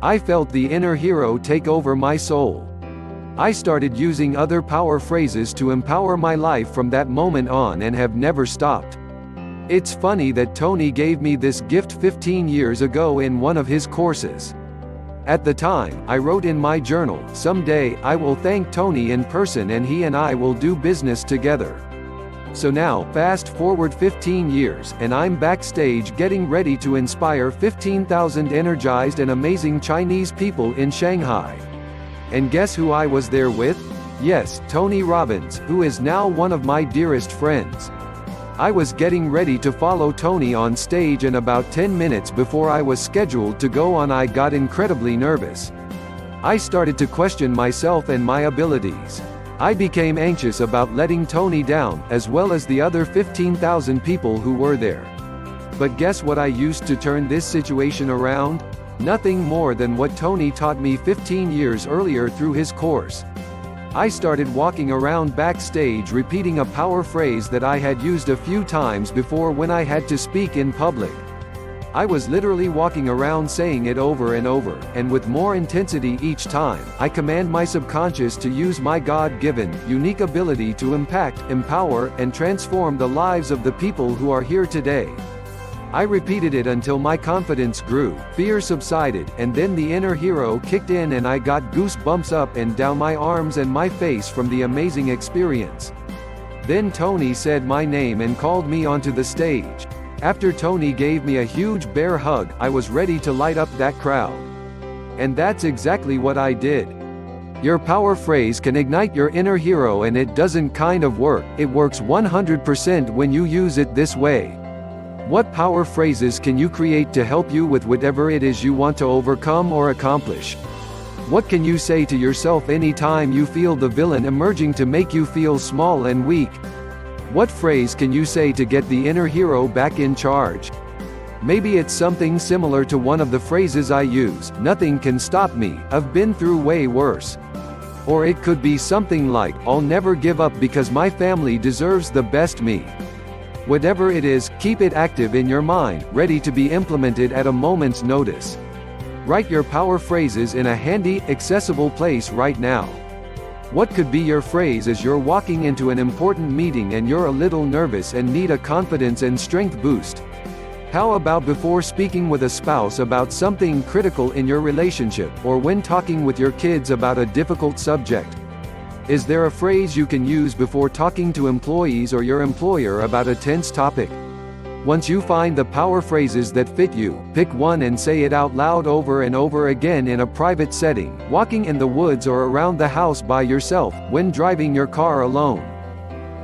I felt the inner hero take over my soul. I started using other power phrases to empower my life from that moment on and have never stopped. It's funny that Tony gave me this gift 15 years ago in one of his courses. At the time, I wrote in my journal, someday, I will thank Tony in person and he and I will do business together. So now, fast forward 15 years, and I'm backstage getting ready to inspire 15,000 energized and amazing Chinese people in Shanghai. And guess who I was there with? Yes, Tony Robbins, who is now one of my dearest friends. I was getting ready to follow Tony on stage and about 10 minutes before I was scheduled to go on I got incredibly nervous. I started to question myself and my abilities. I became anxious about letting Tony down, as well as the other 15,000 people who were there. But guess what I used to turn this situation around? Nothing more than what Tony taught me 15 years earlier through his course. I started walking around backstage repeating a power phrase that I had used a few times before when I had to speak in public. I was literally walking around saying it over and over, and with more intensity each time, I command my subconscious to use my God-given, unique ability to impact, empower, and transform the lives of the people who are here today. I repeated it until my confidence grew, fear subsided, and then the inner hero kicked in and I got goosebumps up and down my arms and my face from the amazing experience. Then Tony said my name and called me onto the stage. After Tony gave me a huge bear hug, I was ready to light up that crowd. And that's exactly what I did. Your power phrase can ignite your inner hero and it doesn't kind of work, it works 100% when you use it this way. What power phrases can you create to help you with whatever it is you want to overcome or accomplish? What can you say to yourself anytime you feel the villain emerging to make you feel small and weak? What phrase can you say to get the inner hero back in charge? Maybe it's something similar to one of the phrases I use, nothing can stop me, I've been through way worse. Or it could be something like, I'll never give up because my family deserves the best me. Whatever it is, keep it active in your mind, ready to be implemented at a moment's notice. Write your power phrases in a handy, accessible place right now. What could be your phrase as you're walking into an important meeting and you're a little nervous and need a confidence and strength boost? How about before speaking with a spouse about something critical in your relationship, or when talking with your kids about a difficult subject? Is there a phrase you can use before talking to employees or your employer about a tense topic? Once you find the power phrases that fit you, pick one and say it out loud over and over again in a private setting, walking in the woods or around the house by yourself, when driving your car alone.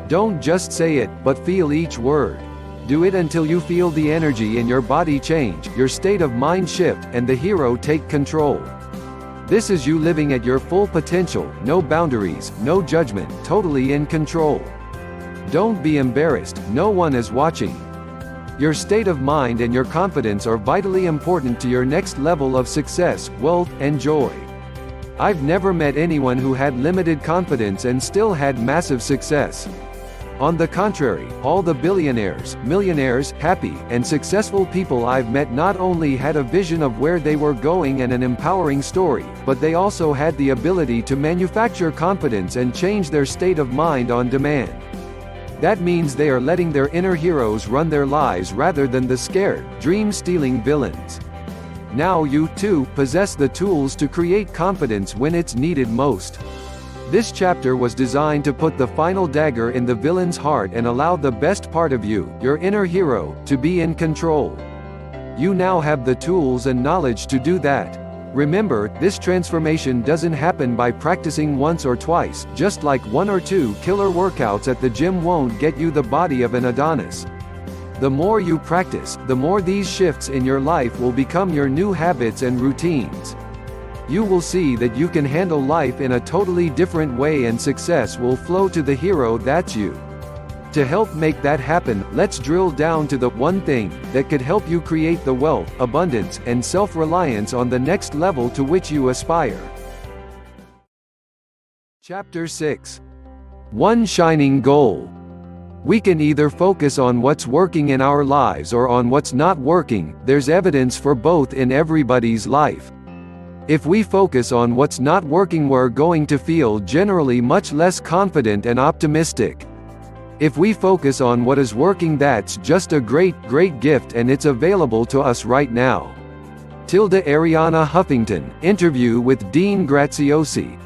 Don't just say it, but feel each word. Do it until you feel the energy in your body change, your state of mind shift, and the hero take control. This is you living at your full potential, no boundaries, no judgment, totally in control. Don't be embarrassed, no one is watching. Your state of mind and your confidence are vitally important to your next level of success, wealth, and joy. I've never met anyone who had limited confidence and still had massive success. On the contrary, all the billionaires, millionaires, happy, and successful people I've met not only had a vision of where they were going and an empowering story, but they also had the ability to manufacture confidence and change their state of mind on demand. That means they are letting their inner heroes run their lives rather than the scared, dream-stealing villains. Now you, too, possess the tools to create confidence when it's needed most. This chapter was designed to put the final dagger in the villain's heart and allow the best part of you, your inner hero, to be in control. You now have the tools and knowledge to do that. Remember, this transformation doesn't happen by practicing once or twice, just like one or two killer workouts at the gym won't get you the body of an Adonis. The more you practice, the more these shifts in your life will become your new habits and routines you will see that you can handle life in a totally different way and success will flow to the hero that's you. To help make that happen, let's drill down to the one thing that could help you create the wealth, abundance, and self reliance on the next level to which you aspire. Chapter 6 One Shining Goal. We can either focus on what's working in our lives or on what's not working, there's evidence for both in everybody's life. If we focus on what's not working we're going to feel generally much less confident and optimistic. If we focus on what is working that's just a great, great gift and it's available to us right now. Tilda Arianna Huffington, interview with Dean Graziosi,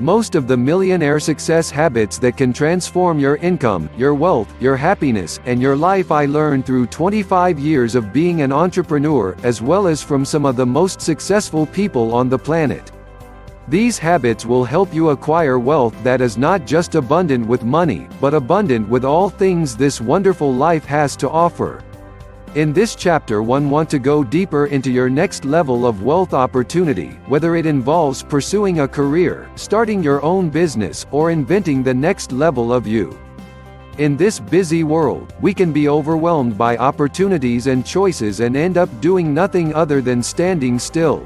most of the millionaire success habits that can transform your income, your wealth, your happiness, and your life I learned through 25 years of being an entrepreneur, as well as from some of the most successful people on the planet. These habits will help you acquire wealth that is not just abundant with money, but abundant with all things this wonderful life has to offer. In this chapter one want to go deeper into your next level of wealth opportunity, whether it involves pursuing a career, starting your own business, or inventing the next level of you. In this busy world, we can be overwhelmed by opportunities and choices and end up doing nothing other than standing still.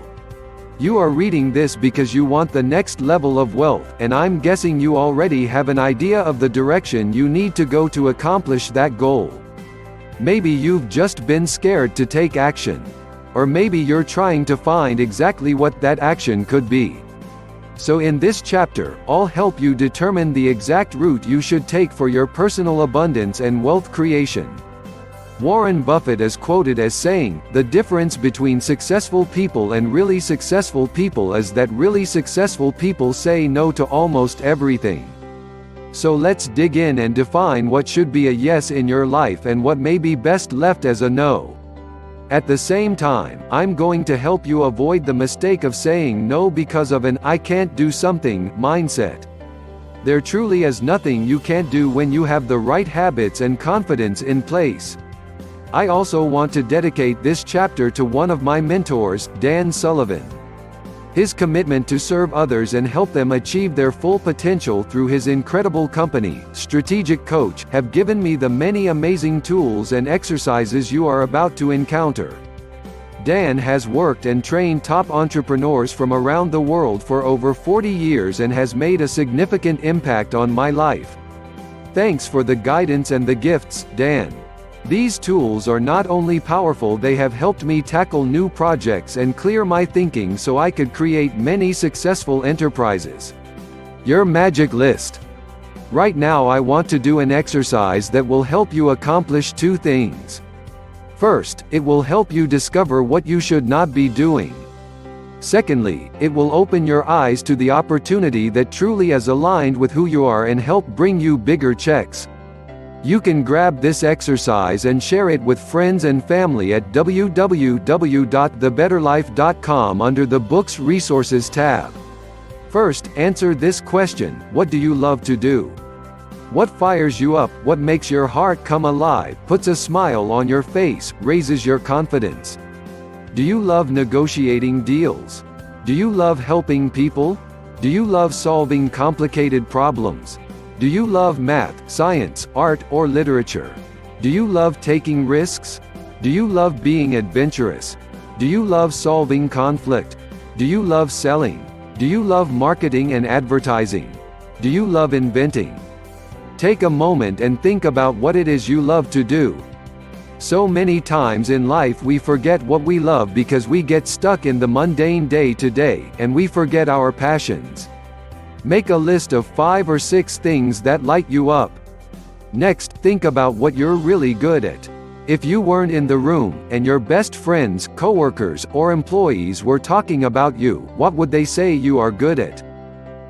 You are reading this because you want the next level of wealth, and I'm guessing you already have an idea of the direction you need to go to accomplish that goal. Maybe you've just been scared to take action. Or maybe you're trying to find exactly what that action could be. So in this chapter, I'll help you determine the exact route you should take for your personal abundance and wealth creation. Warren Buffett is quoted as saying, The difference between successful people and really successful people is that really successful people say no to almost everything. So let's dig in and define what should be a yes in your life and what may be best left as a no. At the same time, I'm going to help you avoid the mistake of saying no because of an I can't do something mindset. There truly is nothing you can't do when you have the right habits and confidence in place. I also want to dedicate this chapter to one of my mentors, Dan Sullivan. His commitment to serve others and help them achieve their full potential through his incredible company, Strategic Coach, have given me the many amazing tools and exercises you are about to encounter. Dan has worked and trained top entrepreneurs from around the world for over 40 years and has made a significant impact on my life. Thanks for the guidance and the gifts, Dan. These tools are not only powerful they have helped me tackle new projects and clear my thinking so I could create many successful enterprises. Your magic list. Right now I want to do an exercise that will help you accomplish two things. First, it will help you discover what you should not be doing. Secondly, it will open your eyes to the opportunity that truly is aligned with who you are and help bring you bigger checks. You can grab this exercise and share it with friends and family at www.thebetterlife.com under the Books Resources tab. First, answer this question What do you love to do? What fires you up, what makes your heart come alive, puts a smile on your face, raises your confidence? Do you love negotiating deals? Do you love helping people? Do you love solving complicated problems? Do you love math, science, art, or literature? Do you love taking risks? Do you love being adventurous? Do you love solving conflict? Do you love selling? Do you love marketing and advertising? Do you love inventing? Take a moment and think about what it is you love to do. So many times in life we forget what we love because we get stuck in the mundane day to day, and we forget our passions. Make a list of five or six things that light you up. Next, think about what you're really good at. If you weren't in the room, and your best friends, coworkers, or employees were talking about you, what would they say you are good at?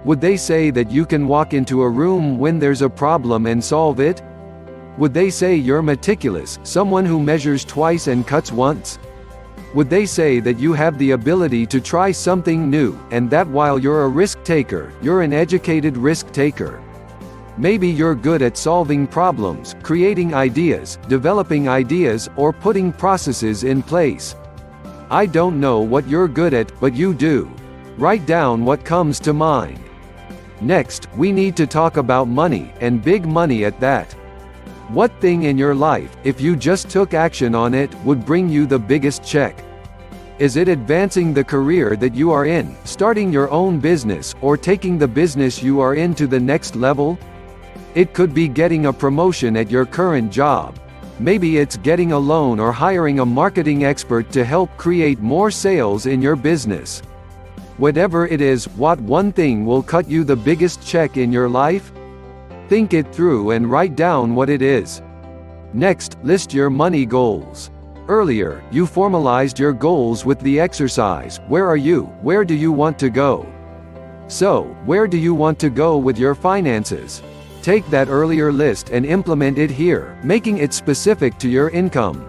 Would they say that you can walk into a room when there's a problem and solve it? Would they say you're meticulous, someone who measures twice and cuts once? Would they say that you have the ability to try something new, and that while you're a risk taker, you're an educated risk taker? Maybe you're good at solving problems, creating ideas, developing ideas, or putting processes in place. I don't know what you're good at, but you do. Write down what comes to mind. Next, we need to talk about money, and big money at that. What thing in your life, if you just took action on it, would bring you the biggest check? Is it advancing the career that you are in, starting your own business, or taking the business you are in to the next level? It could be getting a promotion at your current job. Maybe it's getting a loan or hiring a marketing expert to help create more sales in your business. Whatever it is, what one thing will cut you the biggest check in your life? Think it through and write down what it is. Next, list your money goals. Earlier, you formalized your goals with the exercise, where are you, where do you want to go? So, where do you want to go with your finances? Take that earlier list and implement it here, making it specific to your income.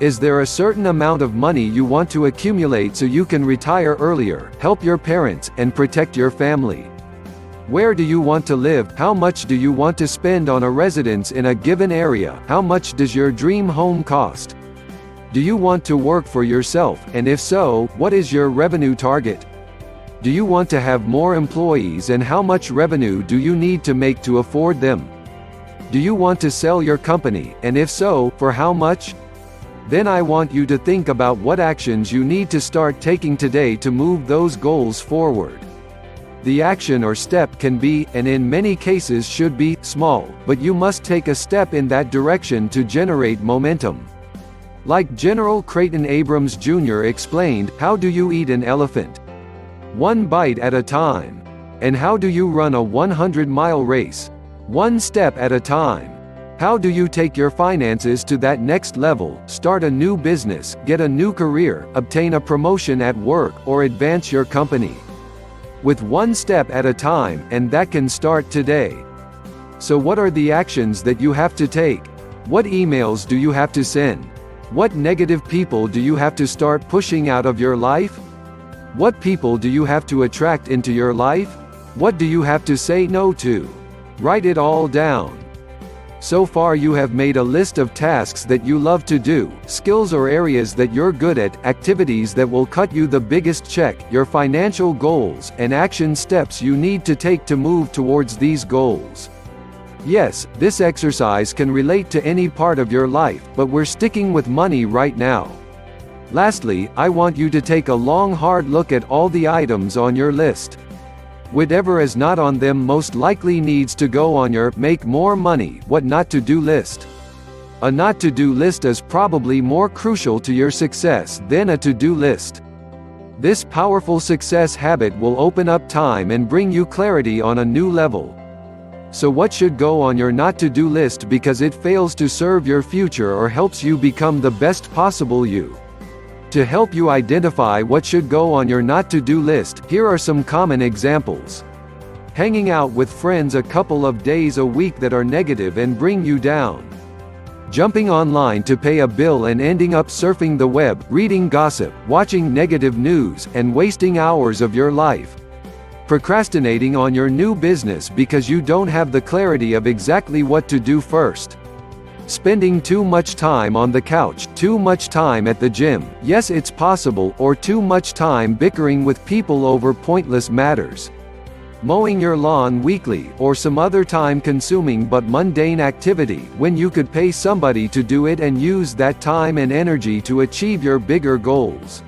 Is there a certain amount of money you want to accumulate so you can retire earlier, help your parents, and protect your family? Where do you want to live? How much do you want to spend on a residence in a given area? How much does your dream home cost? Do you want to work for yourself, and if so, what is your revenue target? Do you want to have more employees and how much revenue do you need to make to afford them? Do you want to sell your company, and if so, for how much? Then I want you to think about what actions you need to start taking today to move those goals forward. The action or step can be, and in many cases should be, small, but you must take a step in that direction to generate momentum. Like General Creighton Abrams Jr. explained, how do you eat an elephant? One bite at a time. And how do you run a 100-mile race? One step at a time. How do you take your finances to that next level, start a new business, get a new career, obtain a promotion at work, or advance your company? With one step at a time, and that can start today. So what are the actions that you have to take? What emails do you have to send? What negative people do you have to start pushing out of your life? What people do you have to attract into your life? What do you have to say no to? Write it all down. So far you have made a list of tasks that you love to do, skills or areas that you're good at, activities that will cut you the biggest check, your financial goals, and action steps you need to take to move towards these goals. Yes, this exercise can relate to any part of your life, but we're sticking with money right now. Lastly, I want you to take a long hard look at all the items on your list. Whatever is not on them most likely needs to go on your make more money what not to do list. A not to do list is probably more crucial to your success than a to do list. This powerful success habit will open up time and bring you clarity on a new level. So what should go on your not to do list because it fails to serve your future or helps you become the best possible you? To help you identify what should go on your not to do list, here are some common examples. Hanging out with friends a couple of days a week that are negative and bring you down. Jumping online to pay a bill and ending up surfing the web, reading gossip, watching negative news, and wasting hours of your life. Procrastinating on your new business because you don't have the clarity of exactly what to do first. Spending too much time on the couch, too much time at the gym, yes it's possible, or too much time bickering with people over pointless matters. Mowing your lawn weekly, or some other time-consuming but mundane activity, when you could pay somebody to do it and use that time and energy to achieve your bigger goals.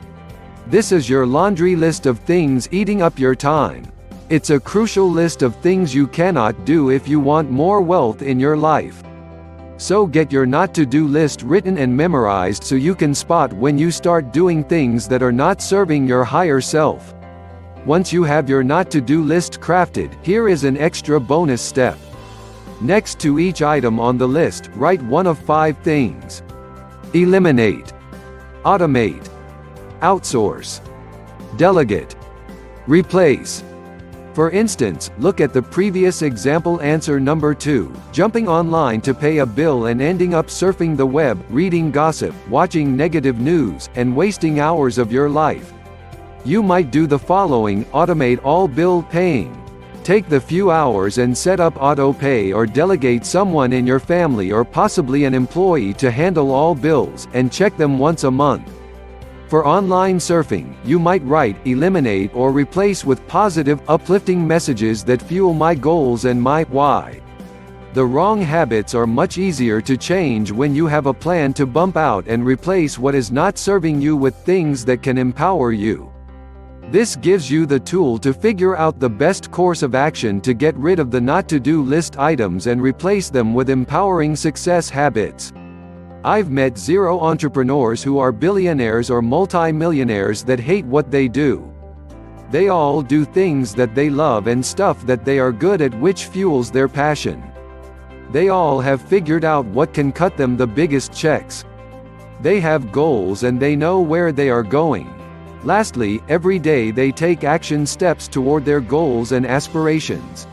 This is your laundry list of things eating up your time. It's a crucial list of things you cannot do if you want more wealth in your life. So get your not-to-do list written and memorized so you can spot when you start doing things that are not serving your higher self. Once you have your not-to-do list crafted, here is an extra bonus step. Next to each item on the list, write one of five things. Eliminate. Automate. Outsource. Delegate. Replace. For instance, look at the previous example answer number 2, jumping online to pay a bill and ending up surfing the web, reading gossip, watching negative news, and wasting hours of your life. You might do the following, automate all bill paying. Take the few hours and set up auto pay or delegate someone in your family or possibly an employee to handle all bills, and check them once a month. For online surfing, you might write, eliminate or replace with positive, uplifting messages that fuel my goals and my why. The wrong habits are much easier to change when you have a plan to bump out and replace what is not serving you with things that can empower you. This gives you the tool to figure out the best course of action to get rid of the not-to-do list items and replace them with empowering success habits. I've met zero entrepreneurs who are billionaires or multi-millionaires that hate what they do. They all do things that they love and stuff that they are good at which fuels their passion. They all have figured out what can cut them the biggest checks. They have goals and they know where they are going. Lastly, every day they take action steps toward their goals and aspirations.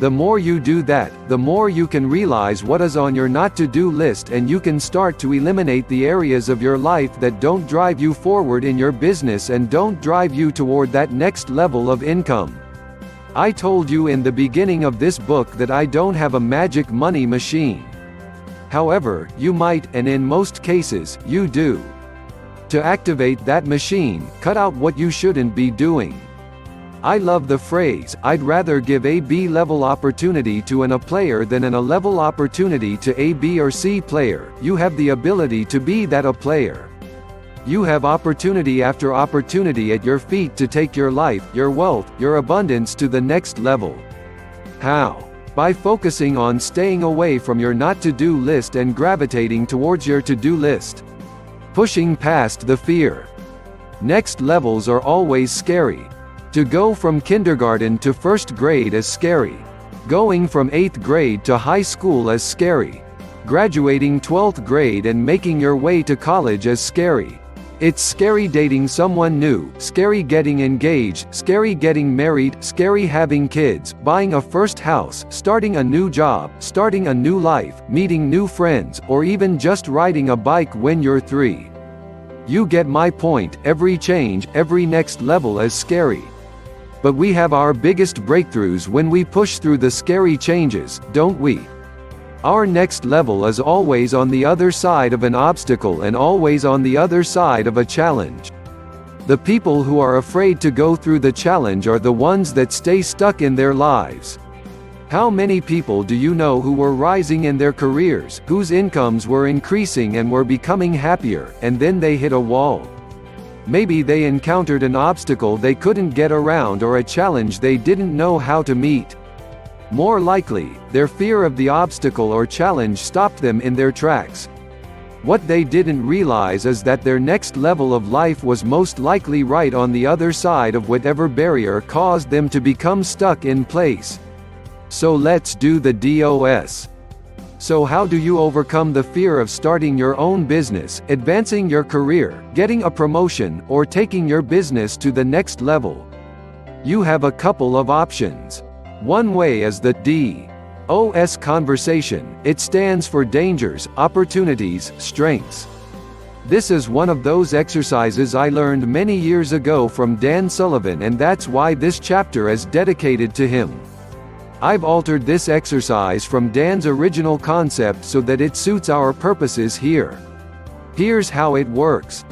The more you do that, the more you can realize what is on your not-to-do list and you can start to eliminate the areas of your life that don't drive you forward in your business and don't drive you toward that next level of income. I told you in the beginning of this book that I don't have a magic money machine. However, you might, and in most cases, you do. To activate that machine, cut out what you shouldn't be doing. I love the phrase, I'd rather give a B-level opportunity to an A player than an A-level opportunity to a B or C player. You have the ability to be that A player. You have opportunity after opportunity at your feet to take your life, your wealth, your abundance to the next level. How? By focusing on staying away from your not-to-do list and gravitating towards your to-do list. Pushing past the fear. Next levels are always scary, to go from kindergarten to first grade is scary. Going from 8th grade to high school is scary. Graduating 12th grade and making your way to college is scary. It's scary dating someone new, scary getting engaged, scary getting married, scary having kids, buying a first house, starting a new job, starting a new life, meeting new friends, or even just riding a bike when you're three. You get my point, every change, every next level is scary. But we have our biggest breakthroughs when we push through the scary changes, don't we? Our next level is always on the other side of an obstacle and always on the other side of a challenge. The people who are afraid to go through the challenge are the ones that stay stuck in their lives. How many people do you know who were rising in their careers, whose incomes were increasing and were becoming happier, and then they hit a wall? Maybe they encountered an obstacle they couldn't get around or a challenge they didn't know how to meet. More likely, their fear of the obstacle or challenge stopped them in their tracks. What they didn't realize is that their next level of life was most likely right on the other side of whatever barrier caused them to become stuck in place. So let's do the DOS. So how do you overcome the fear of starting your own business, advancing your career, getting a promotion, or taking your business to the next level? You have a couple of options. One way is the D. OS conversation, it stands for dangers, opportunities, strengths. This is one of those exercises I learned many years ago from Dan Sullivan and that's why this chapter is dedicated to him. I've altered this exercise from Dan's original concept so that it suits our purposes here. Here's how it works.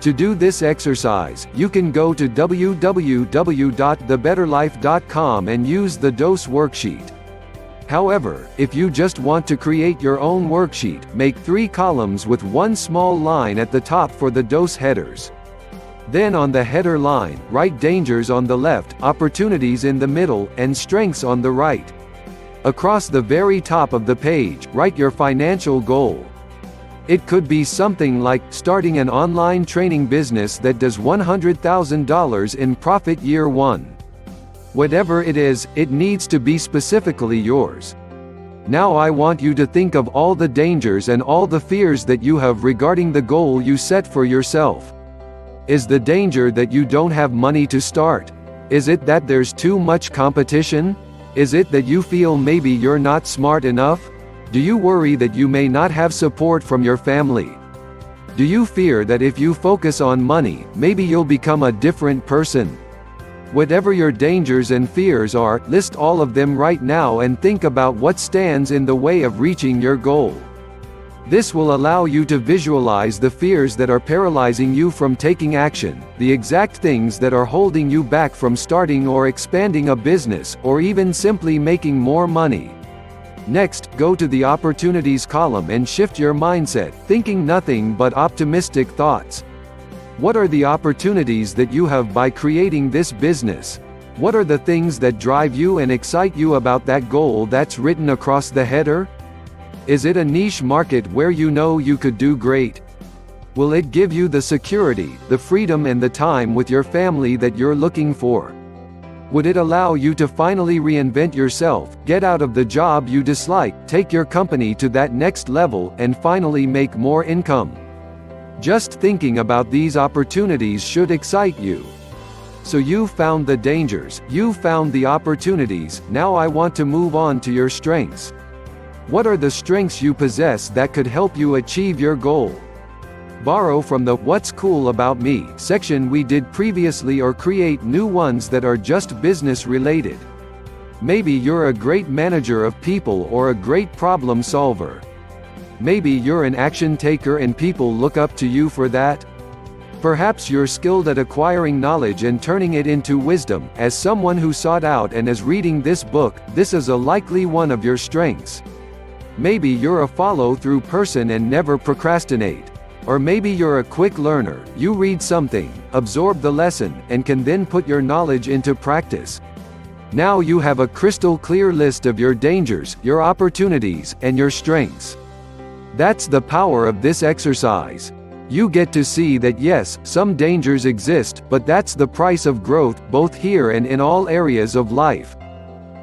To do this exercise, you can go to www.thebetterlife.com and use the DOSE worksheet. However, if you just want to create your own worksheet, make three columns with one small line at the top for the dose headers. Then on the header line, write dangers on the left, opportunities in the middle, and strengths on the right. Across the very top of the page, write your financial goal. It could be something like starting an online training business that does $100,000 in profit year one. Whatever it is, it needs to be specifically yours. Now I want you to think of all the dangers and all the fears that you have regarding the goal you set for yourself. Is the danger that you don't have money to start? Is it that there's too much competition? Is it that you feel maybe you're not smart enough? Do you worry that you may not have support from your family? Do you fear that if you focus on money, maybe you'll become a different person? Whatever your dangers and fears are, list all of them right now and think about what stands in the way of reaching your goal. This will allow you to visualize the fears that are paralyzing you from taking action, the exact things that are holding you back from starting or expanding a business, or even simply making more money. Next, go to the opportunities column and shift your mindset, thinking nothing but optimistic thoughts. What are the opportunities that you have by creating this business? What are the things that drive you and excite you about that goal that's written across the header? Is it a niche market where you know you could do great? Will it give you the security, the freedom and the time with your family that you're looking for? Would it allow you to finally reinvent yourself, get out of the job you dislike, take your company to that next level, and finally make more income? Just thinking about these opportunities should excite you. So you've found the dangers, you've found the opportunities, now I want to move on to your strengths. What are the strengths you possess that could help you achieve your goal? borrow from the What's Cool About Me section we did previously or create new ones that are just business related. Maybe you're a great manager of people or a great problem solver. Maybe you're an action taker and people look up to you for that. Perhaps you're skilled at acquiring knowledge and turning it into wisdom. As someone who sought out and is reading this book, this is a likely one of your strengths. Maybe you're a follow through person and never procrastinate. Or maybe you're a quick learner, you read something, absorb the lesson, and can then put your knowledge into practice. Now you have a crystal clear list of your dangers, your opportunities, and your strengths. That's the power of this exercise. You get to see that yes, some dangers exist, but that's the price of growth, both here and in all areas of life.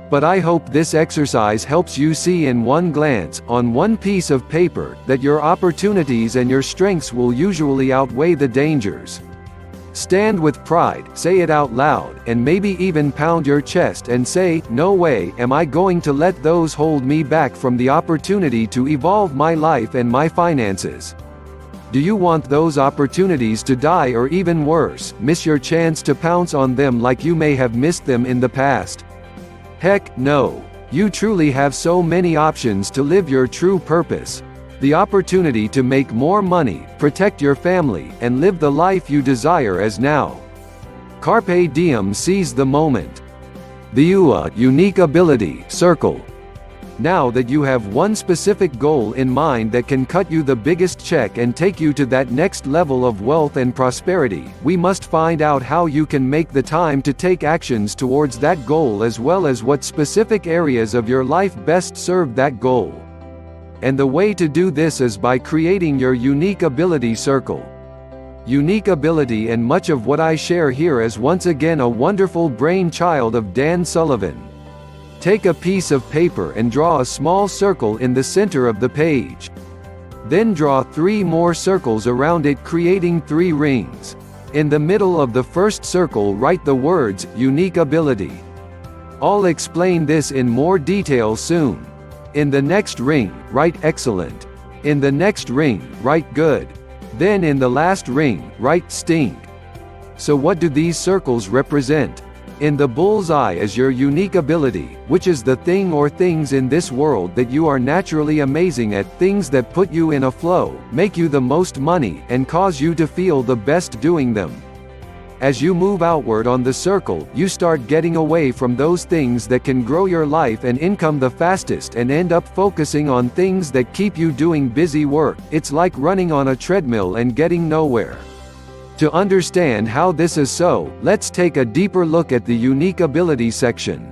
But I hope this exercise helps you see in one glance, on one piece of paper, that your opportunities and your strengths will usually outweigh the dangers. Stand with pride, say it out loud, and maybe even pound your chest and say, No way am I going to let those hold me back from the opportunity to evolve my life and my finances. Do you want those opportunities to die or even worse, miss your chance to pounce on them like you may have missed them in the past? Heck, no. You truly have so many options to live your true purpose. The opportunity to make more money, protect your family, and live the life you desire as now. Carpe diem seize the moment. The UA Unique Ability Circle now that you have one specific goal in mind that can cut you the biggest check and take you to that next level of wealth and prosperity, we must find out how you can make the time to take actions towards that goal as well as what specific areas of your life best serve that goal. And the way to do this is by creating your unique ability circle. Unique ability and much of what I share here is once again a wonderful brainchild of Dan Sullivan. Take a piece of paper and draw a small circle in the center of the page. Then draw three more circles around it creating three rings. In the middle of the first circle write the words, unique ability. I'll explain this in more detail soon. In the next ring, write excellent. In the next ring, write good. Then in the last ring, write stink. So what do these circles represent? In the bull's eye is your unique ability, which is the thing or things in this world that you are naturally amazing at, things that put you in a flow, make you the most money, and cause you to feel the best doing them. As you move outward on the circle, you start getting away from those things that can grow your life and income the fastest and end up focusing on things that keep you doing busy work. It's like running on a treadmill and getting nowhere. To understand how this is so, let's take a deeper look at the unique ability section.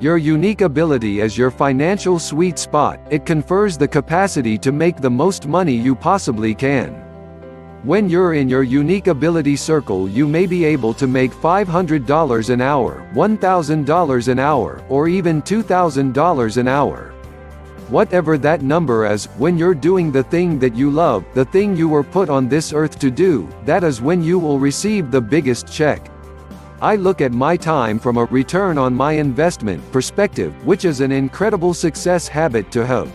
Your unique ability is your financial sweet spot, it confers the capacity to make the most money you possibly can. When you're in your unique ability circle you may be able to make $500 an hour, $1,000 an hour, or even $2,000 an hour. Whatever that number is, when you're doing the thing that you love, the thing you were put on this earth to do, that is when you will receive the biggest check. I look at my time from a return on my investment perspective, which is an incredible success habit to have.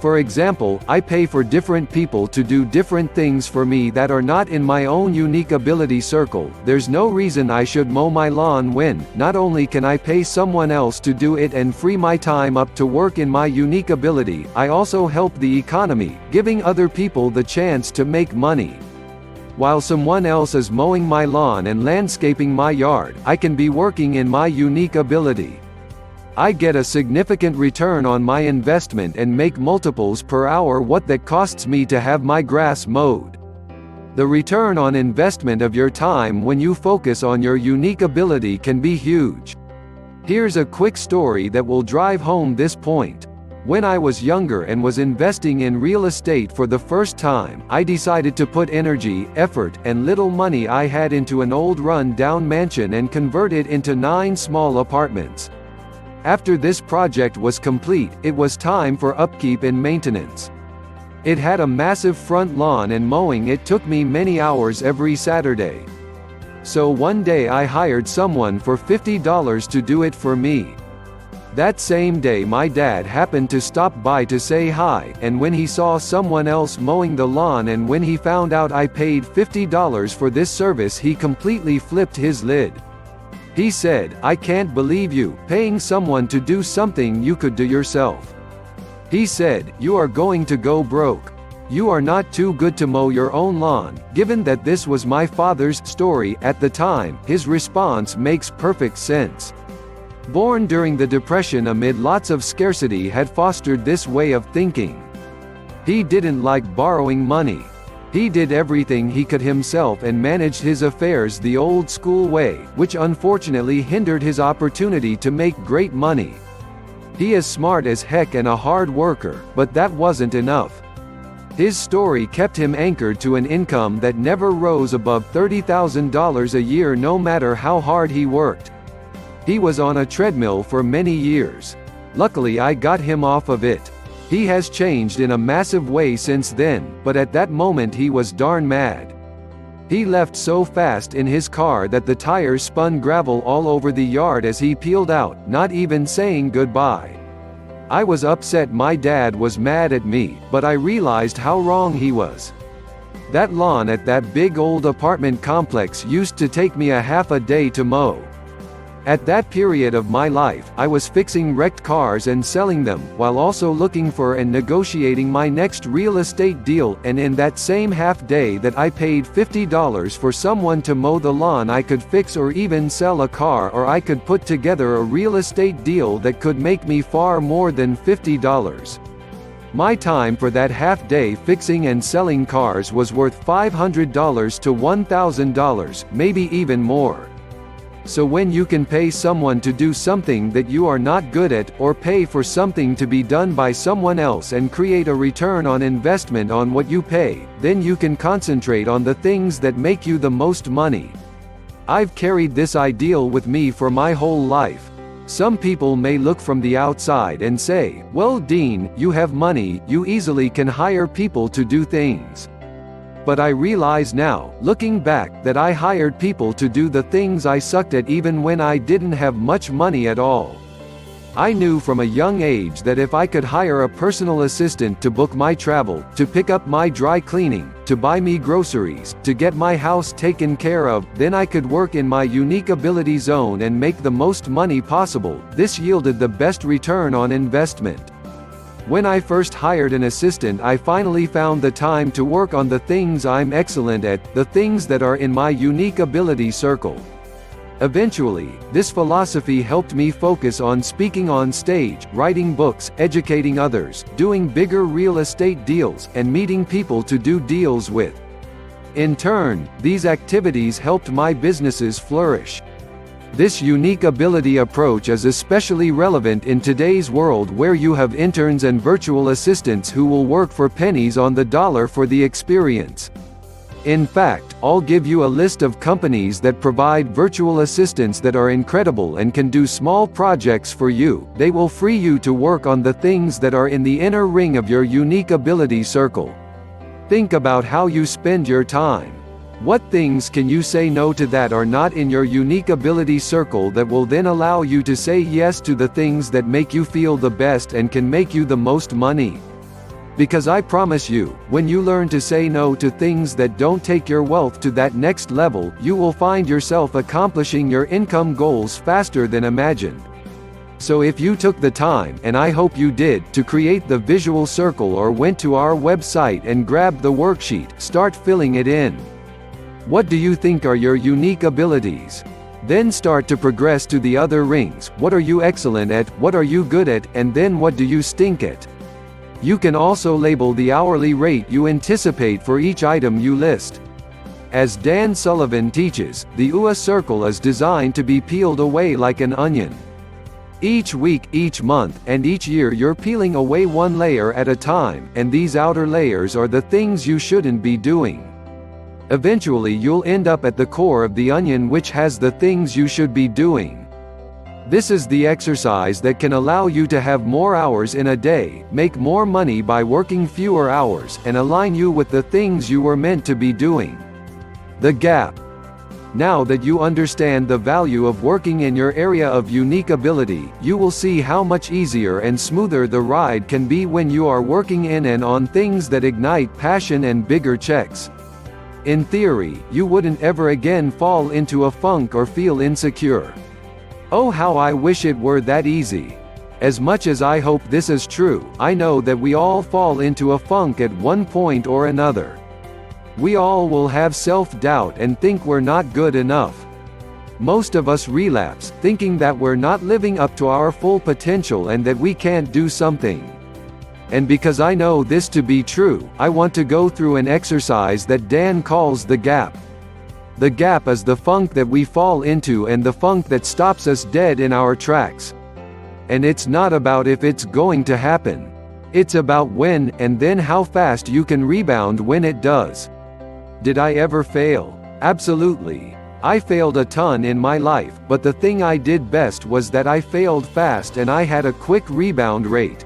For example, I pay for different people to do different things for me that are not in my own unique ability circle. There's no reason I should mow my lawn when, not only can I pay someone else to do it and free my time up to work in my unique ability, I also help the economy, giving other people the chance to make money. While someone else is mowing my lawn and landscaping my yard, I can be working in my unique ability. I get a significant return on my investment and make multiples per hour what that costs me to have my grass mowed. The return on investment of your time when you focus on your unique ability can be huge. Here's a quick story that will drive home this point. When I was younger and was investing in real estate for the first time, I decided to put energy, effort, and little money I had into an old run-down mansion and convert it into nine small apartments. After this project was complete, it was time for upkeep and maintenance. It had a massive front lawn and mowing it took me many hours every Saturday. So one day I hired someone for $50 to do it for me. That same day my dad happened to stop by to say hi, and when he saw someone else mowing the lawn and when he found out I paid $50 for this service he completely flipped his lid. He said, I can't believe you, paying someone to do something you could do yourself. He said, you are going to go broke. You are not too good to mow your own lawn. Given that this was my father's story at the time, his response makes perfect sense. Born during the Depression amid lots of scarcity had fostered this way of thinking. He didn't like borrowing money. He did everything he could himself and managed his affairs the old school way, which unfortunately hindered his opportunity to make great money. He is smart as heck and a hard worker, but that wasn't enough. His story kept him anchored to an income that never rose above $30,000 a year no matter how hard he worked. He was on a treadmill for many years. Luckily I got him off of it. He has changed in a massive way since then, but at that moment he was darn mad. He left so fast in his car that the tires spun gravel all over the yard as he peeled out, not even saying goodbye. I was upset my dad was mad at me, but I realized how wrong he was. That lawn at that big old apartment complex used to take me a half a day to mow. At that period of my life, I was fixing wrecked cars and selling them, while also looking for and negotiating my next real estate deal, and in that same half day that I paid $50 for someone to mow the lawn I could fix or even sell a car or I could put together a real estate deal that could make me far more than $50. My time for that half day fixing and selling cars was worth $500 to $1,000, maybe even more. So when you can pay someone to do something that you are not good at, or pay for something to be done by someone else and create a return on investment on what you pay, then you can concentrate on the things that make you the most money. I've carried this ideal with me for my whole life. Some people may look from the outside and say, well Dean, you have money, you easily can hire people to do things. But I realize now, looking back, that I hired people to do the things I sucked at even when I didn't have much money at all. I knew from a young age that if I could hire a personal assistant to book my travel, to pick up my dry cleaning, to buy me groceries, to get my house taken care of, then I could work in my unique ability zone and make the most money possible. This yielded the best return on investment. When I first hired an assistant I finally found the time to work on the things I'm excellent at, the things that are in my unique ability circle. Eventually, this philosophy helped me focus on speaking on stage, writing books, educating others, doing bigger real estate deals, and meeting people to do deals with. In turn, these activities helped my businesses flourish. This unique ability approach is especially relevant in today's world where you have interns and virtual assistants who will work for pennies on the dollar for the experience. In fact, I'll give you a list of companies that provide virtual assistants that are incredible and can do small projects for you. They will free you to work on the things that are in the inner ring of your unique ability circle. Think about how you spend your time. What things can you say no to that are not in your unique ability circle that will then allow you to say yes to the things that make you feel the best and can make you the most money? Because I promise you, when you learn to say no to things that don't take your wealth to that next level, you will find yourself accomplishing your income goals faster than imagined. So if you took the time, and I hope you did, to create the visual circle or went to our website and grabbed the worksheet, start filling it in. What do you think are your unique abilities? Then start to progress to the other rings, what are you excellent at, what are you good at, and then what do you stink at? You can also label the hourly rate you anticipate for each item you list. As Dan Sullivan teaches, the UA circle is designed to be peeled away like an onion. Each week, each month, and each year you're peeling away one layer at a time, and these outer layers are the things you shouldn't be doing. Eventually you'll end up at the core of the onion which has the things you should be doing. This is the exercise that can allow you to have more hours in a day, make more money by working fewer hours, and align you with the things you were meant to be doing. The Gap Now that you understand the value of working in your area of unique ability, you will see how much easier and smoother the ride can be when you are working in and on things that ignite passion and bigger checks. In theory, you wouldn't ever again fall into a funk or feel insecure. Oh how I wish it were that easy. As much as I hope this is true, I know that we all fall into a funk at one point or another. We all will have self-doubt and think we're not good enough. Most of us relapse, thinking that we're not living up to our full potential and that we can't do something and because I know this to be true, I want to go through an exercise that Dan calls the gap. The gap is the funk that we fall into and the funk that stops us dead in our tracks. And it's not about if it's going to happen. It's about when, and then how fast you can rebound when it does. Did I ever fail? Absolutely. I failed a ton in my life, but the thing I did best was that I failed fast and I had a quick rebound rate.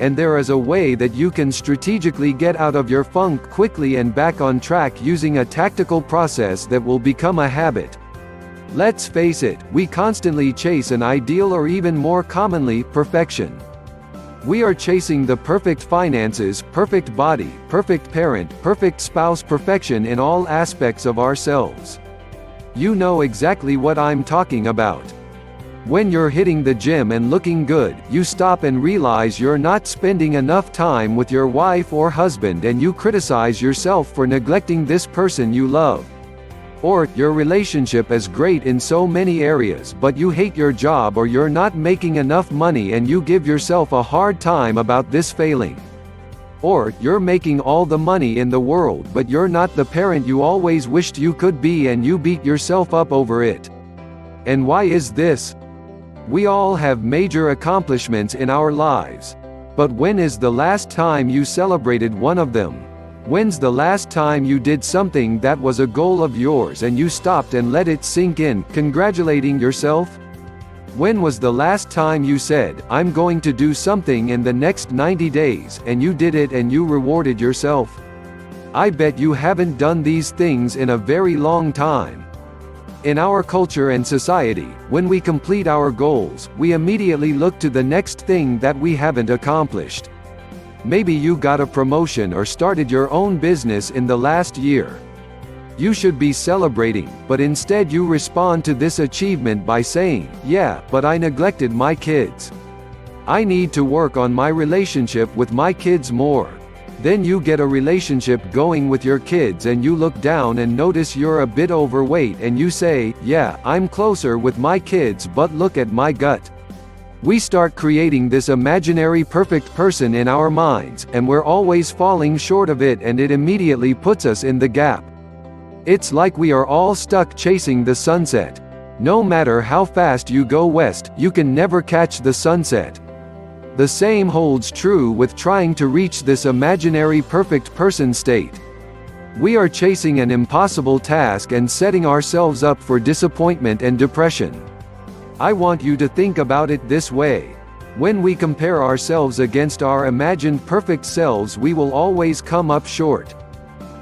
And there is a way that you can strategically get out of your funk quickly and back on track using a tactical process that will become a habit. Let's face it, we constantly chase an ideal or even more commonly, perfection. We are chasing the perfect finances, perfect body, perfect parent, perfect spouse perfection in all aspects of ourselves. You know exactly what I'm talking about. When you're hitting the gym and looking good, you stop and realize you're not spending enough time with your wife or husband and you criticize yourself for neglecting this person you love. Or, your relationship is great in so many areas but you hate your job or you're not making enough money and you give yourself a hard time about this failing. Or, you're making all the money in the world but you're not the parent you always wished you could be and you beat yourself up over it. And why is this? We all have major accomplishments in our lives. But when is the last time you celebrated one of them? When's the last time you did something that was a goal of yours and you stopped and let it sink in, congratulating yourself? When was the last time you said, I'm going to do something in the next 90 days, and you did it and you rewarded yourself? I bet you haven't done these things in a very long time. In our culture and society, when we complete our goals, we immediately look to the next thing that we haven't accomplished. Maybe you got a promotion or started your own business in the last year. You should be celebrating, but instead you respond to this achievement by saying, yeah, but I neglected my kids. I need to work on my relationship with my kids more. Then you get a relationship going with your kids and you look down and notice you're a bit overweight and you say, yeah, I'm closer with my kids but look at my gut. We start creating this imaginary perfect person in our minds, and we're always falling short of it and it immediately puts us in the gap. It's like we are all stuck chasing the sunset. No matter how fast you go west, you can never catch the sunset. The same holds true with trying to reach this imaginary perfect person state. We are chasing an impossible task and setting ourselves up for disappointment and depression. I want you to think about it this way. When we compare ourselves against our imagined perfect selves we will always come up short.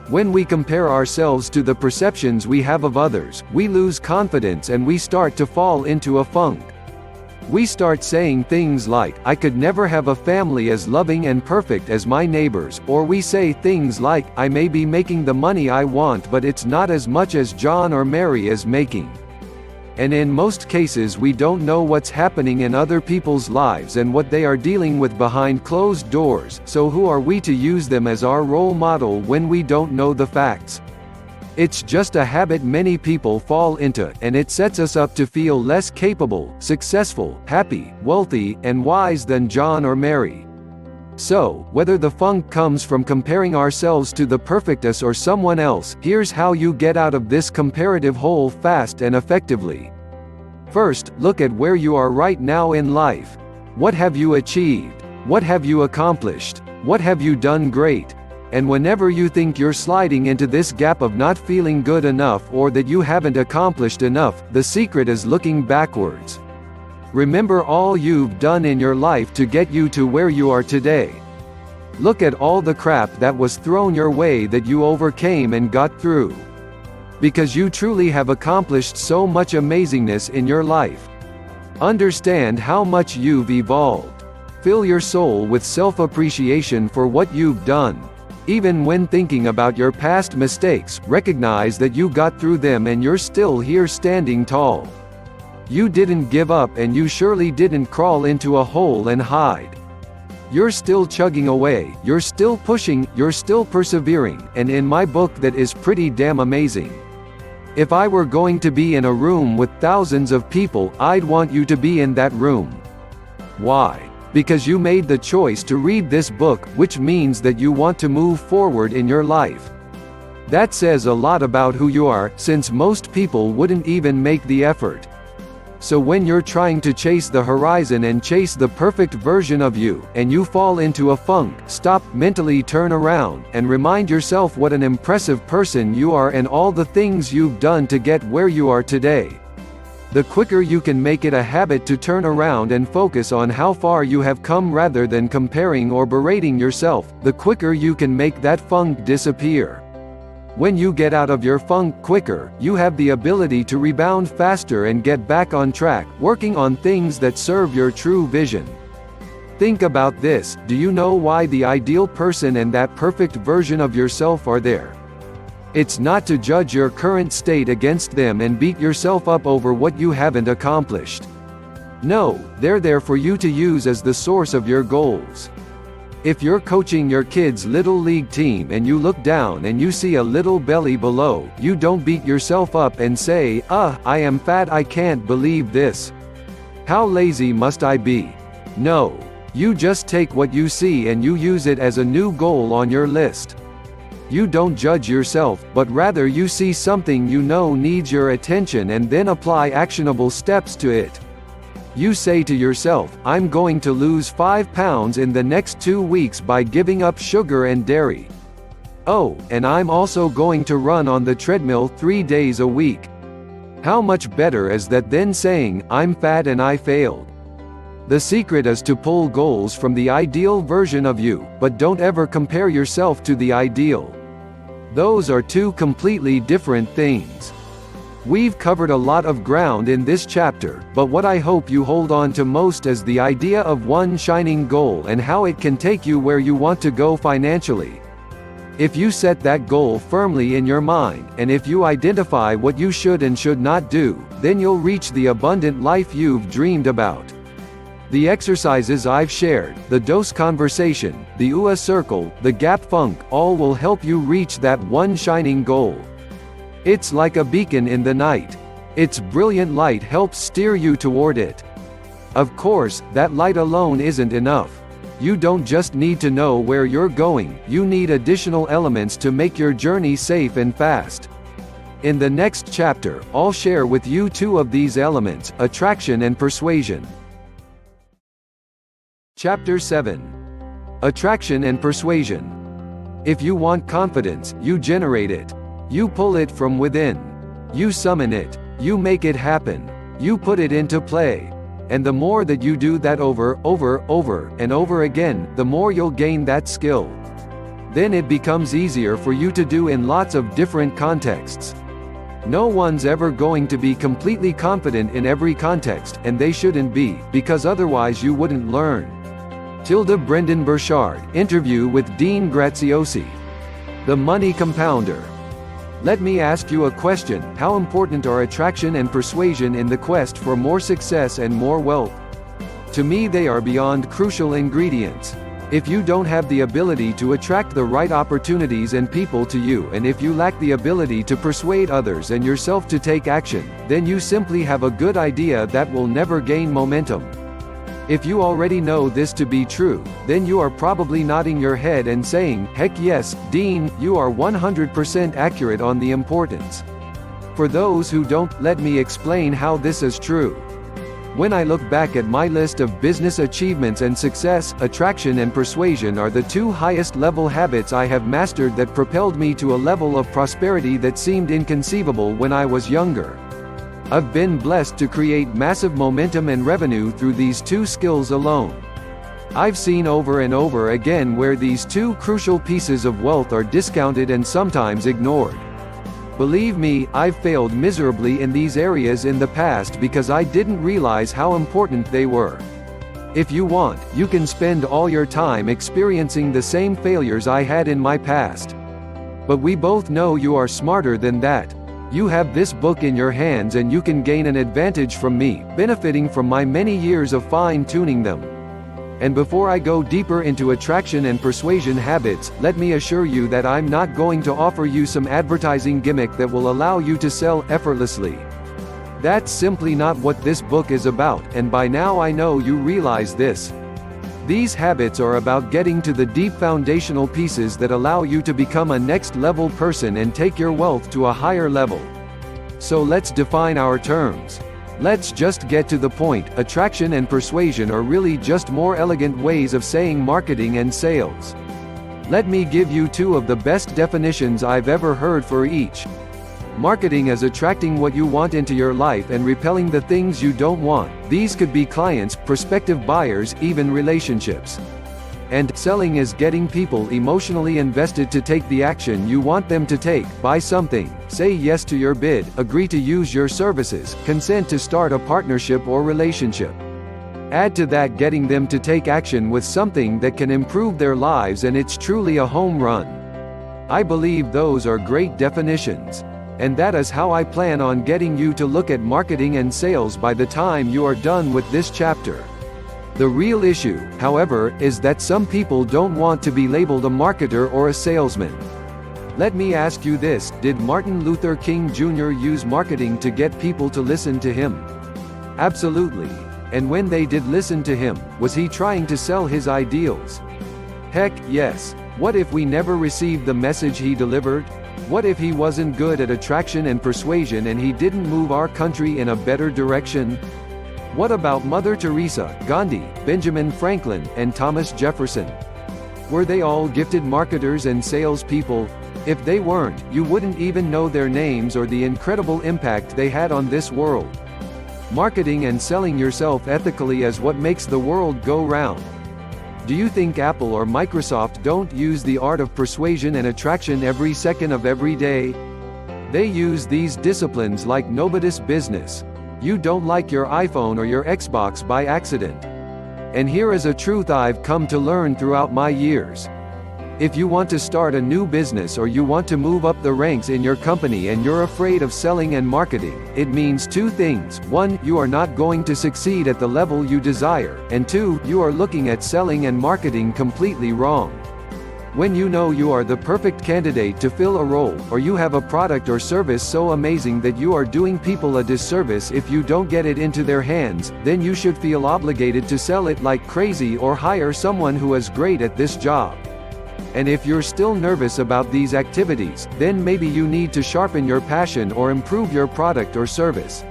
When we compare ourselves to the perceptions we have of others, we lose confidence and we start to fall into a funk. We start saying things like, I could never have a family as loving and perfect as my neighbors, or we say things like, I may be making the money I want but it's not as much as John or Mary is making and in most cases we don't know what's happening in other people's lives and what they are dealing with behind closed doors, so who are we to use them as our role model when we don't know the facts? It's just a habit many people fall into, and it sets us up to feel less capable, successful, happy, wealthy, and wise than John or Mary. So, whether the funk comes from comparing ourselves to the perfect us or someone else, here's how you get out of this comparative hole fast and effectively. First, look at where you are right now in life. What have you achieved? What have you accomplished? What have you done great? And whenever you think you're sliding into this gap of not feeling good enough or that you haven't accomplished enough, the secret is looking backwards. Remember all you've done in your life to get you to where you are today. Look at all the crap that was thrown your way that you overcame and got through. Because you truly have accomplished so much amazingness in your life. Understand how much you've evolved. Fill your soul with self-appreciation for what you've done. Even when thinking about your past mistakes, recognize that you got through them and you're still here standing tall. You didn't give up and you surely didn't crawl into a hole and hide. You're still chugging away, you're still pushing, you're still persevering, and in my book that is pretty damn amazing. If I were going to be in a room with thousands of people, I'd want you to be in that room. Why? Because you made the choice to read this book, which means that you want to move forward in your life. That says a lot about who you are, since most people wouldn't even make the effort. So when you're trying to chase the horizon and chase the perfect version of you, and you fall into a funk, stop, mentally turn around, and remind yourself what an impressive person you are and all the things you've done to get where you are today. The quicker you can make it a habit to turn around and focus on how far you have come rather than comparing or berating yourself, the quicker you can make that funk disappear. When you get out of your funk quicker, you have the ability to rebound faster and get back on track, working on things that serve your true vision. Think about this do you know why the ideal person and that perfect version of yourself are there? It's not to judge your current state against them and beat yourself up over what you haven't accomplished. No, they're there for you to use as the source of your goals. If you're coaching your kid's little league team and you look down and you see a little belly below, you don't beat yourself up and say, uh, I am fat I can't believe this. How lazy must I be? No. You just take what you see and you use it as a new goal on your list. You don't judge yourself, but rather you see something you know needs your attention and then apply actionable steps to it. You say to yourself, I'm going to lose 5 pounds in the next two weeks by giving up sugar and dairy. Oh, and I'm also going to run on the treadmill three days a week. How much better is that than saying, I'm fat and I failed? The secret is to pull goals from the ideal version of you, but don't ever compare yourself to the ideal. Those are two completely different things. We've covered a lot of ground in this chapter, but what I hope you hold on to most is the idea of one shining goal and how it can take you where you want to go financially. If you set that goal firmly in your mind, and if you identify what you should and should not do, then you'll reach the abundant life you've dreamed about. The exercises I've shared, the dose conversation, the UA circle, the gap funk, all will help you reach that one shining goal. It's like a beacon in the night. Its brilliant light helps steer you toward it. Of course, that light alone isn't enough. You don't just need to know where you're going, you need additional elements to make your journey safe and fast. In the next chapter, I'll share with you two of these elements, attraction and persuasion. Chapter 7 Attraction and Persuasion. If you want confidence, you generate it. You pull it from within. You summon it. You make it happen. You put it into play. And the more that you do that over, over, over, and over again, the more you'll gain that skill. Then it becomes easier for you to do in lots of different contexts. No one's ever going to be completely confident in every context, and they shouldn't be, because otherwise you wouldn't learn. Tilda Brendon Burchard, interview with Dean Graziosi. The Money Compounder. Let me ask you a question, how important are attraction and persuasion in the quest for more success and more wealth? To me they are beyond crucial ingredients. If you don't have the ability to attract the right opportunities and people to you and if you lack the ability to persuade others and yourself to take action, then you simply have a good idea that will never gain momentum. If you already know this to be true, then you are probably nodding your head and saying, heck yes, Dean, you are 100% accurate on the importance. For those who don't, let me explain how this is true. When I look back at my list of business achievements and success, attraction and persuasion are the two highest level habits I have mastered that propelled me to a level of prosperity that seemed inconceivable when I was younger. I've been blessed to create massive momentum and revenue through these two skills alone. I've seen over and over again where these two crucial pieces of wealth are discounted and sometimes ignored. Believe me, I've failed miserably in these areas in the past because I didn't realize how important they were. If you want, you can spend all your time experiencing the same failures I had in my past. But we both know you are smarter than that. You have this book in your hands and you can gain an advantage from me, benefiting from my many years of fine-tuning them. And before I go deeper into attraction and persuasion habits, let me assure you that I'm not going to offer you some advertising gimmick that will allow you to sell effortlessly. That's simply not what this book is about, and by now I know you realize this. These habits are about getting to the deep foundational pieces that allow you to become a next level person and take your wealth to a higher level. So let's define our terms. Let's just get to the point, attraction and persuasion are really just more elegant ways of saying marketing and sales. Let me give you two of the best definitions I've ever heard for each. Marketing is attracting what you want into your life and repelling the things you don't want. These could be clients, prospective buyers, even relationships. And selling is getting people emotionally invested to take the action you want them to take, buy something, say yes to your bid, agree to use your services, consent to start a partnership or relationship. Add to that getting them to take action with something that can improve their lives and it's truly a home run. I believe those are great definitions. And that is how I plan on getting you to look at marketing and sales by the time you are done with this chapter. The real issue, however, is that some people don't want to be labeled a marketer or a salesman. Let me ask you this, did Martin Luther King Jr. use marketing to get people to listen to him? Absolutely. And when they did listen to him, was he trying to sell his ideals? Heck, yes. What if we never received the message he delivered? What if he wasn't good at attraction and persuasion and he didn't move our country in a better direction? What about Mother Teresa, Gandhi, Benjamin Franklin, and Thomas Jefferson? Were they all gifted marketers and salespeople? If they weren't, you wouldn't even know their names or the incredible impact they had on this world. Marketing and selling yourself ethically is what makes the world go round. Do you think Apple or Microsoft don't use the art of persuasion and attraction every second of every day? They use these disciplines like nobody's business. You don't like your iPhone or your Xbox by accident. And here is a truth I've come to learn throughout my years. If you want to start a new business or you want to move up the ranks in your company and you're afraid of selling and marketing, it means two things. One, you are not going to succeed at the level you desire, and two, you are looking at selling and marketing completely wrong. When you know you are the perfect candidate to fill a role, or you have a product or service so amazing that you are doing people a disservice if you don't get it into their hands, then you should feel obligated to sell it like crazy or hire someone who is great at this job. And if you're still nervous about these activities, then maybe you need to sharpen your passion or improve your product or service.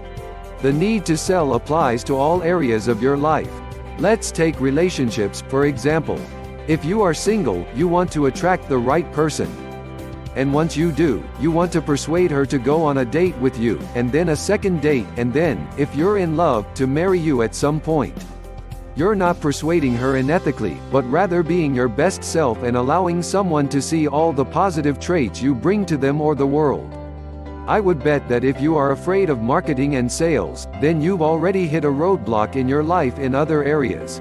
The need to sell applies to all areas of your life. Let's take relationships, for example. If you are single, you want to attract the right person. And once you do, you want to persuade her to go on a date with you, and then a second date, and then, if you're in love, to marry you at some point. You're not persuading her unethically, but rather being your best self and allowing someone to see all the positive traits you bring to them or the world. I would bet that if you are afraid of marketing and sales, then you've already hit a roadblock in your life in other areas.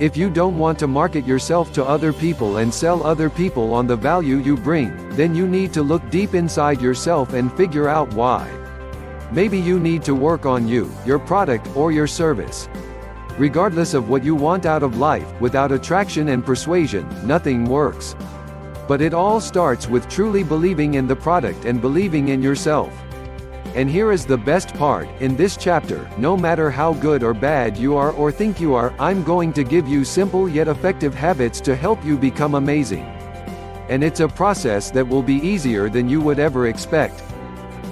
If you don't want to market yourself to other people and sell other people on the value you bring, then you need to look deep inside yourself and figure out why. Maybe you need to work on you, your product, or your service. Regardless of what you want out of life, without attraction and persuasion, nothing works. But it all starts with truly believing in the product and believing in yourself. And here is the best part, in this chapter, no matter how good or bad you are or think you are, I'm going to give you simple yet effective habits to help you become amazing. And it's a process that will be easier than you would ever expect.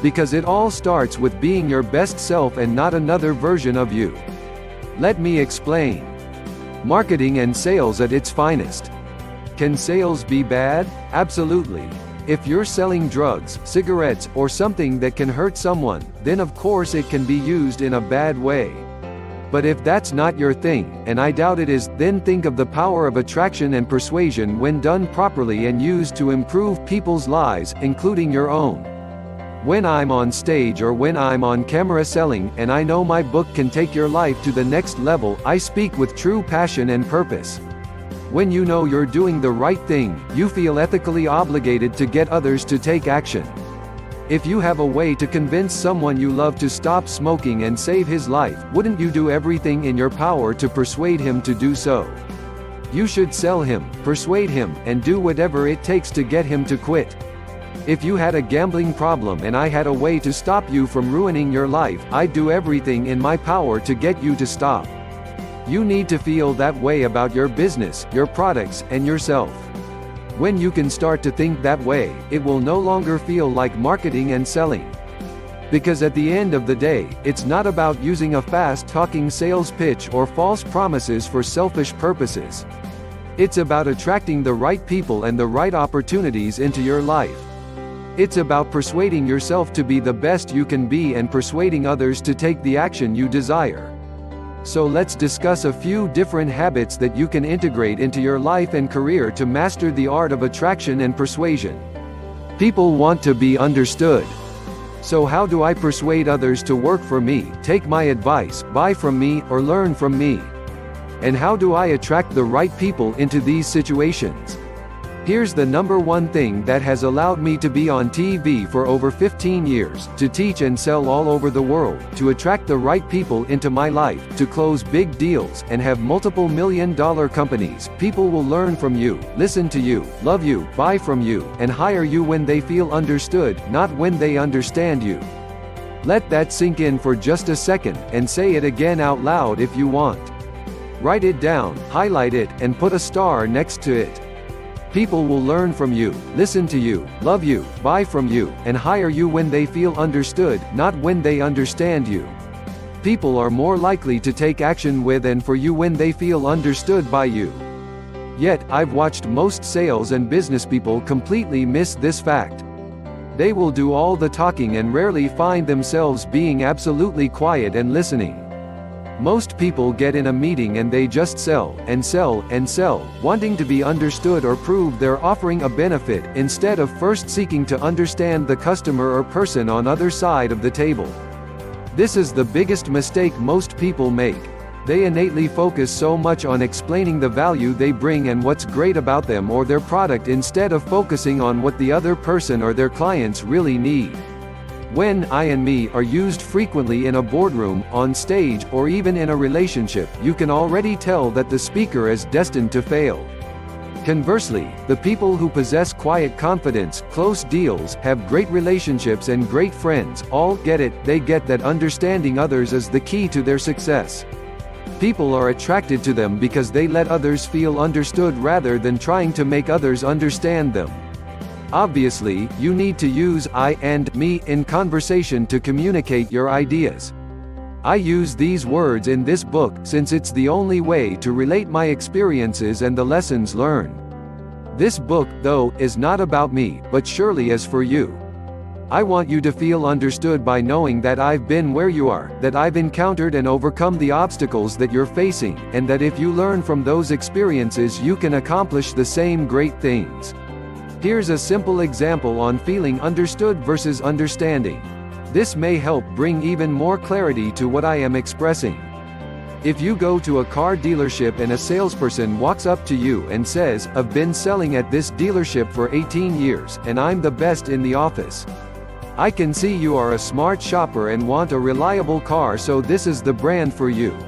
Because it all starts with being your best self and not another version of you. Let me explain. Marketing and sales at its finest. Can sales be bad? Absolutely. If you're selling drugs, cigarettes, or something that can hurt someone, then of course it can be used in a bad way. But if that's not your thing, and I doubt it is, then think of the power of attraction and persuasion when done properly and used to improve people's lives, including your own. When I'm on stage or when I'm on camera selling, and I know my book can take your life to the next level, I speak with true passion and purpose. When you know you're doing the right thing, you feel ethically obligated to get others to take action. If you have a way to convince someone you love to stop smoking and save his life, wouldn't you do everything in your power to persuade him to do so? You should sell him, persuade him, and do whatever it takes to get him to quit. If you had a gambling problem and I had a way to stop you from ruining your life, I'd do everything in my power to get you to stop. You need to feel that way about your business, your products, and yourself. When you can start to think that way, it will no longer feel like marketing and selling. Because at the end of the day, it's not about using a fast-talking sales pitch or false promises for selfish purposes. It's about attracting the right people and the right opportunities into your life. It's about persuading yourself to be the best you can be and persuading others to take the action you desire. So let's discuss a few different habits that you can integrate into your life and career to master the art of attraction and persuasion. People want to be understood. So how do I persuade others to work for me, take my advice, buy from me, or learn from me? And how do I attract the right people into these situations? Here's the number one thing that has allowed me to be on TV for over 15 years, to teach and sell all over the world, to attract the right people into my life, to close big deals, and have multiple million dollar companies. People will learn from you, listen to you, love you, buy from you, and hire you when they feel understood, not when they understand you. Let that sink in for just a second, and say it again out loud if you want. Write it down, highlight it, and put a star next to it. People will learn from you, listen to you, love you, buy from you, and hire you when they feel understood, not when they understand you. People are more likely to take action with and for you when they feel understood by you. Yet, I've watched most sales and business people completely miss this fact. They will do all the talking and rarely find themselves being absolutely quiet and listening. Most people get in a meeting and they just sell, and sell, and sell, wanting to be understood or prove they're offering a benefit, instead of first seeking to understand the customer or person on other side of the table. This is the biggest mistake most people make. They innately focus so much on explaining the value they bring and what's great about them or their product instead of focusing on what the other person or their clients really need. When I and me are used frequently in a boardroom, on stage, or even in a relationship, you can already tell that the speaker is destined to fail. Conversely, the people who possess quiet confidence, close deals, have great relationships and great friends, all get it, they get that understanding others is the key to their success. People are attracted to them because they let others feel understood rather than trying to make others understand them. Obviously, you need to use I and me in conversation to communicate your ideas. I use these words in this book since it's the only way to relate my experiences and the lessons learned. This book, though, is not about me, but surely is for you. I want you to feel understood by knowing that I've been where you are, that I've encountered and overcome the obstacles that you're facing, and that if you learn from those experiences you can accomplish the same great things. Here's a simple example on feeling understood versus understanding. This may help bring even more clarity to what I am expressing. If you go to a car dealership and a salesperson walks up to you and says, I've been selling at this dealership for 18 years, and I'm the best in the office. I can see you are a smart shopper and want a reliable car so this is the brand for you.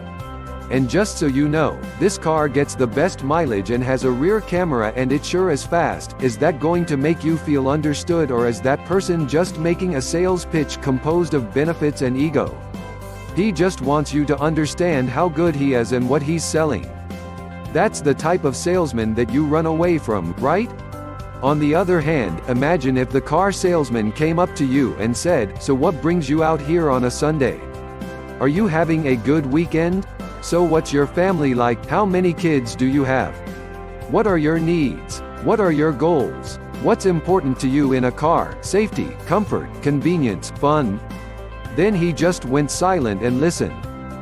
And just so you know, this car gets the best mileage and has a rear camera and it sure is fast, is that going to make you feel understood or is that person just making a sales pitch composed of benefits and ego? He just wants you to understand how good he is and what he's selling. That's the type of salesman that you run away from, right? On the other hand, imagine if the car salesman came up to you and said, So what brings you out here on a Sunday? Are you having a good weekend? So what's your family like? How many kids do you have? What are your needs? What are your goals? What's important to you in a car? Safety, comfort, convenience, fun? Then he just went silent and listened.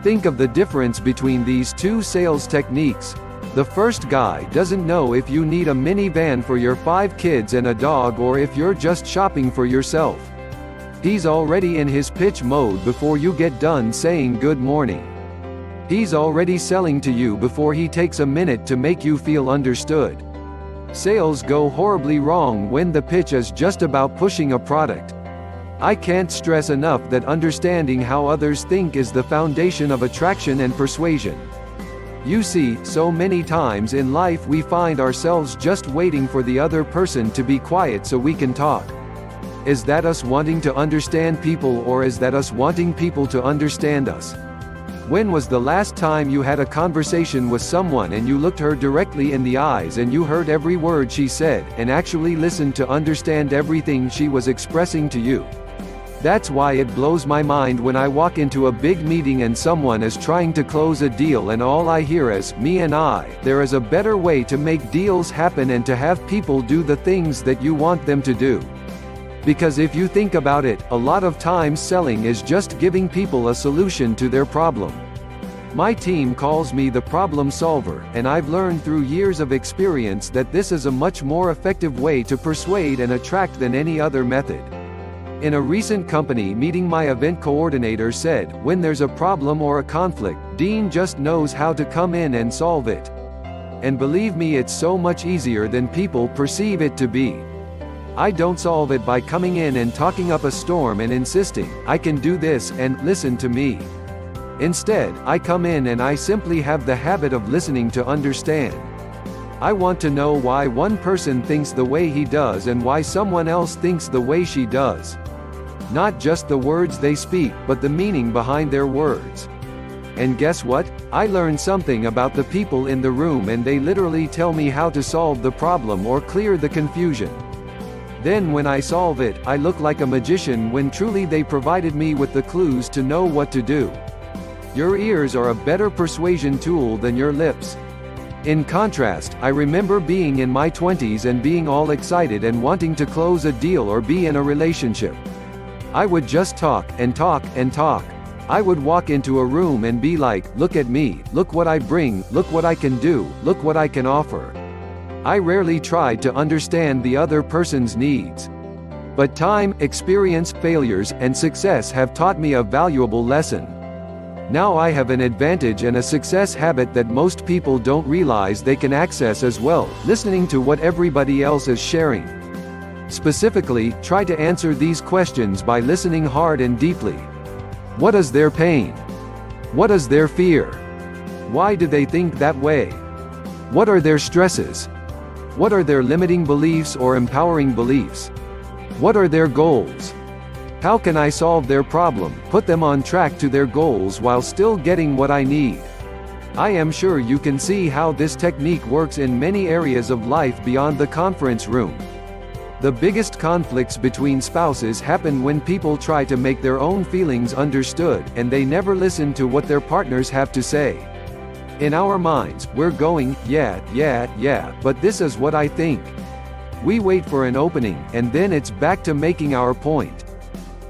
Think of the difference between these two sales techniques. The first guy doesn't know if you need a minivan for your five kids and a dog or if you're just shopping for yourself. He's already in his pitch mode before you get done saying good morning. He's already selling to you before he takes a minute to make you feel understood. Sales go horribly wrong when the pitch is just about pushing a product. I can't stress enough that understanding how others think is the foundation of attraction and persuasion. You see, so many times in life we find ourselves just waiting for the other person to be quiet so we can talk. Is that us wanting to understand people or is that us wanting people to understand us? When was the last time you had a conversation with someone and you looked her directly in the eyes and you heard every word she said, and actually listened to understand everything she was expressing to you? That's why it blows my mind when I walk into a big meeting and someone is trying to close a deal and all I hear is, me and I. There is a better way to make deals happen and to have people do the things that you want them to do. Because if you think about it, a lot of times selling is just giving people a solution to their problem. My team calls me the problem solver, and I've learned through years of experience that this is a much more effective way to persuade and attract than any other method. In a recent company meeting my event coordinator said, when there's a problem or a conflict, Dean just knows how to come in and solve it. And believe me it's so much easier than people perceive it to be. I don't solve it by coming in and talking up a storm and insisting, I can do this, and listen to me. Instead, I come in and I simply have the habit of listening to understand. I want to know why one person thinks the way he does and why someone else thinks the way she does. Not just the words they speak, but the meaning behind their words. And guess what? I learn something about the people in the room and they literally tell me how to solve the problem or clear the confusion. Then when I solve it, I look like a magician when truly they provided me with the clues to know what to do. Your ears are a better persuasion tool than your lips. In contrast, I remember being in my 20s and being all excited and wanting to close a deal or be in a relationship. I would just talk, and talk, and talk. I would walk into a room and be like, look at me, look what I bring, look what I can do, look what I can offer. I rarely tried to understand the other person's needs. But time, experience, failures, and success have taught me a valuable lesson. Now I have an advantage and a success habit that most people don't realize they can access as well, listening to what everybody else is sharing. Specifically, try to answer these questions by listening hard and deeply. What is their pain? What is their fear? Why do they think that way? What are their stresses? What are their limiting beliefs or empowering beliefs? What are their goals? How can I solve their problem, put them on track to their goals while still getting what I need? I am sure you can see how this technique works in many areas of life beyond the conference room. The biggest conflicts between spouses happen when people try to make their own feelings understood, and they never listen to what their partners have to say. In our minds, we're going, yeah, yeah, yeah, but this is what I think. We wait for an opening, and then it's back to making our point.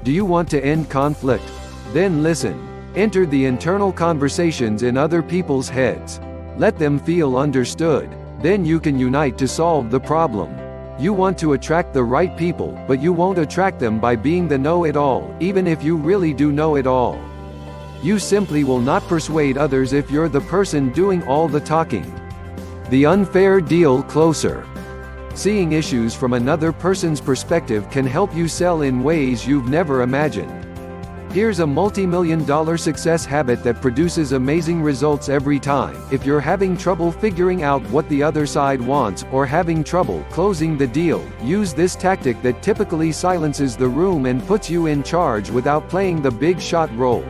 Do you want to end conflict? Then listen. Enter the internal conversations in other people's heads. Let them feel understood. Then you can unite to solve the problem. You want to attract the right people, but you won't attract them by being the know-it-all, even if you really do know it all. You simply will not persuade others if you're the person doing all the talking. The unfair deal closer. Seeing issues from another person's perspective can help you sell in ways you've never imagined. Here's a multi-million dollar success habit that produces amazing results every time. If you're having trouble figuring out what the other side wants, or having trouble closing the deal, use this tactic that typically silences the room and puts you in charge without playing the big shot role.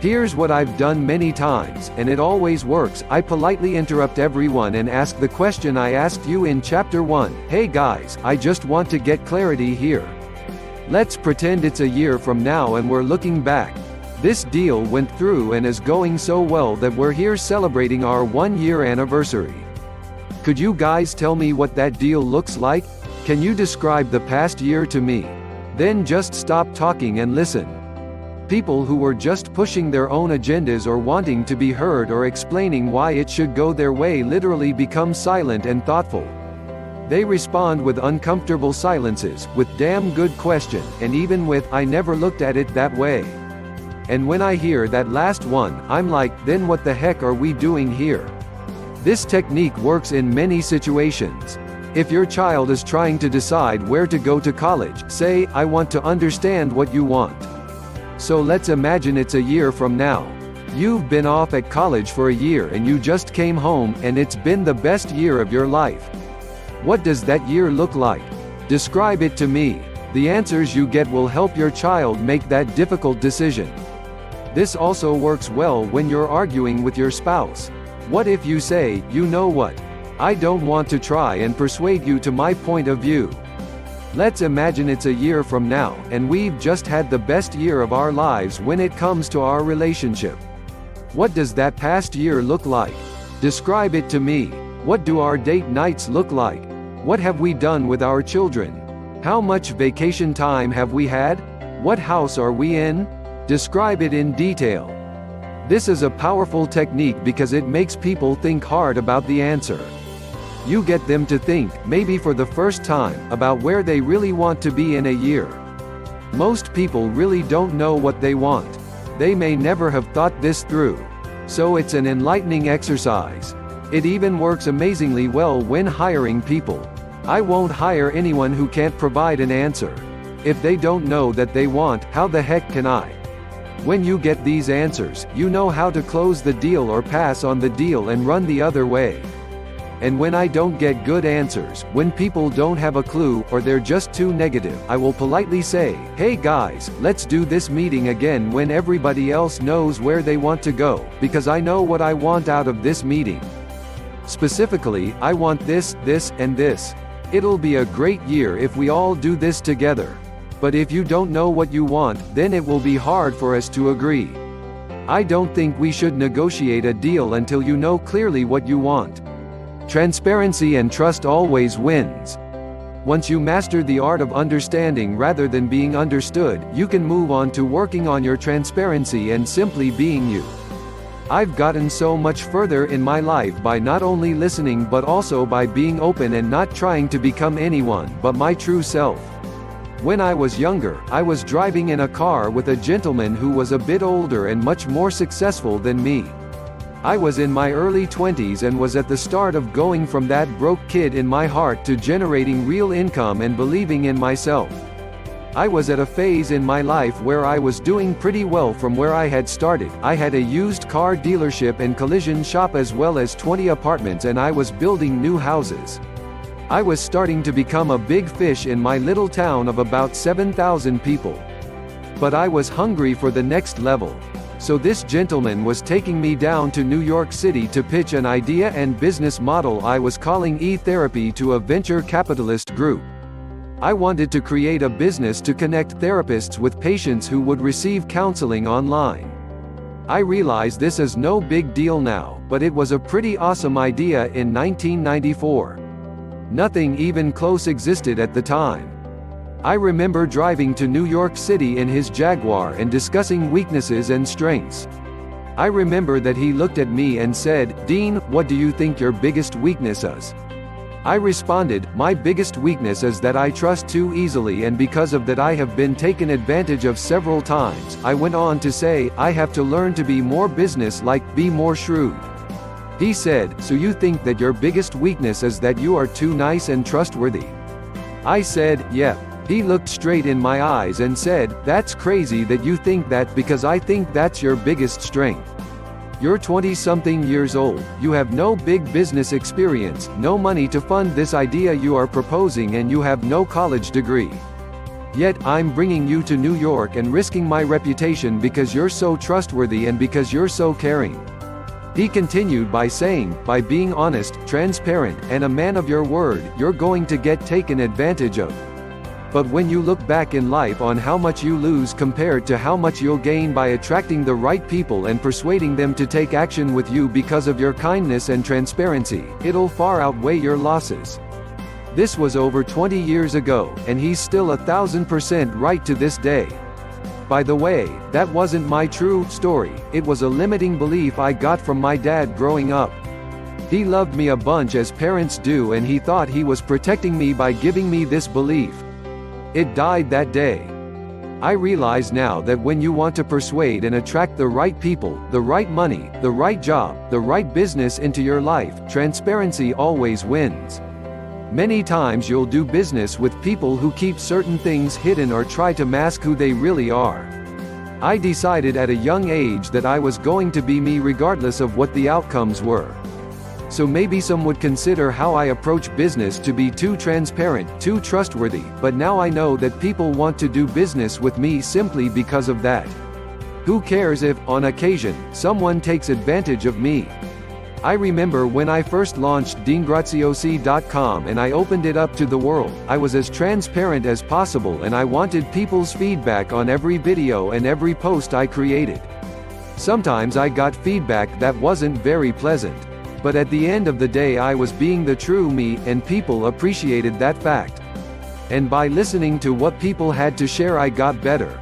Here's what I've done many times, and it always works. I politely interrupt everyone and ask the question I asked you in chapter 1. Hey guys, I just want to get clarity here. Let's pretend it's a year from now and we're looking back. This deal went through and is going so well that we're here celebrating our one year anniversary. Could you guys tell me what that deal looks like? Can you describe the past year to me? Then just stop talking and listen. People who were just pushing their own agendas or wanting to be heard or explaining why it should go their way literally become silent and thoughtful. They respond with uncomfortable silences, with damn good question, and even with I never looked at it that way. And when I hear that last one, I'm like, then what the heck are we doing here? This technique works in many situations. If your child is trying to decide where to go to college, say, I want to understand what you want. So let's imagine it's a year from now. You've been off at college for a year and you just came home and it's been the best year of your life. What does that year look like? Describe it to me. The answers you get will help your child make that difficult decision. This also works well when you're arguing with your spouse. What if you say, you know what? I don't want to try and persuade you to my point of view. Let's imagine it's a year from now, and we've just had the best year of our lives when it comes to our relationship. What does that past year look like? Describe it to me. What do our date nights look like? What have we done with our children? How much vacation time have we had? What house are we in? Describe it in detail. This is a powerful technique because it makes people think hard about the answer. You get them to think, maybe for the first time, about where they really want to be in a year. Most people really don't know what they want. They may never have thought this through. So it's an enlightening exercise. It even works amazingly well when hiring people. I won't hire anyone who can't provide an answer. If they don't know that they want, how the heck can I? When you get these answers, you know how to close the deal or pass on the deal and run the other way. And when I don't get good answers, when people don't have a clue, or they're just too negative, I will politely say, hey guys, let's do this meeting again when everybody else knows where they want to go, because I know what I want out of this meeting. Specifically, I want this, this, and this. It'll be a great year if we all do this together. But if you don't know what you want, then it will be hard for us to agree. I don't think we should negotiate a deal until you know clearly what you want. Transparency and trust always wins. Once you master the art of understanding rather than being understood, you can move on to working on your transparency and simply being you. I've gotten so much further in my life by not only listening but also by being open and not trying to become anyone but my true self. When I was younger, I was driving in a car with a gentleman who was a bit older and much more successful than me. I was in my early 20s and was at the start of going from that broke kid in my heart to generating real income and believing in myself. I was at a phase in my life where I was doing pretty well from where I had started. I had a used car dealership and collision shop as well as 20 apartments and I was building new houses. I was starting to become a big fish in my little town of about 7,000 people. But I was hungry for the next level. So this gentleman was taking me down to New York City to pitch an idea and business model I was calling e-therapy to a venture capitalist group. I wanted to create a business to connect therapists with patients who would receive counseling online. I realize this is no big deal now, but it was a pretty awesome idea in 1994. Nothing even close existed at the time. I remember driving to New York City in his Jaguar and discussing weaknesses and strengths. I remember that he looked at me and said, Dean, what do you think your biggest weakness is? I responded, my biggest weakness is that I trust too easily and because of that I have been taken advantage of several times. I went on to say, I have to learn to be more business-like, be more shrewd. He said, so you think that your biggest weakness is that you are too nice and trustworthy? I said, yeah. He looked straight in my eyes and said, That's crazy that you think that because I think that's your biggest strength. You're 20 something years old, you have no big business experience, no money to fund this idea you are proposing, and you have no college degree. Yet, I'm bringing you to New York and risking my reputation because you're so trustworthy and because you're so caring. He continued by saying, by being honest, transparent, and a man of your word, you're going to get taken advantage of. But when you look back in life on how much you lose compared to how much you'll gain by attracting the right people and persuading them to take action with you because of your kindness and transparency, it'll far outweigh your losses. This was over 20 years ago, and he's still a thousand percent right to this day. By the way, that wasn't my true story, it was a limiting belief I got from my dad growing up. He loved me a bunch as parents do and he thought he was protecting me by giving me this belief. It died that day. I realize now that when you want to persuade and attract the right people, the right money, the right job, the right business into your life, transparency always wins. Many times you'll do business with people who keep certain things hidden or try to mask who they really are. I decided at a young age that I was going to be me regardless of what the outcomes were. So maybe some would consider how I approach business to be too transparent, too trustworthy, but now I know that people want to do business with me simply because of that. Who cares if, on occasion, someone takes advantage of me? I remember when I first launched deangraziosi.com and I opened it up to the world, I was as transparent as possible and I wanted people's feedback on every video and every post I created. Sometimes I got feedback that wasn't very pleasant. But at the end of the day I was being the true me, and people appreciated that fact. And by listening to what people had to share I got better.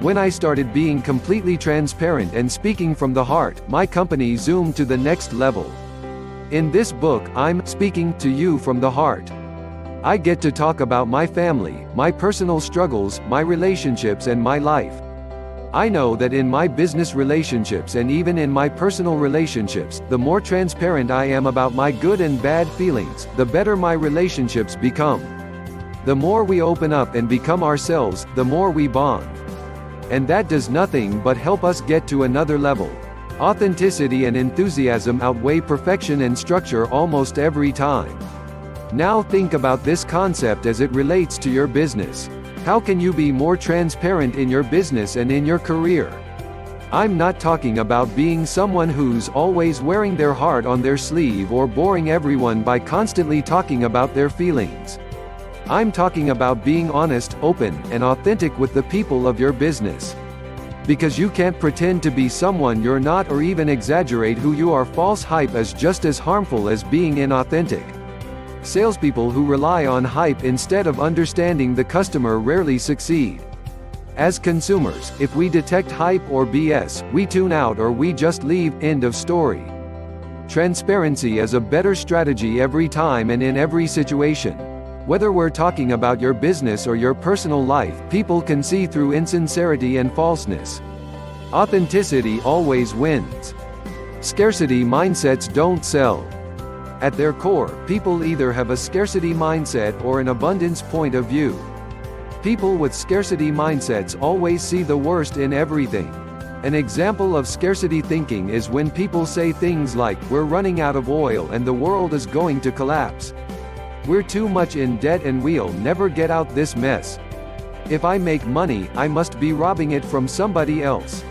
When I started being completely transparent and speaking from the heart, my company zoomed to the next level. In this book, I'm speaking to you from the heart. I get to talk about my family, my personal struggles, my relationships and my life. I know that in my business relationships and even in my personal relationships, the more transparent I am about my good and bad feelings, the better my relationships become. The more we open up and become ourselves, the more we bond. And that does nothing but help us get to another level. Authenticity and enthusiasm outweigh perfection and structure almost every time. Now think about this concept as it relates to your business. How can you be more transparent in your business and in your career? I'm not talking about being someone who's always wearing their heart on their sleeve or boring everyone by constantly talking about their feelings. I'm talking about being honest, open, and authentic with the people of your business. Because you can't pretend to be someone you're not or even exaggerate who you are. False hype is just as harmful as being inauthentic. Salespeople who rely on hype instead of understanding the customer rarely succeed. As consumers, if we detect hype or BS, we tune out or we just leave, end of story. Transparency is a better strategy every time and in every situation. Whether we're talking about your business or your personal life, people can see through insincerity and falseness. Authenticity always wins. Scarcity mindsets don't sell. At their core, people either have a scarcity mindset or an abundance point of view. People with scarcity mindsets always see the worst in everything. An example of scarcity thinking is when people say things like, we're running out of oil and the world is going to collapse. We're too much in debt and we'll never get out this mess. If I make money, I must be robbing it from somebody else.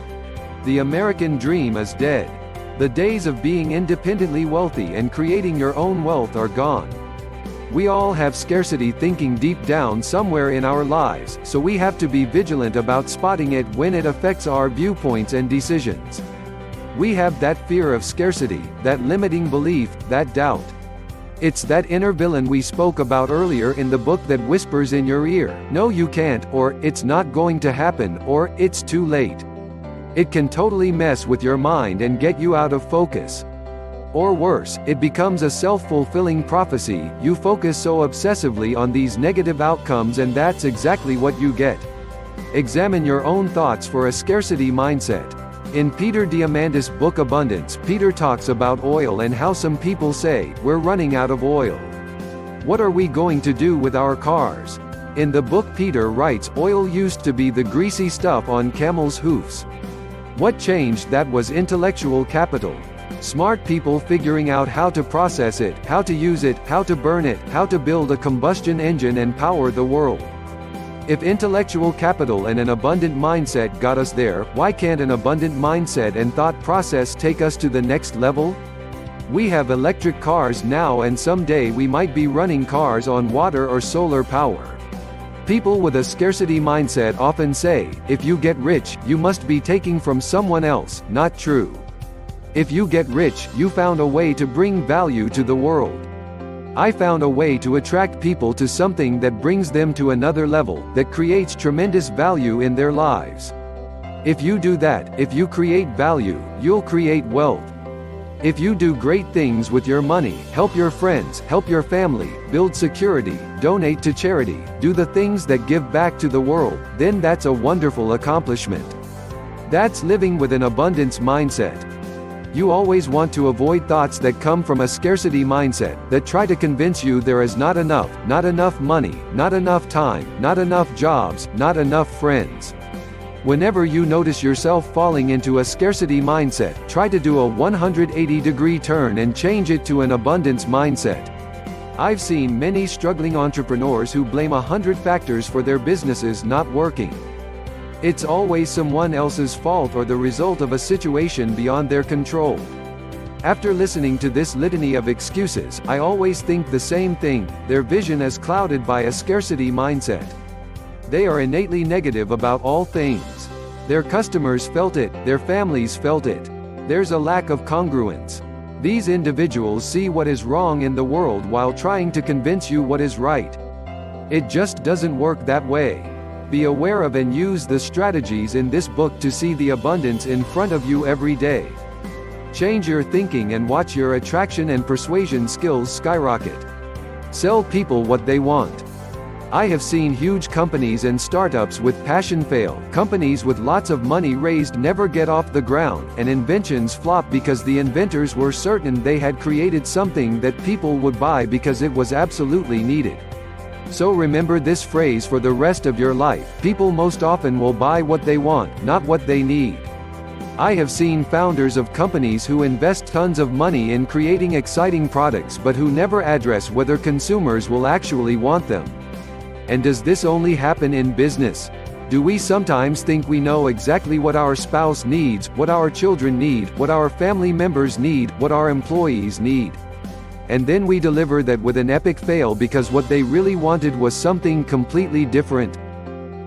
The American dream is dead. The days of being independently wealthy and creating your own wealth are gone. We all have scarcity thinking deep down somewhere in our lives, so we have to be vigilant about spotting it when it affects our viewpoints and decisions. We have that fear of scarcity, that limiting belief, that doubt. It's that inner villain we spoke about earlier in the book that whispers in your ear, no you can't, or, it's not going to happen, or, it's too late. It can totally mess with your mind and get you out of focus. Or worse, it becomes a self-fulfilling prophecy, you focus so obsessively on these negative outcomes and that's exactly what you get. Examine your own thoughts for a scarcity mindset. In Peter Diamandis' book Abundance, Peter talks about oil and how some people say, we're running out of oil. What are we going to do with our cars? In the book Peter writes, oil used to be the greasy stuff on camels' hoofs. What changed that was intellectual capital. Smart people figuring out how to process it, how to use it, how to burn it, how to build a combustion engine and power the world. If intellectual capital and an abundant mindset got us there, why can't an abundant mindset and thought process take us to the next level? We have electric cars now and someday we might be running cars on water or solar power. People with a scarcity mindset often say, if you get rich, you must be taking from someone else, not true. If you get rich, you found a way to bring value to the world. I found a way to attract people to something that brings them to another level, that creates tremendous value in their lives. If you do that, if you create value, you'll create wealth. If you do great things with your money, help your friends, help your family, build security, donate to charity, do the things that give back to the world, then that's a wonderful accomplishment. That's living with an abundance mindset. You always want to avoid thoughts that come from a scarcity mindset, that try to convince you there is not enough, not enough money, not enough time, not enough jobs, not enough friends. Whenever you notice yourself falling into a scarcity mindset, try to do a 180 degree turn and change it to an abundance mindset. I've seen many struggling entrepreneurs who blame a hundred factors for their businesses not working. It's always someone else's fault or the result of a situation beyond their control. After listening to this litany of excuses, I always think the same thing, their vision is clouded by a scarcity mindset. They are innately negative about all things. Their customers felt it, their families felt it. There's a lack of congruence. These individuals see what is wrong in the world while trying to convince you what is right. It just doesn't work that way. Be aware of and use the strategies in this book to see the abundance in front of you every day. Change your thinking and watch your attraction and persuasion skills skyrocket. Sell people what they want. I have seen huge companies and startups with passion fail, companies with lots of money raised never get off the ground, and inventions flop because the inventors were certain they had created something that people would buy because it was absolutely needed. So remember this phrase for the rest of your life, people most often will buy what they want, not what they need. I have seen founders of companies who invest tons of money in creating exciting products but who never address whether consumers will actually want them. And does this only happen in business? Do we sometimes think we know exactly what our spouse needs, what our children need, what our family members need, what our employees need? And then we deliver that with an epic fail because what they really wanted was something completely different.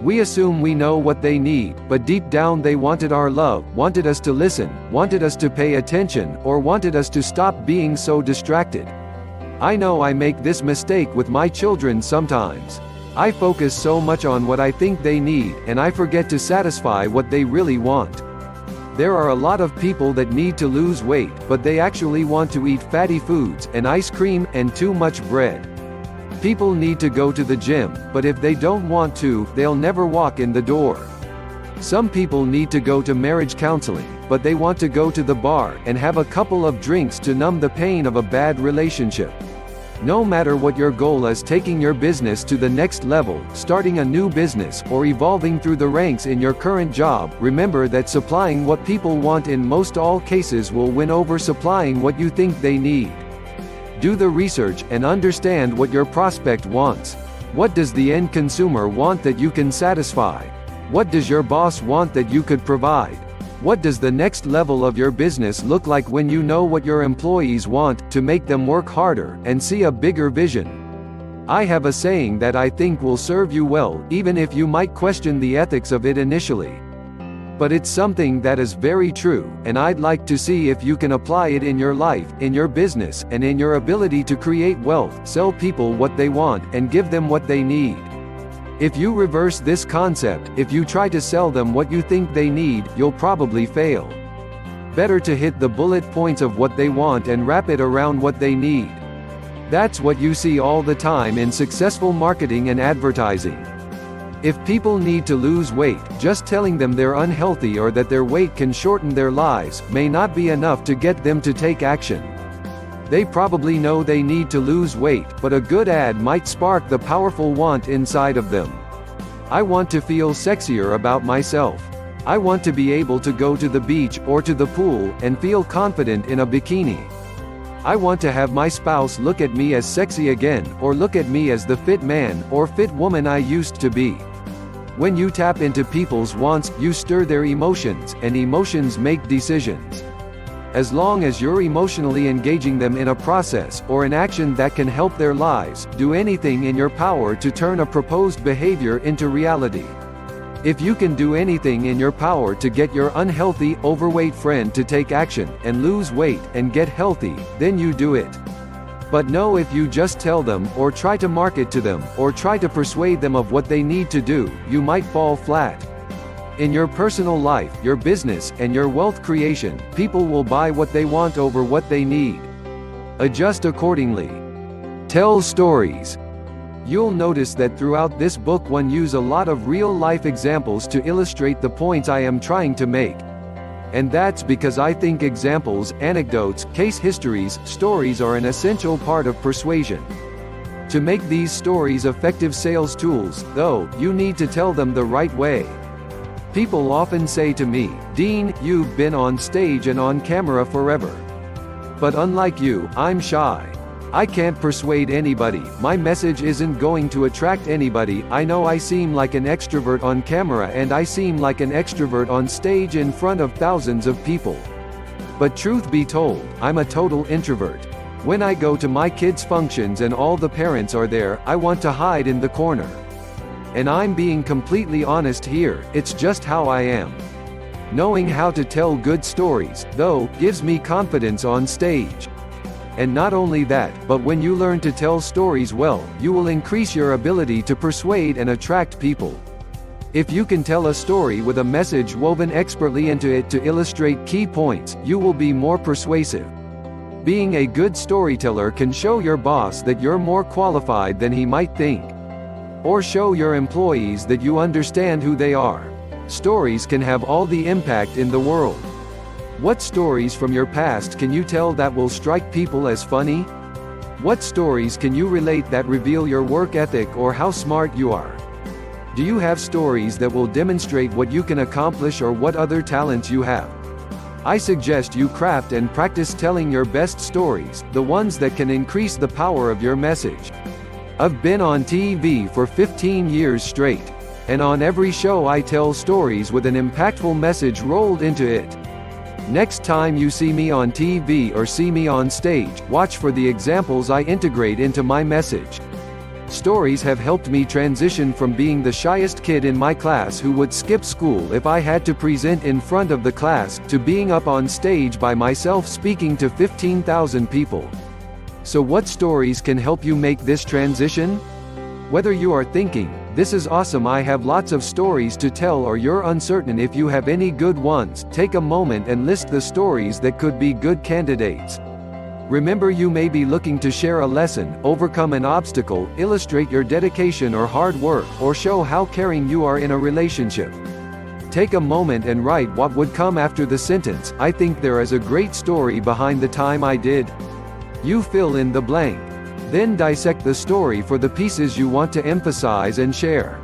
We assume we know what they need, but deep down they wanted our love, wanted us to listen, wanted us to pay attention, or wanted us to stop being so distracted. I know I make this mistake with my children sometimes. I focus so much on what I think they need, and I forget to satisfy what they really want. There are a lot of people that need to lose weight, but they actually want to eat fatty foods, and ice cream, and too much bread. People need to go to the gym, but if they don't want to, they'll never walk in the door. Some people need to go to marriage counseling, but they want to go to the bar and have a couple of drinks to numb the pain of a bad relationship. No matter what your goal is taking your business to the next level, starting a new business, or evolving through the ranks in your current job, remember that supplying what people want in most all cases will win over supplying what you think they need. Do the research and understand what your prospect wants. What does the end consumer want that you can satisfy? What does your boss want that you could provide? What does the next level of your business look like when you know what your employees want to make them work harder and see a bigger vision? I have a saying that I think will serve you well, even if you might question the ethics of it initially but it's something that is very true, and I'd like to see if you can apply it in your life, in your business, and in your ability to create wealth, sell people what they want, and give them what they need. If you reverse this concept, if you try to sell them what you think they need, you'll probably fail. Better to hit the bullet points of what they want and wrap it around what they need. That's what you see all the time in successful marketing and advertising. If people need to lose weight, just telling them they're unhealthy or that their weight can shorten their lives, may not be enough to get them to take action. They probably know they need to lose weight, but a good ad might spark the powerful want inside of them. I want to feel sexier about myself. I want to be able to go to the beach or to the pool and feel confident in a bikini. I want to have my spouse look at me as sexy again, or look at me as the fit man or fit woman I used to be. When you tap into people's wants, you stir their emotions, and emotions make decisions. As long as you're emotionally engaging them in a process, or an action that can help their lives, do anything in your power to turn a proposed behavior into reality. If you can do anything in your power to get your unhealthy, overweight friend to take action, and lose weight, and get healthy, then you do it. But know if you just tell them, or try to market to them, or try to persuade them of what they need to do, you might fall flat. In your personal life, your business, and your wealth creation, people will buy what they want over what they need. Adjust accordingly. Tell stories. You'll notice that throughout this book one use a lot of real-life examples to illustrate the points I am trying to make. And that's because I think examples, anecdotes, case histories, stories are an essential part of persuasion. To make these stories effective sales tools, though, you need to tell them the right way. People often say to me, Dean, you've been on stage and on camera forever. But unlike you, I'm shy. I can't persuade anybody, my message isn't going to attract anybody, I know I seem like an extrovert on camera and I seem like an extrovert on stage in front of thousands of people. But truth be told, I'm a total introvert. When I go to my kids' functions and all the parents are there, I want to hide in the corner. And I'm being completely honest here, it's just how I am. Knowing how to tell good stories, though, gives me confidence on stage. And not only that, but when you learn to tell stories well, you will increase your ability to persuade and attract people. If you can tell a story with a message woven expertly into it to illustrate key points, you will be more persuasive. Being a good storyteller can show your boss that you're more qualified than he might think. Or show your employees that you understand who they are. Stories can have all the impact in the world. What stories from your past can you tell that will strike people as funny? What stories can you relate that reveal your work ethic or how smart you are? Do you have stories that will demonstrate what you can accomplish or what other talents you have? I suggest you craft and practice telling your best stories, the ones that can increase the power of your message. I've been on TV for 15 years straight. And on every show I tell stories with an impactful message rolled into it. Next time you see me on TV or see me on stage, watch for the examples I integrate into my message. Stories have helped me transition from being the shyest kid in my class who would skip school if I had to present in front of the class, to being up on stage by myself speaking to 15,000 people. So what stories can help you make this transition? Whether you are thinking, this is awesome I have lots of stories to tell or you're uncertain if you have any good ones, take a moment and list the stories that could be good candidates. Remember you may be looking to share a lesson, overcome an obstacle, illustrate your dedication or hard work, or show how caring you are in a relationship. Take a moment and write what would come after the sentence, I think there is a great story behind the time I did. You fill in the blank. Then dissect the story for the pieces you want to emphasize and share.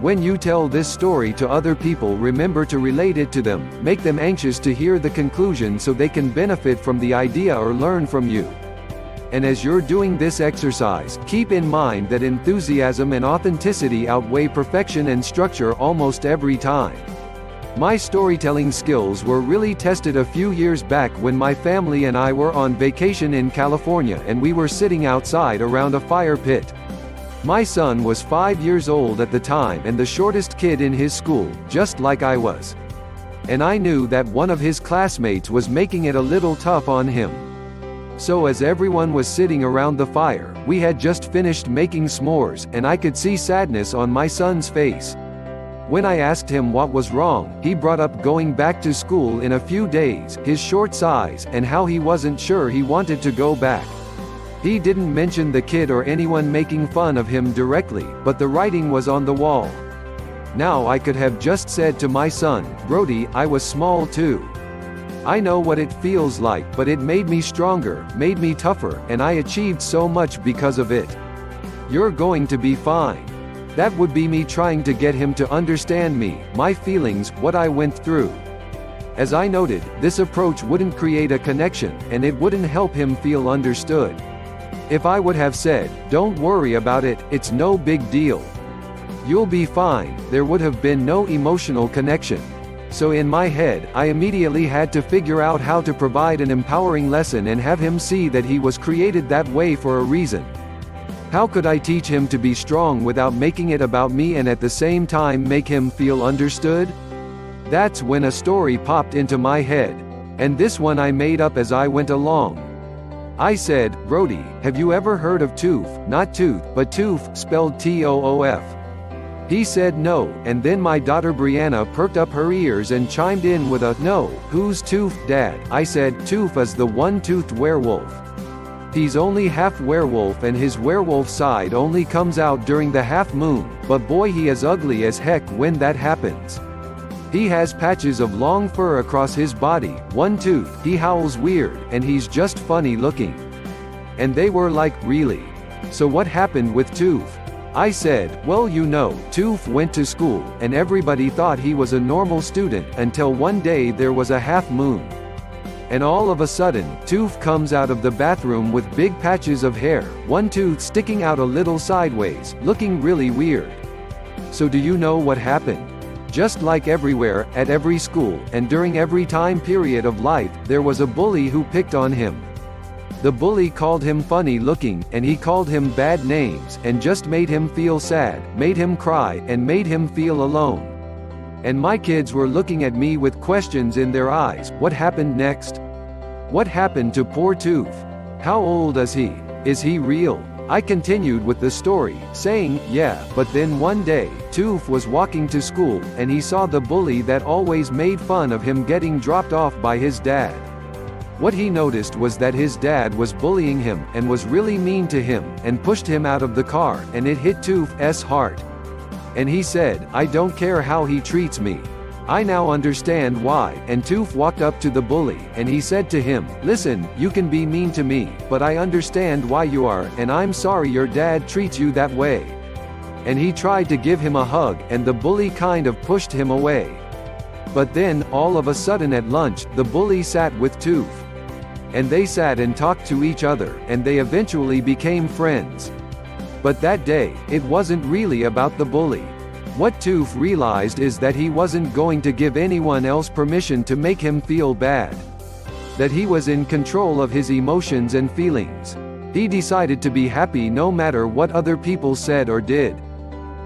When you tell this story to other people remember to relate it to them, make them anxious to hear the conclusion so they can benefit from the idea or learn from you. And as you're doing this exercise, keep in mind that enthusiasm and authenticity outweigh perfection and structure almost every time. My storytelling skills were really tested a few years back when my family and I were on vacation in California and we were sitting outside around a fire pit. My son was five years old at the time and the shortest kid in his school, just like I was. And I knew that one of his classmates was making it a little tough on him. So as everyone was sitting around the fire, we had just finished making s'mores, and I could see sadness on my son's face. When I asked him what was wrong, he brought up going back to school in a few days, his short size, and how he wasn't sure he wanted to go back. He didn't mention the kid or anyone making fun of him directly, but the writing was on the wall. Now I could have just said to my son, Brody, I was small too. I know what it feels like, but it made me stronger, made me tougher, and I achieved so much because of it. You're going to be fine. That would be me trying to get him to understand me, my feelings, what I went through. As I noted, this approach wouldn't create a connection, and it wouldn't help him feel understood. If I would have said, don't worry about it, it's no big deal. You'll be fine, there would have been no emotional connection. So in my head, I immediately had to figure out how to provide an empowering lesson and have him see that he was created that way for a reason. How could I teach him to be strong without making it about me and at the same time make him feel understood? That's when a story popped into my head. And this one I made up as I went along. I said, Brody, have you ever heard of Toof, not tooth, but Toof, spelled T-O-O-F? He said no, and then my daughter Brianna perked up her ears and chimed in with a, no, who's Toof, Dad? I said, Toof is the one-toothed werewolf. He's only half werewolf and his werewolf side only comes out during the half moon, but boy he is ugly as heck when that happens. He has patches of long fur across his body, one tooth, he howls weird, and he's just funny looking. And they were like, really? So what happened with Toof? I said, well you know, Toof went to school, and everybody thought he was a normal student, until one day there was a half moon. And all of a sudden, Toof comes out of the bathroom with big patches of hair, one tooth sticking out a little sideways, looking really weird. So do you know what happened? Just like everywhere, at every school, and during every time period of life, there was a bully who picked on him. The bully called him funny looking, and he called him bad names, and just made him feel sad, made him cry, and made him feel alone. And my kids were looking at me with questions in their eyes, what happened next? What happened to poor Toof? How old is he? Is he real? I continued with the story, saying, yeah, but then one day, Toof was walking to school, and he saw the bully that always made fun of him getting dropped off by his dad. What he noticed was that his dad was bullying him, and was really mean to him, and pushed him out of the car, and it hit Toof's heart. And he said, I don't care how he treats me, I now understand why, and Toof walked up to the bully, and he said to him, Listen, you can be mean to me, but I understand why you are, and I'm sorry your dad treats you that way. And he tried to give him a hug, and the bully kind of pushed him away. But then, all of a sudden at lunch, the bully sat with Toof. And they sat and talked to each other, and they eventually became friends. But that day, it wasn't really about the bully. What Toof realized is that he wasn't going to give anyone else permission to make him feel bad. That he was in control of his emotions and feelings. He decided to be happy no matter what other people said or did.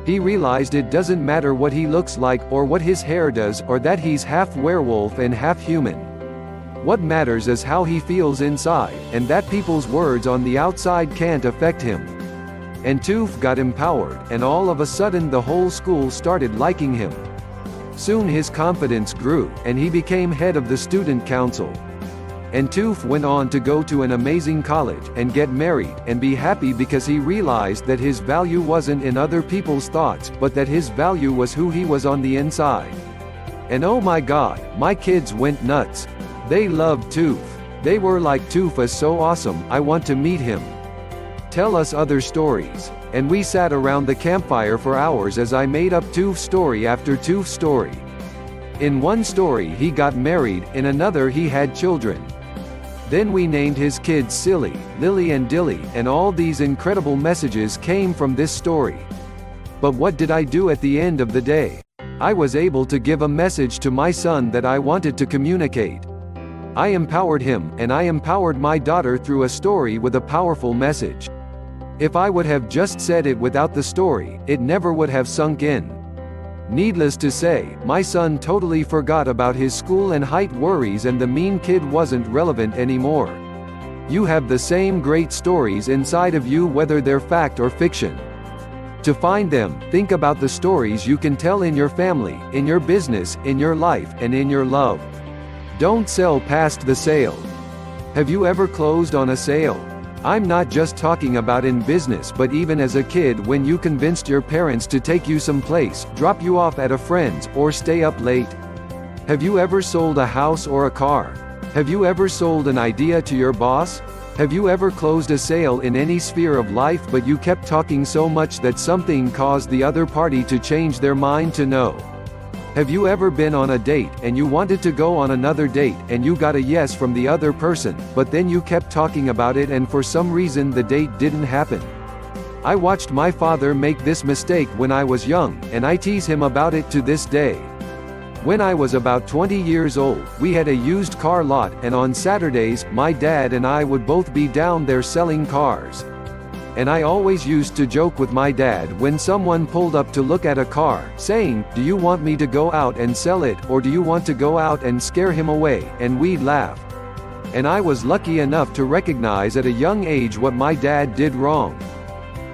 He realized it doesn't matter what he looks like, or what his hair does, or that he's half werewolf and half human. What matters is how he feels inside, and that people's words on the outside can't affect him. And Toof got empowered, and all of a sudden the whole school started liking him. Soon his confidence grew, and he became head of the student council. And Toof went on to go to an amazing college, and get married, and be happy because he realized that his value wasn't in other people's thoughts, but that his value was who he was on the inside. And oh my god, my kids went nuts. They loved Toof. They were like Toof is so awesome, I want to meet him. Tell us other stories. And we sat around the campfire for hours as I made up Toof story after Toof story. In one story he got married, in another he had children. Then we named his kids Silly, Lily and Dilly, and all these incredible messages came from this story. But what did I do at the end of the day? I was able to give a message to my son that I wanted to communicate. I empowered him, and I empowered my daughter through a story with a powerful message. If I would have just said it without the story, it never would have sunk in. Needless to say, my son totally forgot about his school and height worries and the mean kid wasn't relevant anymore. You have the same great stories inside of you whether they're fact or fiction. To find them, think about the stories you can tell in your family, in your business, in your life, and in your love. Don't sell past the sale. Have you ever closed on a sale? I'm not just talking about in business but even as a kid when you convinced your parents to take you someplace, drop you off at a friend's, or stay up late. Have you ever sold a house or a car? Have you ever sold an idea to your boss? Have you ever closed a sale in any sphere of life but you kept talking so much that something caused the other party to change their mind to no? Have you ever been on a date, and you wanted to go on another date, and you got a yes from the other person, but then you kept talking about it and for some reason the date didn't happen? I watched my father make this mistake when I was young, and I tease him about it to this day. When I was about 20 years old, we had a used car lot, and on Saturdays, my dad and I would both be down there selling cars and I always used to joke with my dad when someone pulled up to look at a car, saying, Do you want me to go out and sell it, or do you want to go out and scare him away, and we'd laugh. And I was lucky enough to recognize at a young age what my dad did wrong.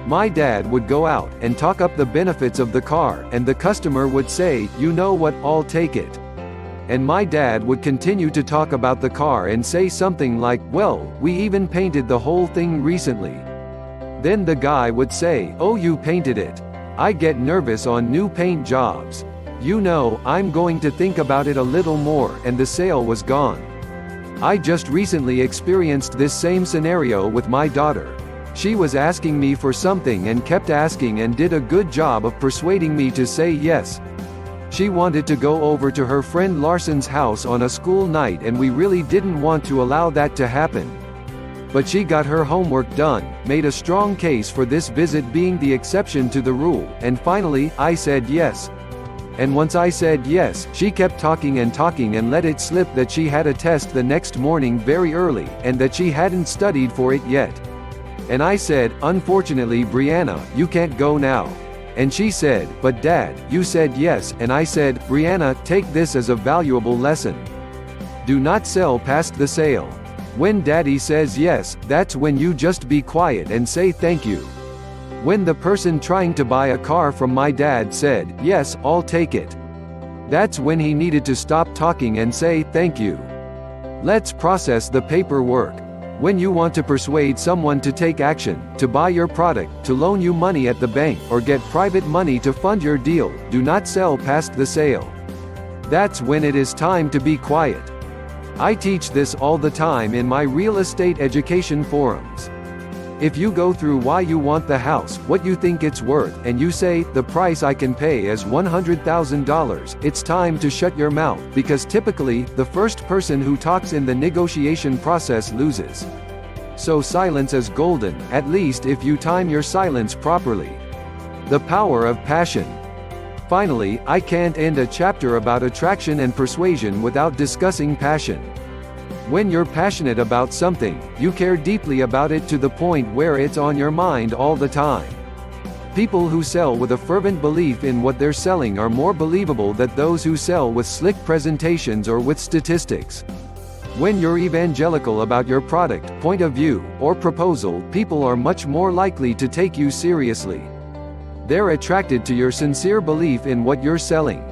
My dad would go out and talk up the benefits of the car, and the customer would say, You know what, I'll take it. And my dad would continue to talk about the car and say something like, Well, we even painted the whole thing recently. Then the guy would say, oh you painted it. I get nervous on new paint jobs. You know, I'm going to think about it a little more, and the sale was gone. I just recently experienced this same scenario with my daughter. She was asking me for something and kept asking and did a good job of persuading me to say yes. She wanted to go over to her friend Larson's house on a school night and we really didn't want to allow that to happen. But she got her homework done, made a strong case for this visit being the exception to the rule, and finally, I said yes. And once I said yes, she kept talking and talking and let it slip that she had a test the next morning very early, and that she hadn't studied for it yet. And I said, unfortunately Brianna, you can't go now. And she said, but dad, you said yes, and I said, Brianna, take this as a valuable lesson. Do not sell past the sale. When daddy says yes, that's when you just be quiet and say thank you. When the person trying to buy a car from my dad said, yes, I'll take it. That's when he needed to stop talking and say thank you. Let's process the paperwork. When you want to persuade someone to take action, to buy your product, to loan you money at the bank, or get private money to fund your deal, do not sell past the sale. That's when it is time to be quiet. I teach this all the time in my real estate education forums. If you go through why you want the house, what you think it's worth, and you say, the price I can pay is $100,000, it's time to shut your mouth, because typically, the first person who talks in the negotiation process loses. So silence is golden, at least if you time your silence properly. The power of passion. Finally, I can't end a chapter about attraction and persuasion without discussing passion. When you're passionate about something, you care deeply about it to the point where it's on your mind all the time. People who sell with a fervent belief in what they're selling are more believable than those who sell with slick presentations or with statistics. When you're evangelical about your product, point of view, or proposal, people are much more likely to take you seriously. They're attracted to your sincere belief in what you're selling.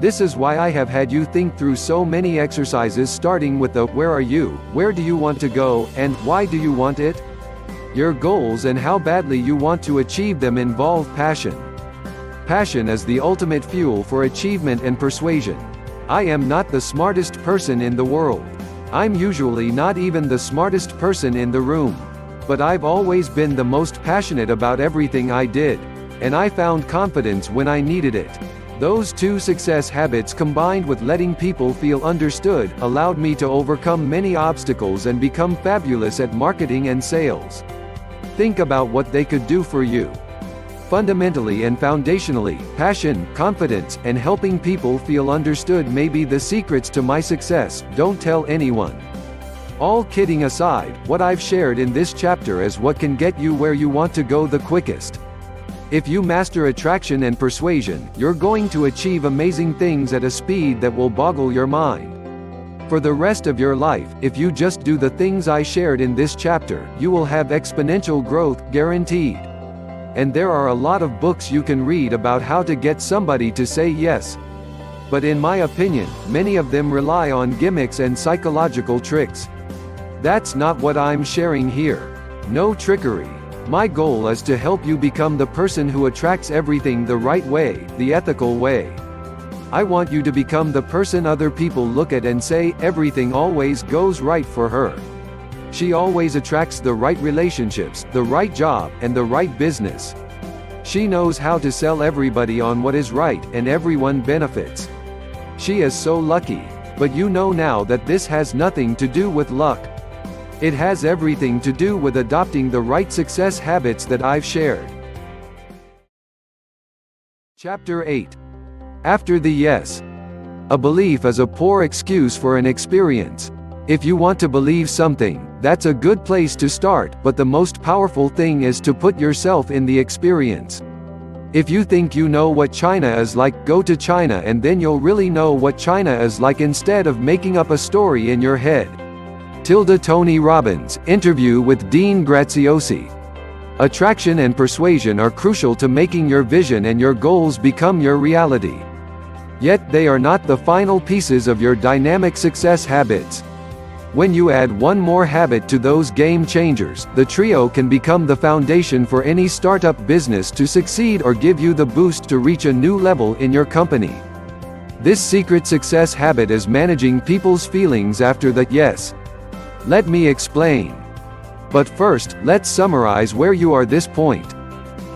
This is why I have had you think through so many exercises starting with the where are you, where do you want to go, and why do you want it? Your goals and how badly you want to achieve them involve passion. Passion is the ultimate fuel for achievement and persuasion. I am not the smartest person in the world. I'm usually not even the smartest person in the room. But I've always been the most passionate about everything I did. And I found confidence when I needed it. Those two success habits combined with letting people feel understood, allowed me to overcome many obstacles and become fabulous at marketing and sales. Think about what they could do for you. Fundamentally and foundationally, passion, confidence, and helping people feel understood may be the secrets to my success, don't tell anyone. All kidding aside, what I've shared in this chapter is what can get you where you want to go the quickest. If you master attraction and persuasion, you're going to achieve amazing things at a speed that will boggle your mind. For the rest of your life, if you just do the things I shared in this chapter, you will have exponential growth, guaranteed. And there are a lot of books you can read about how to get somebody to say yes. But in my opinion, many of them rely on gimmicks and psychological tricks. That's not what I'm sharing here. No trickery. My goal is to help you become the person who attracts everything the right way, the ethical way. I want you to become the person other people look at and say, everything always goes right for her. She always attracts the right relationships, the right job, and the right business. She knows how to sell everybody on what is right, and everyone benefits. She is so lucky. But you know now that this has nothing to do with luck. It has everything to do with adopting the right success habits that I've shared. Chapter 8 After the Yes A belief is a poor excuse for an experience. If you want to believe something, that's a good place to start, but the most powerful thing is to put yourself in the experience. If you think you know what China is like, go to China and then you'll really know what China is like instead of making up a story in your head. Tilda Tony Robbins, interview with Dean Graziosi. Attraction and persuasion are crucial to making your vision and your goals become your reality. Yet they are not the final pieces of your dynamic success habits. When you add one more habit to those game changers, the trio can become the foundation for any startup business to succeed or give you the boost to reach a new level in your company. This secret success habit is managing people's feelings after the yes, let me explain. But first, let's summarize where you are this point.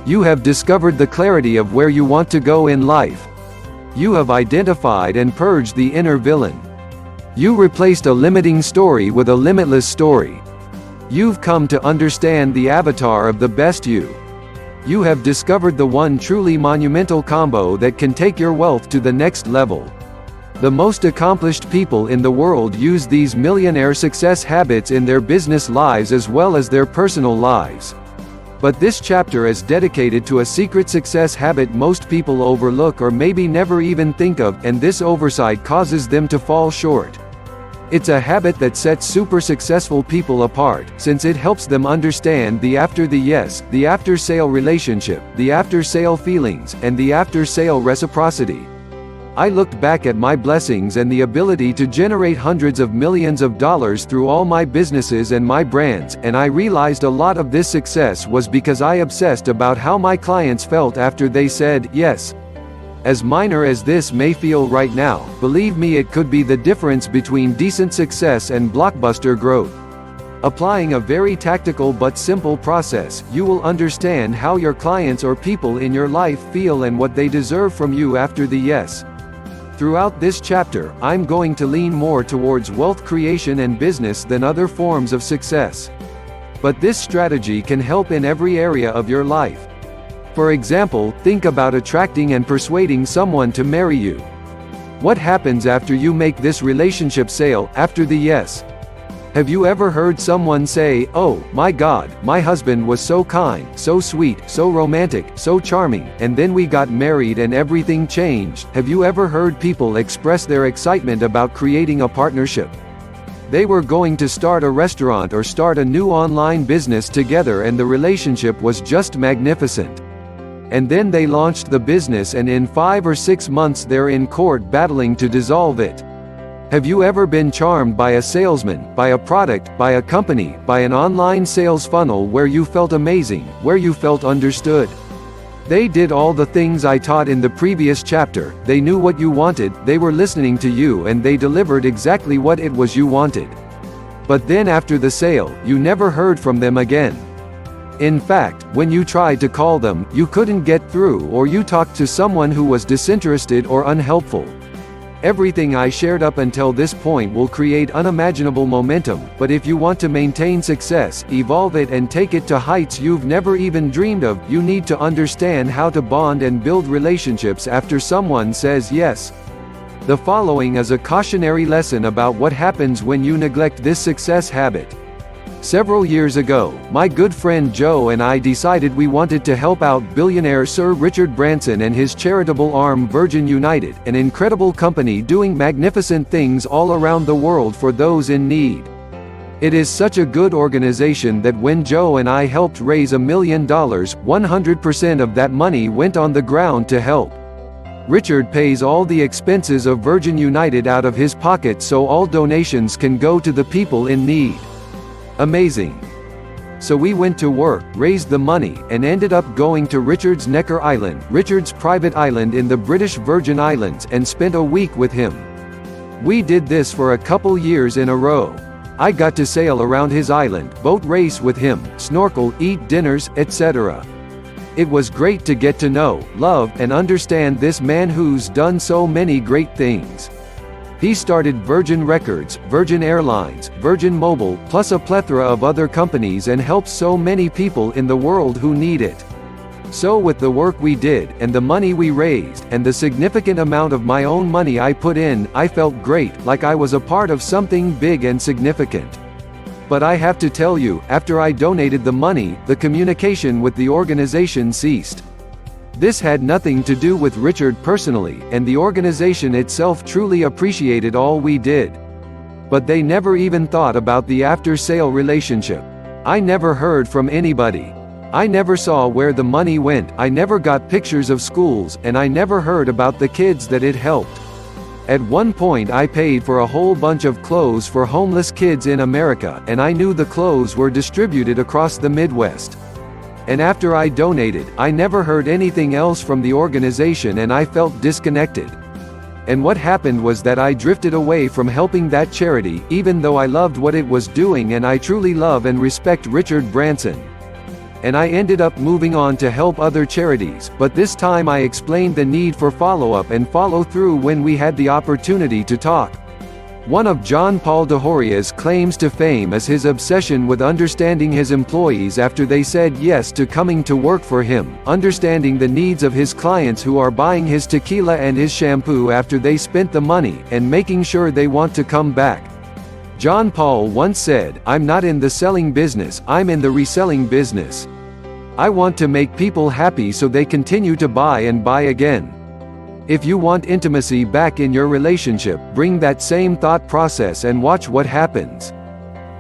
You have discovered the clarity of where you want to go in life. You have identified and purged the inner villain. You replaced a limiting story with a limitless story. You've come to understand the avatar of the best you. You have discovered the one truly monumental combo that can take your wealth to the next level. The most accomplished people in the world use these millionaire success habits in their business lives as well as their personal lives. But this chapter is dedicated to a secret success habit most people overlook or maybe never even think of, and this oversight causes them to fall short. It's a habit that sets super successful people apart, since it helps them understand the after the yes, the after sale relationship, the after sale feelings, and the after sale reciprocity. I looked back at my blessings and the ability to generate hundreds of millions of dollars through all my businesses and my brands, and I realized a lot of this success was because I obsessed about how my clients felt after they said yes. As minor as this may feel right now, believe me it could be the difference between decent success and blockbuster growth. Applying a very tactical but simple process, you will understand how your clients or people in your life feel and what they deserve from you after the yes. Throughout this chapter, I'm going to lean more towards wealth creation and business than other forms of success. But this strategy can help in every area of your life. For example, think about attracting and persuading someone to marry you. What happens after you make this relationship sale, after the yes? Have you ever heard someone say, Oh, my God, my husband was so kind, so sweet, so romantic, so charming, and then we got married and everything changed? Have you ever heard people express their excitement about creating a partnership? They were going to start a restaurant or start a new online business together and the relationship was just magnificent. And then they launched the business and in five or six months they're in court battling to dissolve it. Have you ever been charmed by a salesman, by a product, by a company, by an online sales funnel where you felt amazing, where you felt understood? They did all the things I taught in the previous chapter, they knew what you wanted, they were listening to you and they delivered exactly what it was you wanted. But then after the sale, you never heard from them again. In fact, when you tried to call them, you couldn't get through or you talked to someone who was disinterested or unhelpful. Everything I shared up until this point will create unimaginable momentum, but if you want to maintain success, evolve it and take it to heights you've never even dreamed of, you need to understand how to bond and build relationships after someone says yes. The following is a cautionary lesson about what happens when you neglect this success habit. Several years ago, my good friend Joe and I decided we wanted to help out billionaire Sir Richard Branson and his charitable arm Virgin Unite, an incredible company doing magnificent things all around the world for those in need. It is such a good organization that when Joe and I helped raise a million dollars, 100% of that money went on the ground to help. Richard pays all the expenses of Virgin Unite out of his pocket so all donations can go to the people in need. Amazing. So we went to work, raised the money, and ended up going to Richard's Necker Island, Richard's private island in the British Virgin Islands, and spent a week with him. We did this for a couple years in a row. I got to sail around his island, boat race with him, snorkel, eat dinners, etc. It was great to get to know, love, and understand this man who's done so many great things. He started Virgin Records, Virgin Airlines, Virgin Mobile, plus a plethora of other companies and helps so many people in the world who need it. So with the work we did, and the money we raised, and the significant amount of my own money I put in, I felt great, like I was a part of something big and significant. But I have to tell you, after I donated the money, the communication with the organization ceased. This had nothing to do with Richard personally, and the organization itself truly appreciated all we did. But they never even thought about the after-sale relationship. I never heard from anybody. I never saw where the money went, I never got pictures of schools, and I never heard about the kids that it helped. At one point I paid for a whole bunch of clothes for homeless kids in America, and I knew the clothes were distributed across the Midwest and after I donated, I never heard anything else from the organization and I felt disconnected. And what happened was that I drifted away from helping that charity, even though I loved what it was doing and I truly love and respect Richard Branson. And I ended up moving on to help other charities, but this time I explained the need for follow-up and follow-through when we had the opportunity to talk. One of John Paul DeJoria's claims to fame is his obsession with understanding his employees after they said yes to coming to work for him, understanding the needs of his clients who are buying his tequila and his shampoo after they spent the money, and making sure they want to come back. John Paul once said, I'm not in the selling business, I'm in the reselling business. I want to make people happy so they continue to buy and buy again. If you want intimacy back in your relationship, bring that same thought process and watch what happens.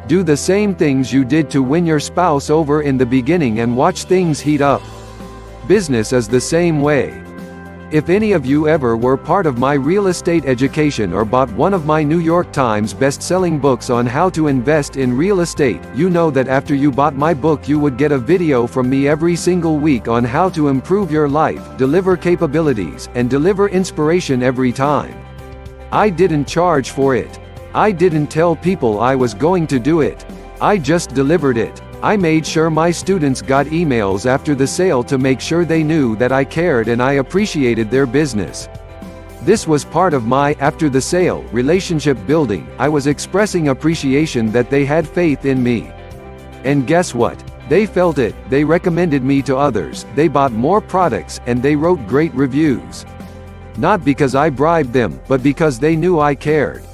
Do the same things you did to win your spouse over in the beginning and watch things heat up. Business is the same way. If any of you ever were part of my real estate education or bought one of my New York Times best-selling books on how to invest in real estate, you know that after you bought my book you would get a video from me every single week on how to improve your life, deliver capabilities, and deliver inspiration every time. I didn't charge for it. I didn't tell people I was going to do it. I just delivered it. I made sure my students got emails after the sale to make sure they knew that I cared and I appreciated their business. This was part of my after the sale relationship building. I was expressing appreciation that they had faith in me. And guess what? They felt it, they recommended me to others, they bought more products, and they wrote great reviews. Not because I bribed them, but because they knew I cared.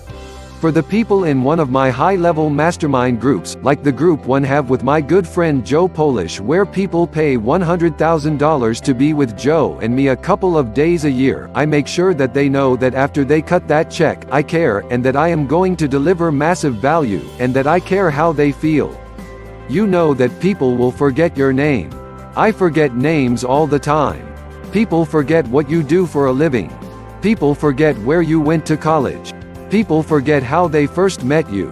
For the people in one of my high-level mastermind groups, like the group one have with my good friend Joe Polish where people pay $100,000 to be with Joe and me a couple of days a year, I make sure that they know that after they cut that check, I care, and that I am going to deliver massive value, and that I care how they feel. You know that people will forget your name. I forget names all the time. People forget what you do for a living. People forget where you went to college. People forget how they first met you.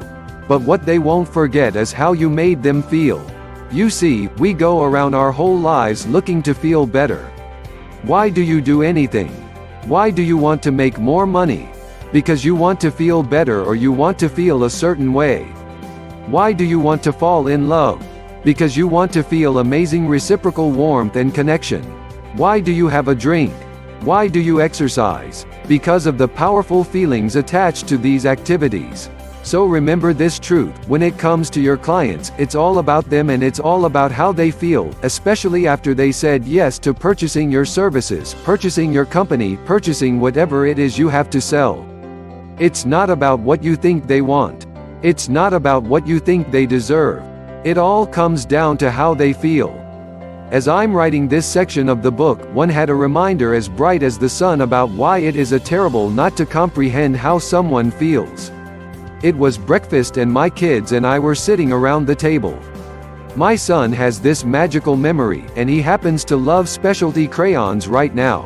But what they won't forget is how you made them feel. You see, we go around our whole lives looking to feel better. Why do you do anything? Why do you want to make more money? Because you want to feel better or you want to feel a certain way. Why do you want to fall in love? Because you want to feel amazing reciprocal warmth and connection. Why do you have a drink? Why do you exercise? Because of the powerful feelings attached to these activities. So remember this truth, when it comes to your clients, it's all about them and it's all about how they feel, especially after they said yes to purchasing your services, purchasing your company, purchasing whatever it is you have to sell. It's not about what you think they want. It's not about what you think they deserve. It all comes down to how they feel. As I'm writing this section of the book, one had a reminder as bright as the sun about why it is a terrible not to comprehend how someone feels. It was breakfast and my kids and I were sitting around the table. My son has this magical memory, and he happens to love specialty crayons right now.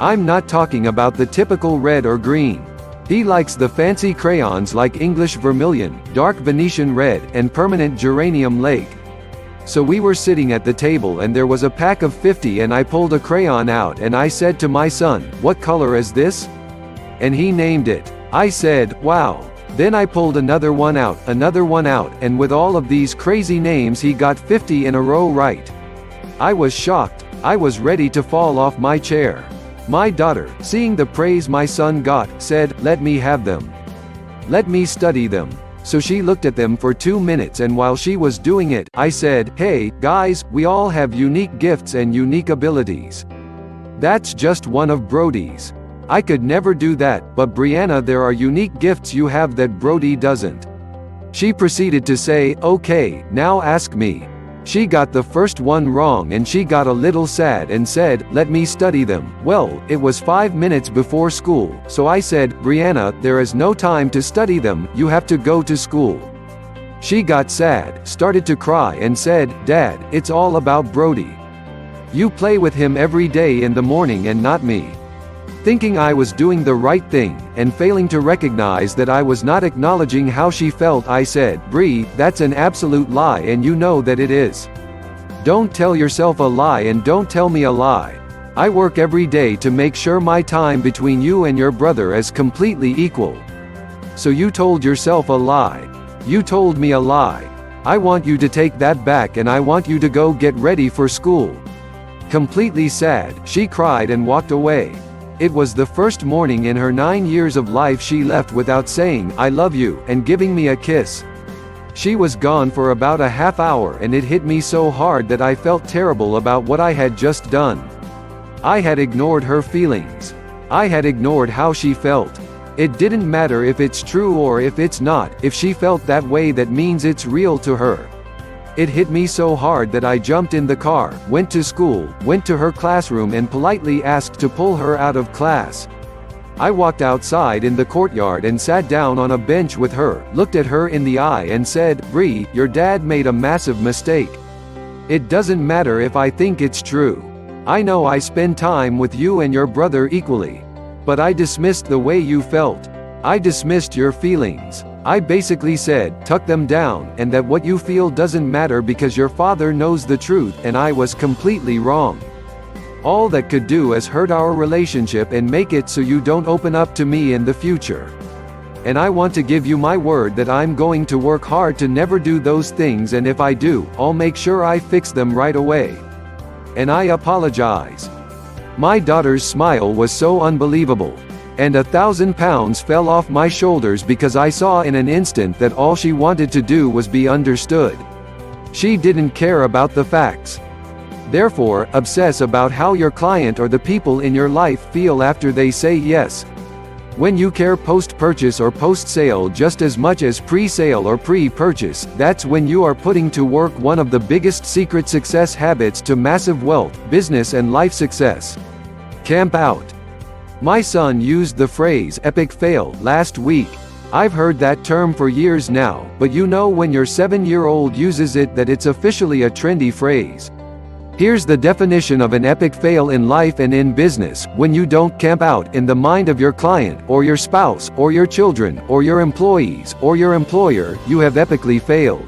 I'm not talking about the typical red or green. He likes the fancy crayons like English Vermilion, Dark Venetian Red, and Permanent Geranium Lake. So we were sitting at the table and there was a pack of 50 and I pulled a crayon out and I said to my son, what color is this? And he named it. I said, wow. Then I pulled another one out, another one out, and with all of these crazy names he got 50 in a row right. I was shocked. I was ready to fall off my chair. My daughter, seeing the praise my son got, said, let me have them. Let me study them so she looked at them for two minutes and while she was doing it, I said, hey, guys, we all have unique gifts and unique abilities. That's just one of Brody's. I could never do that, but Brianna there are unique gifts you have that Brody doesn't. She proceeded to say, okay, now ask me. She got the first one wrong and she got a little sad and said, let me study them. Well, it was five minutes before school, so I said, Brianna, there is no time to study them, you have to go to school. She got sad, started to cry and said, Dad, it's all about Brody. You play with him every day in the morning and not me. Thinking I was doing the right thing, and failing to recognize that I was not acknowledging how she felt I said, Bree, that's an absolute lie and you know that it is. Don't tell yourself a lie and don't tell me a lie. I work every day to make sure my time between you and your brother is completely equal. So you told yourself a lie. You told me a lie. I want you to take that back and I want you to go get ready for school. Completely sad, she cried and walked away. It was the first morning in her nine years of life she left without saying, I love you, and giving me a kiss. She was gone for about a half hour and it hit me so hard that I felt terrible about what I had just done. I had ignored her feelings. I had ignored how she felt. It didn't matter if it's true or if it's not, if she felt that way that means it's real to her. It hit me so hard that I jumped in the car, went to school, went to her classroom and politely asked to pull her out of class. I walked outside in the courtyard and sat down on a bench with her, looked at her in the eye and said, Bree, your dad made a massive mistake. It doesn't matter if I think it's true. I know I spend time with you and your brother equally. But I dismissed the way you felt. I dismissed your feelings. I basically said, tuck them down, and that what you feel doesn't matter because your father knows the truth, and I was completely wrong. All that could do is hurt our relationship and make it so you don't open up to me in the future. And I want to give you my word that I'm going to work hard to never do those things and if I do, I'll make sure I fix them right away. And I apologize. My daughter's smile was so unbelievable and a thousand pounds fell off my shoulders because I saw in an instant that all she wanted to do was be understood. She didn't care about the facts. Therefore, obsess about how your client or the people in your life feel after they say yes. When you care post-purchase or post-sale just as much as pre-sale or pre-purchase, that's when you are putting to work one of the biggest secret success habits to massive wealth, business and life success. Camp out. My son used the phrase epic fail last week. I've heard that term for years now, but you know when your 7-year-old uses it that it's officially a trendy phrase. Here's the definition of an epic fail in life and in business, when you don't camp out in the mind of your client, or your spouse, or your children, or your employees, or your employer, you have epically failed.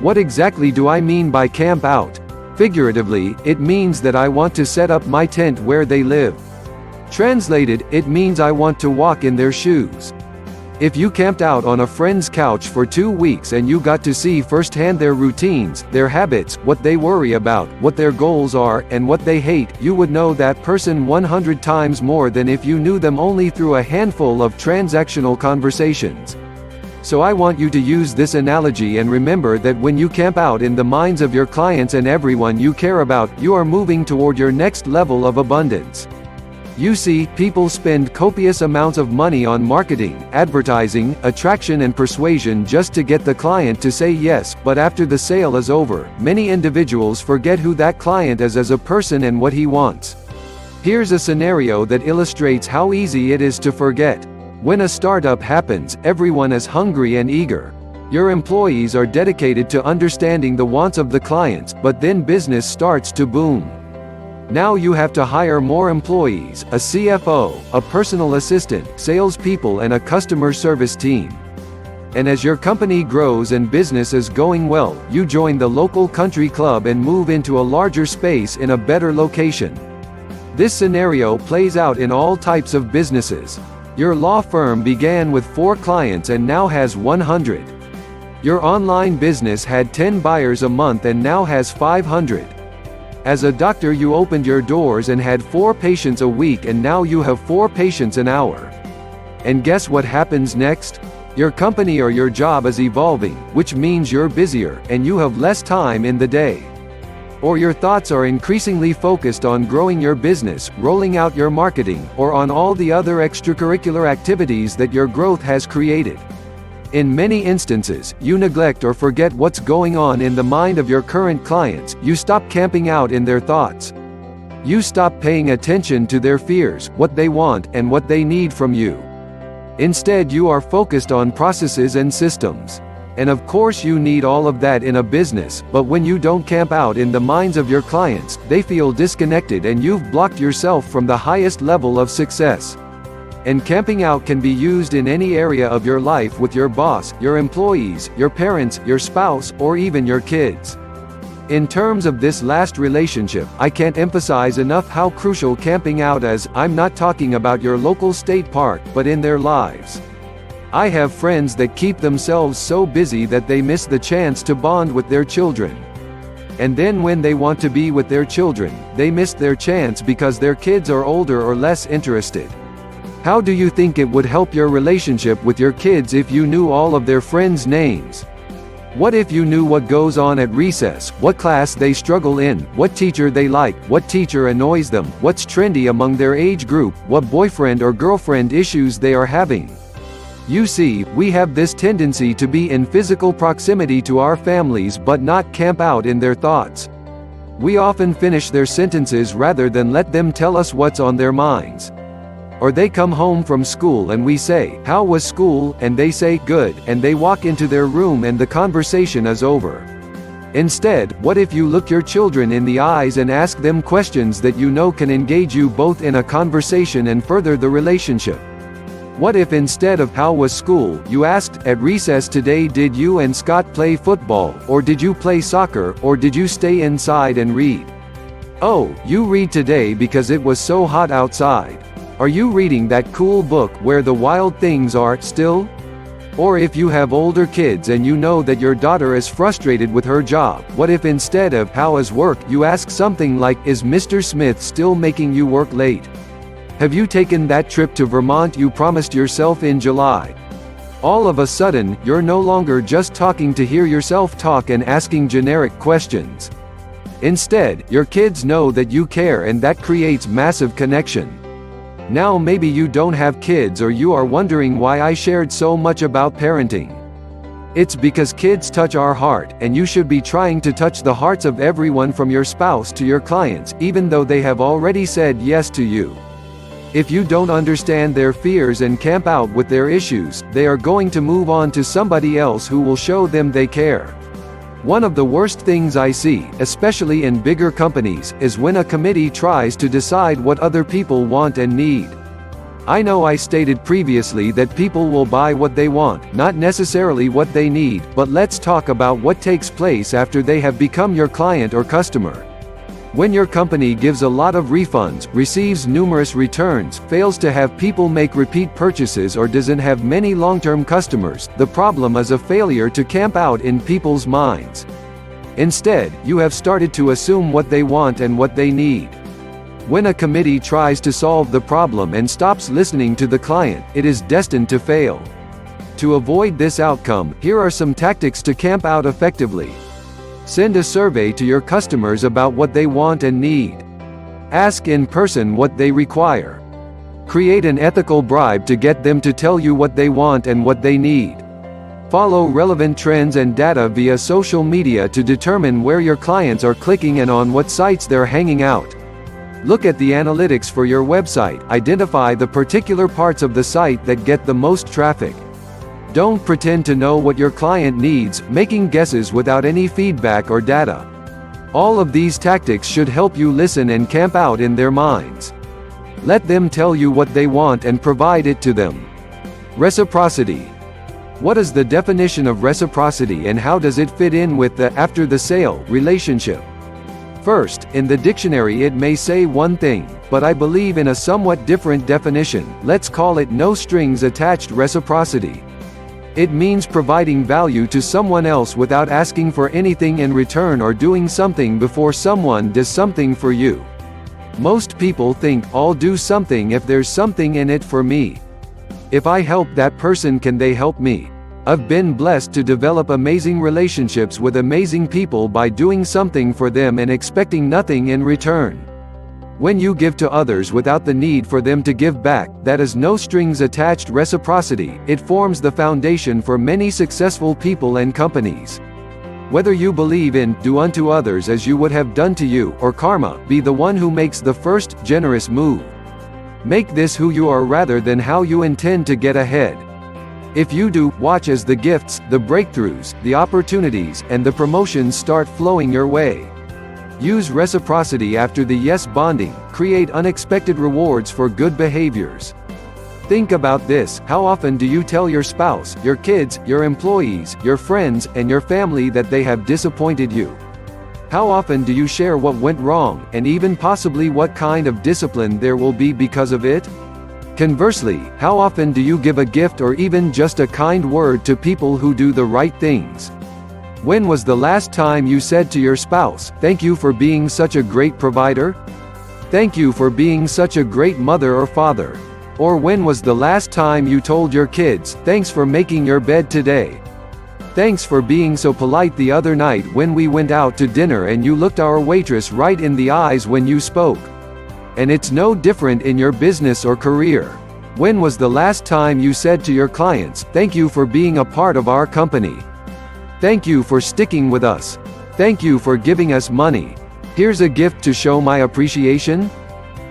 What exactly do I mean by camp out? Figuratively, it means that I want to set up my tent where they live. Translated, it means I want to walk in their shoes. If you camped out on a friend's couch for two weeks and you got to see firsthand their routines, their habits, what they worry about, what their goals are, and what they hate, you would know that person 100 times more than if you knew them only through a handful of transactional conversations. So I want you to use this analogy and remember that when you camp out in the minds of your clients and everyone you care about, you are moving toward your next level of abundance. You see, people spend copious amounts of money on marketing, advertising, attraction and persuasion just to get the client to say yes, but after the sale is over, many individuals forget who that client is as a person and what he wants. Here's a scenario that illustrates how easy it is to forget. When a startup happens, everyone is hungry and eager. Your employees are dedicated to understanding the wants of the clients, but then business starts to boom. Now you have to hire more employees, a CFO, a personal assistant, salespeople and a customer service team. And as your company grows and business is going well, you join the local country club and move into a larger space in a better location. This scenario plays out in all types of businesses. Your law firm began with 4 clients and now has 100. Your online business had 10 buyers a month and now has 500. As a doctor you opened your doors and had four patients a week and now you have four patients an hour. And guess what happens next? Your company or your job is evolving, which means you're busier, and you have less time in the day. Or your thoughts are increasingly focused on growing your business, rolling out your marketing, or on all the other extracurricular activities that your growth has created. In many instances, you neglect or forget what's going on in the mind of your current clients, you stop camping out in their thoughts. You stop paying attention to their fears, what they want, and what they need from you. Instead you are focused on processes and systems. And of course you need all of that in a business, but when you don't camp out in the minds of your clients, they feel disconnected and you've blocked yourself from the highest level of success. And camping out can be used in any area of your life with your boss, your employees, your parents, your spouse, or even your kids. In terms of this last relationship, I can't emphasize enough how crucial camping out is. I'm not talking about your local state park, but in their lives. I have friends that keep themselves so busy that they miss the chance to bond with their children. and then when they want to be with their children, they miss their chance because their kids are older or less interested. How do you think it would help your relationship with your kids if you knew all of their friends' names? What if you knew what goes on at recess, what class they struggle in, what teacher they like, what teacher annoys them, what's trendy among their age group, what boyfriend or girlfriend issues they are having? You see, we have this tendency to be in physical proximity to our families but not camp out in their thoughts. We often finish their sentences rather than let them tell us what's on their minds. Or they come home from school and we say, How was school? and they say, Good, and they walk into their room and the conversation is over. Instead, what if you look your children in the eyes and ask them questions that you know can engage you both in a conversation and further the relationship? What if instead of how was school, you asked, at recess today did you and Scott play football, or did you play soccer, or did you stay inside and read? Oh, you read today because it was so hot outside. Are you reading that cool book where the wild things are still? Or if you have older kids and you know that your daughter is frustrated with her job, what if instead of how is work you ask something like is Mr. Smith still making you work late? Have you taken that trip to Vermont you promised yourself in July? All of a sudden, you're no longer just talking to hear yourself talk and asking generic questions. Instead, your kids know that you care and that creates massive connection. Now maybe you don't have kids or you are wondering why I shared so much about parenting. It's because kids touch our heart, and you should be trying to touch the hearts of everyone from your spouse to your clients, even though they have already said yes to you. If you don't understand their fears and camp out with their issues, they are going to move on to somebody else who will show them they care. One of the worst things I see, especially in bigger companies, is when a committee tries to decide what other people want and need. I know I stated previously that people will buy what they want, not necessarily what they need, but let's talk about what takes place after they have become your client or customer. When your company gives a lot of refunds, receives numerous returns, fails to have people make repeat purchases or doesn't have many long-term customers, the problem is a failure to camp out in people's minds. Instead, you have started to assume what they want and what they need. When a committee tries to solve the problem and stops listening to the client, it is destined to fail. To avoid this outcome, here are some tactics to camp out effectively. Send a survey to your customers about what they want and need. Ask in person what they require. Create an ethical bribe to get them to tell you what they want and what they need. Follow relevant trends and data via social media to determine where your clients are clicking and on what sites they're hanging out. Look at the analytics for your website, identify the particular parts of the site that get the most traffic. Don't pretend to know what your client needs, making guesses without any feedback or data. All of these tactics should help you listen and camp out in their minds. Let them tell you what they want and provide it to them. Reciprocity. What is the definition of reciprocity and how does it fit in with the after the sale relationship? First, in the dictionary it may say one thing, but I believe in a somewhat different definition, let's call it no strings attached reciprocity. It means providing value to someone else without asking for anything in return or doing something before someone does something for you. Most people think, I'll do something if there's something in it for me. If I help that person can they help me? I've been blessed to develop amazing relationships with amazing people by doing something for them and expecting nothing in return. When you give to others without the need for them to give back, that is no strings attached reciprocity, it forms the foundation for many successful people and companies. Whether you believe in, do unto others as you would have done to you, or karma, be the one who makes the first, generous move. Make this who you are rather than how you intend to get ahead. If you do, watch as the gifts, the breakthroughs, the opportunities, and the promotions start flowing your way. Use reciprocity after the yes bonding, create unexpected rewards for good behaviors. Think about this, how often do you tell your spouse, your kids, your employees, your friends, and your family that they have disappointed you? How often do you share what went wrong, and even possibly what kind of discipline there will be because of it? Conversely, how often do you give a gift or even just a kind word to people who do the right things? When was the last time you said to your spouse, thank you for being such a great provider? Thank you for being such a great mother or father. Or when was the last time you told your kids, thanks for making your bed today? Thanks for being so polite the other night when we went out to dinner and you looked our waitress right in the eyes when you spoke. And it's no different in your business or career. When was the last time you said to your clients, thank you for being a part of our company? Thank you for sticking with us. Thank you for giving us money. Here's a gift to show my appreciation.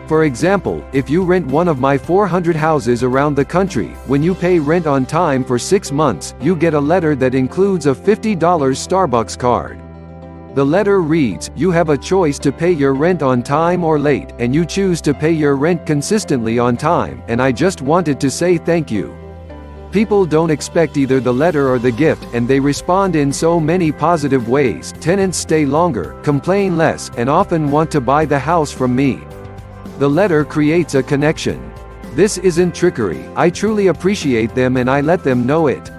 For example, if you rent one of my 400 houses around the country, when you pay rent on time for six months, you get a letter that includes a $50 Starbucks card. The letter reads, You have a choice to pay your rent on time or late, and you choose to pay your rent consistently on time, and I just wanted to say thank you. People don't expect either the letter or the gift, and they respond in so many positive ways. Tenants stay longer, complain less, and often want to buy the house from me. The letter creates a connection. This isn't trickery, I truly appreciate them and I let them know it.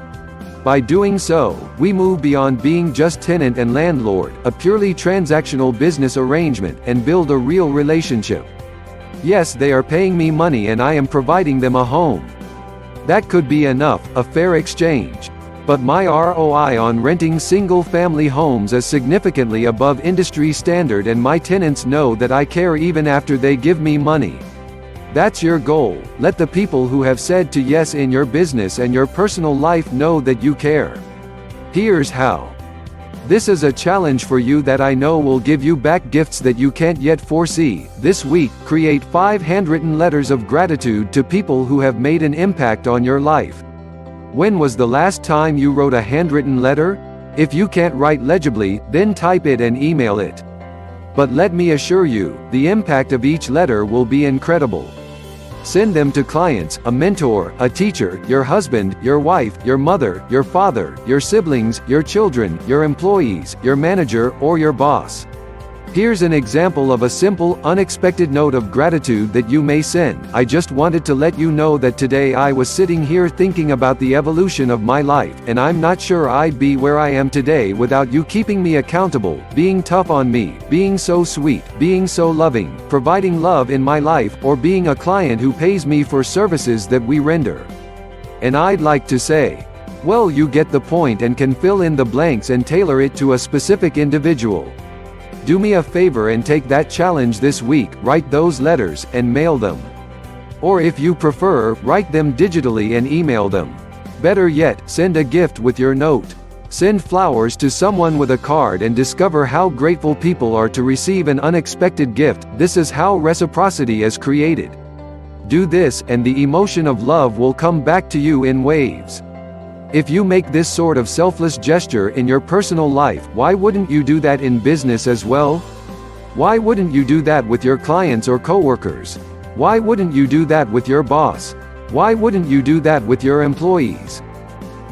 By doing so, we move beyond being just tenant and landlord, a purely transactional business arrangement, and build a real relationship. Yes, they are paying me money and I am providing them a home. That could be enough, a fair exchange. But my ROI on renting single-family homes is significantly above industry standard and my tenants know that I care even after they give me money. That's your goal, let the people who have said to yes in your business and your personal life know that you care. Here's how. This is a challenge for you that I know will give you back gifts that you can't yet foresee. This week, create five handwritten letters of gratitude to people who have made an impact on your life. When was the last time you wrote a handwritten letter? If you can't write legibly, then type it and email it. But let me assure you, the impact of each letter will be incredible. Send them to clients, a mentor, a teacher, your husband, your wife, your mother, your father, your siblings, your children, your employees, your manager, or your boss. Here's an example of a simple, unexpected note of gratitude that you may send. I just wanted to let you know that today I was sitting here thinking about the evolution of my life, and I'm not sure I'd be where I am today without you keeping me accountable, being tough on me, being so sweet, being so loving, providing love in my life, or being a client who pays me for services that we render. And I'd like to say, well, you get the point and can fill in the blanks and tailor it to a specific individual. Do me a favor and take that challenge this week, write those letters, and mail them. Or if you prefer, write them digitally and email them. Better yet, send a gift with your note. Send flowers to someone with a card and discover how grateful people are to receive an unexpected gift. This is how reciprocity is created. Do this, and the emotion of love will come back to you in waves. If you make this sort of selfless gesture in your personal life, why wouldn't you do that in business as well? Why wouldn't you do that with your clients or coworkers? Why wouldn't you do that with your boss? Why wouldn't you do that with your employees?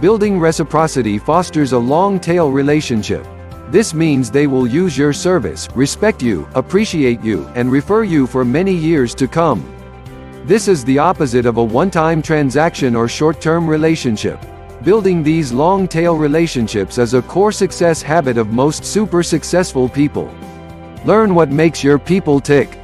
Building reciprocity fosters a long-tail relationship. This means they will use your service, respect you, appreciate you, and refer you for many years to come. This is the opposite of a one-time transaction or short-term relationship. Building these long-tail relationships is a core success habit of most super successful people. Learn what makes your people tick.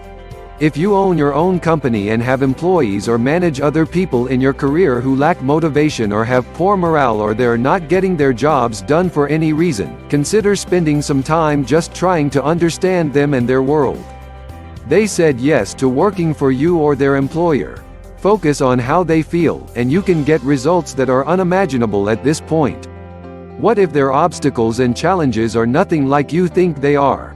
If you own your own company and have employees or manage other people in your career who lack motivation or have poor morale or they're not getting their jobs done for any reason, consider spending some time just trying to understand them and their world. They said yes to working for you or their employer. Focus on how they feel, and you can get results that are unimaginable at this point. What if their obstacles and challenges are nothing like you think they are?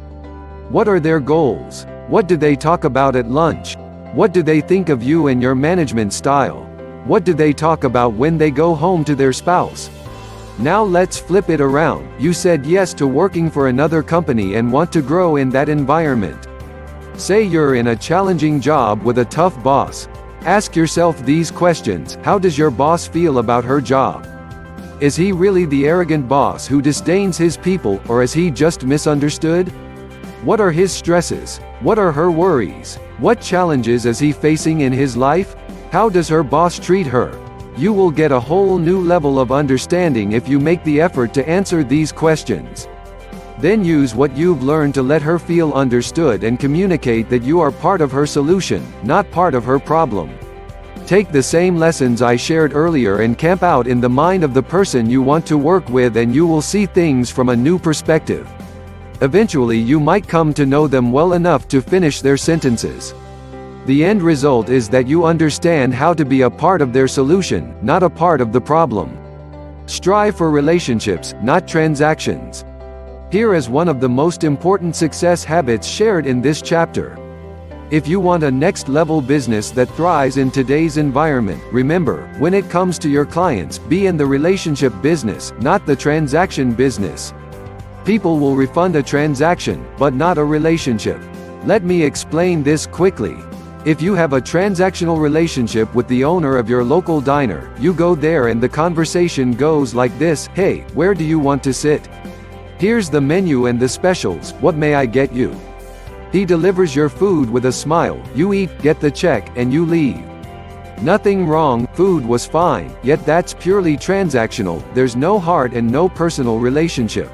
What are their goals? What do they talk about at lunch? What do they think of you and your management style? What do they talk about when they go home to their spouse? Now let's flip it around. You said yes to working for another company and want to grow in that environment. Say you're in a challenging job with a tough boss. Ask yourself these questions How does your boss feel about her job? Is he really the arrogant boss who disdains his people, or is he just misunderstood? What are his stresses? What are her worries? What challenges is he facing in his life? How does her boss treat her? You will get a whole new level of understanding if you make the effort to answer these questions. Then use what you've learned to let her feel understood and communicate that you are part of her solution, not part of her problem. Take the same lessons I shared earlier and camp out in the mind of the person you want to work with and you will see things from a new perspective. Eventually you might come to know them well enough to finish their sentences. The end result is that you understand how to be a part of their solution, not a part of the problem. Strive for relationships, not transactions. Here is one of the most important success habits shared in this chapter. If you want a next level business that thrives in today's environment, remember, when it comes to your clients, be in the relationship business, not the transaction business. People will refund a transaction, but not a relationship. Let me explain this quickly. If you have a transactional relationship with the owner of your local diner, you go there and the conversation goes like this, Hey, where do you want to sit? Here's the menu and the specials, what may I get you? He delivers your food with a smile, you eat, get the check, and you leave. Nothing wrong, food was fine, yet that's purely transactional, there's no heart and no personal relationship.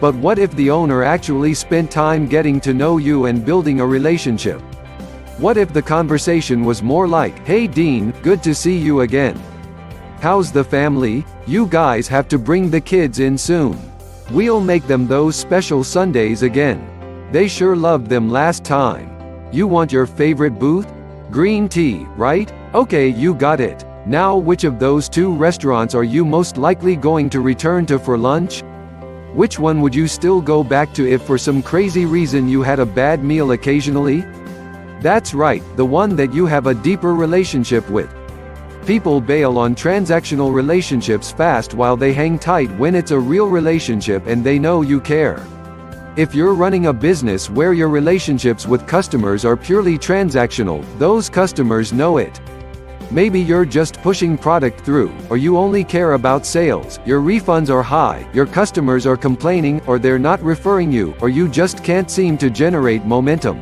But what if the owner actually spent time getting to know you and building a relationship? What if the conversation was more like, Hey Dean, good to see you again. How's the family? You guys have to bring the kids in soon. We'll make them those special sundaes again. They sure loved them last time. You want your favorite booth? Green tea, right? Okay, you got it. Now which of those two restaurants are you most likely going to return to for lunch? Which one would you still go back to if for some crazy reason you had a bad meal occasionally? That's right, the one that you have a deeper relationship with. People bail on transactional relationships fast while they hang tight when it's a real relationship and they know you care. If you're running a business where your relationships with customers are purely transactional, those customers know it. Maybe you're just pushing product through, or you only care about sales, your refunds are high, your customers are complaining, or they're not referring you, or you just can't seem to generate momentum.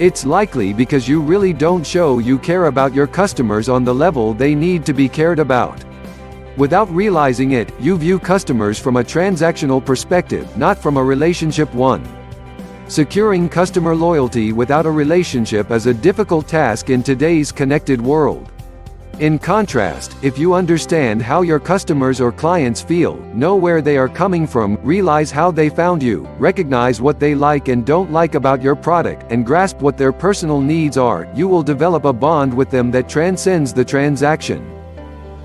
It's likely because you really don't show you care about your customers on the level they need to be cared about. Without realizing it, you view customers from a transactional perspective, not from a relationship one. Securing customer loyalty without a relationship is a difficult task in today's connected world. In contrast, if you understand how your customers or clients feel, know where they are coming from, realize how they found you, recognize what they like and don't like about your product, and grasp what their personal needs are, you will develop a bond with them that transcends the transaction.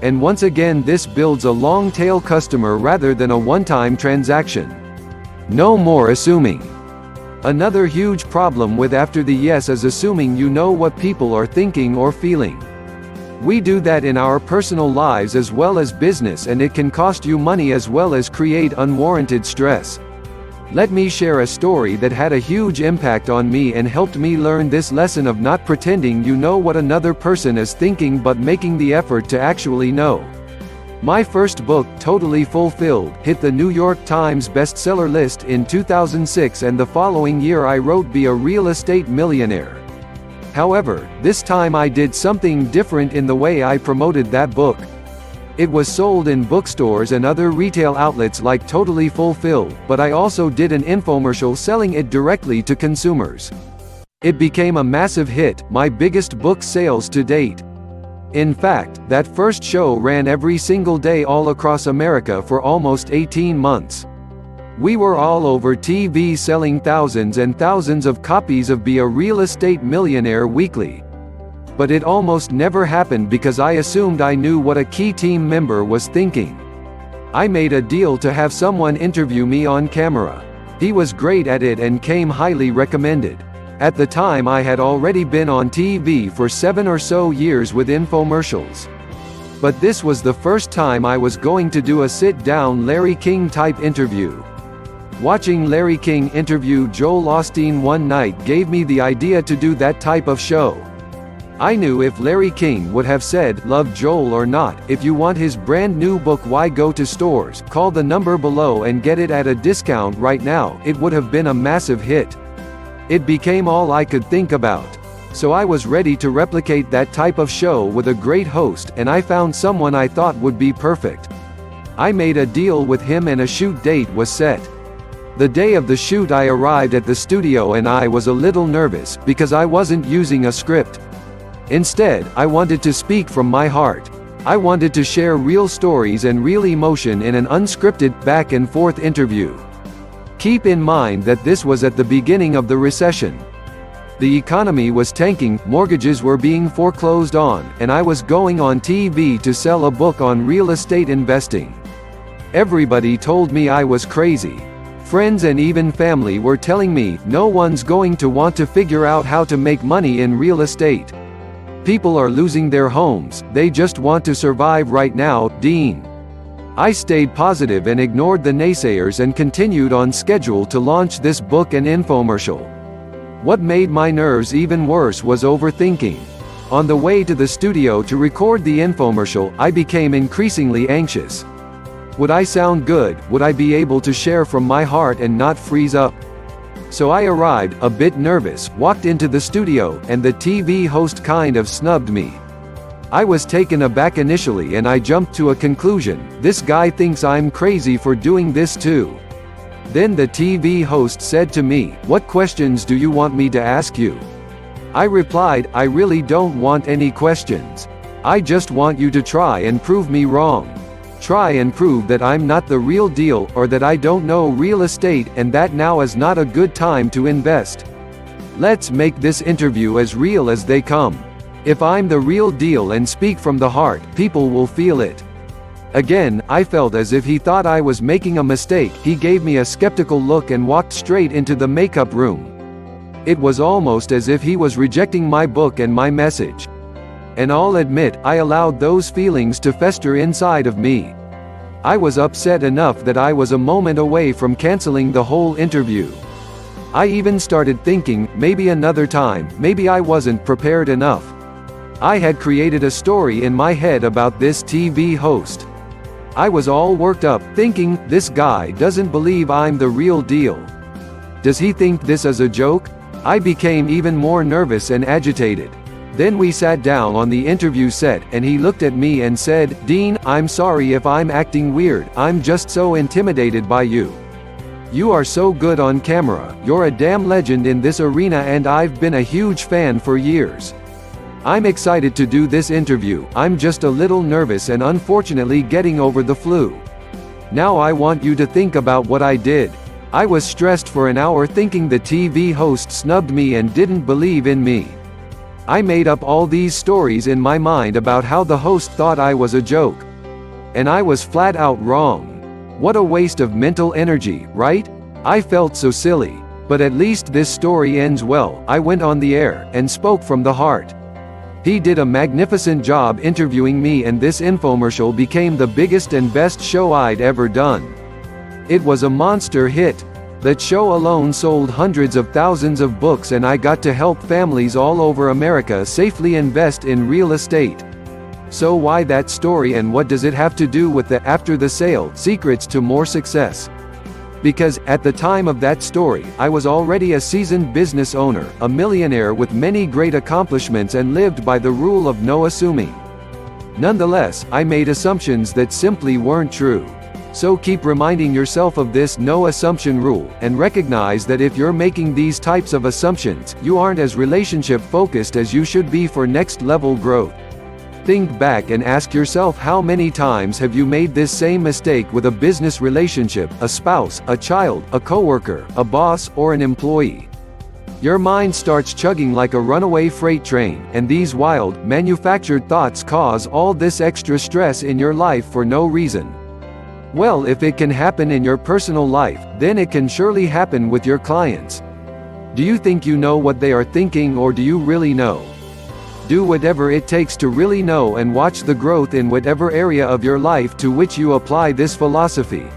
And once again this builds a long-tail customer rather than a one-time transaction. No more assuming. Another huge problem with after the yes is assuming you know what people are thinking or feeling. We do that in our personal lives as well as business and it can cost you money as well as create unwarranted stress. Let me share a story that had a huge impact on me and helped me learn this lesson of not pretending you know what another person is thinking but making the effort to actually know. My first book, Totally Fulfilled, hit the New York Times bestseller list in 2006 and the following year I wrote Be a Real Estate Millionaire. However, this time I did something different in the way I promoted that book. It was sold in bookstores and other retail outlets like Totally Fulfilled, but I also did an infomercial selling it directly to consumers. It became a massive hit, my biggest book sales to date. In fact, that first show ran every single day all across America for almost 18 months. We were all over TV selling thousands and thousands of copies of Be a Real Estate Millionaire weekly. But it almost never happened because I assumed I knew what a key team member was thinking. I made a deal to have someone interview me on camera. He was great at it and came highly recommended. At the time I had already been on TV for seven or so years with infomercials. But this was the first time I was going to do a sit-down Larry King type interview. Watching Larry King interview Joel Osteen one night gave me the idea to do that type of show. I knew if Larry King would have said, love Joel or not, if you want his brand new book Why Go to Stores, call the number below and get it at a discount right now, it would have been a massive hit. It became all I could think about. So I was ready to replicate that type of show with a great host, and I found someone I thought would be perfect. I made a deal with him and a shoot date was set. The day of the shoot I arrived at the studio and I was a little nervous, because I wasn't using a script. Instead, I wanted to speak from my heart. I wanted to share real stories and real emotion in an unscripted, back and forth interview. Keep in mind that this was at the beginning of the recession. The economy was tanking, mortgages were being foreclosed on, and I was going on TV to sell a book on real estate investing. Everybody told me I was crazy. Friends and even family were telling me, no one's going to want to figure out how to make money in real estate. People are losing their homes, they just want to survive right now, Dean. I stayed positive and ignored the naysayers and continued on schedule to launch this book and infomercial. What made my nerves even worse was overthinking. On the way to the studio to record the infomercial, I became increasingly anxious. Would I sound good, would I be able to share from my heart and not freeze up? So I arrived, a bit nervous, walked into the studio, and the TV host kind of snubbed me. I was taken aback initially and I jumped to a conclusion, this guy thinks I'm crazy for doing this too. Then the TV host said to me, what questions do you want me to ask you? I replied, I really don't want any questions. I just want you to try and prove me wrong. Try and prove that I'm not the real deal or that I don't know real estate and that now is not a good time to invest. Let's make this interview as real as they come. If I'm the real deal and speak from the heart, people will feel it. Again, I felt as if he thought I was making a mistake. He gave me a skeptical look and walked straight into the makeup room. It was almost as if he was rejecting my book and my message. And I'll admit, I allowed those feelings to fester inside of me. I was upset enough that I was a moment away from canceling the whole interview. I even started thinking, maybe another time, maybe I wasn't prepared enough. I had created a story in my head about this TV host. I was all worked up, thinking, this guy doesn't believe I'm the real deal. Does he think this is a joke? I became even more nervous and agitated. Then we sat down on the interview set, and he looked at me and said, Dean, I'm sorry if I'm acting weird, I'm just so intimidated by you. You are so good on camera, you're a damn legend in this arena and I've been a huge fan for years. I'm excited to do this interview, I'm just a little nervous and unfortunately getting over the flu. Now I want you to think about what I did. I was stressed for an hour thinking the TV host snubbed me and didn't believe in me. I made up all these stories in my mind about how the host thought I was a joke. And I was flat out wrong. What a waste of mental energy, right? I felt so silly. But at least this story ends well. I went on the air and spoke from the heart. He did a magnificent job interviewing me and this infomercial became the biggest and best show I'd ever done. It was a monster hit. That show alone sold hundreds of thousands of books and I got to help families all over America safely invest in real estate. So why that story and what does it have to do with the after the sale secrets to more success? Because, at the time of that story, I was already a seasoned business owner, a millionaire with many great accomplishments and lived by the rule of no assuming. Nonetheless, I made assumptions that simply weren't true. So keep reminding yourself of this no assumption rule, and recognize that if you're making these types of assumptions, you aren't as relationship focused as you should be for next level growth. Think back and ask yourself how many times have you made this same mistake with a business relationship, a spouse, a child, a coworker, a boss, or an employee. Your mind starts chugging like a runaway freight train, and these wild, manufactured thoughts cause all this extra stress in your life for no reason. Well, if it can happen in your personal life, then it can surely happen with your clients. Do you think you know what they are thinking or do you really know? Do whatever it takes to really know and watch the growth in whatever area of your life to which you apply this philosophy.